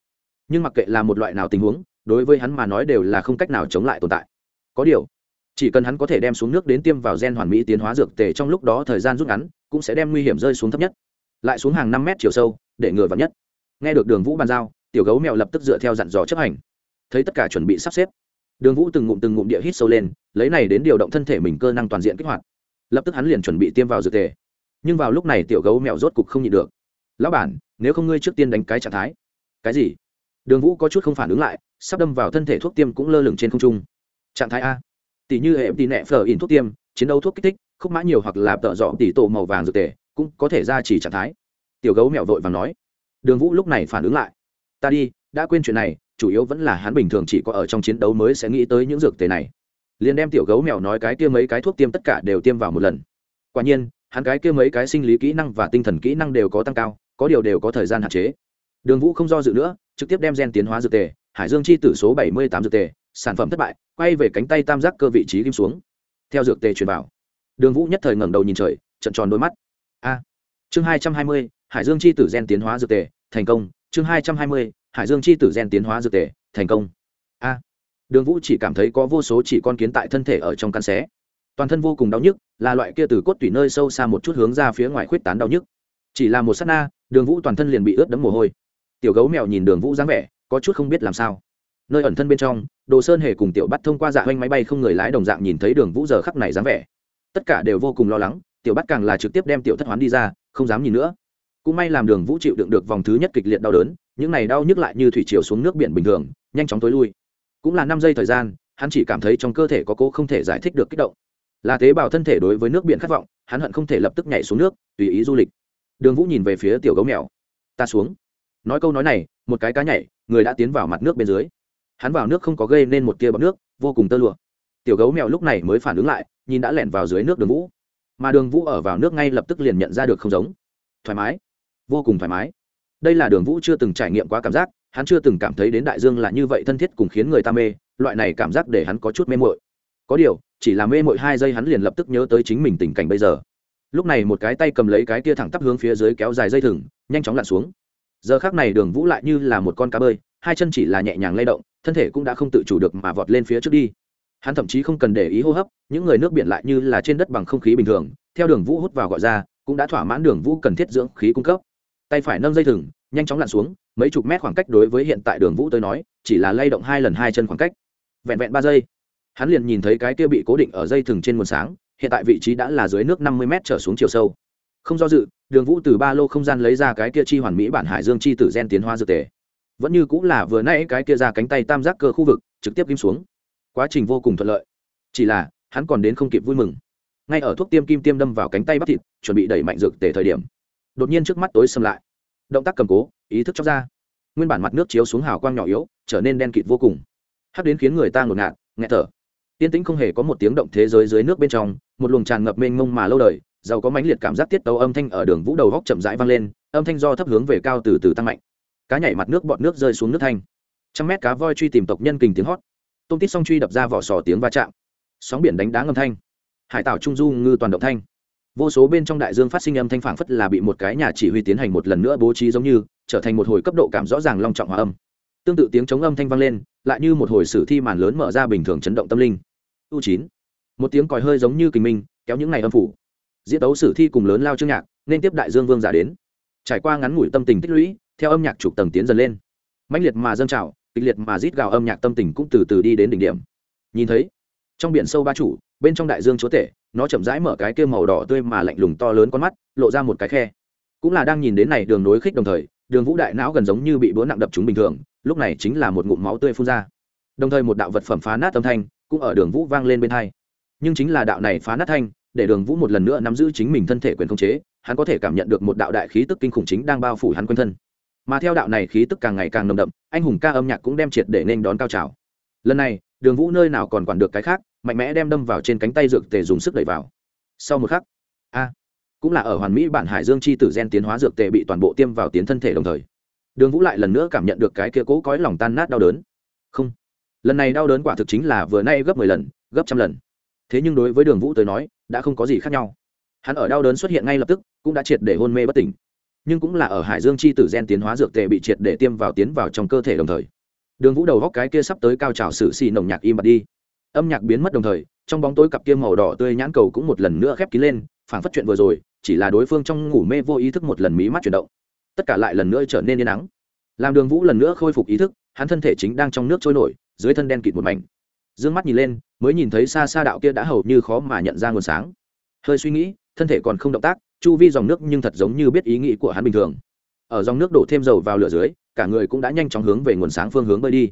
Speaker 1: nhưng mặc kệ là một loại nào tình huống, đối với hắn mà nói đều là không cách nào chống lại tồn tại. Có điều, chỉ cần hắn có thể đem xuống nước đến tiêm vào gen hoàn mỹ tiến hóa dược tề trong lúc đó thời gian rút ngắn, cũng sẽ đem nguy hiểm rơi xuống thấp nhất. Lại xuống hàng năm mét chiều sâu, để ngừa vào nhất. Nghe được đường vũ bàn giao, tiểu gấu mèo lập tức dựa theo dặn dò chấp hành. Thấy tất cả chuẩn bị sắp xếp, đường vũ từng ngụm từng ngụm địa hít sâu lên, lấy này đến điều động thân thể mình cơ năng toàn diện kích hoạt. Lập tức hắn liền chuẩn bị tiêm vào dược tề. Nhưng vào lúc này tiểu gấu mèo rốt cục không nhịn được. Lão bản, nếu không ngươi trước tiên đánh cái trạng thái. Cái gì? Đường vũ có chút không phản ứng lại, sắp đâm vào thân thể thuốc tiêm cũng lơ lửng trên không trung. Trạng thái a. Tỷ như hệ tỷ nẹ phở in thuốc tiêm, chiến đấu thuốc kích thích, khúc mã nhiều hoặc là tợ dọ tỷ tổ màu vàng dược tề, cũng có thể ra chỉ trạng thái. Tiểu gấu mèo vội và nói. Đường vũ lúc này phản ứng lại. Ta đi, đã quên chuyện này, chủ yếu vẫn là hắn bình thường chỉ có ở trong chiến đấu mới sẽ nghĩ tới những dược tề này. Liền đem tiểu gấu mèo nói cái kia mấy cái thuốc tiêm tất cả đều tiêm vào một lần. Quả nhiên, hắn cái kia mấy cái sinh lý kỹ năng và tinh thần kỹ năng đều có tăng cao, có điều đều có thời gian hạn chế. Đường vũ không do dự nữa trực tiếp đem gen tiến hóa dược tề, hải dương chi tử số bảy mươi tám dược tề, sản phẩm thất bại, quay về cánh tay tam giác cơ vị trí kim xuống. Theo dược tề truyền vào, đường vũ nhất thời ngẩng đầu nhìn trời, trận tròn đôi mắt. A, chương hai trăm hai mươi, hải dương chi tử gen tiến hóa dược tề, thành công. Chương hai trăm hai mươi, hải dương chi tử gen tiến hóa dược tề, thành công. A, đường vũ chỉ cảm thấy có vô số chỉ con kiến tại thân thể ở trong căn xé. Toàn thân vô cùng đau nhức, là loại kia từ cốt tủy nơi sâu xa một chút hướng ra phía ngoài khuyết tán đau nhức. Chỉ là một s á t na, đường vũ toàn thân liền bị ướt đẫm mồ hôi tiểu gấu mèo nhìn đường vũ dáng vẻ, có chút không biết làm sao. Nơi ẩn thân bên trong, đồ sơn hề cùng tiểu bắt thông qua dạ hoanh máy bay không người lái đồng dạng nhìn thấy đường vũ giờ khắc này dáng vẻ. Tất cả đều vô cùng lo lắng, tiểu bắt càng là trực tiếp đem tiểu thất hoán đi ra, không dám nhìn nữa. Cũng may làm đường vũ chịu đựng được vòng thứ nhất kịch liệt đau đớn, những này đau nhức lại như thủy chiều xuống nước biển bình thường, nhanh chóng tối lui. Cũng là năm giây thời gian, hắn chỉ cảm thấy trong cơ thể có cố không thể giải thích được kích động. Là tế bào thân thể đối với nước biển khát vọng, hắn hận không thể lập tức nhảy xuống nước, tùy ý du lịch. Đường vũ nhìn về phía tiểu gấu mèo. Ta xuống nói câu nói này, một cái cá nhảy, người đã tiến vào mặt nước bên dưới. Hắn vào nước không có gây nên một tia bọc nước, vô cùng tơ lụa. Tiểu gấu mèo lúc này mới phản ứng lại, nhìn đã lẻn vào dưới nước đường vũ. Mà đường vũ ở vào nước ngay lập tức liền nhận ra được không giống. Thoải mái. Vô cùng thoải mái. Đây là đường vũ chưa từng trải nghiệm quá cảm giác, hắn chưa từng cảm thấy đến đại dương là như vậy thân thiết cùng khiến người ta mê, loại này cảm giác để hắn có chút mê mội có điều, chỉ là mê mội hai giây hắn liền lập tức nhớ tới chính mình tình cảnh bây giờ. Lúc này một cái tay cầm lấy cái kia thẳng tắp hướng phía dưới kéo dài dây thừng, nhanh chóng lặn xuống giờ khác này đường vũ lại như là một con cá bơi, hai chân chỉ là nhẹ nhàng lay động, thân thể cũng đã không tự chủ được mà vọt lên phía trước đi. Hắn thậm chí không cần để ý hô hấp, những người nước biển lại như là trên đất bằng không khí bình thường, theo đường vũ hút vào gọi ra, cũng đã thỏa mãn đường vũ cần thiết dưỡng khí cung cấp. Tay phải nâng dây thừng, nhanh chóng lặn xuống, mấy chục mét khoảng cách đối với hiện tại đường vũ tới nói, chỉ là lay động hai lần hai chân khoảng cách. Vẹn vẹn ba giây, hắn liền nhìn thấy cái kia bị cố định ở dây thừng trên nguồn sáng, hiện tại vị trí đã là dưới nước năm mươi m trở xuống chiều sâu không do dự, đường vũ từ ba lô không gian lấy ra cái kia chi hoàn mỹ bản hải dương chi tử gen tiến hóa dược tề. Vẫn như cũng là vừa nãy cái kia ra cánh tay tam giác cơ khu vực, trực tiếp kim xuống. Quá trình vô cùng thuận lợi. Chỉ là, hắn còn đến không kịp vui mừng. Ngay ở thuốc tiêm kim tiêm đâm vào cánh tay bắp thịt, chuẩn bị đẩy mạnh dược tề thời điểm, đột nhiên trước mắt tối xâm lại. Động tác cầm cố, ý thức chóc ra. Nguyên bản mặt nước chiếu xuống hào quang nhỏ yếu, trở nên đen kịt vô cùng. Hắc đến khiến người ta ngột ngạt, nghẹt thở. Tiên tĩnh không hề có một tiếng động thế giới dưới nước bên trong, một luồng tràn ngập mênh mông mà lâu đời giàu có mãnh liệt cảm giác tiết tấu âm thanh ở đường vũ đầu góc chậm rãi vang lên, âm thanh do thấp hướng về cao từ từ tăng mạnh. Cá nhảy mặt nước bọt nước rơi xuống nước thanh. Trăm mét cá voi truy tìm tộc nhân kình tiếng hót. Tôm tít song truy đập ra vỏ sò tiếng va chạm. Sóng biển đánh đá ngâm thanh. Hải tảo trung du ngư toàn động thanh. Vô số bên trong đại dương phát sinh âm thanh phảng phất là bị một cái nhà chỉ huy tiến hành một lần nữa bố trí giống như, trở thành một hồi cấp độ cảm rõ ràng long trọng hòa âm. Tương tự tiếng chống âm thanh vang lên, lại như một hồi sử thi màn lớn mở ra bình thường chấn động tâm linh. U chín. Một tiếng còi hơi giống như kình minh, kéo những ngày âm phủ diễn tấu sử thi cùng lớn lao chương nhạc, nên tiếp đại dương vương giả đến. Trải qua ngắn ngủi tâm tình tích lũy, theo âm nhạc chụp tầng tiến dần lên. Mãnh liệt mà dâng trào, kịch liệt mà rít gào âm nhạc tâm tình cũng từ từ đi đến đỉnh điểm. Nhìn thấy, trong biển sâu ba chủ, bên trong đại dương chúa tể, nó chậm rãi mở cái kia màu đỏ tươi mà lạnh lùng to lớn con mắt, lộ ra một cái khe. Cũng là đang nhìn đến này đường nối khích đồng thời, đường vũ đại não gần giống như bị búa nặng đập chúng bình thường, lúc này chính là một ngụm máu tươi phun ra. Đồng thời một đạo vật phẩm phá nát âm thanh, cũng ở đường vũ vang lên bên hai. Nhưng chính là đạo này phá nát thanh để đường vũ một lần nữa nắm giữ chính mình thân thể quyền khống chế, hắn có thể cảm nhận được một đạo đại khí tức kinh khủng chính đang bao phủ hắn quanh thân. Mà theo đạo này khí tức càng ngày càng nồng đậm, anh hùng ca âm nhạc cũng đem triệt để nên đón cao trào. Lần này, đường vũ nơi nào còn quản được cái khác, mạnh mẽ đem đâm vào trên cánh tay dược tề dùng sức đẩy vào. Sau một khắc, a, cũng là ở hoàn mỹ bản hải dương chi tử gen tiến hóa dược tề bị toàn bộ tiêm vào tiến thân thể đồng thời, đường vũ lại lần nữa cảm nhận được cái kia cố cói lòng tan nát đau đớn. Không, lần này đau đớn quả thực chính là vừa nay gấp mười lần, gấp trăm lần. Thế nhưng đối với đường vũ tới nói đã không có gì khác nhau. Hắn ở đau đớn xuất hiện ngay lập tức, cũng đã triệt để hôn mê bất tỉnh. Nhưng cũng là ở hải dương chi tử gen tiến hóa dược tề bị triệt để tiêm vào tiến vào trong cơ thể đồng thời. Đường vũ đầu góc cái kia sắp tới cao trào sự xì nồng nhạc im bặt đi. Âm nhạc biến mất đồng thời, trong bóng tối cặp kia màu đỏ tươi nhãn cầu cũng một lần nữa khép kín lên phản phất chuyện vừa rồi, chỉ là đối phương trong ngủ mê vô ý thức một lần mí mắt chuyển động. Tất cả lại lần nữa trở nên yên nắng. Làm đường vũ lần nữa khôi phục ý thức, hắn thân thể chính đang trong nước trôi nổi, dưới thân đen kịt một mảnh dương mắt nhìn lên, mới nhìn thấy xa xa đạo kia đã hầu như khó mà nhận ra nguồn sáng. Hơi suy nghĩ, thân thể còn không động tác, chu vi dòng nước nhưng thật giống như biết ý nghĩ của hắn bình thường. Ở dòng nước đổ thêm dầu vào lửa dưới, cả người cũng đã nhanh chóng hướng về nguồn sáng phương hướng bơi đi.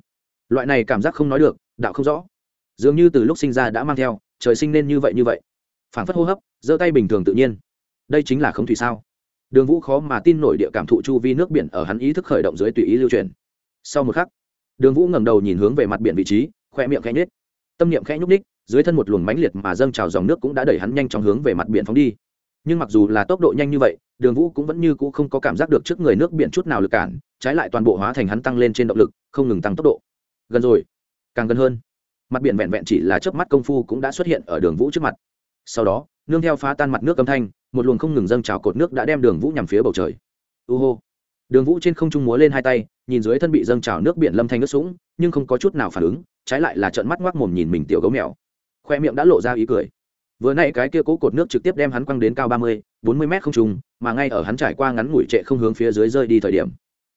Speaker 1: Loại này cảm giác không nói được, đạo không rõ. Dường như từ lúc sinh ra đã mang theo, trời sinh nên như vậy như vậy. Phảng phất hô hấp, giơ tay bình thường tự nhiên. Đây chính là không thủy sao? Đường vũ khó mà tin nổi địa cảm thụ chu vi nước biển ở hắn ý thức khởi động dưới tùy ý lưu truyền sau một khắc, đường vũ ngẩng đầu nhìn hướng về mặt biển vị trí khoe miệng khẽ nhết tâm niệm khẽ nhúc ních dưới thân một luồng mãnh liệt mà dâng trào dòng nước cũng đã đẩy hắn nhanh chóng hướng về mặt biển phóng đi. Nhưng mặc dù là tốc độ nhanh như vậy, đường vũ cũng vẫn như cũ không có cảm giác được trước người nước biển chút nào lực cản, trái lại toàn bộ hóa thành hắn tăng lên trên động lực, không ngừng tăng tốc độ. Gần rồi, càng gần hơn. Mặt biển vẹn vẹn chỉ là chớp mắt công phu cũng đã xuất hiện ở đường vũ trước mặt. Sau đó, nương theo phá tan mặt nước âm thanh, một luồng không ngừng dâng trào cột nước đã đem đường vũ nhằm phía bầu trời. U hô. Đường vũ trên không trung múa lên hai tay, nhìn dưới thân bị dâng trào nước biển lâm thanh ướt sũng, nhưng không có chút nào phản ứng trái lại là trận mắt ngoác mồm nhìn mình tiểu gấu mèo. Khoe miệng đã lộ ra ý cười. Vừa nay cái kia cố cột nước trực tiếp đem hắn quăng đến cao ba mươi, bốn mươi mét không trùng mà ngay ở hắn trải qua ngắn ngủi trệ không hướng phía dưới rơi đi thời điểm,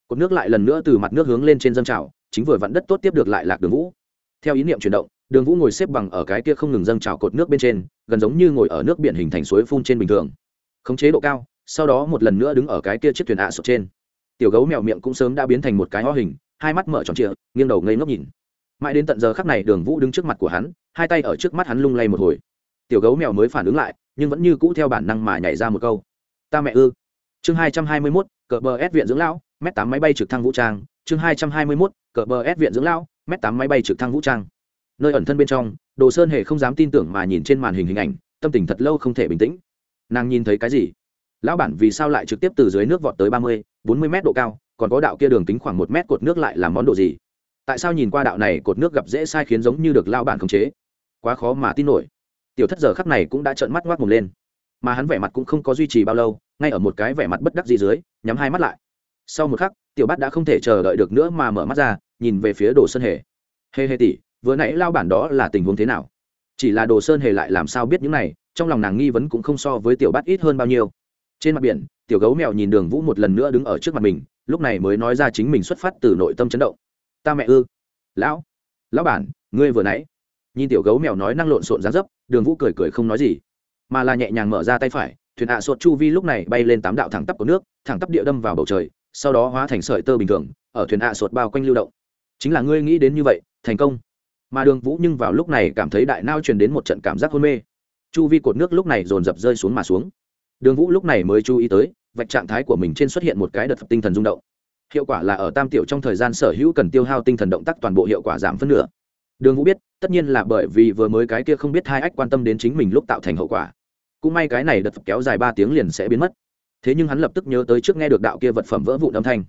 Speaker 1: cột nước lại lần nữa từ mặt nước hướng lên trên dâng trào, chính vừa vặn đất tốt tiếp được lại lạc đường vũ. Theo ý niệm chuyển động, đường vũ ngồi xếp bằng ở cái kia không ngừng dâng trào cột nước bên trên, gần giống như ngồi ở nước biển hình thành suối phun trên bình thường. Khống chế độ cao, sau đó một lần nữa đứng ở cái kia chiếc thuyền ạ sụt trên. Tiểu gấu mèo miệng cũng sớm đã biến thành một cái ho hình, hai mắt mở tròn trịa, nghiêng đầu ngây ngốc nhìn mãi đến tận giờ khắc này đường vũ đứng trước mặt của hắn, hai tay ở trước mắt hắn lung lay một hồi. Tiểu gấu mèo mới phản ứng lại, nhưng vẫn như cũ theo bản năng mà nhảy ra một câu. Ta mẹ ư. Chương hai trăm hai mươi mốt, cờ bờ ép viện dưỡng lão m tám máy bay trực thăng vũ trang. Chương hai trăm hai mươi mốt, cờ bờ ép viện dưỡng lão m tám máy bay trực thăng vũ trang. Nơi ẩn thân bên trong, đồ sơn hề không dám tin tưởng mà nhìn trên màn hình hình ảnh, tâm tình thật lâu không thể bình tĩnh. Nàng nhìn thấy cái gì? Lão bản vì sao lại trực tiếp từ dưới nước vọt tới ba mươi, bốn mươi mét độ cao, còn có đạo kia đường kính khoảng một mét cột nước lại làm món đồ gì? Tại sao nhìn qua đạo này cột nước gặp dễ sai khiến giống như được lao bản khống chế? Quá khó mà tin nổi. Tiểu thất giờ khắc này cũng đã trợn mắt ngoác mồm lên. Mà hắn vẻ mặt cũng không có duy trì bao lâu, ngay ở một cái vẻ mặt bất đắc gì dưới, nhắm hai mắt lại. Sau một khắc, tiểu bát đã không thể chờ đợi được nữa mà mở mắt ra, nhìn về phía đồ sơn hề. Hê hê tỷ, vừa nãy lao bản đó là tình huống thế nào? Chỉ là đồ sơn hề lại làm sao biết những này, trong lòng nàng nghi vấn cũng không so với tiểu bát ít hơn bao nhiêu. Trên mặt biển, tiểu gấu mèo nhìn đường vũ một lần nữa đứng ở trước mặt mình, lúc này mới nói ra chính mình xuất phát từ nội tâm chấn động ta mẹ ư? Lão lão bản, ngươi vừa nãy. Nhìn tiểu gấu mèo nói năng lộn xộn dáng dấp, đường vũ cười cười không nói gì, mà là nhẹ nhàng mở ra tay phải, thuyền ạ à sột chu vi lúc này bay lên tám đạo thẳng tắp của nước, thẳng tắp địa đâm vào bầu trời, sau đó hóa thành sợi tơ bình thường, ở thuyền ạ à sột bao quanh lưu động. Chính là ngươi nghĩ đến như vậy, thành công. Mà đường vũ nhưng vào lúc này cảm thấy đại nao truyền đến một trận cảm giác hôn mê. Chu vi cột nước lúc này dồn dập rơi xuống mà xuống. Đường vũ lúc này mới chú ý tới, vạch trạng thái của mình trên xuất hiện một cái đợt tinh thần rung động hiệu quả là ở tam tiểu trong thời gian sở hữu cần tiêu hao tinh thần động tác toàn bộ hiệu quả giảm phân nửa. Đường vũ biết, tất nhiên là bởi vì vừa mới cái kia không biết hai ách quan tâm đến chính mình lúc tạo thành hậu quả. Cũng may cái này đợt kéo dài ba tiếng liền sẽ biến mất. Thế nhưng hắn lập tức nhớ tới trước nghe được đạo kia vật phẩm vỡ vụn âm thanh.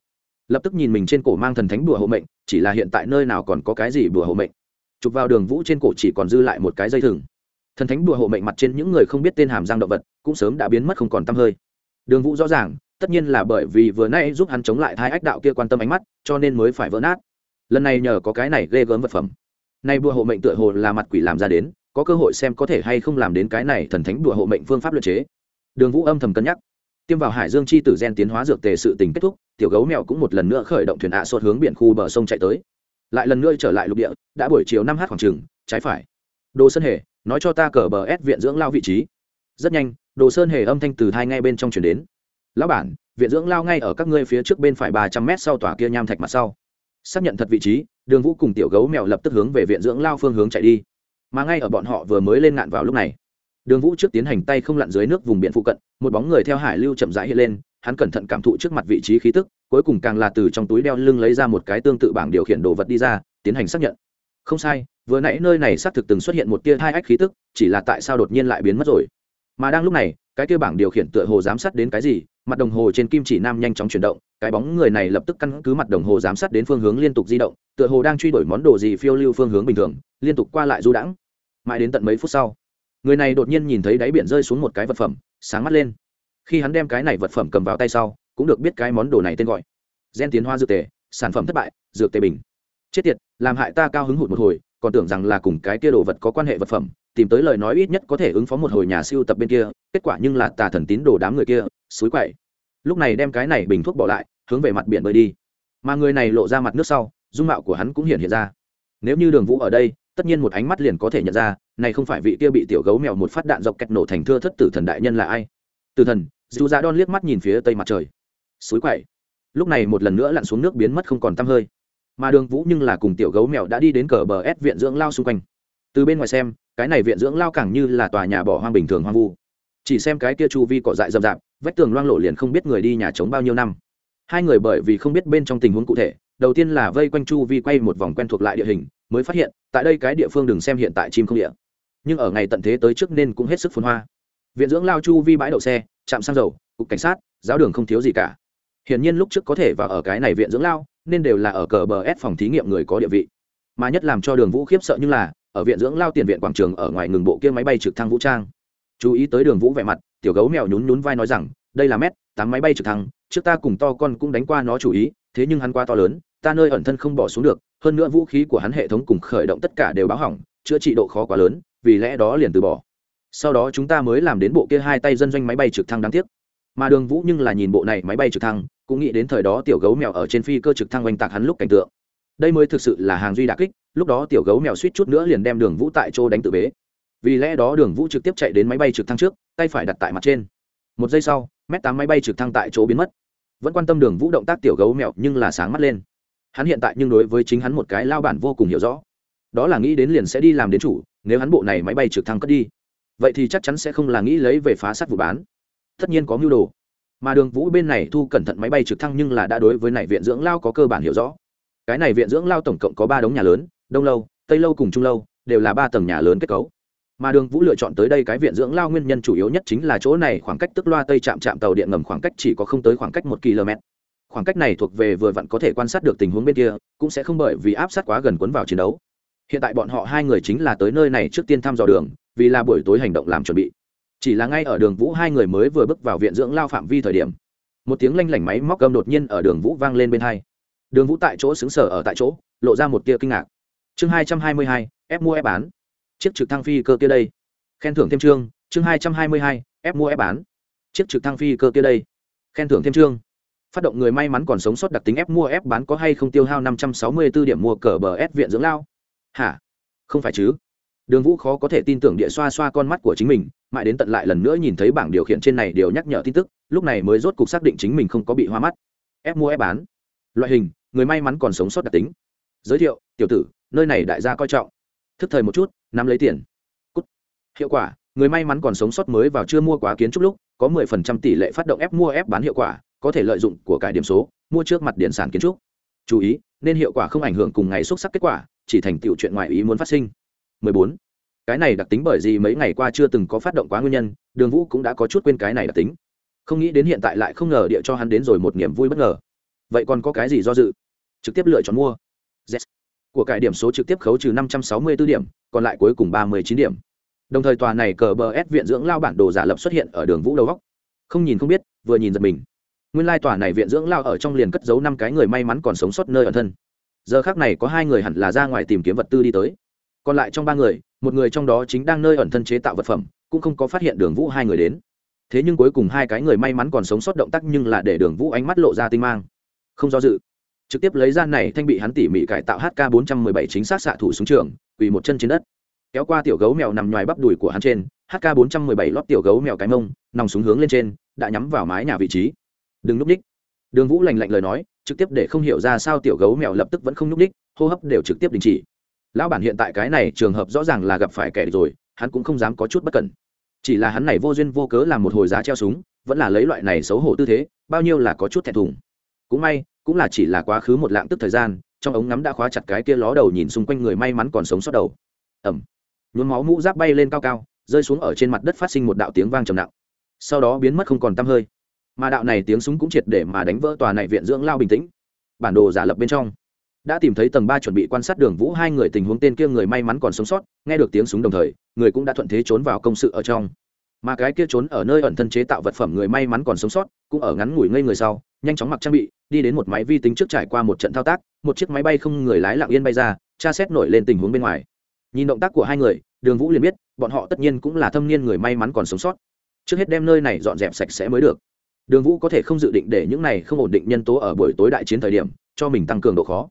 Speaker 1: Lập tức nhìn mình trên cổ mang thần thánh bùa hộ mệnh, chỉ là hiện tại nơi nào còn có cái gì bùa hộ mệnh. Chụp vào đường vũ trên cổ chỉ còn dư lại một cái dây thừng. Thần thánh bùa hộ mệnh mặt trên những người không biết tên hàm giang động vật, cũng sớm đã biến mất không còn t hơi. Đường vũ rõ ràng tất nhiên là bởi vì vừa nay giúp hắn chống lại hai ách đạo kia quan tâm ánh mắt, cho nên mới phải vỡ nát. Lần này nhờ có cái này ghê gớm vật phẩm. Nay bùa hộ mệnh tựa hồ là mặt quỷ làm ra đến, có cơ hội xem có thể hay không làm đến cái này thần thánh đùa hộ mệnh phương pháp luật chế. Đường vũ âm thầm cân nhắc. Tiêm vào hải dương chi tử gen tiến hóa dược tề sự tình kết thúc, tiểu gấu mèo cũng một lần nữa khởi động thuyền ạ à hướng biển khu bờ sông chạy tới. Lại lần nữa trở lại lục địa, đã buổi chiều năm h khoảng trừng trái phải. Đồ sơn hề, nói cho ta cờ bờ ép viện dưỡng lao vị trí. Rất nhanh, đồ sơn hề âm thanh từ hai ngay bên trong chuyển đến lão bản, viện dưỡng lao ngay ở các ngươi phía trước bên phải ba trăm mét sau tòa kia nham thạch mặt sau. Xác nhận thật vị trí, đường vũ cùng tiểu gấu mèo lập tức hướng về viện dưỡng lao phương hướng chạy đi. Mà ngay ở bọn họ vừa mới lên ngạn vào lúc này, đường vũ trước tiến hành tay không lặn dưới nước vùng biển phụ cận, một bóng người theo hải lưu chậm rãi hiện lên, hắn cẩn thận cảm thụ trước mặt vị trí khí tức, cuối cùng càng là từ trong túi đeo lưng lấy ra một cái tương tự bảng điều khiển đồ vật đi ra, tiến hành xác nhận. Không sai, vừa nãy nơi này xác thực từng xuất hiện một tia hai ách khí tức, chỉ là tại sao đột nhiên lại biến mất rồi? Mà đang lúc này cái kia bảng điều khiển tựa hồ giám sát đến cái gì, mặt đồng hồ trên kim chỉ nam nhanh chóng chuyển động, cái bóng người này lập tức căn cứ mặt đồng hồ giám sát đến phương hướng liên tục di động, tựa hồ đang truy đuổi món đồ gì phiêu lưu phương hướng bình thường, liên tục qua lại du đãng. Mãi đến tận mấy phút sau, người này đột nhiên nhìn thấy đáy biển rơi xuống một cái vật phẩm, sáng mắt lên. Khi hắn đem cái này vật phẩm cầm vào tay sau, cũng được biết cái món đồ này tên gọi. Gen tiến hoa dược tề, sản phẩm thất bại, dược tề bình. Chết tiệt, làm hại ta cao hứng hụt một hồi, còn tưởng rằng là cùng cái kia đồ vật có quan hệ vật phẩm, tìm tới lời nói ít nhất có thể ứng phó một hồi nhà siêu tập bên kia kết quả nhưng là tà thần tín đồ đám người kia suối quậy. Lúc này đem cái này bình thuốc bỏ lại, hướng về mặt biển bơi đi. Mà người này lộ ra mặt nước sau, dung mạo của hắn cũng hiện hiện ra. Nếu như đường vũ ở đây, tất nhiên một ánh mắt liền có thể nhận ra, này không phải vị kia bị tiểu gấu mèo một phát đạn dọc kẹt nổ thành thưa thất tử thần đại nhân là ai. Tử thần, dù ra đon liếc mắt nhìn phía tây mặt trời. Suối quậy. Lúc này một lần nữa lặn xuống nước biến mất không còn tăm hơi. Mà đường vũ nhưng là cùng tiểu gấu mèo đã đi đến cờ bờ ép viện dưỡng lao xung quanh. Từ bên ngoài xem, cái này viện dưỡng lao càng như là tòa nhà bỏ hoang bình thường hoang vu chỉ xem cái kia chu vi cỏ dại rậm rạp, vách tường loang lộ liền không biết người đi nhà trống bao nhiêu năm. Hai người bởi vì không biết bên trong tình huống cụ thể, đầu tiên là vây quanh chu vi quay một vòng quen thuộc lại địa hình, mới phát hiện, tại đây cái địa phương đừng xem hiện tại chim không địa. Nhưng ở ngày tận thế tới trước nên cũng hết sức phun hoa. Viện dưỡng lao chu vi bãi đậu xe trạm xăng dầu, cục cảnh sát, giáo đường không thiếu gì cả. Hiển nhiên lúc trước có thể và ở cái này viện dưỡng lao, nên đều là ở cờ bờ ép phòng thí nghiệm người có địa vị. Mà nhất làm cho đường vũ khiếp sợ như là, ở viện dưỡng lao tiền viện quảng trường ở ngoài ngừng bộ kia máy bay trực thăng vũ trang chú ý tới đường vũ vẻ mặt, tiểu gấu mèo nhún nhún vai nói rằng, đây là mét, tám máy bay trực thăng, trước ta cùng to con cũng đánh qua nó chủ ý, thế nhưng hắn qua to lớn, ta nơi ẩn thân không bỏ xuống được, hơn nữa vũ khí của hắn hệ thống cùng khởi động tất cả đều báo hỏng, chữa trị độ khó quá lớn, vì lẽ đó liền từ bỏ. Sau đó chúng ta mới làm đến bộ kia hai tay dân doanh máy bay trực thăng đáng tiếc. Mà đường vũ nhưng là nhìn bộ này máy bay trực thăng, cũng nghĩ đến thời đó tiểu gấu mèo ở trên phi cơ trực thăng oanh tạc hắn lúc cảnh tượng. Đây mới thực sự là hàng duy đà kích, lúc đó tiểu gấu mèo suýt chút nữa liền đem đường vũ tại chỗ đánh tự bế vì lẽ đó đường vũ trực tiếp chạy đến máy bay trực thăng trước, tay phải đặt tại mặt trên. Một giây sau, mét tám máy bay trực thăng tại chỗ biến mất. Vẫn quan tâm đường vũ động tác tiểu gấu mèo, nhưng là sáng mắt lên. Hắn hiện tại nhưng đối với chính hắn một cái lao bản vô cùng hiểu rõ. Đó là nghĩ đến liền sẽ đi làm đến chủ, nếu hắn bộ này máy bay trực thăng cất đi, vậy thì chắc chắn sẽ không là nghĩ lấy về phá sát vụ bán. Tất nhiên có mưu đồ. Mà đường vũ bên này thu cẩn thận máy bay trực thăng nhưng là đã đối với này viện dưỡng lao có cơ bản hiểu rõ. Cái này viện dưỡng lao tổng cộng có ba đống nhà lớn, đông lâu, tây lâu cùng trung lâu, đều là ba tầng nhà lớn kết cấu mà đường vũ lựa chọn tới đây cái viện dưỡng lao nguyên nhân chủ yếu nhất chính là chỗ này khoảng cách tức loa tây chạm chạm tàu điện ngầm khoảng cách chỉ có không tới khoảng cách một km. Khoảng cách này thuộc về vừa vặn có thể quan sát được tình huống bên kia, cũng sẽ không bởi vì áp sát quá gần cuốn vào chiến đấu. Hiện tại bọn họ hai người chính là tới nơi này trước tiên thăm dò đường, vì là buổi tối hành động làm chuẩn bị. Chỉ là ngay ở đường vũ hai người mới vừa bước vào viện dưỡng lao phạm vi thời điểm, một tiếng lanh lảnh máy móc gầm đột nhiên ở đường vũ vang lên bên hai. Đường vũ tại chỗ xứng sở ở tại chỗ, lộ ra một tia kinh ngạc. Chương hai trăm hai mươi hai, ép mua ép bán chiếc trực thăng phi cơ kia đây. Khen thưởng thêm chương chương hai trăm hai mươi hai, ép mua ép bán. Chiếc trực thăng phi cơ kia đây. Khen thưởng thêm chương. Phát động người may mắn còn sống sót đặc tính ép mua ép bán có hay không tiêu hao năm trăm sáu mươi 564 điểm mua cờ bờ ép viện dưỡng lao? Hả? Không phải chứ. Đường vũ khó có thể tin tưởng địa xoa xoa con mắt của chính mình, mãi đến tận lại lần nữa nhìn thấy bảng điều khiển trên này đều nhắc nhở tin tức, lúc này mới rốt cục xác định chính mình không có bị hoa mắt. Ép mua ép bán. Loại hình, người may mắn còn sống sót đặc tính. Giới thiệu, tiểu tử, nơi này đại gia coi trọng thức thời một chút, nắm lấy tiền. Cút. hiệu quả, người may mắn còn sống sót mới vào chưa mua quá kiến trúc lúc, có 10% tỷ lệ phát động ép mua ép bán hiệu quả, có thể lợi dụng của cải điểm số, mua trước mặt điện sản kiến trúc. Chú ý, nên hiệu quả không ảnh hưởng cùng ngày xuất sắc kết quả, chỉ thành tựu chuyện ngoại ý muốn phát sinh. 14. cái này đặc tính bởi gì mấy ngày qua chưa từng có phát động quá nguyên nhân, đường vũ cũng đã có chút quên cái này đặc tính. Không nghĩ đến hiện tại lại không ngờ địa cho hắn đến rồi một niềm vui bất ngờ. Vậy còn có cái gì do dự? Trực tiếp lựa chọn mua. Yes của cải điểm số trực tiếp khấu trừ 564 điểm, còn lại cuối cùng 39 điểm. Đồng thời tòa này cờ bờ s viện dưỡng lao bản đồ giả lập xuất hiện ở đường vũ đầu góc. Không nhìn không biết, vừa nhìn giật mình. Nguyên lai tòa này viện dưỡng lao ở trong liền cất giấu năm cái người may mắn còn sống sót nơi ẩn thân. Giờ khác này có hai người hẳn là ra ngoài tìm kiếm vật tư đi tới. Còn lại trong ba người, một người trong đó chính đang nơi ẩn thân chế tạo vật phẩm, cũng không có phát hiện đường vũ hai người đến. Thế nhưng cuối cùng hai cái người may mắn còn sống sót động tác nhưng là để đường vũ ánh mắt lộ ra tinh mang. Không do dự trực tiếp lấy ra này thanh bị hắn tỉ mỉ cải tạo hk 417 chính xác xạ thủ súng trường, quỳ một chân trên đất. Kéo qua tiểu gấu mèo nằm ngoài bắp đùi của hắn trên hk 417 lót tiểu gấu mèo cái mông, nòng súng hướng lên trên, đã nhắm vào mái nhà vị trí. Đừng núp ních đường vũ lành lạnh lời nói, trực tiếp để không hiểu ra sao tiểu gấu mèo lập tức vẫn không núp ních hô hấp đều trực tiếp đình chỉ. Lão bản hiện tại cái này trường hợp rõ ràng là gặp phải kẻ rồi, hắn cũng không dám có chút bất cẩn. Chỉ là hắn này vô duyên vô cớ làm một hồi giá treo súng, vẫn là lấy loại này xấu hổ tư thế, bao nhiêu là có chút thẹn thùng cũng may, cũng là chỉ là quá khứ một lạng tức thời gian, trong ống ngắm đã khóa chặt cái kia ló đầu nhìn xung quanh người may mắn còn sống sót đầu. Ẩm. Nhuốm máu mũ giáp bay lên cao cao, rơi xuống ở trên mặt đất phát sinh một đạo tiếng vang trầm nặng. Sau đó biến mất không còn tăm hơi. Mà đạo này tiếng súng cũng triệt để mà đánh vỡ tòa này viện dưỡng lao bình tĩnh. Bản đồ giả lập bên trong. Đã tìm thấy tầng ba chuẩn bị quan sát đường vũ hai người tình huống tên kia người may mắn còn sống sót, nghe được tiếng súng đồng thời, người cũng đã thuận thế trốn vào công sự ở trong. Mà cái kia trốn ở nơi ẩn thân chế tạo vật phẩm người may mắn còn sống sót, cũng ở ngắn ngủi ngây người sau nhanh chóng mặc trang bị, đi đến một máy vi tính trước trải qua một trận thao tác, một chiếc máy bay không người lái lặng yên bay ra, tra xét nổi lên tình huống bên ngoài. Nhìn động tác của hai người, đường vũ liền biết, bọn họ tất nhiên cũng là thâm niên người may mắn còn sống sót. Trước hết đem nơi này dọn dẹp sạch sẽ mới được. Đường vũ có thể không dự định để những này không ổn định nhân tố ở buổi tối đại chiến thời điểm, cho mình tăng cường độ khó.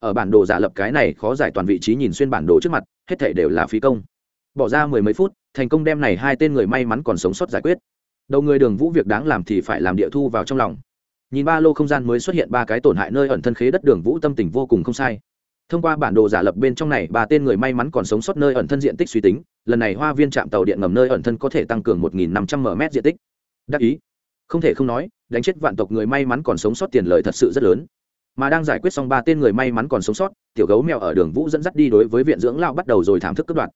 Speaker 1: Ở bản đồ giả lập cái này khó giải toàn vị trí nhìn xuyên bản đồ trước mặt, hết thể đều là phí công. Bỏ ra mười mấy phút, thành công đem này hai tên người may mắn còn sống sót giải quyết. Đầu người đường vũ việc đáng làm thì phải làm địa thu vào trong lòng nhìn ba lô không gian mới xuất hiện ba cái tổn hại nơi ẩn thân khế đất đường vũ tâm tình vô cùng không sai. Thông qua bản đồ giả lập bên trong này, ba tên người may mắn còn sống sót nơi ẩn thân diện tích suy tính, lần này hoa viên trạm tàu điện ngầm nơi ẩn thân có thể tăng cường một năm trăm m diện tích. Đắc ý. Không thể không nói, đánh chết vạn tộc người may mắn còn sống sót tiền lời thật sự rất lớn. Mà đang giải quyết xong ba tên người may mắn còn sống sót, tiểu gấu mèo ở đường vũ dẫn dắt đi đối với viện dưỡng lao bắt đầu rồi thảm thức cất đoạt.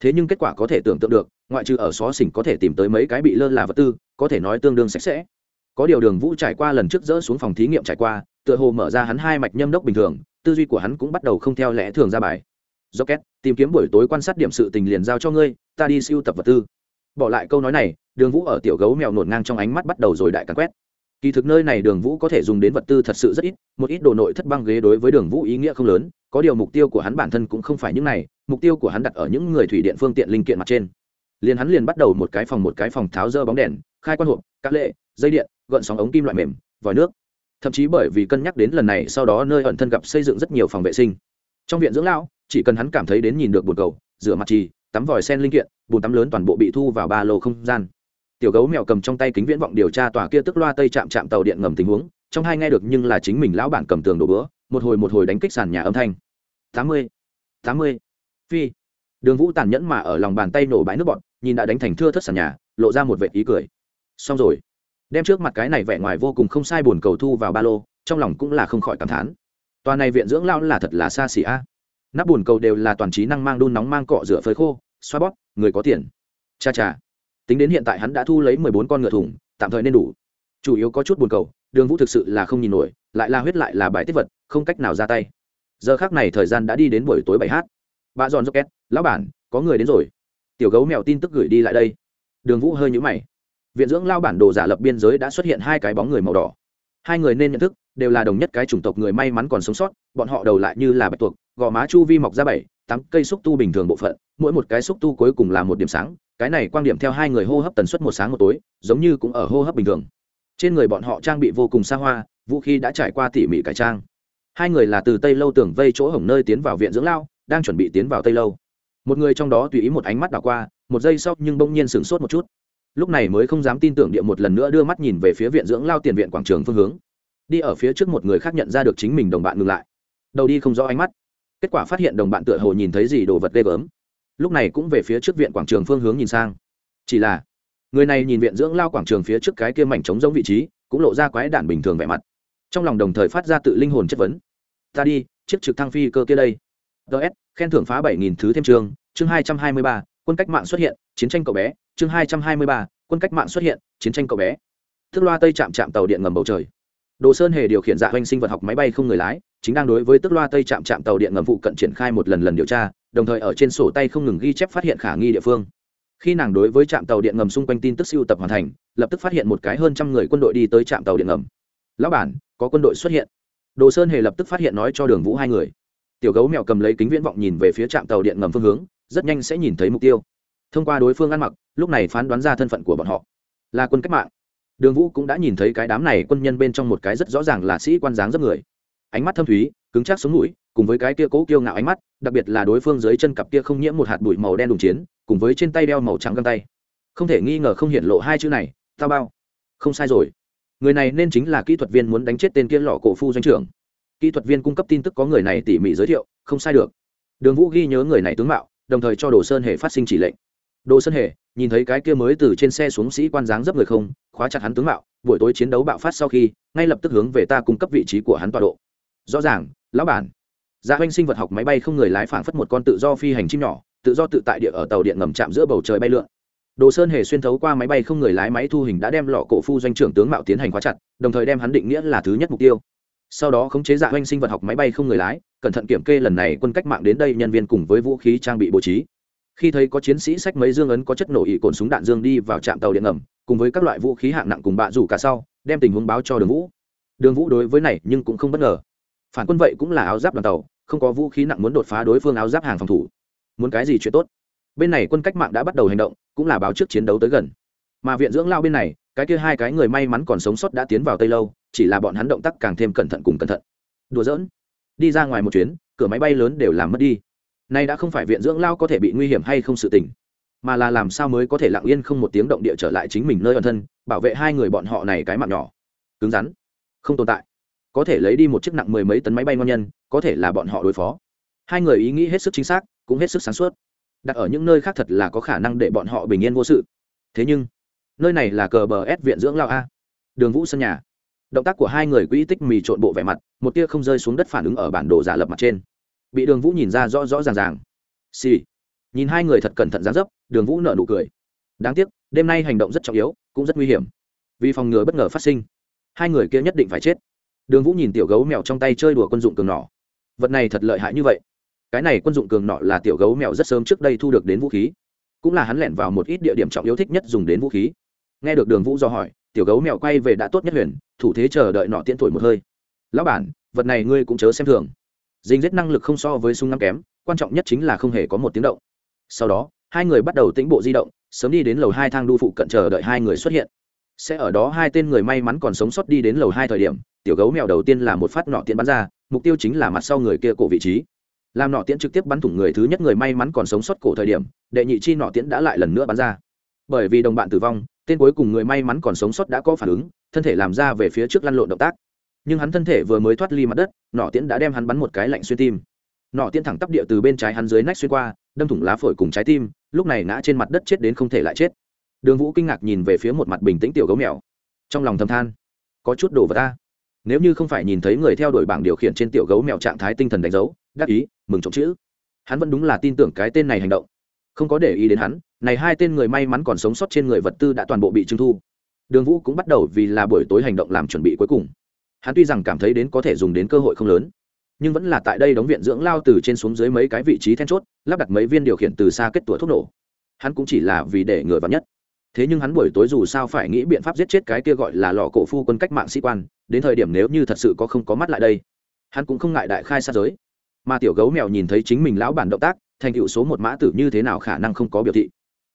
Speaker 1: Thế nhưng kết quả có thể tưởng tượng được, ngoại trừ ở xó xỉnh có thể tìm tới mấy cái bị lơ là vật tư, có thể nói tương đương sạch sẽ có điều đường vũ trải qua lần trước dỡ xuống phòng thí nghiệm trải qua, tựa hồ mở ra hắn hai mạch nhâm đốc bình thường, tư duy của hắn cũng bắt đầu không theo lẽ thường ra bài. Do két tìm kiếm buổi tối quan sát điểm sự tình liền giao cho ngươi, ta đi siêu tập vật tư. Bỏ lại câu nói này, đường vũ ở tiểu gấu mèo nổn ngang trong ánh mắt bắt đầu rồi đại cắn quét. Kỳ thực nơi này đường vũ có thể dùng đến vật tư thật sự rất ít, một ít đồ nội thất băng ghế đối với đường vũ ý nghĩa không lớn, có điều mục tiêu của hắn bản thân cũng không phải những này, mục tiêu của hắn đặt ở những người thủy điện phương tiện linh kiện mặt trên. Liền hắn liền bắt đầu một cái phòng một cái phòng tháo dơ bóng đèn, khai quan hộp các lệ, dây điện gợn sóng ống kim loại mềm, vòi nước. Thậm chí bởi vì cân nhắc đến lần này, sau đó nơi ẩn thân gặp xây dựng rất nhiều phòng vệ sinh. Trong viện dưỡng lão, chỉ cần hắn cảm thấy đến nhìn được bồn cầu, rửa mặt trì, tắm vòi sen linh kiện, bồn tắm lớn toàn bộ bị thu vào ba lô không gian. Tiểu gấu mèo cầm trong tay kính viễn vọng điều tra tòa kia tức loa tây chạm chạm tàu điện ngầm tình huống, trong hai nghe được nhưng là chính mình lão bản cầm tường đổ bữa, một hồi một hồi đánh kích sàn nhà âm thanh. Tám mươi tám mươi. Phi. Đường vũ tàn nhẫn mà ở lòng bàn tay nổ bãi nước bọn nhìn đã đánh thành thưa thất sàn nhà, lộ ra một vệ ý cười. Xong rồi đem trước mặt cái này vẻ ngoài vô cùng không sai buồn cầu thu vào ba lô trong lòng cũng là không khỏi cảm thán. Tòa này viện dưỡng lao là thật là xa xỉ a. Nắp buồn cầu đều là toàn trí năng mang đun nóng mang cọ rửa phơi khô xoa bóp người có tiền. Cha cha. Tính đến hiện tại hắn đã thu lấy mười bốn con ngựa thủng, tạm thời nên đủ. Chủ yếu có chút buồn cầu đường vũ thực sự là không nhìn nổi lại la huyết lại là bài tiết vật không cách nào ra tay. Giờ khác này thời gian đã đi đến buổi tối bảy h bà giòn rocket lão bản có người đến rồi. Tiểu gấu mèo tin tức gửi đi lại đây. Đường vũ hơi nhũ mày viện dưỡng lao bản đồ giả lập biên giới đã xuất hiện hai cái bóng người màu đỏ. Hai người nên nhận thức, đều là đồng nhất cái chủng tộc người may mắn còn sống sót, bọn họ đầu lại như là bạch tuộc, gò má chu vi mọc ra bảy, tám cây xúc tu bình thường bộ phận, mỗi một cái xúc tu cuối cùng là một điểm sáng, cái này quan điểm theo hai người hô hấp tần suất một sáng một tối, giống như cũng ở hô hấp bình thường. Trên người bọn họ trang bị vô cùng xa hoa, vũ khí đã trải qua tỉ mỉ cải trang. Hai người là từ tây lâu tường vây chỗ hổng nơi tiến vào viện dưỡng lao, đang chuẩn bị tiến vào tây lâu. Một người trong đó tùy ý một ánh mắt đảo qua, một giây sau nhưng bỗng nhiên sửng sốt một chút lúc này mới không dám tin tưởng địa một lần nữa đưa mắt nhìn về phía viện dưỡng lao tiền viện quảng trường phương hướng. Đi ở phía trước một người khác nhận ra được chính mình đồng bạn ngừng lại. Đầu đi không rõ ánh mắt. Kết quả phát hiện đồng bạn tựa hồ nhìn thấy gì đồ vật ghê gớm. Lúc này cũng về phía trước viện quảng trường phương hướng nhìn sang. Chỉ là, người này nhìn viện dưỡng lao quảng trường phía trước cái kia mảnh trống giống vị trí, cũng lộ ra quái đản bình thường vẻ mặt. Trong lòng đồng thời phát ra tự linh hồn chất vấn. Ta đi, chiếc trực thăng phi cơ kia đây. Ts khen thưởng phá bảy nghìn thứ thêm trường, chương hai trăm hai mươi ba, quân cách mạng xuất hiện, chiến tranh cậu bé chương hai trăm hai mươi ba, quân cách mạng xuất hiện, chiến tranh cậu bé. Thức loa tây chạm chạm tàu điện ngầm bầu trời. Đồ sơn hề điều khiển dạ hoành sinh vật học máy bay không người lái, chính đang đối với tức loa tây chạm chạm tàu điện ngầm vụ cận triển khai một lần lần điều tra, đồng thời ở trên sổ tay không ngừng ghi chép phát hiện khả nghi địa phương. Khi nàng đối với trạm tàu điện ngầm xung quanh tin tức siêu tập hoàn thành, lập tức phát hiện một cái hơn trăm người quân đội đi tới trạm tàu điện ngầm. Lão bản, có quân đội xuất hiện. Đồ sơn hề lập tức phát hiện nói cho đường vũ hai người. Tiểu gấu mèo cầm lấy kính viễn vọng nhìn về phía trạm tàu điện ngầm phương hướng, rất nhanh sẽ nhìn thấy mục tiêu thông qua đối phương ăn mặc, lúc này phán đoán ra thân phận của bọn họ. Là quân cách mạng. Đường vũ cũng đã nhìn thấy cái đám này quân nhân bên trong một cái rất rõ ràng là sĩ quan dáng rất người. Ánh mắt thâm thúy, cứng chắc xuống mũi, cùng với cái kia cố kiêu ngạo ánh mắt, đặc biệt là đối phương dưới chân cặp kia không nhiễm một hạt bụi màu đen đùng chiến, cùng với trên tay đeo màu trắng găng tay. Không thể nghi ngờ không hiện lộ hai chữ này tao bao. Không sai rồi. Người này nên chính là kỹ thuật viên muốn đánh chết tên kia lọ cổ phu doanh trưởng. Kỹ thuật viên cung cấp tin tức có người này tỉ mỉ giới thiệu, không sai được. Đường vũ ghi nhớ người này tướng mạo, đồng thời cho đồ sơn hề phát sinh chỉ lệnh đồ sơn hề, nhìn thấy cái kia mới từ trên xe xuống sĩ quan dáng dấp người không, khóa chặt hắn tướng mạo, buổi tối chiến đấu bạo phát sau khi, ngay lập tức hướng về ta cung cấp vị trí của hắn tọa độ. Rõ ràng, lão bản. Dạ oanh sinh vật học máy bay không người lái phảng phất một con tự do phi hành chim nhỏ, tự do tự tại địa ở tàu điện ngầm chạm giữa bầu trời bay lượn. Đồ sơn hề xuyên thấu qua máy bay không người lái máy thu hình đã đem lọ cổ phu doanh trưởng tướng mạo tiến hành khóa chặt, đồng thời đem hắn định nghĩa là thứ nhất mục tiêu. Sau đó khống chế dạ oanh sinh vật học máy bay không người lái, cẩn thận kiểm kê lần này quân cách mạng đến đây nhân viên cùng với vũ khí trang bị bố trí khi thấy có chiến sĩ sách mấy dương ấn có chất nổ ỉ cồn súng đạn dương đi vào trạm tàu điện ngầm, cùng với các loại vũ khí hạng nặng cùng bạ rủ cả sau, đem tình huống báo cho đường vũ. Đường vũ đối với này nhưng cũng không bất ngờ. Phản quân vậy cũng là áo giáp đoàn tàu, không có vũ khí nặng muốn đột phá đối phương áo giáp hàng phòng thủ. Muốn cái gì chuyện tốt? Bên này quân cách mạng đã bắt đầu hành động, cũng là báo trước chiến đấu tới gần. Mà viện dưỡng lao bên này, cái kia hai cái người may mắn còn sống sót đã tiến vào tây lâu, chỉ là bọn hắn động tác càng thêm cẩn thận cùng cẩn thận. Đùa giỡn. Đi ra ngoài một chuyến, cửa máy bay lớn đều làm mất đi nay đã không phải viện dưỡng lao có thể bị nguy hiểm hay không sự tình, mà là làm sao mới có thể lặng yên không một tiếng động địa trở lại chính mình nơi ẩn thân, bảo vệ hai người bọn họ này cái mạng nhỏ. Cứng rắn, không tồn tại. Có thể lấy đi một chiếc nặng mười mấy tấn máy bay ngon nhân, có thể là bọn họ đối phó. Hai người ý nghĩ hết sức chính xác, cũng hết sức sáng suốt. Đặt ở những nơi khác thật là có khả năng để bọn họ bình yên vô sự. Thế nhưng, nơi này là cờ bờ ép viện dưỡng lao a. Đường vũ sân nhà. Động tác của hai người quỹ tích mì trộn bộ vẻ mặt, một tia không rơi xuống đất phản ứng ở bản đồ giả lập mặt trên bị đường vũ nhìn ra rõ rõ ràng ràng. Xì、sì. nhìn hai người thật cẩn thận dán dấp, đường vũ nợ nụ cười. Đáng tiếc, đêm nay hành động rất trọng yếu, cũng rất nguy hiểm. Vì phòng ngừa bất ngờ phát sinh, hai người kia nhất định phải chết. Đường vũ nhìn tiểu gấu mèo trong tay chơi đùa quân dụng cường nỏ vật này thật lợi hại như vậy. Cái này quân dụng cường nọ là tiểu gấu mèo rất sớm trước đây thu được đến vũ khí. Cũng là hắn lẻn vào một ít địa điểm trọng yếu thích nhất dùng đến vũ khí. Nghe được đường vũ do hỏi, tiểu gấu mèo quay về đã tốt nhất huyền, thủ thế chờ đợi nọ tiễn thổi một hơi. Lão bản, vật này ngươi cũng chớ xem thường dính giết năng lực không so với súng ngắm kém, quan trọng nhất chính là không hề có một tiếng động. Sau đó, hai người bắt đầu tĩnh bộ di động, sớm đi đến lầu hai thang đu phụ cận chờ đợi hai người xuất hiện. Sẽ ở đó hai tên người may mắn còn sống sót đi đến lầu hai thời điểm, tiểu gấu mèo đầu tiên là một phát nọ tiễn bắn ra, mục tiêu chính là mặt sau người kia cổ vị trí. Làm nọ tiễn trực tiếp bắn thủng người thứ nhất người may mắn còn sống sót cổ thời điểm, đệ nhị chi nọ tiễn đã lại lần nữa bắn ra. Bởi vì đồng bạn tử vong, tên cuối cùng người may mắn còn sống sót đã có phản ứng, thân thể làm ra về phía trước lăn lộn động tác nhưng hắn thân thể vừa mới thoát ly mặt đất nọ tiễn đã đem hắn bắn một cái lạnh xuyên tim. Nọ tiễn thẳng tắp địa từ bên trái hắn dưới nách xuyên qua, đâm thủng lá phổi cùng trái tim, lúc này ngã trên mặt đất chết đến không thể lại chết. Đường vũ kinh ngạc nhìn về phía một mặt bình tĩnh tiểu gấu mèo. Trong lòng thầm than, có chút đồ vật ta. Nếu như không phải nhìn thấy người theo đuổi bảng điều khiển trên tiểu gấu mèo trạng thái tinh thần đánh dấu, đắc ý, mừng trộm chữ. Hắn vẫn đúng là tin tưởng cái tên này hành động. Không có để ý đến hắn, này hai tên người may mắn còn sống sót trên người vật tư đã toàn bộ bị trưng thu. Đường vũ cũng bắt đầu vì là buổi tối hành động làm chuẩn bị cuối cùng hắn tuy rằng cảm thấy đến có thể dùng đến cơ hội không lớn, nhưng vẫn là tại đây đóng viện dưỡng lao từ trên xuống dưới mấy cái vị trí then chốt, lắp đặt mấy viên điều khiển từ xa kết tủa thuốc nổ. Hắn cũng chỉ là vì để ngừa vào nhất. Thế nhưng hắn buổi tối dù sao phải nghĩ biện pháp giết chết cái kia gọi là lò cổ phu quân cách mạng sĩ quan, đến thời điểm nếu như thật sự có không có mắt lại đây, hắn cũng không ngại đại khai sát giới. Mà tiểu gấu mèo nhìn thấy chính mình lão bản động tác, thành tựu số một mã tử như thế nào khả năng không có biểu thị.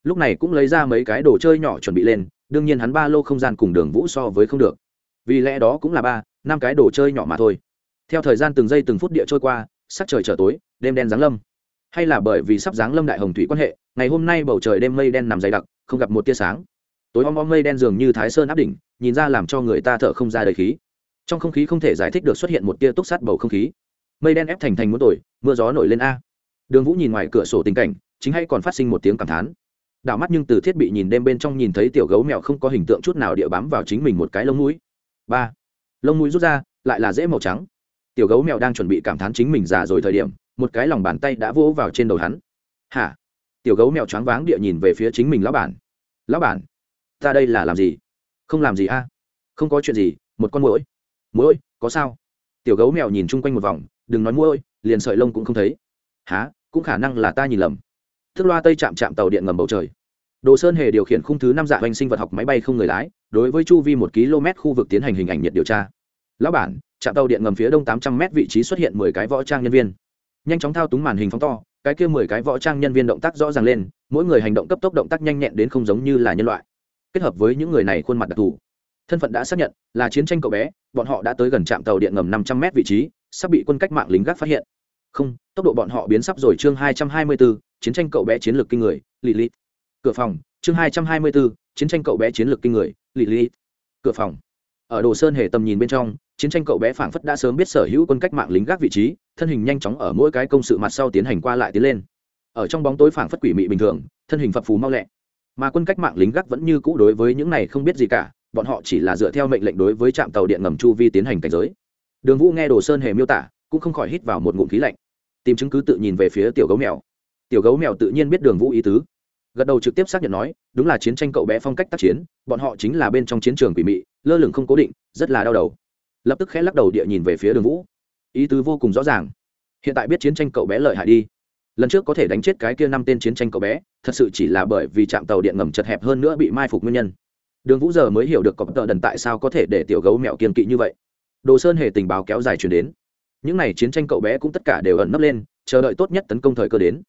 Speaker 1: Lúc này cũng lấy ra mấy cái đồ chơi nhỏ chuẩn bị lên, đương nhiên hắn ba lô không gian cùng đường vũ so với không được vì lẽ đó cũng là ba, năm cái đồ chơi nhỏ mà thôi. Theo thời gian từng giây từng phút địa trôi qua, sắc trời trở tối, đêm đen giáng lâm. Hay là bởi vì sắp giáng lâm đại hồng thủy quan hệ, ngày hôm nay bầu trời đêm mây đen nằm dày đặc, không gặp một tia sáng. Tối om om mây đen dường như thái sơn áp đỉnh, nhìn ra làm cho người ta thở không ra đời khí. Trong không khí không thể giải thích được xuất hiện một tia túc sát bầu không khí. Mây đen ép thành thành muốn tồi, mưa gió nổi lên a. Đường vũ nhìn ngoài cửa sổ tình cảnh, chính hay còn phát sinh một tiếng cảm thán. Đảo mắt nhưng từ thiết bị nhìn đêm bên trong nhìn thấy tiểu gấu mèo không có hình tượng chút nào địa bám vào chính mình một cái lông mũi ba lông mũi rút ra lại là dễ màu trắng tiểu gấu mèo đang chuẩn bị cảm thán chính mình già rồi thời điểm một cái lòng bàn tay đã vỗ vào trên đầu hắn hả tiểu gấu mèo choáng váng địa nhìn về phía chính mình lão bản lão bản ta đây là làm gì không làm gì a không có chuyện gì một con mũi mũi có sao tiểu gấu mèo nhìn chung quanh một vòng đừng nói mũi liền sợi lông cũng không thấy há cũng khả năng là ta nhìn lầm thức loa tây chạm chạm tàu điện ngầm bầu trời đồ sơn hề điều khiển khung thứ năm dạ hoành sinh vật học máy bay không người lái đối với chu vi một km khu vực tiến hành hình ảnh nhiệt điều tra. Lão bản, trạm tàu điện ngầm phía đông tám trăm m vị trí xuất hiện mười cái võ trang nhân viên. Nhanh chóng thao túng màn hình phóng to, cái kia mười cái võ trang nhân viên động tác rõ ràng lên, mỗi người hành động cấp tốc động tác nhanh nhẹn đến không giống như là nhân loại. Kết hợp với những người này khuôn mặt đặc thù. Thân phận đã xác nhận, là chiến tranh cậu bé, bọn họ đã tới gần trạm tàu điện ngầm năm trăm m vị trí, sắp bị quân cách mạng lính gác phát hiện. Không, tốc độ bọn họ biến sắp rồi, chương hai trăm hai mươi bốn, chiến tranh cậu bé chiến lược kinh người lì lì cửa phòng, chương hai trăm hai mươi bốn, chiến tranh cậu bé chiến lược kinh người lì lì. Cửa phòng. Ở đồ sơn hề tầm nhìn bên trong, chiến tranh cậu bé phảng phất đã sớm biết sở hữu quân cách mạng lính gác vị trí, thân hình nhanh chóng ở mỗi cái công sự mặt sau tiến hành qua lại tiến lên. Ở trong bóng tối phảng phất quỷ mị bình thường, thân hình phập phù mau lẹ. Mà quân cách mạng lính gác vẫn như cũ đối với những này không biết gì cả, bọn họ chỉ là dựa theo mệnh lệnh đối với trạm tàu điện ngầm chu vi tiến hành cảnh giới. Đường vũ nghe đồ sơn hề miêu tả, cũng không khỏi hít vào một ngụm khí lạnh. Tìm chứng cứ tự nhìn về phía tiểu gấu mèo. Tiểu gấu mèo tự nhiên biết đường vũ ý tứ gật đầu trực tiếp xác nhận nói, đúng là chiến tranh cậu bé phong cách tác chiến, bọn họ chính là bên trong chiến trường quỷ mị, lơ lửng không cố định, rất là đau đầu. Lập tức khẽ lắc đầu địa nhìn về phía đường vũ. Ý tứ vô cùng rõ ràng. Hiện tại biết chiến tranh cậu bé lợi hại đi. Lần trước có thể đánh chết cái kia năm tên chiến tranh cậu bé, thật sự chỉ là bởi vì trạm tàu điện ngầm chật hẹp hơn nữa bị mai phục nguyên nhân. Đường vũ giờ mới hiểu được cọp tợ đần tại sao có thể để tiểu gấu mẹo kiên kỵ như vậy. Đồ sơn hề tình báo kéo dài chuyển đến. Những n à y chiến tranh cậu bé cũng tất cả đều ẩn nấp lên, chờ đợi tốt nhất tấn công thời cơ đến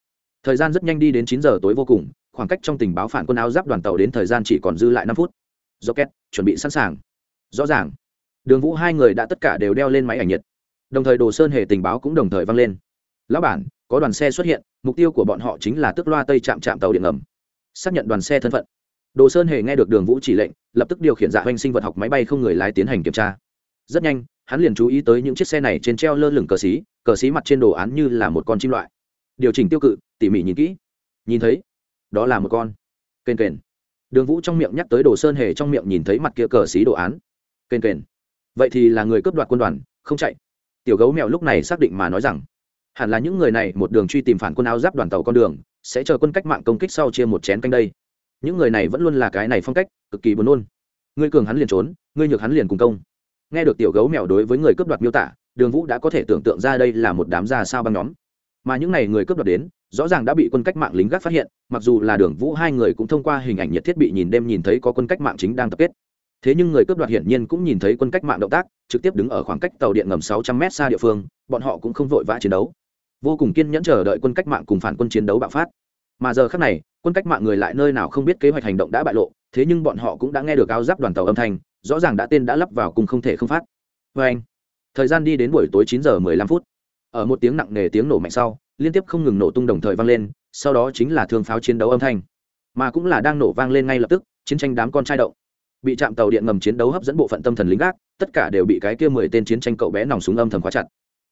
Speaker 1: thời gian rất nhanh đi đến chín giờ tối vô cùng, khoảng cách trong tình báo phản quân áo giáp đoàn tàu đến thời gian chỉ còn dư lại năm phút. Rocket, chuẩn bị sẵn sàng. Rõ ràng. Đường vũ hai người đã tất cả đều đeo lên máy ảnh nhiệt. Đồng thời đồ sơn hề tình báo cũng đồng thời vang lên. Lão bản, có đoàn xe xuất hiện, mục tiêu của bọn họ chính là tức loa tây chạm chạm tàu điện ngầm. Xác nhận đoàn xe thân phận. Đồ sơn hề nghe được đường vũ chỉ lệnh, lập tức điều khiển dạ hoành sinh vật học máy bay không người lái tiến hành kiểm tra. Rất nhanh, hắn liền chú ý tới những chiếc xe này trên treo lơ lửng cờ xí cờ xí mặt trên đồ án như là một con chim loại điều chỉnh tiêu cự, tỉ mỉ nhìn kỹ. Nhìn thấy, đó là một con. Kênh kền. Đường vũ trong miệng nhắc tới đồ sơn hề trong miệng nhìn thấy mặt kia cờ xí đồ án. Kênh kền. Vậy thì là người cướp đoạt quân đoàn, không chạy. Tiểu gấu mèo lúc này xác định mà nói rằng, hẳn là những người này một đường truy tìm phản quân áo giáp đoàn tàu con đường, sẽ chờ quân cách mạng công kích sau chia một chén canh đây. Những người này vẫn luôn là cái này phong cách, cực kỳ buồn nôn. Ngươi cường hắn liền trốn, ngươi nhược hắn liền cùng công. Nghe được tiểu gấu mèo đối với người cướp đoạt miêu tả, đường vũ đã có thể tưởng tượng ra đây là một đám ra sao băng nhóm mà những n à y người cướp đoạt đến, rõ ràng đã bị quân cách mạng lính gác phát hiện, mặc dù là đường vũ hai người cũng thông qua hình ảnh nhiệt thiết bị nhìn đêm nhìn thấy có quân cách mạng chính đang tập kết. Thế nhưng người cướp đoạt hiển nhiên cũng nhìn thấy quân cách mạng động tác, trực tiếp đứng ở khoảng cách tàu điện ngầm sáu trăm m xa địa phương, bọn họ cũng không vội vã chiến đấu. Vô cùng kiên nhẫn chờ đợi quân cách mạng cùng phản quân chiến đấu bạo phát. Mà giờ khác này, quân cách mạng người lại nơi nào không biết kế hoạch hành động đã bại lộ, thế nhưng bọn họ cũng đã nghe được áo giáp đoàn tàu âm thanh, rõ ràng đã tên đã lắp vào cùng không thể không phát. Vê anh. Thời gian đi đến buổi tối chín giờ mười lăm phút ở một tiếng nặng nề tiếng nổ mạnh sau, liên tiếp không ngừng nổ tung đồng thời vang lên, sau đó chính là thương pháo chiến đấu âm thanh. Mà cũng là đang nổ vang lên ngay lập tức, chiến tranh đám con trai động. Bị chạm tàu điện ngầm chiến đấu hấp dẫn bộ phận tâm thần lính gác, tất cả đều bị cái kia mười tên chiến tranh cậu bé nòng súng âm thầm khóa chặt.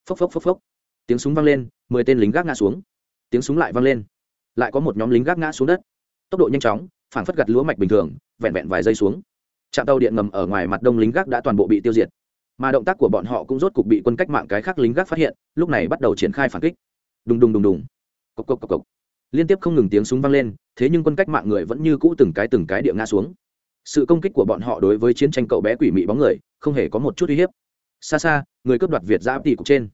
Speaker 1: Phốc phốc phốc phốc. Tiếng súng vang lên, mười tên lính gác ngã xuống. Tiếng súng lại vang lên. Lại có một nhóm lính gác ngã xuống đất. Tốc độ nhanh chóng, phảng phất gặt lúa mạch bình thường, vẹn vẹn vài giây xuống. Trạm tàu điện ngầm ở ngoài mặt đông lính gác đã toàn bộ bị tiêu diệt mà động tác của bọn họ cũng rốt cục bị quân cách mạng cái khác lính gác phát hiện, lúc này bắt đầu triển khai phản kích. Đùng đùng đùng đùng. Cộc cộc cộc cộc. Liên tiếp không ngừng tiếng súng vang lên, thế nhưng quân cách mạng người vẫn như cũ từng cái từng cái địa ngã xuống. Sự công kích của bọn họ đối với chiến tranh cậu bé quỷ mị bóng người, không hề có một chút uy hiếp. Xa xa, người cướp đoạt việt giã tỷ cục trên.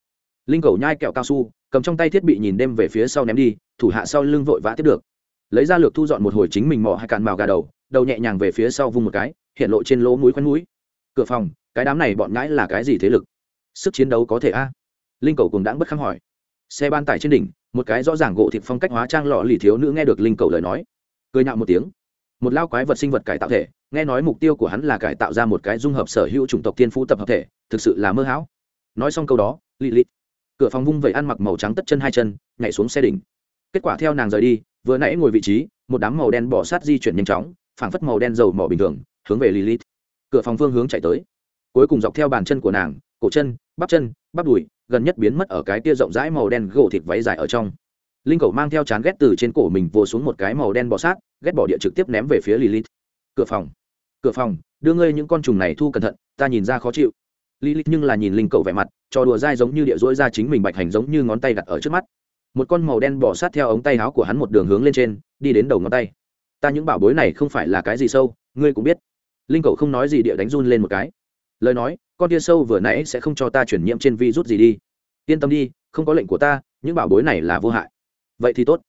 Speaker 1: Linh cầu nhai kẹo cao su, cầm trong tay thiết bị nhìn đêm về phía sau ném đi, thủ hạ sau lưng vội vã tiếp được. Lấy ra lược thu dọn một hồi chính mình mò hai cạn màu gà đầu đầu nhẹ nhàng về phía sau vung một cái, hiện lộ trên lỗ mũi khoăn mũi. Cửa phòng cái đám này bọn nhãi là cái gì thế lực? Sức chiến đấu có thể a? Linh cầu cùng đãng bất khăng hỏi. Xe ban tải trên đỉnh, một cái rõ ràng gỗ thịt phong cách hóa trang lọ lì thiếu nữ nghe được linh cầu lời nói, cười nhạo một tiếng. Một lao quái vật sinh vật cải tạo thể, nghe nói mục tiêu của hắn là cải tạo ra một cái dung hợp sở hữu chủng tộc tiên phú tập hợp thể, thực sự là mơ hão. Nói xong câu đó, lì lì. Cửa phòng vung vẩy ăn mặc màu trắng tất chân hai chân, nhảy xuống xe đỉnh. Kết quả theo nàng rời đi, vừa nãy ngồi vị trí, một đám màu đen bỏ sát di chuyển nhanh chóng, phảng phất màu đen dầu mỏ bình thường, hướng về lilith cửa phòng phương hướng chạy tới cuối cùng dọc theo bàn chân của nàng, cổ chân, bắp chân, bắp đùi, gần nhất biến mất ở cái tia rộng rãi màu đen gỗ thịt váy dài ở trong. Linh cầu mang theo chán ghét từ trên cổ mình vô xuống một cái màu đen bọ sát, ghét bỏ địa trực tiếp ném về phía lilith. Cửa phòng cửa phòng, đưa ngươi những con trùng này thu cẩn thận, ta nhìn ra khó chịu. Lilith nhưng là nhìn linh cầu vẻ mặt, trò đùa dai giống như địa rỗi ra chính mình bạch hành giống như ngón tay đặt ở trước mắt. Một con màu đen bọ sát theo ống tay áo của hắn một đường hướng lên trên, đi đến đầu ngón tay. Ta những bảo bối này không phải là cái gì sâu, ngươi cũng biết. Linh cầu không nói gì địa đánh run lên một cái lời nói, con tia sâu vừa nãy sẽ không cho ta chuyển nhiễm trên vi rút gì đi. Yên tâm đi, không có lệnh của ta, những bảo bối này là vô hại. Vậy thì tốt.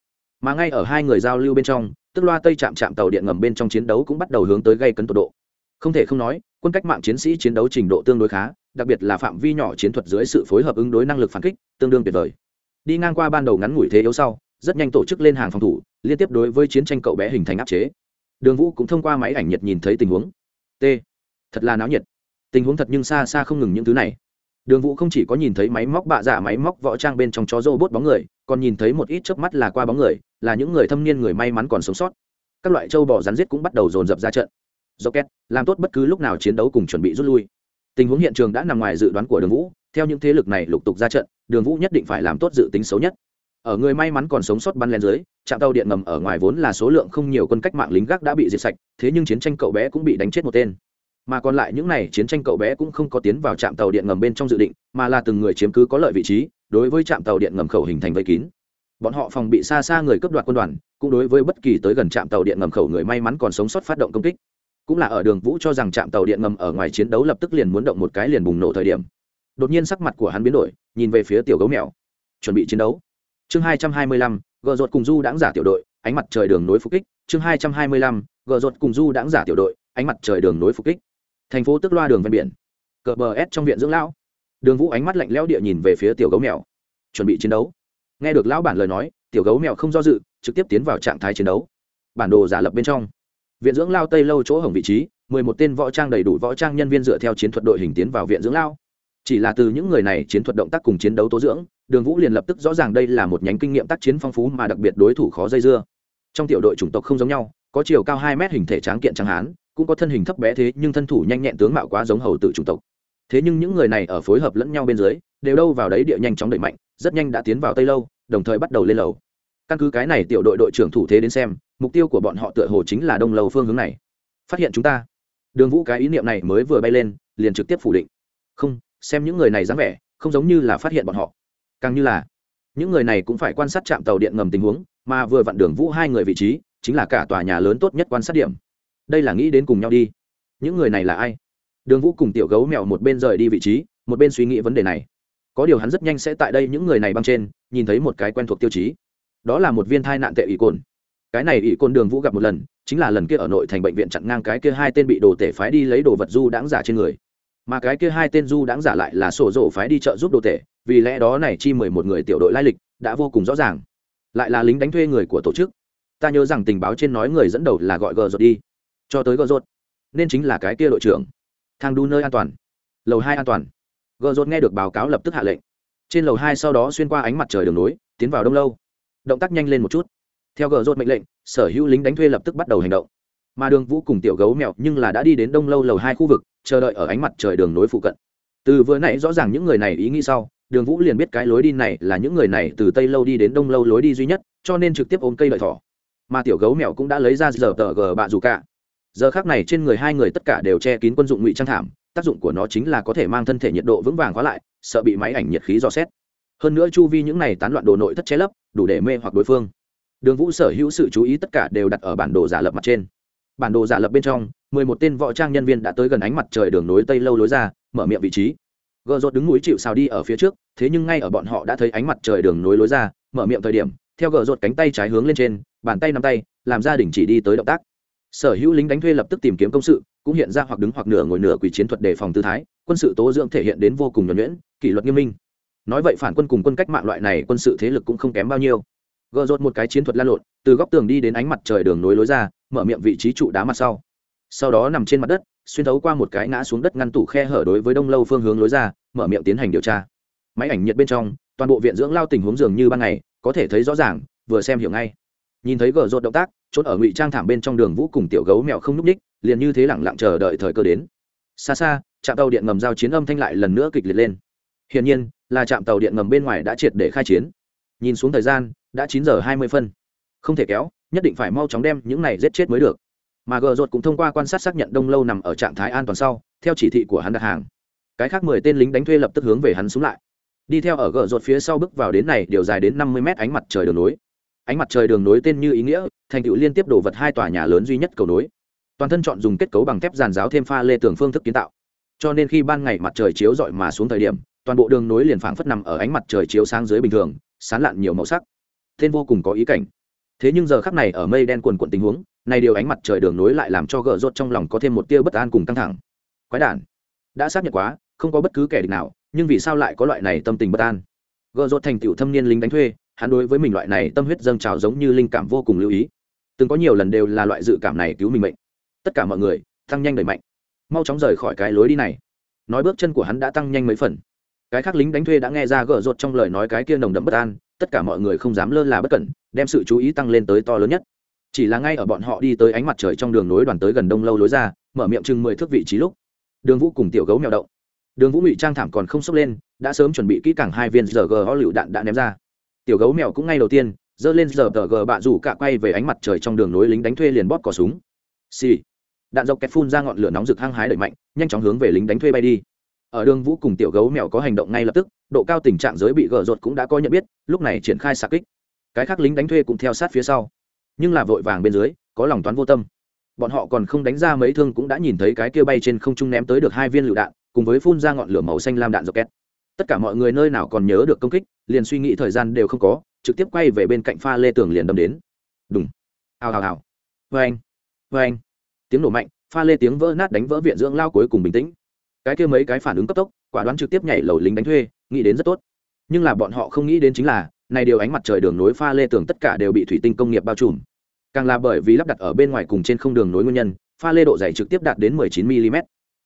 Speaker 1: Mà ngay ở hai người giao lưu bên trong, tức loa tây chạm chạm tàu điện ngầm bên trong chiến đấu cũng bắt đầu hướng tới gây cấn tột độ. Không thể không nói, quân cách mạng chiến sĩ chiến đấu trình độ tương đối khá, đặc biệt là phạm vi nhỏ chiến thuật dưới sự phối hợp ứng đối năng lực phản kích, tương đương tuyệt vời. Đi ngang qua ban đầu ngắn ngủi thế yếu sau, rất nhanh tổ chức lên hàng phòng thủ, liên tiếp đối với chiến tranh cậu bé hình thành áp chế. Đường vũ cũng thông qua máy ảnh nhiệt nhìn thấy tình huống. T. Thật là náo nhiệt tình huống thật nhưng xa xa không ngừng những thứ này. Đường vũ không chỉ có nhìn thấy máy móc bạ giả máy móc võ trang bên trong chó rô bốt bóng người, còn nhìn thấy một ít chớp mắt là qua bóng người, là những người thâm niên người may mắn còn sống sót. Các loại châu bò rắn giết cũng bắt đầu dồn dập ra trận. Rocket, làm tốt bất cứ lúc nào chiến đấu cùng chuẩn bị rút lui. Tình huống hiện trường đã nằm ngoài dự đoán của đường vũ, theo những thế lực này lục tục ra trận, đường vũ nhất định phải làm tốt dự tính xấu nhất. Ở người may mắn còn sống sót bắn lên dưới, trạm tàu điện ngầm ở ngoài vốn là số lượng không nhiều quân cách mạng lính gác đã bị diệt sạch, thế nhưng chiến tranh cậu bé cũng bị đánh chết một tên mà còn lại những n à y chiến tranh cậu bé cũng không có tiến vào trạm tàu điện ngầm bên trong dự định, mà là từng người chiếm cứ có lợi vị trí, đối với trạm tàu điện ngầm khẩu hình thành vây kín. Bọn họ phòng bị xa xa người cấp đoạt quân đoàn, cũng đối với bất kỳ tới gần trạm tàu điện ngầm khẩu người may mắn còn sống sót phát động công kích. Cũng là ở đường vũ cho rằng trạm tàu điện ngầm ở ngoài chiến đấu lập tức liền muốn động một cái liền bùng nổ thời điểm. Đột nhiên sắc mặt của hắn biến đổi, nhìn về phía tiểu gấu mèo. Chuẩn bị chiến đấu. Chương hai trăm hai mươi lăm, gờ rột cùng du đãng giả tiểu đội, ánh mặt trời đường nối phục kích. Chương hai trăm hai mươi lăm, gờ rột cùng du đãng giả tiểu đội, ánh mặt trời đường nối phục kích thành phố tức loa đường ven biển, cờ bờ s trong viện dưỡng lão. Đường vũ ánh mắt lạnh lẽo địa nhìn về phía tiểu gấu mèo, chuẩn bị chiến đấu. Nghe được lão bản lời nói, tiểu gấu mèo không do dự, trực tiếp tiến vào trạng thái chiến đấu. Bản đồ giả lập bên trong. Viện dưỡng lao tây lâu chỗ hỏng vị trí, mười một tên võ trang đầy đủ võ trang nhân viên dựa theo chiến thuật đội hình tiến vào viện dưỡng lao chỉ là từ những người này chiến thuật động tác cùng chiến đấu tố dưỡng, đường vũ liền lập tức rõ ràng đây là một nhánh kinh nghiệm tác chiến phong phú mà đặc biệt đối thủ khó dây dưa. Trong tiểu đội chủng tộc không giống nhau, có chiều cao hai mét hình thể tráng kiện trắng hán cũng có thân hình thấp bé thế nhưng thân thủ nhanh nhẹn tướng mạo quá giống hầu tự chủng tộc. Thế nhưng những người này ở phối hợp lẫn nhau bên dưới, đều đâu vào đấy địa nhanh chóng đẩy mạnh, rất nhanh đã tiến vào tây lâu, đồng thời bắt đầu lên lầu. Căn cứ cái này tiểu đội đội trưởng thủ thế đến xem, mục tiêu của bọn họ tựa hồ chính là đông lầu phương hướng này. Phát hiện chúng ta. Đường vũ cái ý niệm này mới vừa bay lên, liền trực tiếp phủ định. Không, xem những người này dáng vẻ, không giống như là phát hiện bọn họ. Càng như là, những người này cũng phải quan sát trạm tàu điện ngầm tình huống, mà vừa vặn đường vũ hai người vị trí, chính là cả tòa nhà lớn tốt nhất quan sát điểm đây là nghĩ đến cùng nhau đi. Những người này là ai? Đường vũ cùng tiểu gấu mèo một bên rời đi vị trí, một bên suy nghĩ vấn đề này. Có điều hắn rất nhanh sẽ tại đây những người này băng trên, nhìn thấy một cái quen thuộc tiêu chí. Đó là một viên thai nạn tệ ỷ cồn. Cái này ỷ cồn đường vũ gặp một lần, chính là lần kia ở nội thành bệnh viện chặn ngang cái kia hai tên bị đồ tể phái đi lấy đồ vật du đãng giả trên người. Mà cái kia hai tên du đãng giả lại là sổ rổ phái đi chợ giúp đồ tể, vì lẽ đó này chi mười một người tiểu đội lai lịch đã vô cùng rõ ràng. Lại là lính đánh thuê người của tổ chức. Ta nhớ rằng tình báo trên nói người dẫn đầu là gọi gờ rồi đi cho tới gờ rột nên chính là cái kia đội trưởng. Thang đu nơi an toàn. Lầu hai an toàn. Gờ rột nghe được báo cáo lập tức hạ lệnh. Trên lầu hai sau đó xuyên qua ánh mặt trời đường nối, tiến vào đông lâu. Động tác nhanh lên một chút. Theo gờ rột mệnh lệnh, sở hữu lính đánh thuê lập tức bắt đầu hành động. Mà đường vũ cùng tiểu gấu mèo nhưng là đã đi đến đông lâu lầu hai khu vực, chờ đợi ở ánh mặt trời đường nối phụ cận. Từ vừa nãy rõ ràng những người này ý nghĩ sau, đường vũ liền biết cái lối đi này là những người này từ tây lâu đi đến đông lâu lối đi duy nhất, cho nên trực tiếp ôm cây lợi thỏ. Mà tiểu gấu mèo cũng đã lấy ra giờ tờ gờ bạ dù cả giờ khác này trên người hai người tất cả đều che kín quân dụng ngụy trang thảm, tác dụng của nó chính là có thể mang thân thể nhiệt độ vững vàng khóa lại, sợ bị máy ảnh nhiệt khí dò xét. Hơn nữa chu vi những này tán loạn đồ nội thất che lấp, đủ để mê hoặc đối phương. Đường vũ sở hữu sự chú ý tất cả đều đặt ở bản đồ giả lập mặt trên. Bản đồ giả lập bên trong, mười một tên võ trang nhân viên đã tới gần ánh mặt trời đường nối tây lâu lối ra, mở miệng vị trí. Gờ rột đứng núi chịu xào đi ở phía trước, thế nhưng ngay ở bọn họ đã thấy ánh mặt trời đường nối lối ra, mở miệng thời điểm, theo gờ rột cánh tay trái hướng lên trên, bàn tay nắm tay, làm ra đình chỉ đi tới động tác sở hữu lính đánh thuê lập tức tìm kiếm công sự, cũng hiện ra hoặc đứng hoặc nửa ngồi nửa quỷ chiến thuật đề phòng tư thái, quân sự tố dưỡng thể hiện đến vô cùng nhuẩn nhuyễn, kỷ luật nghiêm minh. Nói vậy phản quân cùng quân cách mạng loại này quân sự thế lực cũng không kém bao nhiêu. Gợ rột một cái chiến thuật lan lộn, từ góc tường đi đến ánh mặt trời đường nối lối ra, mở miệng vị trí trụ đá mặt sau. Sau đó nằm trên mặt đất, xuyên thấu qua một cái ngã xuống đất ngăn tủ khe hở đối với đông lâu phương hướng lối ra, mở miệng tiến hành điều tra. Máy ảnh nhiệt bên trong, toàn bộ viện dưỡng lao tình huống dường như ban ngày, có thể thấy rõ ràng, vừa xem hiểu ngay. Nhìn thấy gờ rột động tác trốn ở ngụy trang thảm bên trong đường vũ cùng tiểu gấu mèo không n ú c ních liền như thế lẳng lặng chờ đợi thời cơ đến. Xa xa, trạm tàu điện ngầm giao chiến âm thanh lại lần nữa kịch liệt lên. Hiển nhiên, là trạm tàu điện ngầm bên ngoài đã triệt để khai chiến. Nhìn xuống thời gian, đã chín giờ hai mươi phân. Không thể kéo, nhất định phải mau chóng đem những này giết chết mới được. Mà gờ rột cũng thông qua quan sát xác nhận đông lâu nằm ở trạng thái an toàn sau, theo chỉ thị của hắn đặt hàng. Cái khác mười tên lính đánh thuê lập tức hướng về hắn xuống lại. Đi theo ở gờ rột phía sau bước vào đến này, điều dài đến năm mươi mét ánh mặt trời đường núi ánh mặt trời đường nối tên như ý nghĩa, thành tựu liên tiếp đổ vật hai tòa nhà lớn duy nhất cầu nối. Toàn thân chọn dùng kết cấu bằng thép giàn giáo thêm pha lê tường phương thức kiến tạo. Cho nên khi ban ngày mặt trời chiếu rọi mà xuống thời điểm, toàn bộ đường nối liền phảng phất nằm ở ánh mặt trời chiếu sáng dưới bình thường, sán lạn nhiều màu sắc. Tên vô cùng có ý cảnh. Thế nhưng giờ khắc này ở mây đen quần quận tình huống, này điều ánh mặt trời đường nối lại làm cho gợ rốt trong lòng có thêm một tia bất an cùng căng thẳng. Quái đản. Đã xác nhận quá, không có bất cứ kẻ địch nào, nhưng vì sao lại có loại này tâm tình bất an? Gợ rốt thành tựu thâm niên lính đánh thuê hắn đối với mình loại này tâm huyết dâng trào giống như linh cảm vô cùng lưu ý. Từng có nhiều lần đều là loại dự cảm này cứu mình mệnh. Tất cả mọi người, tăng nhanh đẩy mạnh. Mau chóng rời khỏi cái lối đi này. Nói bước chân của hắn đã tăng nhanh mấy phần. Cái khác lính đánh thuê đã nghe ra gỡ rột trong lời nói cái kia nồng đậm bất an, tất cả mọi người không dám lơ là bất cẩn, đem sự chú ý tăng lên tới to lớn nhất. Chỉ là ngay ở bọn họ đi tới ánh mặt trời trong đường nối đoàn tới gần đông lâu lối ra, mở miệng chừng mười thước vị trí lúc, đường vũ cùng tiểu gấu mèo động. Đường vũ ngụy trang thảm còn không sốc lên, đã sớm chuẩn bị kỹ càng hai viên giờ gờ ho lựu đạn đã ném ra tiểu gấu mèo cũng ngay đầu tiên, giơ lên giờ tờ gờ bạ rủ cạ quay về ánh mặt trời trong đường nối lính đánh thuê liền bóp cỏ súng. Xì、sì. đạn dọc kẹt phun ra ngọn lửa nóng rực hăng hái đẩy mạnh, nhanh chóng hướng về lính đánh thuê bay đi. Ở đường vũ cùng tiểu gấu mèo có hành động ngay lập tức, độ cao tình trạng giới bị gỡ rột cũng đã có nhận biết, lúc này triển khai xạ kích. Cái khác lính đánh thuê cũng theo sát phía sau. Nhưng là vội vàng bên dưới, có lòng toán vô tâm. Bọn họ còn không đánh ra mấy thương cũng đã nhìn thấy cái kia bay trên không trung ném tới được hai viên lựu đạn, cùng với phun ra ngọn lửa màu xanh lam đạn dọc két tất cả mọi người nơi nào còn nhớ được công kích liền suy nghĩ thời gian đều không có, trực tiếp quay về bên cạnh pha lê tường liền đâm đến. Đúng hào hào hào. Vê anh. Vê anh. Tiếng nổ mạnh, pha lê tiếng vỡ nát đánh vỡ viện dưỡng lao cuối cùng bình tĩnh. Cái kia mấy cái phản ứng cấp tốc, quả đoán trực tiếp nhảy lầu lính đánh thuê, nghĩ đến rất tốt. Nhưng là bọn họ không nghĩ đến chính là, này điều ánh mặt trời đường nối pha lê tường tất cả đều bị thủy tinh công nghiệp bao trùm. Càng là bởi vì lắp đặt ở bên ngoài cùng trên không đường nối nguyên nhân, pha lê độ dày trực tiếp đạt đến 19 mm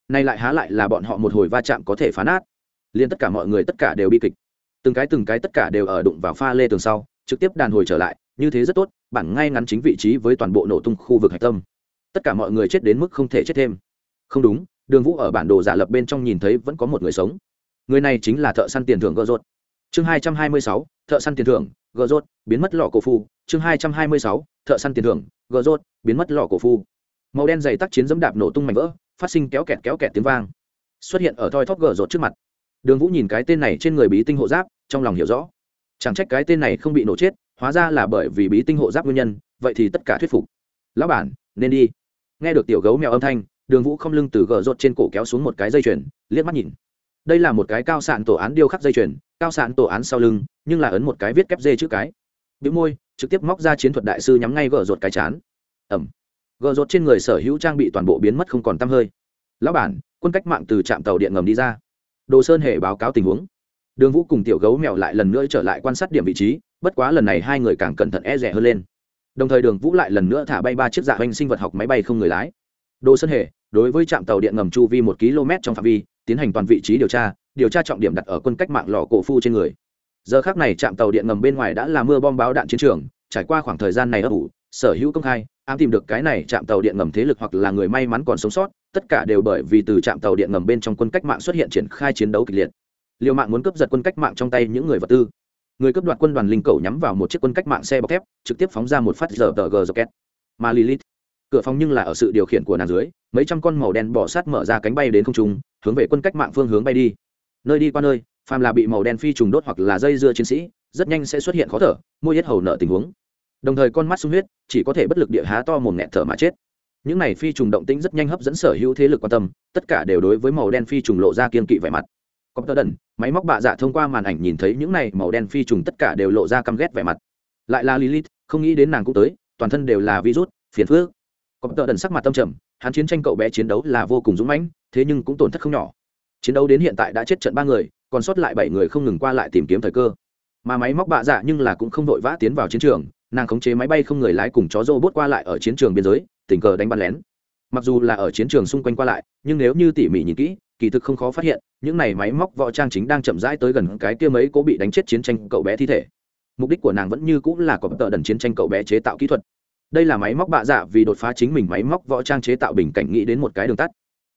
Speaker 1: nay lại há lại là bọn họ một hồi va chạm có thể phá nát. Liên tất cả mọi người tất cả đều bi kịch từng cái từng cái tất cả đều ở đụng vào pha lê tường sau, trực tiếp đàn hồi trở lại, như thế rất tốt, bản ngay ngắn chính vị trí với toàn bộ nổ tung khu vực hạch tâm. Tất cả mọi người chết đến mức không thể chết thêm. Không đúng, đường vũ ở bản đồ giả lập bên trong nhìn thấy vẫn có một người sống. Người này chính là thợ săn tiền thưởng gợ rốt chương hai trăm hai mươi sáu, thợ săn tiền thưởng gợ rốt biến mất lọ cổ phu. Chương hai trăm hai mươi sáu, thợ săn tiền thưởng gợ rốt biến mất lọ cổ phu. Màu đen dày tắc chiến dẫm đạp nổ tung mảnh vỡ, phát sinh kéo kẹt kéo kẹt tiếng vang. Xuất hiện ở thoi thóp gợ rốt trước mặt. Đường vũ nhìn cái tên này trên người bí tinh hộ giáp trong lòng hiểu rõ. Chẳng trách cái tên này không bị nổ chết, hóa ra là bởi vì bí tinh hộ giáp nguyên nhân, vậy thì tất cả thuyết phục. Lão bản, nên đi. Nghe được tiểu gấu mèo âm thanh, đường vũ không lưng từ gờ rột trên cổ kéo xuống một cái dây chuyền, liếc mắt nhìn. Đây là một cái cao sạn tổ án điêu khắc dây chuyền, cao sạn tổ án sau lưng, nhưng là ấn một cái viết kép dê chữ cái. Bị môi, trực tiếp móc ra chiến thuật đại sư nhắm ngay gờ rột cái chán. Ẩm. Gờ rột trên người sở hữu trang bị toàn bộ biến mất không còn t hơi. Lão bản, quân cách mạng từ trạm tàu điện ngầm đi ra. Đồ sơn hệ báo cáo tình huống đường vũ cùng tiểu gấu mèo lại lần nữa trở lại quan sát điểm vị trí, bất quá lần này hai người càng cẩn thận e rẻ hơn lên. Đồng thời đường vũ lại lần nữa thả bay ba chiếc dạ oanh sinh vật học máy bay không người lái. Đồ sơn hề, đối với trạm tàu điện ngầm chu vi một km trong phạm vi, tiến hành toàn vị trí điều tra điều tra trọng điểm đặt ở quân cách mạng lò cổ phu trên người. Giờ khác này trạm tàu điện ngầm bên ngoài đã là mưa bom báo đạn chiến trường, trải qua khoảng thời gian này ấp ủ, sở hữu công khai, ám tìm được cái này trạm tàu điện ngầm thế lực hoặc là người may mắn còn sống sót, tất cả đều bởi vì từ trạm tàu điện ngầm bên trong quân cách mạng xuất hiện triển khai chiến đấu kịch liệt liều mạng muốn cướp giật quân cách mạng trong tay những người vật tư. Người cướp đoạt quân đoàn linh cầu nhắm vào một chiếc quân cách mạng xe bọc thép, trực tiếp phóng ra một phát giờ tờ g rocket mà lilith, cửa phòng nhưng là ở sự điều khiển của nàng dưới, mấy trăm con màu đen bỏ sát mở ra cánh bay đến không trung, hướng về quân cách mạng phương hướng bay đi. Nơi đi qua nơi, phàm là bị màu đen phi trùng đốt hoặc là dây dưa chiến sĩ, rất nhanh sẽ xuất hiện khó thở, môi hết hầu nợ tình huống. Đồng thời con mắt sung huyết, chỉ có thể bất lực địa há to mồm nghẹt thở mà chết. Những này phi trùng động tĩnh rất nhanh hấp dẫn sở hữu thế lực quan tâm, tất cả đều đối với màu đen phi trùng lộ ra kiên kỵ vẻ mặt có tơ đần, máy móc bạ dạ thông qua màn ảnh nhìn thấy những này màu đen phi trùng tất cả đều lộ ra căm ghét vẻ mặt. Lại là lilith, không nghĩ đến nàng cũng tới, toàn thân đều là virus, phiền phước có tơ đần sắc mặt tâm trầm, hắn chiến tranh cậu bé chiến đấu là vô cùng dũng mãnh, thế nhưng cũng tổn thất không nhỏ. Chiến đấu đến hiện tại đã chết trận ba người, còn sót lại bảy người không ngừng qua lại tìm kiếm thời cơ. Mà máy móc bạ dạ nhưng là cũng không vội vã tiến vào chiến trường, nàng khống chế máy bay không người lái cùng chó rô bốt qua lại ở chiến trường biên giới, tình cờ đánh bắn lén. Mặc dù là ở chiến trường xung quanh qua lại, nhưng nếu như tỉ mỉ nhìn kỹ kỳ thực không khó phát hiện, những này máy móc võ trang chính đang chậm rãi tới gần cái kia mấy cố bị đánh chết chiến tranh cậu bé thi thể. Mục đích của nàng vẫn như cũng là có tờ đần chiến tranh cậu bé chế tạo kỹ thuật. Đây là máy móc bạ dạ vì đột phá chính mình máy móc võ trang chế tạo bình cảnh nghĩ đến một cái đường tắt.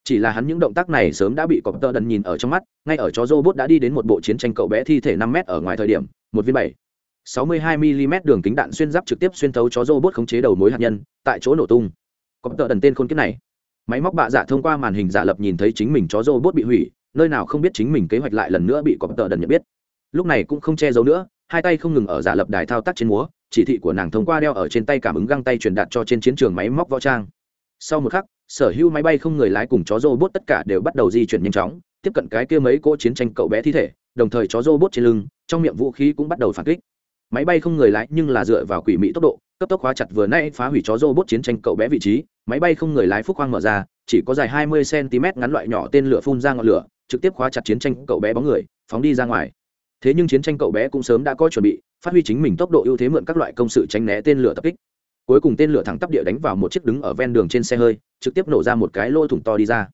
Speaker 1: Chỉ là hắn những động tác này sớm đã bị có tờ đần nhìn ở trong mắt, ngay ở chó robot đã đi đến một bộ chiến tranh cậu bé thi thể năm m ở ngoài thời điểm, một viên bảy 62 mm đường kính đạn xuyên giáp trực tiếp xuyên thấu chó robot khống chế đầu mối hạt nhân, tại chỗ nổ tung. Có tờ đần tên khôn kiếp này máy móc bạ dạ thông qua màn hình giả lập nhìn thấy chính mình chó robot bị hủy, nơi nào không biết chính mình kế hoạch lại lần nữa bị có tờ đần nhận biết. Lúc này cũng không che giấu nữa, hai tay không ngừng ở giả lập đài thao tác trên múa, chỉ thị của nàng thông qua đeo ở trên tay cảm ứng găng tay truyền đạt cho trên chiến trường máy móc võ trang. Sau một khắc, sở hữu máy bay không người lái cùng chó robot tất cả đều bắt đầu di chuyển nhanh chóng, tiếp cận cái kia mấy cỗ chiến tranh cậu bé thi thể, đồng thời chó robot trên lưng, trong miệng vũ khí cũng bắt đầu phản kích. Máy bay không người lái nhưng là dựa vào quỷ mỹ tốc độ cấp tốc khóa chặt vừa nay phá hủy chó robot chiến tranh cậu bé vị trí, máy bay không người lái phúc khoang mở ra, chỉ có dài 20 cm ngắn loại nhỏ tên lửa phun ra ngọn lửa, trực tiếp khóa chặt chiến tranh cậu bé bóng người, phóng đi ra ngoài. Thế nhưng chiến tranh cậu bé cũng sớm đã có chuẩn bị, phát huy chính mình tốc độ ưu thế mượn các loại công sự tránh né tên lửa tập kích. Cuối cùng tên lửa thẳng tắp địa đánh vào một chiếc đứng ở ven đường trên xe hơi, trực tiếp nổ ra một cái lỗ thủng to đi ra.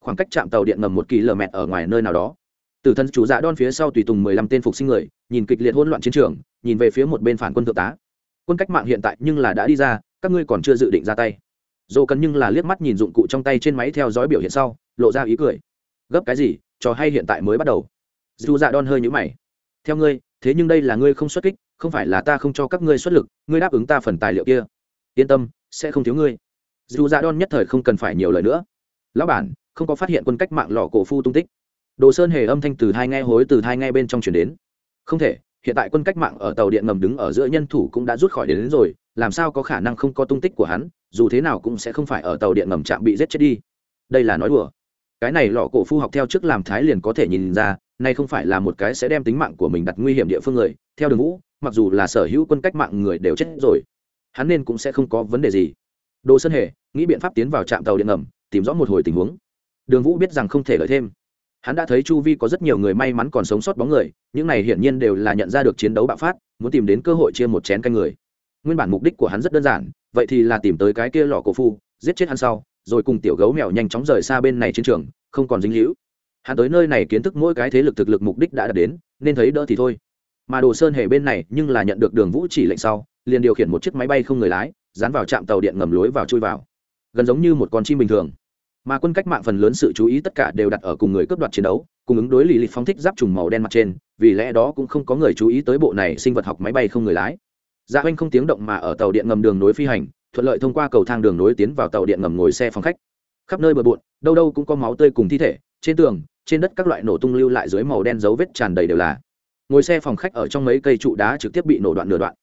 Speaker 1: Khoảng cách chạm tàu điện ngầm một km ở ngoài nơi nào đó. Tử thân chủ dạ đon phía sau tùy tùng mười lăm tên phục sinh người, nhìn kịch liệt hỗn loạn chiến trường, nhìn về phía một bên phản quân thượng tá quân cách mạng hiện tại nhưng là đã đi ra, các ngươi còn chưa dự định ra tay. Dồ cần nhưng là liếc mắt nhìn dụng cụ trong tay trên máy theo dõi biểu hiện sau, lộ ra ý cười. Gấp cái gì, trò hay hiện tại mới bắt đầu. Dù dạ đon hơi nhũ mày. Theo ngươi, thế nhưng đây là ngươi không xuất kích, không phải là ta không cho các ngươi xuất lực, ngươi đáp ứng ta phần tài liệu kia. Yên tâm, sẽ không thiếu ngươi. Dù dạ đon nhất thời không cần phải nhiều lời nữa. Lão bản, không có phát hiện quân cách mạng lò cổ phu tung tích. Đồ sơn hề âm thanh từ hai nghe hối từ hai nghe bên trong chuyển đến. Không thể hiện tại quân cách mạng ở tàu điện ngầm đứng ở giữa nhân thủ cũng đã rút khỏi đến, đến rồi làm sao có khả năng không có tung tích của hắn dù thế nào cũng sẽ không phải ở tàu điện ngầm chạm bị giết chết đi. Đây là nói đùa. Cái này lọ cổ phu học theo trước làm thái liền có thể nhìn ra nay không phải là một cái sẽ đem tính mạng của mình đặt nguy hiểm địa phương người. Theo đường ngũ mặc dù là sở hữu quân cách mạng người đều chết rồi hắn nên cũng sẽ không có vấn đề gì. Đồ sơn hề nghĩ biện pháp tiến vào trạm tàu điện ngầm tìm rõ một hồi tình huống. Đường vũ biết rằng không thể lợi thêm hắn đã thấy chu vi có rất nhiều người may mắn còn sống sót bóng người, những này hiển nhiên đều là nhận ra được chiến đấu bạo phát, muốn tìm đến cơ hội chia một chén canh người. Nguyên bản mục đích của hắn rất đơn giản, vậy thì là tìm tới cái kia lò cổ phu, giết chết hắn sau, rồi cùng tiểu gấu mèo nhanh chóng rời xa bên này chiến trường, không còn dính hữu hắn tới nơi này kiến thức mỗi cái thế lực thực lực mục đích đã đạt đến, nên thấy đỡ thì thôi. Mà đồ sơn hề bên này nhưng là nhận được đường vũ chỉ lệnh sau, liền điều khiển một chiếc máy bay không người lái, dán vào trạm tàu điện ngầm lối vào chui vào. Gần giống như một con chim bình thường mà quân cách mạng phần lớn sự chú ý tất cả đều đặt ở cùng người cướp đoạt chiến đấu, cùng ứng đối lì lịch phóng thích giáp trùng màu đen mặt trên, vì lẽ đó cũng không có người chú ý tới bộ này sinh vật học máy bay không người lái. Dạ oanh không tiếng động mà ở tàu điện ngầm đường nối phi hành, thuận lợi thông qua cầu thang đường nối tiến vào tàu điện ngầm ngồi xe phòng khách. Khắp nơi bờ bộn, đâu đâu cũng có máu tươi cùng thi thể, trên tường, trên đất các loại nổ tung lưu lại dưới màu đen dấu vết tràn đầy đều là. Ngồi xe phòng khách ở trong mấy cây trụ đá trực tiếp bị nổ đoạn nửa đoạn.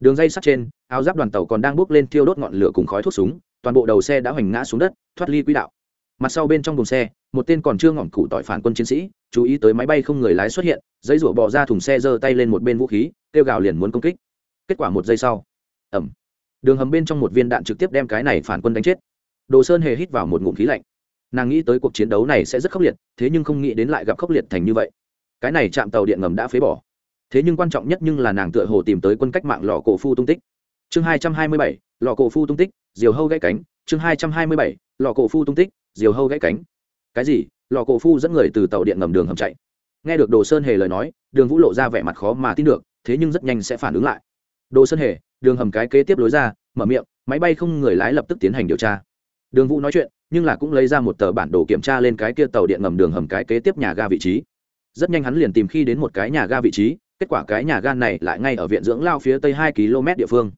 Speaker 1: Đường dây sắt trên, áo giáp đoàn tàu còn đang bước lên thiêu đốt ngọn lửa cùng khói thuốc súng, toàn bộ đầu xe đã hoành ngã xuống đất, thoát ly quỹ đạo mặt sau bên trong thùng xe, một tên còn chưa ngỏm cụ tỏi phản quân chiến sĩ, chú ý tới máy bay không người lái xuất hiện, giấy rủa bỏ ra thùng xe giơ tay lên một bên vũ khí, kêu gào liền muốn công kích. Kết quả một giây sau ẩm đường hầm bên trong một viên đạn trực tiếp đem cái này phản quân đánh chết. Đồ sơn hề hít vào một ngụm khí lạnh. Nàng nghĩ tới cuộc chiến đấu này sẽ rất khốc liệt, thế nhưng không nghĩ đến lại gặp khốc liệt thành như vậy. Cái này chạm tàu điện ngầm đã phế bỏ. Thế nhưng quan trọng nhất nhưng là nàng tựa hồ tìm tới quân cách mạng lò cổ phu tung tích. Chương hai trăm hai mươi bảy, lò cổ phu tung tích, diều hâu gãy cánh. Chương hai trăm hai mươi bảy, lò cổ phu tung tích diều hâu gãy cánh. Cái gì? Lò cổ phu dẫn người từ tàu điện ngầm đường hầm chạy. Nghe được đồ sơn hề lời nói, đường vũ lộ ra vẻ mặt khó mà tin được, thế nhưng rất nhanh sẽ phản ứng lại. Đồ sơn hề, đường hầm cái kế tiếp lối ra, mở miệng, máy bay không người lái lập tức tiến hành điều tra. Đường vũ nói chuyện, nhưng là cũng lấy ra một tờ bản đồ kiểm tra lên cái kia tàu điện ngầm đường hầm cái kế tiếp nhà ga vị trí. Rất nhanh hắn liền tìm khi đến một cái nhà ga vị trí, kết quả cái nhà ga này lại ngay ở viện dưỡng lao phía tây hai km địa phương.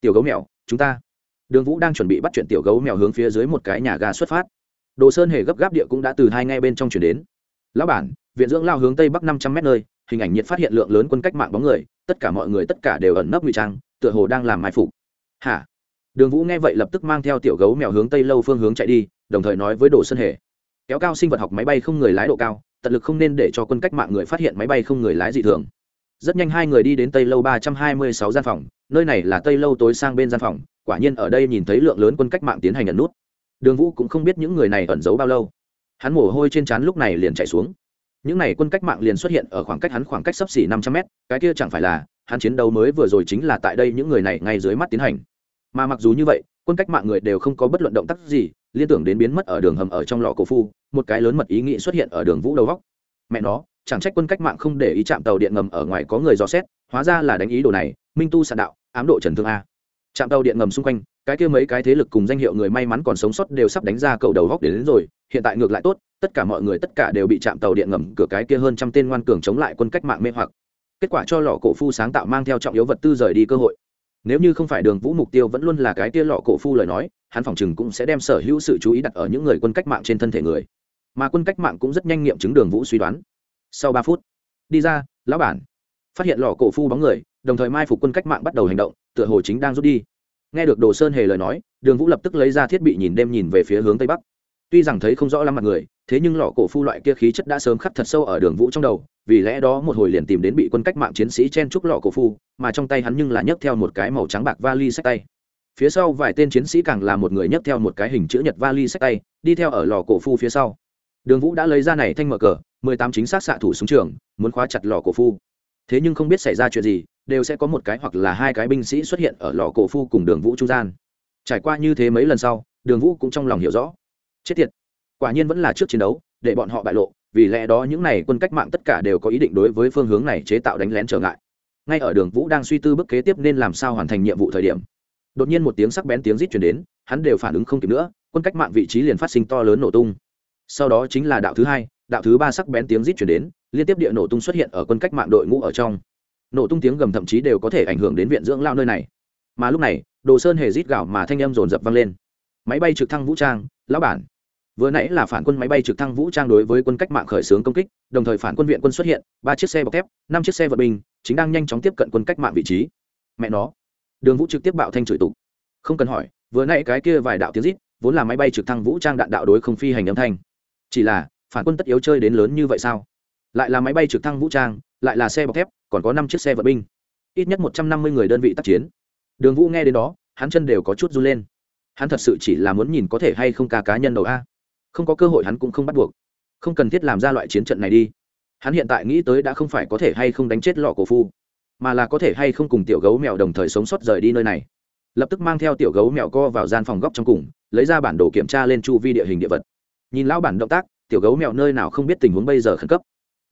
Speaker 1: Tiểu gấu mèo, chúng ta. Đường vũ đang chuẩn bị bắt chuyện tiểu gấu mèo hướng phía dưới một cái nhà ga xuất phát đồ sơn hề gấp gáp địa cũng đã từ hai ngay bên trong chuyển đến. Lão bản, viện dưỡng lao hướng tây bắc năm trăm mét nơi, hình ảnh nhiệt phát hiện lượng lớn quân cách mạng bóng người, tất cả mọi người tất cả đều ẩn nấp ngụy trang, tựa hồ đang làm mai phục. Hả? Đường vũ nghe vậy lập tức mang theo tiểu gấu mèo hướng tây lâu phương hướng chạy đi, đồng thời nói với đồ sơn hề, kéo cao sinh vật học máy bay không người lái độ cao, tận lực không nên để cho quân cách mạng người phát hiện máy bay không người lái dị thường. Rất nhanh hai người đi đến tây lâu ba trăm hai mươi sáu gian phòng, nơi này là tây lâu tối sang bên gian phòng, quả nhiên ở đây nhìn thấy lượng lớn quân cách mạng tiến hành ẩn nút đường vũ cũng không biết những người này ẩn giấu bao lâu. Hắn mồ hôi trên trán lúc này liền chạy xuống. Những n à y quân cách mạng liền xuất hiện ở khoảng cách hắn khoảng cách sấp xỉ năm trăm mét, cái kia chẳng phải là, hắn chiến đấu mới vừa rồi chính là tại đây những người này ngay dưới mắt tiến hành. Mà mặc dù như vậy, quân cách mạng người đều không có bất luận động tác gì, liên tưởng đến biến mất ở đường hầm ở trong lò cổ phu, một cái lớn mật ý nghĩ xuất hiện ở đường vũ đầu góc. Mẹ nó, chẳng trách quân cách mạng không để ý chạm tàu điện ngầm ở ngoài có người dò xét, hóa ra là đánh ý đồ này, minh tu sạn đạo, ám độ trần thương a. Chạm tàu điện ngầm xung quanh cái kia mấy cái thế lực cùng danh hiệu người may mắn còn sống sót đều sắp đánh ra cầu đầu góc đến, đến rồi hiện tại ngược lại tốt tất cả mọi người tất cả đều bị chạm tàu điện ngầm cửa cái kia hơn trăm tên ngoan cường chống lại quân cách mạng mê hoặc. Kết quả cho lò cổ phu sáng tạo mang theo trọng yếu vật tư rời đi cơ hội. Nếu như không phải đường vũ mục tiêu vẫn luôn là cái kia lọ cổ phu lời nói hắn phòng chừng cũng sẽ đem sở hữu sự chú ý đặt ở những người quân cách mạng trên thân thể người. Mà quân cách mạng cũng rất nhanh nghiệm chứng đường vũ suy đoán. Sau ba phút đi ra lão bản. Phát hiện lò cổ phu bóng người đồng thời mai phục quân cách mạng bắt đầu hành động tựa hồ chính đang rút đi nghe được đồ sơn hề lời nói, đường vũ lập tức lấy ra thiết bị nhìn đêm nhìn về phía hướng tây bắc. Tuy rằng thấy không rõ lắm mặt người, thế nhưng lọ cổ phu loại kia khí chất đã sớm khắc thật sâu ở đường vũ trong đầu, vì lẽ đó một hồi liền tìm đến bị quân cách mạng chiến sĩ chen trúc lọ cổ phu, mà trong tay hắn nhưng là nhấc theo một cái màu trắng bạc vali sách tay. Phía sau vài tên chiến sĩ càng là một người nhấc theo một cái hình chữ nhật vali sách tay, đi theo ở lò cổ phu phía sau. Đường vũ đã lấy ra này thanh mở cờ, mười tám chính xác xạ thủ súng trường, muốn khóa chặt lò cổ phu. Thế nhưng không biết xảy ra chuyện gì đều sẽ có một cái hoặc là hai cái binh sĩ xuất hiện ở lò cổ phu cùng đường vũ trung gian. Trải qua như thế mấy lần sau, đường vũ cũng trong lòng hiểu rõ. Chết tiệt! Quả nhiên vẫn là trước chiến đấu, để bọn họ bại lộ, vì lẽ đó những n à y quân cách mạng tất cả đều có ý định đối với phương hướng này chế tạo đánh lén trở ngại. Ngay ở đường vũ đang suy tư bước kế tiếp nên làm sao hoàn thành nhiệm vụ thời điểm, đột nhiên một tiếng sắc bén tiếng rít chuyển đến, hắn đều phản ứng không kịp nữa, quân cách mạng vị trí liền phát sinh to lớn nổ tung. Sau đó chính là đạo thứ hai, đạo thứ ba sắc bén tiếng rít chuyển đến, liên tiếp địa nổ tung xuất hiện ở quân cách mạng đội ngũ ở trong nổ tung tiếng gầm thậm chí đều có thể ảnh hưởng đến viện dưỡng lao nơi này. Mà lúc này, đồ sơn hề rít gạo mà thanh âm rồn rập vang lên. Máy bay trực thăng vũ trang, lão bản. Vừa nãy là phản quân máy bay trực thăng vũ trang đối với quân cách mạng khởi xướng công kích, đồng thời phản quân viện quân xuất hiện, ba chiếc xe bọc thép, năm chiếc xe vận binh, chính đang nhanh chóng tiếp cận quân cách mạng vị trí. Mẹ nó. Đường vũ trực tiếp bạo thanh chửi tục. Không cần hỏi, vừa nãy cái kia vài đạo tiếng rít, vốn là máy bay trực thăng vũ trang đạn đạo đối không phi hành âm thanh. Chỉ là, phản quân tất yếu chơi đến lớn như vậy sao? Lại là máy bay trực thăng vũ trang lại là xe bọc thép, còn có năm chiếc xe vận binh. Ít nhất một trăm năm mươi người đơn vị tác chiến. Đường vũ nghe đến đó, hắn chân đều có chút run lên. Hắn thật sự chỉ là muốn nhìn có thể hay không ca cá nhân đầu a. Không có cơ hội hắn cũng không bắt buộc. Không cần thiết làm ra loại chiến trận này đi. Hắn hiện tại nghĩ tới đã không phải có thể hay không đánh chết lọ cổ phu, mà là có thể hay không cùng tiểu gấu mèo đồng thời sống sót rời đi nơi này. Lập tức mang theo tiểu gấu mèo co vào gian phòng góc trong cùng, lấy ra bản đồ kiểm tra lên chu vi địa hình địa vật. Nhìn lão bản động tác, tiểu gấu mèo nơi nào không biết tình huống bây giờ khẩn cấp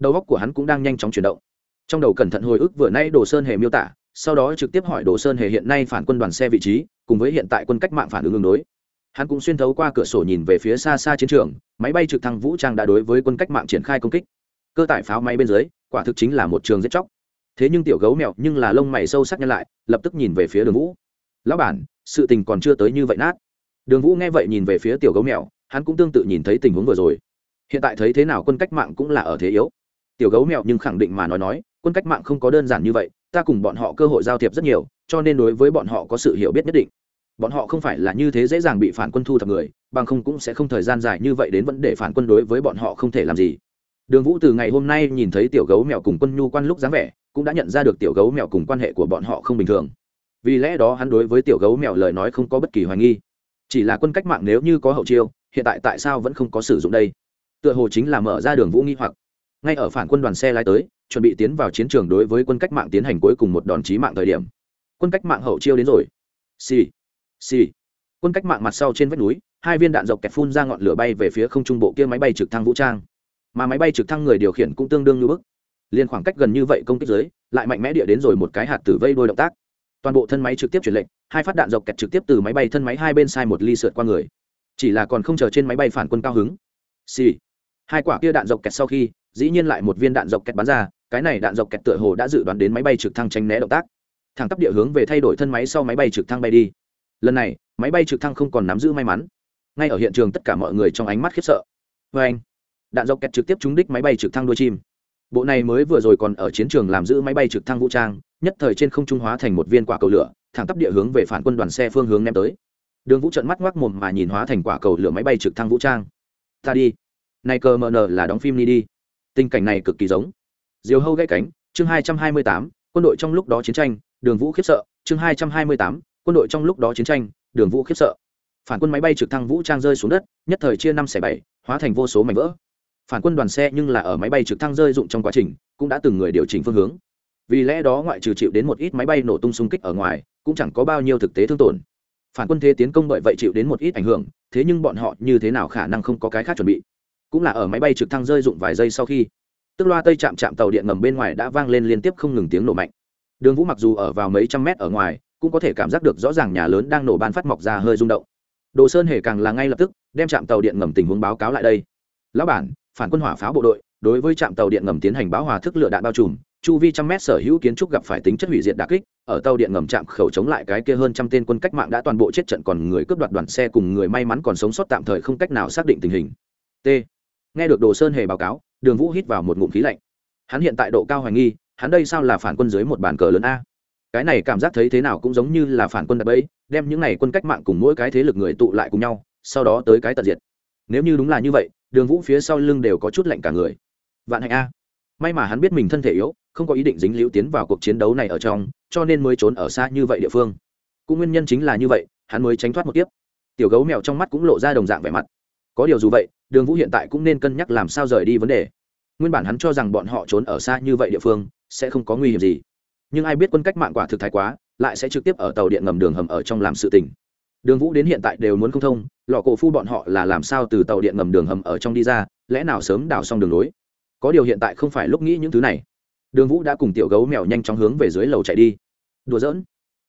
Speaker 1: đầu óc của hắn cũng đang nhanh chóng chuyển động. Trong đầu cẩn thận hồi ức vừa nay đồ sơn hề miêu tả, sau đó trực tiếp hỏi đồ sơn hề hiện nay phản quân đoàn xe vị trí, cùng với hiện tại quân cách mạng phản ứng ứng đối. Hắn cũng xuyên thấu qua cửa sổ nhìn về phía xa xa chiến trường, máy bay trực thăng vũ trang đã đối với quân cách mạng triển khai công kích. Cơ tải pháo máy bên dưới, quả thực chính là một trường giết chóc. Thế nhưng tiểu gấu mèo nhưng là lông mày sâu sắc nhăn lại, lập tức nhìn về phía đường vũ. Lão bản, sự tình còn chưa tới như vậy nát. Đường vũ nghe vậy nhìn về phía tiểu gấu mèo, hắn cũng tương tự nhìn thấy tình huống vừa rồi. Hiện tại thấy thế nào quân cách mạng cũng là ở thế yếu tiểu gấu mèo nhưng khẳng định mà nói nói, quân cách mạng không có đơn giản như vậy, ta cùng bọn họ cơ hội giao thiệp rất nhiều, cho nên đối với bọn họ có sự hiểu biết nhất định. Bọn họ không phải là như thế dễ dàng bị phản quân thu thập người, bằng không cũng sẽ không thời gian dài như vậy đến vấn đề phản quân đối với bọn họ không thể làm gì. Đường vũ từ ngày hôm nay nhìn thấy tiểu gấu mèo cùng quân nhu quan lúc dáng vẻ, cũng đã nhận ra được tiểu gấu mèo cùng quan hệ của bọn họ không bình thường. Vì lẽ đó hắn đối với tiểu gấu mèo lời nói không có bất kỳ hoài nghi. Chỉ là quân cách mạng nếu như có hậu chiêu, hiện tại tại sao vẫn không có sử dụng đây? Tựa hồ chính là mở ra đường vũ nghi hoặc ngay ở phản quân đoàn xe lái tới, chuẩn bị tiến vào chiến trường đối với quân cách mạng tiến hành cuối cùng một đòn chí mạng thời điểm. Quân cách mạng hậu chiêu đến rồi. Xì、sì xì. Quân cách mạng mặt sau trên vách núi, hai viên đạn dọc kẹt phun ra ngọn lửa bay về phía không trung bộ kia máy bay trực thăng vũ trang. Mà máy bay trực thăng người điều khiển cũng tương đương như bức. Liền khoảng cách gần như vậy công kích dưới lại mạnh mẽ địa đến rồi một cái hạt tử vây đôi động tác. Toàn bộ thân máy trực tiếp chuyển lệnh hai phát đạn dọc kẹt trực tiếp từ máy bay thân máy hai bên sai một ly sượt qua người. Chỉ là còn không chờ trên máy bay phản quân cao hứng. Xì hai quả kia đạn dọc kẹt sau khi, dĩ nhiên lại một viên đạn dọc kẹt bắn ra, cái này đạn dọc kẹt tựa hồ đã dự đoán đến máy bay trực thăng tránh né động tác. Thẳng tắp địa hướng về thay đổi thân máy sau máy bay trực thăng bay đi. Lần này, máy bay trực thăng không còn nắm giữ may mắn. Ngay ở hiện trường tất cả mọi người trong ánh mắt khiếp sợ. Vê anh, đạn dọc kẹt trực tiếp trúng đích máy bay trực thăng đuôi chim. Bộ này mới vừa rồi còn ở chiến trường làm giữ máy bay trực thăng vũ trang, nhất thời trên không trung hóa thành một viên quả cầu lửa, thẳng tắp địa hướng về phản quân đoàn xe phương hướng ném tới. Đường vũ trận mắt ngoác mồm mà nhìn hóa thành quả cầu lửa máy bay trực thăng vũ trang. Ta đi này cờ mờ nờ là đóng phim đi đi. Tình cảnh này cực kỳ giống. Diều hâu gãy cánh, chương hai trăm hai mươi tám, quân đội trong lúc đó chiến tranh, đường vũ khiếp sợ, chương hai trăm hai mươi tám, quân đội trong lúc đó chiến tranh, đường vũ khiếp sợ. Phản quân máy bay trực thăng vũ trang rơi xuống đất, nhất thời chia năm xẻ bảy, hóa thành vô số mảnh vỡ. Phản quân đoàn xe nhưng là ở máy bay trực thăng rơi dụng trong quá trình, cũng đã từng người điều chỉnh phương hướng. Vì lẽ đó ngoại trừ chịu đến một ít máy bay nổ tung xung kích ở ngoài, cũng chẳng có bao nhiêu thực tế thương tổn. Phản quân thế tiến công bởi vậy chịu đến một ít ảnh hưởng, thế nhưng bọn họ như thế nào khả năng không có cái khác chuẩn bị? Cũng là ở máy bay trực thăng rơi dụng vài giây sau khi, tức loa tây chạm chạm tàu điện ngầm bên ngoài đã vang lên liên tiếp không ngừng tiếng nổ mạnh. Đường vũ mặc dù ở vào mấy trăm mét ở ngoài, cũng có thể cảm giác được rõ ràng nhà lớn đang nổ ban phát mọc ra hơi rung động. Đồ sơn hề càng là ngay lập tức đem trạm tàu điện ngầm tình huống báo cáo lại đây. Lão bản, phản quân hỏa pháo bộ đội, đối với trạm tàu điện ngầm tiến hành báo hòa thức lựa đạn bao trùm, chu vi trăm mét sở hữu kiến trúc gặp phải tính chất hủy diệt đà kích, ở tàu điện ngầm trạm khẩu chống lại cái kia hơn trăm tên quân cách mạng đã toàn bộ chết trận còn người cướp đoạt đoàn xe cùng người may mắn còn sống sót tạm thời không cách nào xác định tình hình. T nghe được đồ sơn hề báo cáo, đường vũ hít vào một ngụm khí lạnh. Hắn hiện tại độ cao hoài nghi, hắn đây sao là phản quân dưới một bàn cờ lớn a? Cái này cảm giác thấy thế nào cũng giống như là phản quân đập ấy đem những này quân cách mạng cùng mỗi cái thế lực người tụ lại cùng nhau, sau đó tới cái tận diệt. Nếu như đúng là như vậy, đường vũ phía sau lưng đều có chút lạnh cả người. Vạn hạnh a. May mà hắn biết mình thân thể yếu, không có ý định dính liễu tiến vào cuộc chiến đấu này ở trong, cho nên mới trốn ở xa như vậy địa phương. Cũng nguyên nhân chính là như vậy, hắn mới tránh thoát một tiếp tiểu gấu mèo trong mắt cũng lộ ra đồng dạng vẻ mặt. Có điều dù vậy đường vũ hiện tại cũng nên cân nhắc làm sao rời đi vấn đề. Nguyên bản hắn cho rằng bọn họ trốn ở xa như vậy địa phương sẽ không có nguy hiểm gì. Nhưng ai biết quân cách mạng quả thực thái quá, lại sẽ trực tiếp ở tàu điện ngầm đường hầm ở trong làm sự tình. Đường vũ đến hiện tại đều muốn không thông lọ cổ phu bọn họ là làm sao từ tàu điện ngầm đường hầm ở trong đi ra, lẽ nào sớm đào xong đường lối? có điều hiện tại không phải lúc nghĩ những thứ này. Đường vũ đã cùng tiểu gấu mèo nhanh chóng hướng về dưới lầu chạy đi. Đùa giỡn.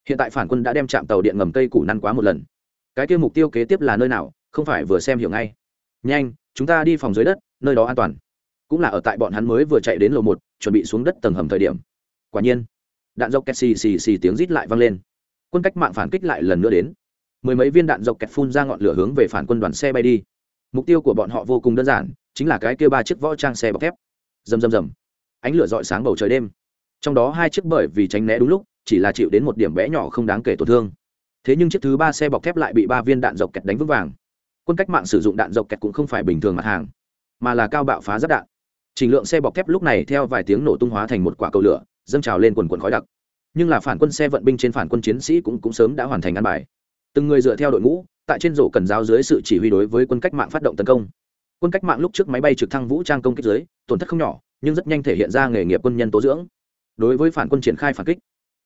Speaker 1: Hiện tại phản quân đã đem chạm tàu điện ngầm cây củ năn quá một lần. Cái kia mục tiêu kế tiếp là nơi nào, không phải vừa xem hiểu ngay nhanh, chúng ta đi phòng dưới đất, nơi đó an toàn. Cũng là ở tại bọn hắn mới vừa chạy đến lầu một, chuẩn bị xuống đất tầng hầm thời điểm. Quả nhiên, đạn dọc kẹt xì xì xì tiếng rít lại vang lên. Quân cách mạng phản kích lại lần nữa đến. Mười mấy viên đạn dọc kẹt phun ra ngọn lửa hướng về phản quân đoàn xe bay đi. Mục tiêu của bọn họ vô cùng đơn giản, chính là cái kia ba chiếc võ trang xe bọc thép. Rầm rầm rầm. Ánh lửa dọi sáng bầu trời đêm. Trong đó hai chiếc bởi vì tránh né đúng lúc, chỉ là chịu đến một điểm bé nhỏ không đáng kể tổn thương. Thế nhưng chiếc thứ ba xe bọc thép lại bị ba viên đạn dọc kẹt đánh vững vàng quân cách mạng sử dụng đạn dọc kẹt cũng không phải bình thường mặt hàng, mà là cao bạo phá giáp đạn. Trình lượng xe bọc thép lúc này theo vài tiếng nổ tung hóa thành một quả cầu lửa, dâng trào lên quần quần khói đặc. Nhưng là phản quân xe vận binh trên phản quân chiến sĩ cũng cũng sớm đã hoàn thành ăn bài. Từng người dựa theo đội ngũ, tại trên rổ cần giáo dưới sự chỉ huy đối với quân cách mạng phát động tấn công. Quân cách mạng lúc trước máy bay trực thăng vũ trang công kích dưới, tổn thất không nhỏ, nhưng rất nhanh thể hiện ra nghề nghiệp quân nhân tố dưỡng. Đối với phản quân triển khai phản kích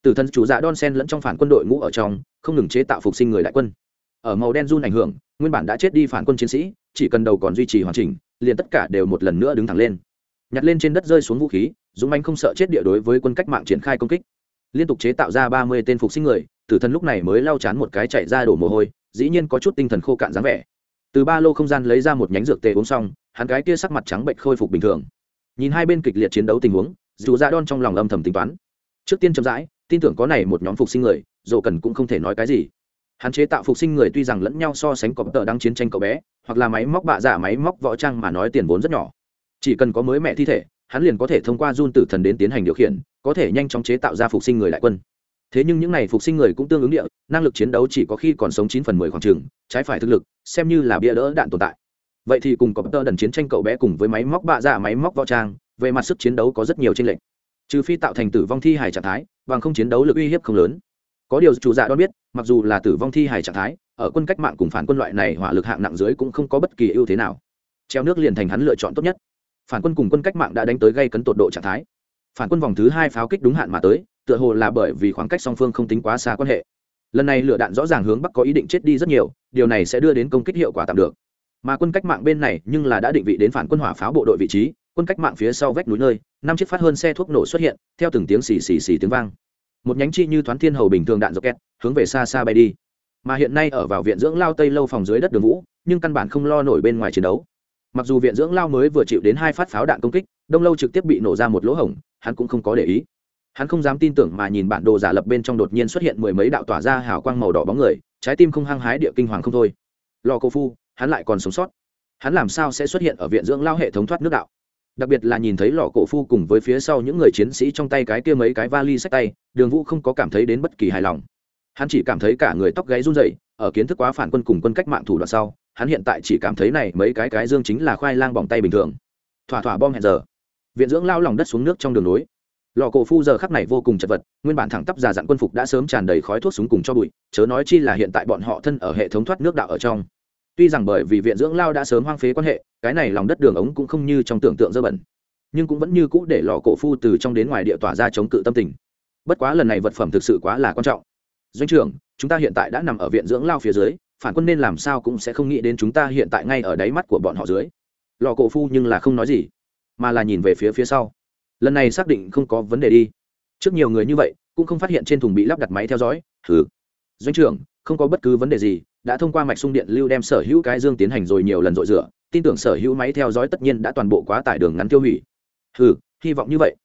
Speaker 1: tử thần chủ dạ đon sen lẫn trong phản quân đội ngũ ở trong, không ngừng chế tạo phục sinh người đại quân ở màu đen run ảnh hưởng, nguyên bản đã chết đi phản quân chiến sĩ, chỉ cần đầu còn duy trì hoàn chỉnh, liền tất cả đều một lần nữa đứng thẳng lên. Nhặt lên trên đất rơi xuống vũ khí, dũng anh không sợ chết địa đối với quân cách mạng triển khai công kích. Liên tục chế tạo ra ba mươi tên phục sinh người, tử thần lúc này mới lau chán một cái chạy ra đổ mồ hôi, dĩ nhiên có chút tinh thần khô cạn dáng vẻ. Từ ba lô không gian lấy ra một nhánh dược tê uống xong, hắn cái kia sắc mặt trắng bệnh khôi phục bình thường. Nhìn hai bên kịch liệt chiến đấu tình huống, dù ra đon trong lòng âm thầm tính toán. Trước tiên chậm rãi, tin tưởng có này một nhóm phục sinh người dồ cần cũng không thể nói cái gì hắn chế tạo phục sinh người tuy rằng lẫn nhau so sánh cọp tờ đang chiến tranh cậu bé, hoặc là máy móc bạ giả máy móc võ trang mà nói tiền vốn rất nhỏ. Chỉ cần có mới mẹ thi thể, hắn liền có thể thông qua run tử thần đến tiến hành điều khiển, có thể nhanh chóng chế tạo ra phục sinh người đại quân. Thế nhưng những n à y phục sinh người cũng tương ứng địa, năng lực chiến đấu chỉ có khi còn sống chín phần mười khoảng trường, trái phải thực lực, xem như là bia đỡ đạn tồn tại. Vậy thì cùng có tơ đần chiến tranh cậu bé cùng với máy móc bạ dạ máy móc võ trang, về mặt sức chiến đấu có rất nhiều tranh lệch. Trừ phi tạo thành tử vong thi hài trạng thái, bằng không chiến đấu lực uy hiếp không lớn có điều chủ dạ đoán biết, mặc dù là tử vong thi hài trạng thái, ở quân cách mạng cùng phản quân loại này hỏa lực hạng nặng dưới cũng không có bất kỳ ưu thế nào. Treo nước liền thành hắn lựa chọn tốt nhất. Phản quân cùng quân cách mạng đã đánh tới gây cấn tột độ trạng thái. Phản quân vòng thứ hai pháo kích đúng hạn mà tới, tựa hồ là bởi vì khoảng cách song phương không tính quá xa quan hệ. Lần này lửa đạn rõ ràng hướng bắc có ý định chết đi rất nhiều, điều này sẽ đưa đến công kích hiệu quả tạm được. Mà quân cách mạng bên này nhưng là đã định vị đến phản quân hỏa pháo bộ đội vị trí, quân cách mạng phía sau vách núi nơi, năm chiếc phát hơn xe thuốc nổ xuất hiện, theo từng tiếng xì xì xì tiếng vang một nhánh chi như thoáng thiên hầu bình thường đạn rocket hướng về xa xa bay đi. Mà hiện nay ở vào viện dưỡng lao tây lâu phòng dưới đất đường vũ, nhưng căn bản không lo nổi bên ngoài chiến đấu. Mặc dù viện dưỡng lao mới vừa chịu đến hai phát pháo đạn công kích, đông lâu trực tiếp bị nổ ra một lỗ hổng, hắn cũng không có để ý. Hắn không dám tin tưởng mà nhìn bản đồ giả lập bên trong đột nhiên xuất hiện mười mấy đạo tỏa ra hào quang màu đỏ bóng người, trái tim không hăng hái địa kinh hoàng không thôi. Lò cô phu, hắn lại còn sống sót. Hắn làm sao sẽ xuất hiện ở viện dưỡng lao hệ thống thoát nước đạo? Đặc biệt là nhìn thấy lọ cổ phu cùng với phía sau những người chiến sĩ trong tay cái kia mấy cái vali sách tay đường vũ không có cảm thấy đến bất kỳ hài lòng. Hắn chỉ cảm thấy cả người tóc gáy run rẩy ở kiến thức quá phản quân cùng quân cách mạng thủ đoạn sau hắn hiện tại chỉ cảm thấy này mấy cái cái dương chính là khoai lang bỏng tay bình thường. Thỏa thỏa bom hẹn giờ. Viện dưỡng lao lòng đất xuống nước trong đường núi, lò cổ phu giờ khắc này vô cùng chật vật nguyên bản thẳng tắp già dặn quân phục đã sớm tràn đầy khói thuốc súng cùng cho bụi chớ nói chi là hiện tại bọn họ thân ở hệ thống thoát nước đạo ở trong tuy rằng bởi vì viện dưỡng lao đã sớm hoang phế quan hệ, cái này lòng đất đường ống cũng không như trong tưởng tượng dơ bẩn. Nhưng cũng vẫn như cũ để lò cổ phu từ trong đến ngoài địa tỏa ra chống cự tâm tình. Bất quá lần này vật phẩm thực sự quá là quan trọng. Doanh trưởng, chúng ta hiện tại đã nằm ở viện dưỡng lao phía dưới, phản quân nên làm sao cũng sẽ không nghĩ đến chúng ta hiện tại ngay ở đáy mắt của bọn họ dưới. Lò cổ phu nhưng là không nói gì, mà là nhìn về phía phía sau. Lần này xác định không có vấn đề đi. Trước nhiều người như vậy, cũng không phát hiện trên thùng bị lắp đặt máy theo dõi. Thử doanh trưởng, không có bất cứ vấn đề gì đã thông qua mạch sung điện lưu đem sở hữu cái dương tiến hành rồi nhiều lần dội rửa, tin tưởng sở hữu máy theo dõi tất nhiên đã toàn bộ quá tải đường ngắn tiêu hủy. Hừ, hy vọng như vậy.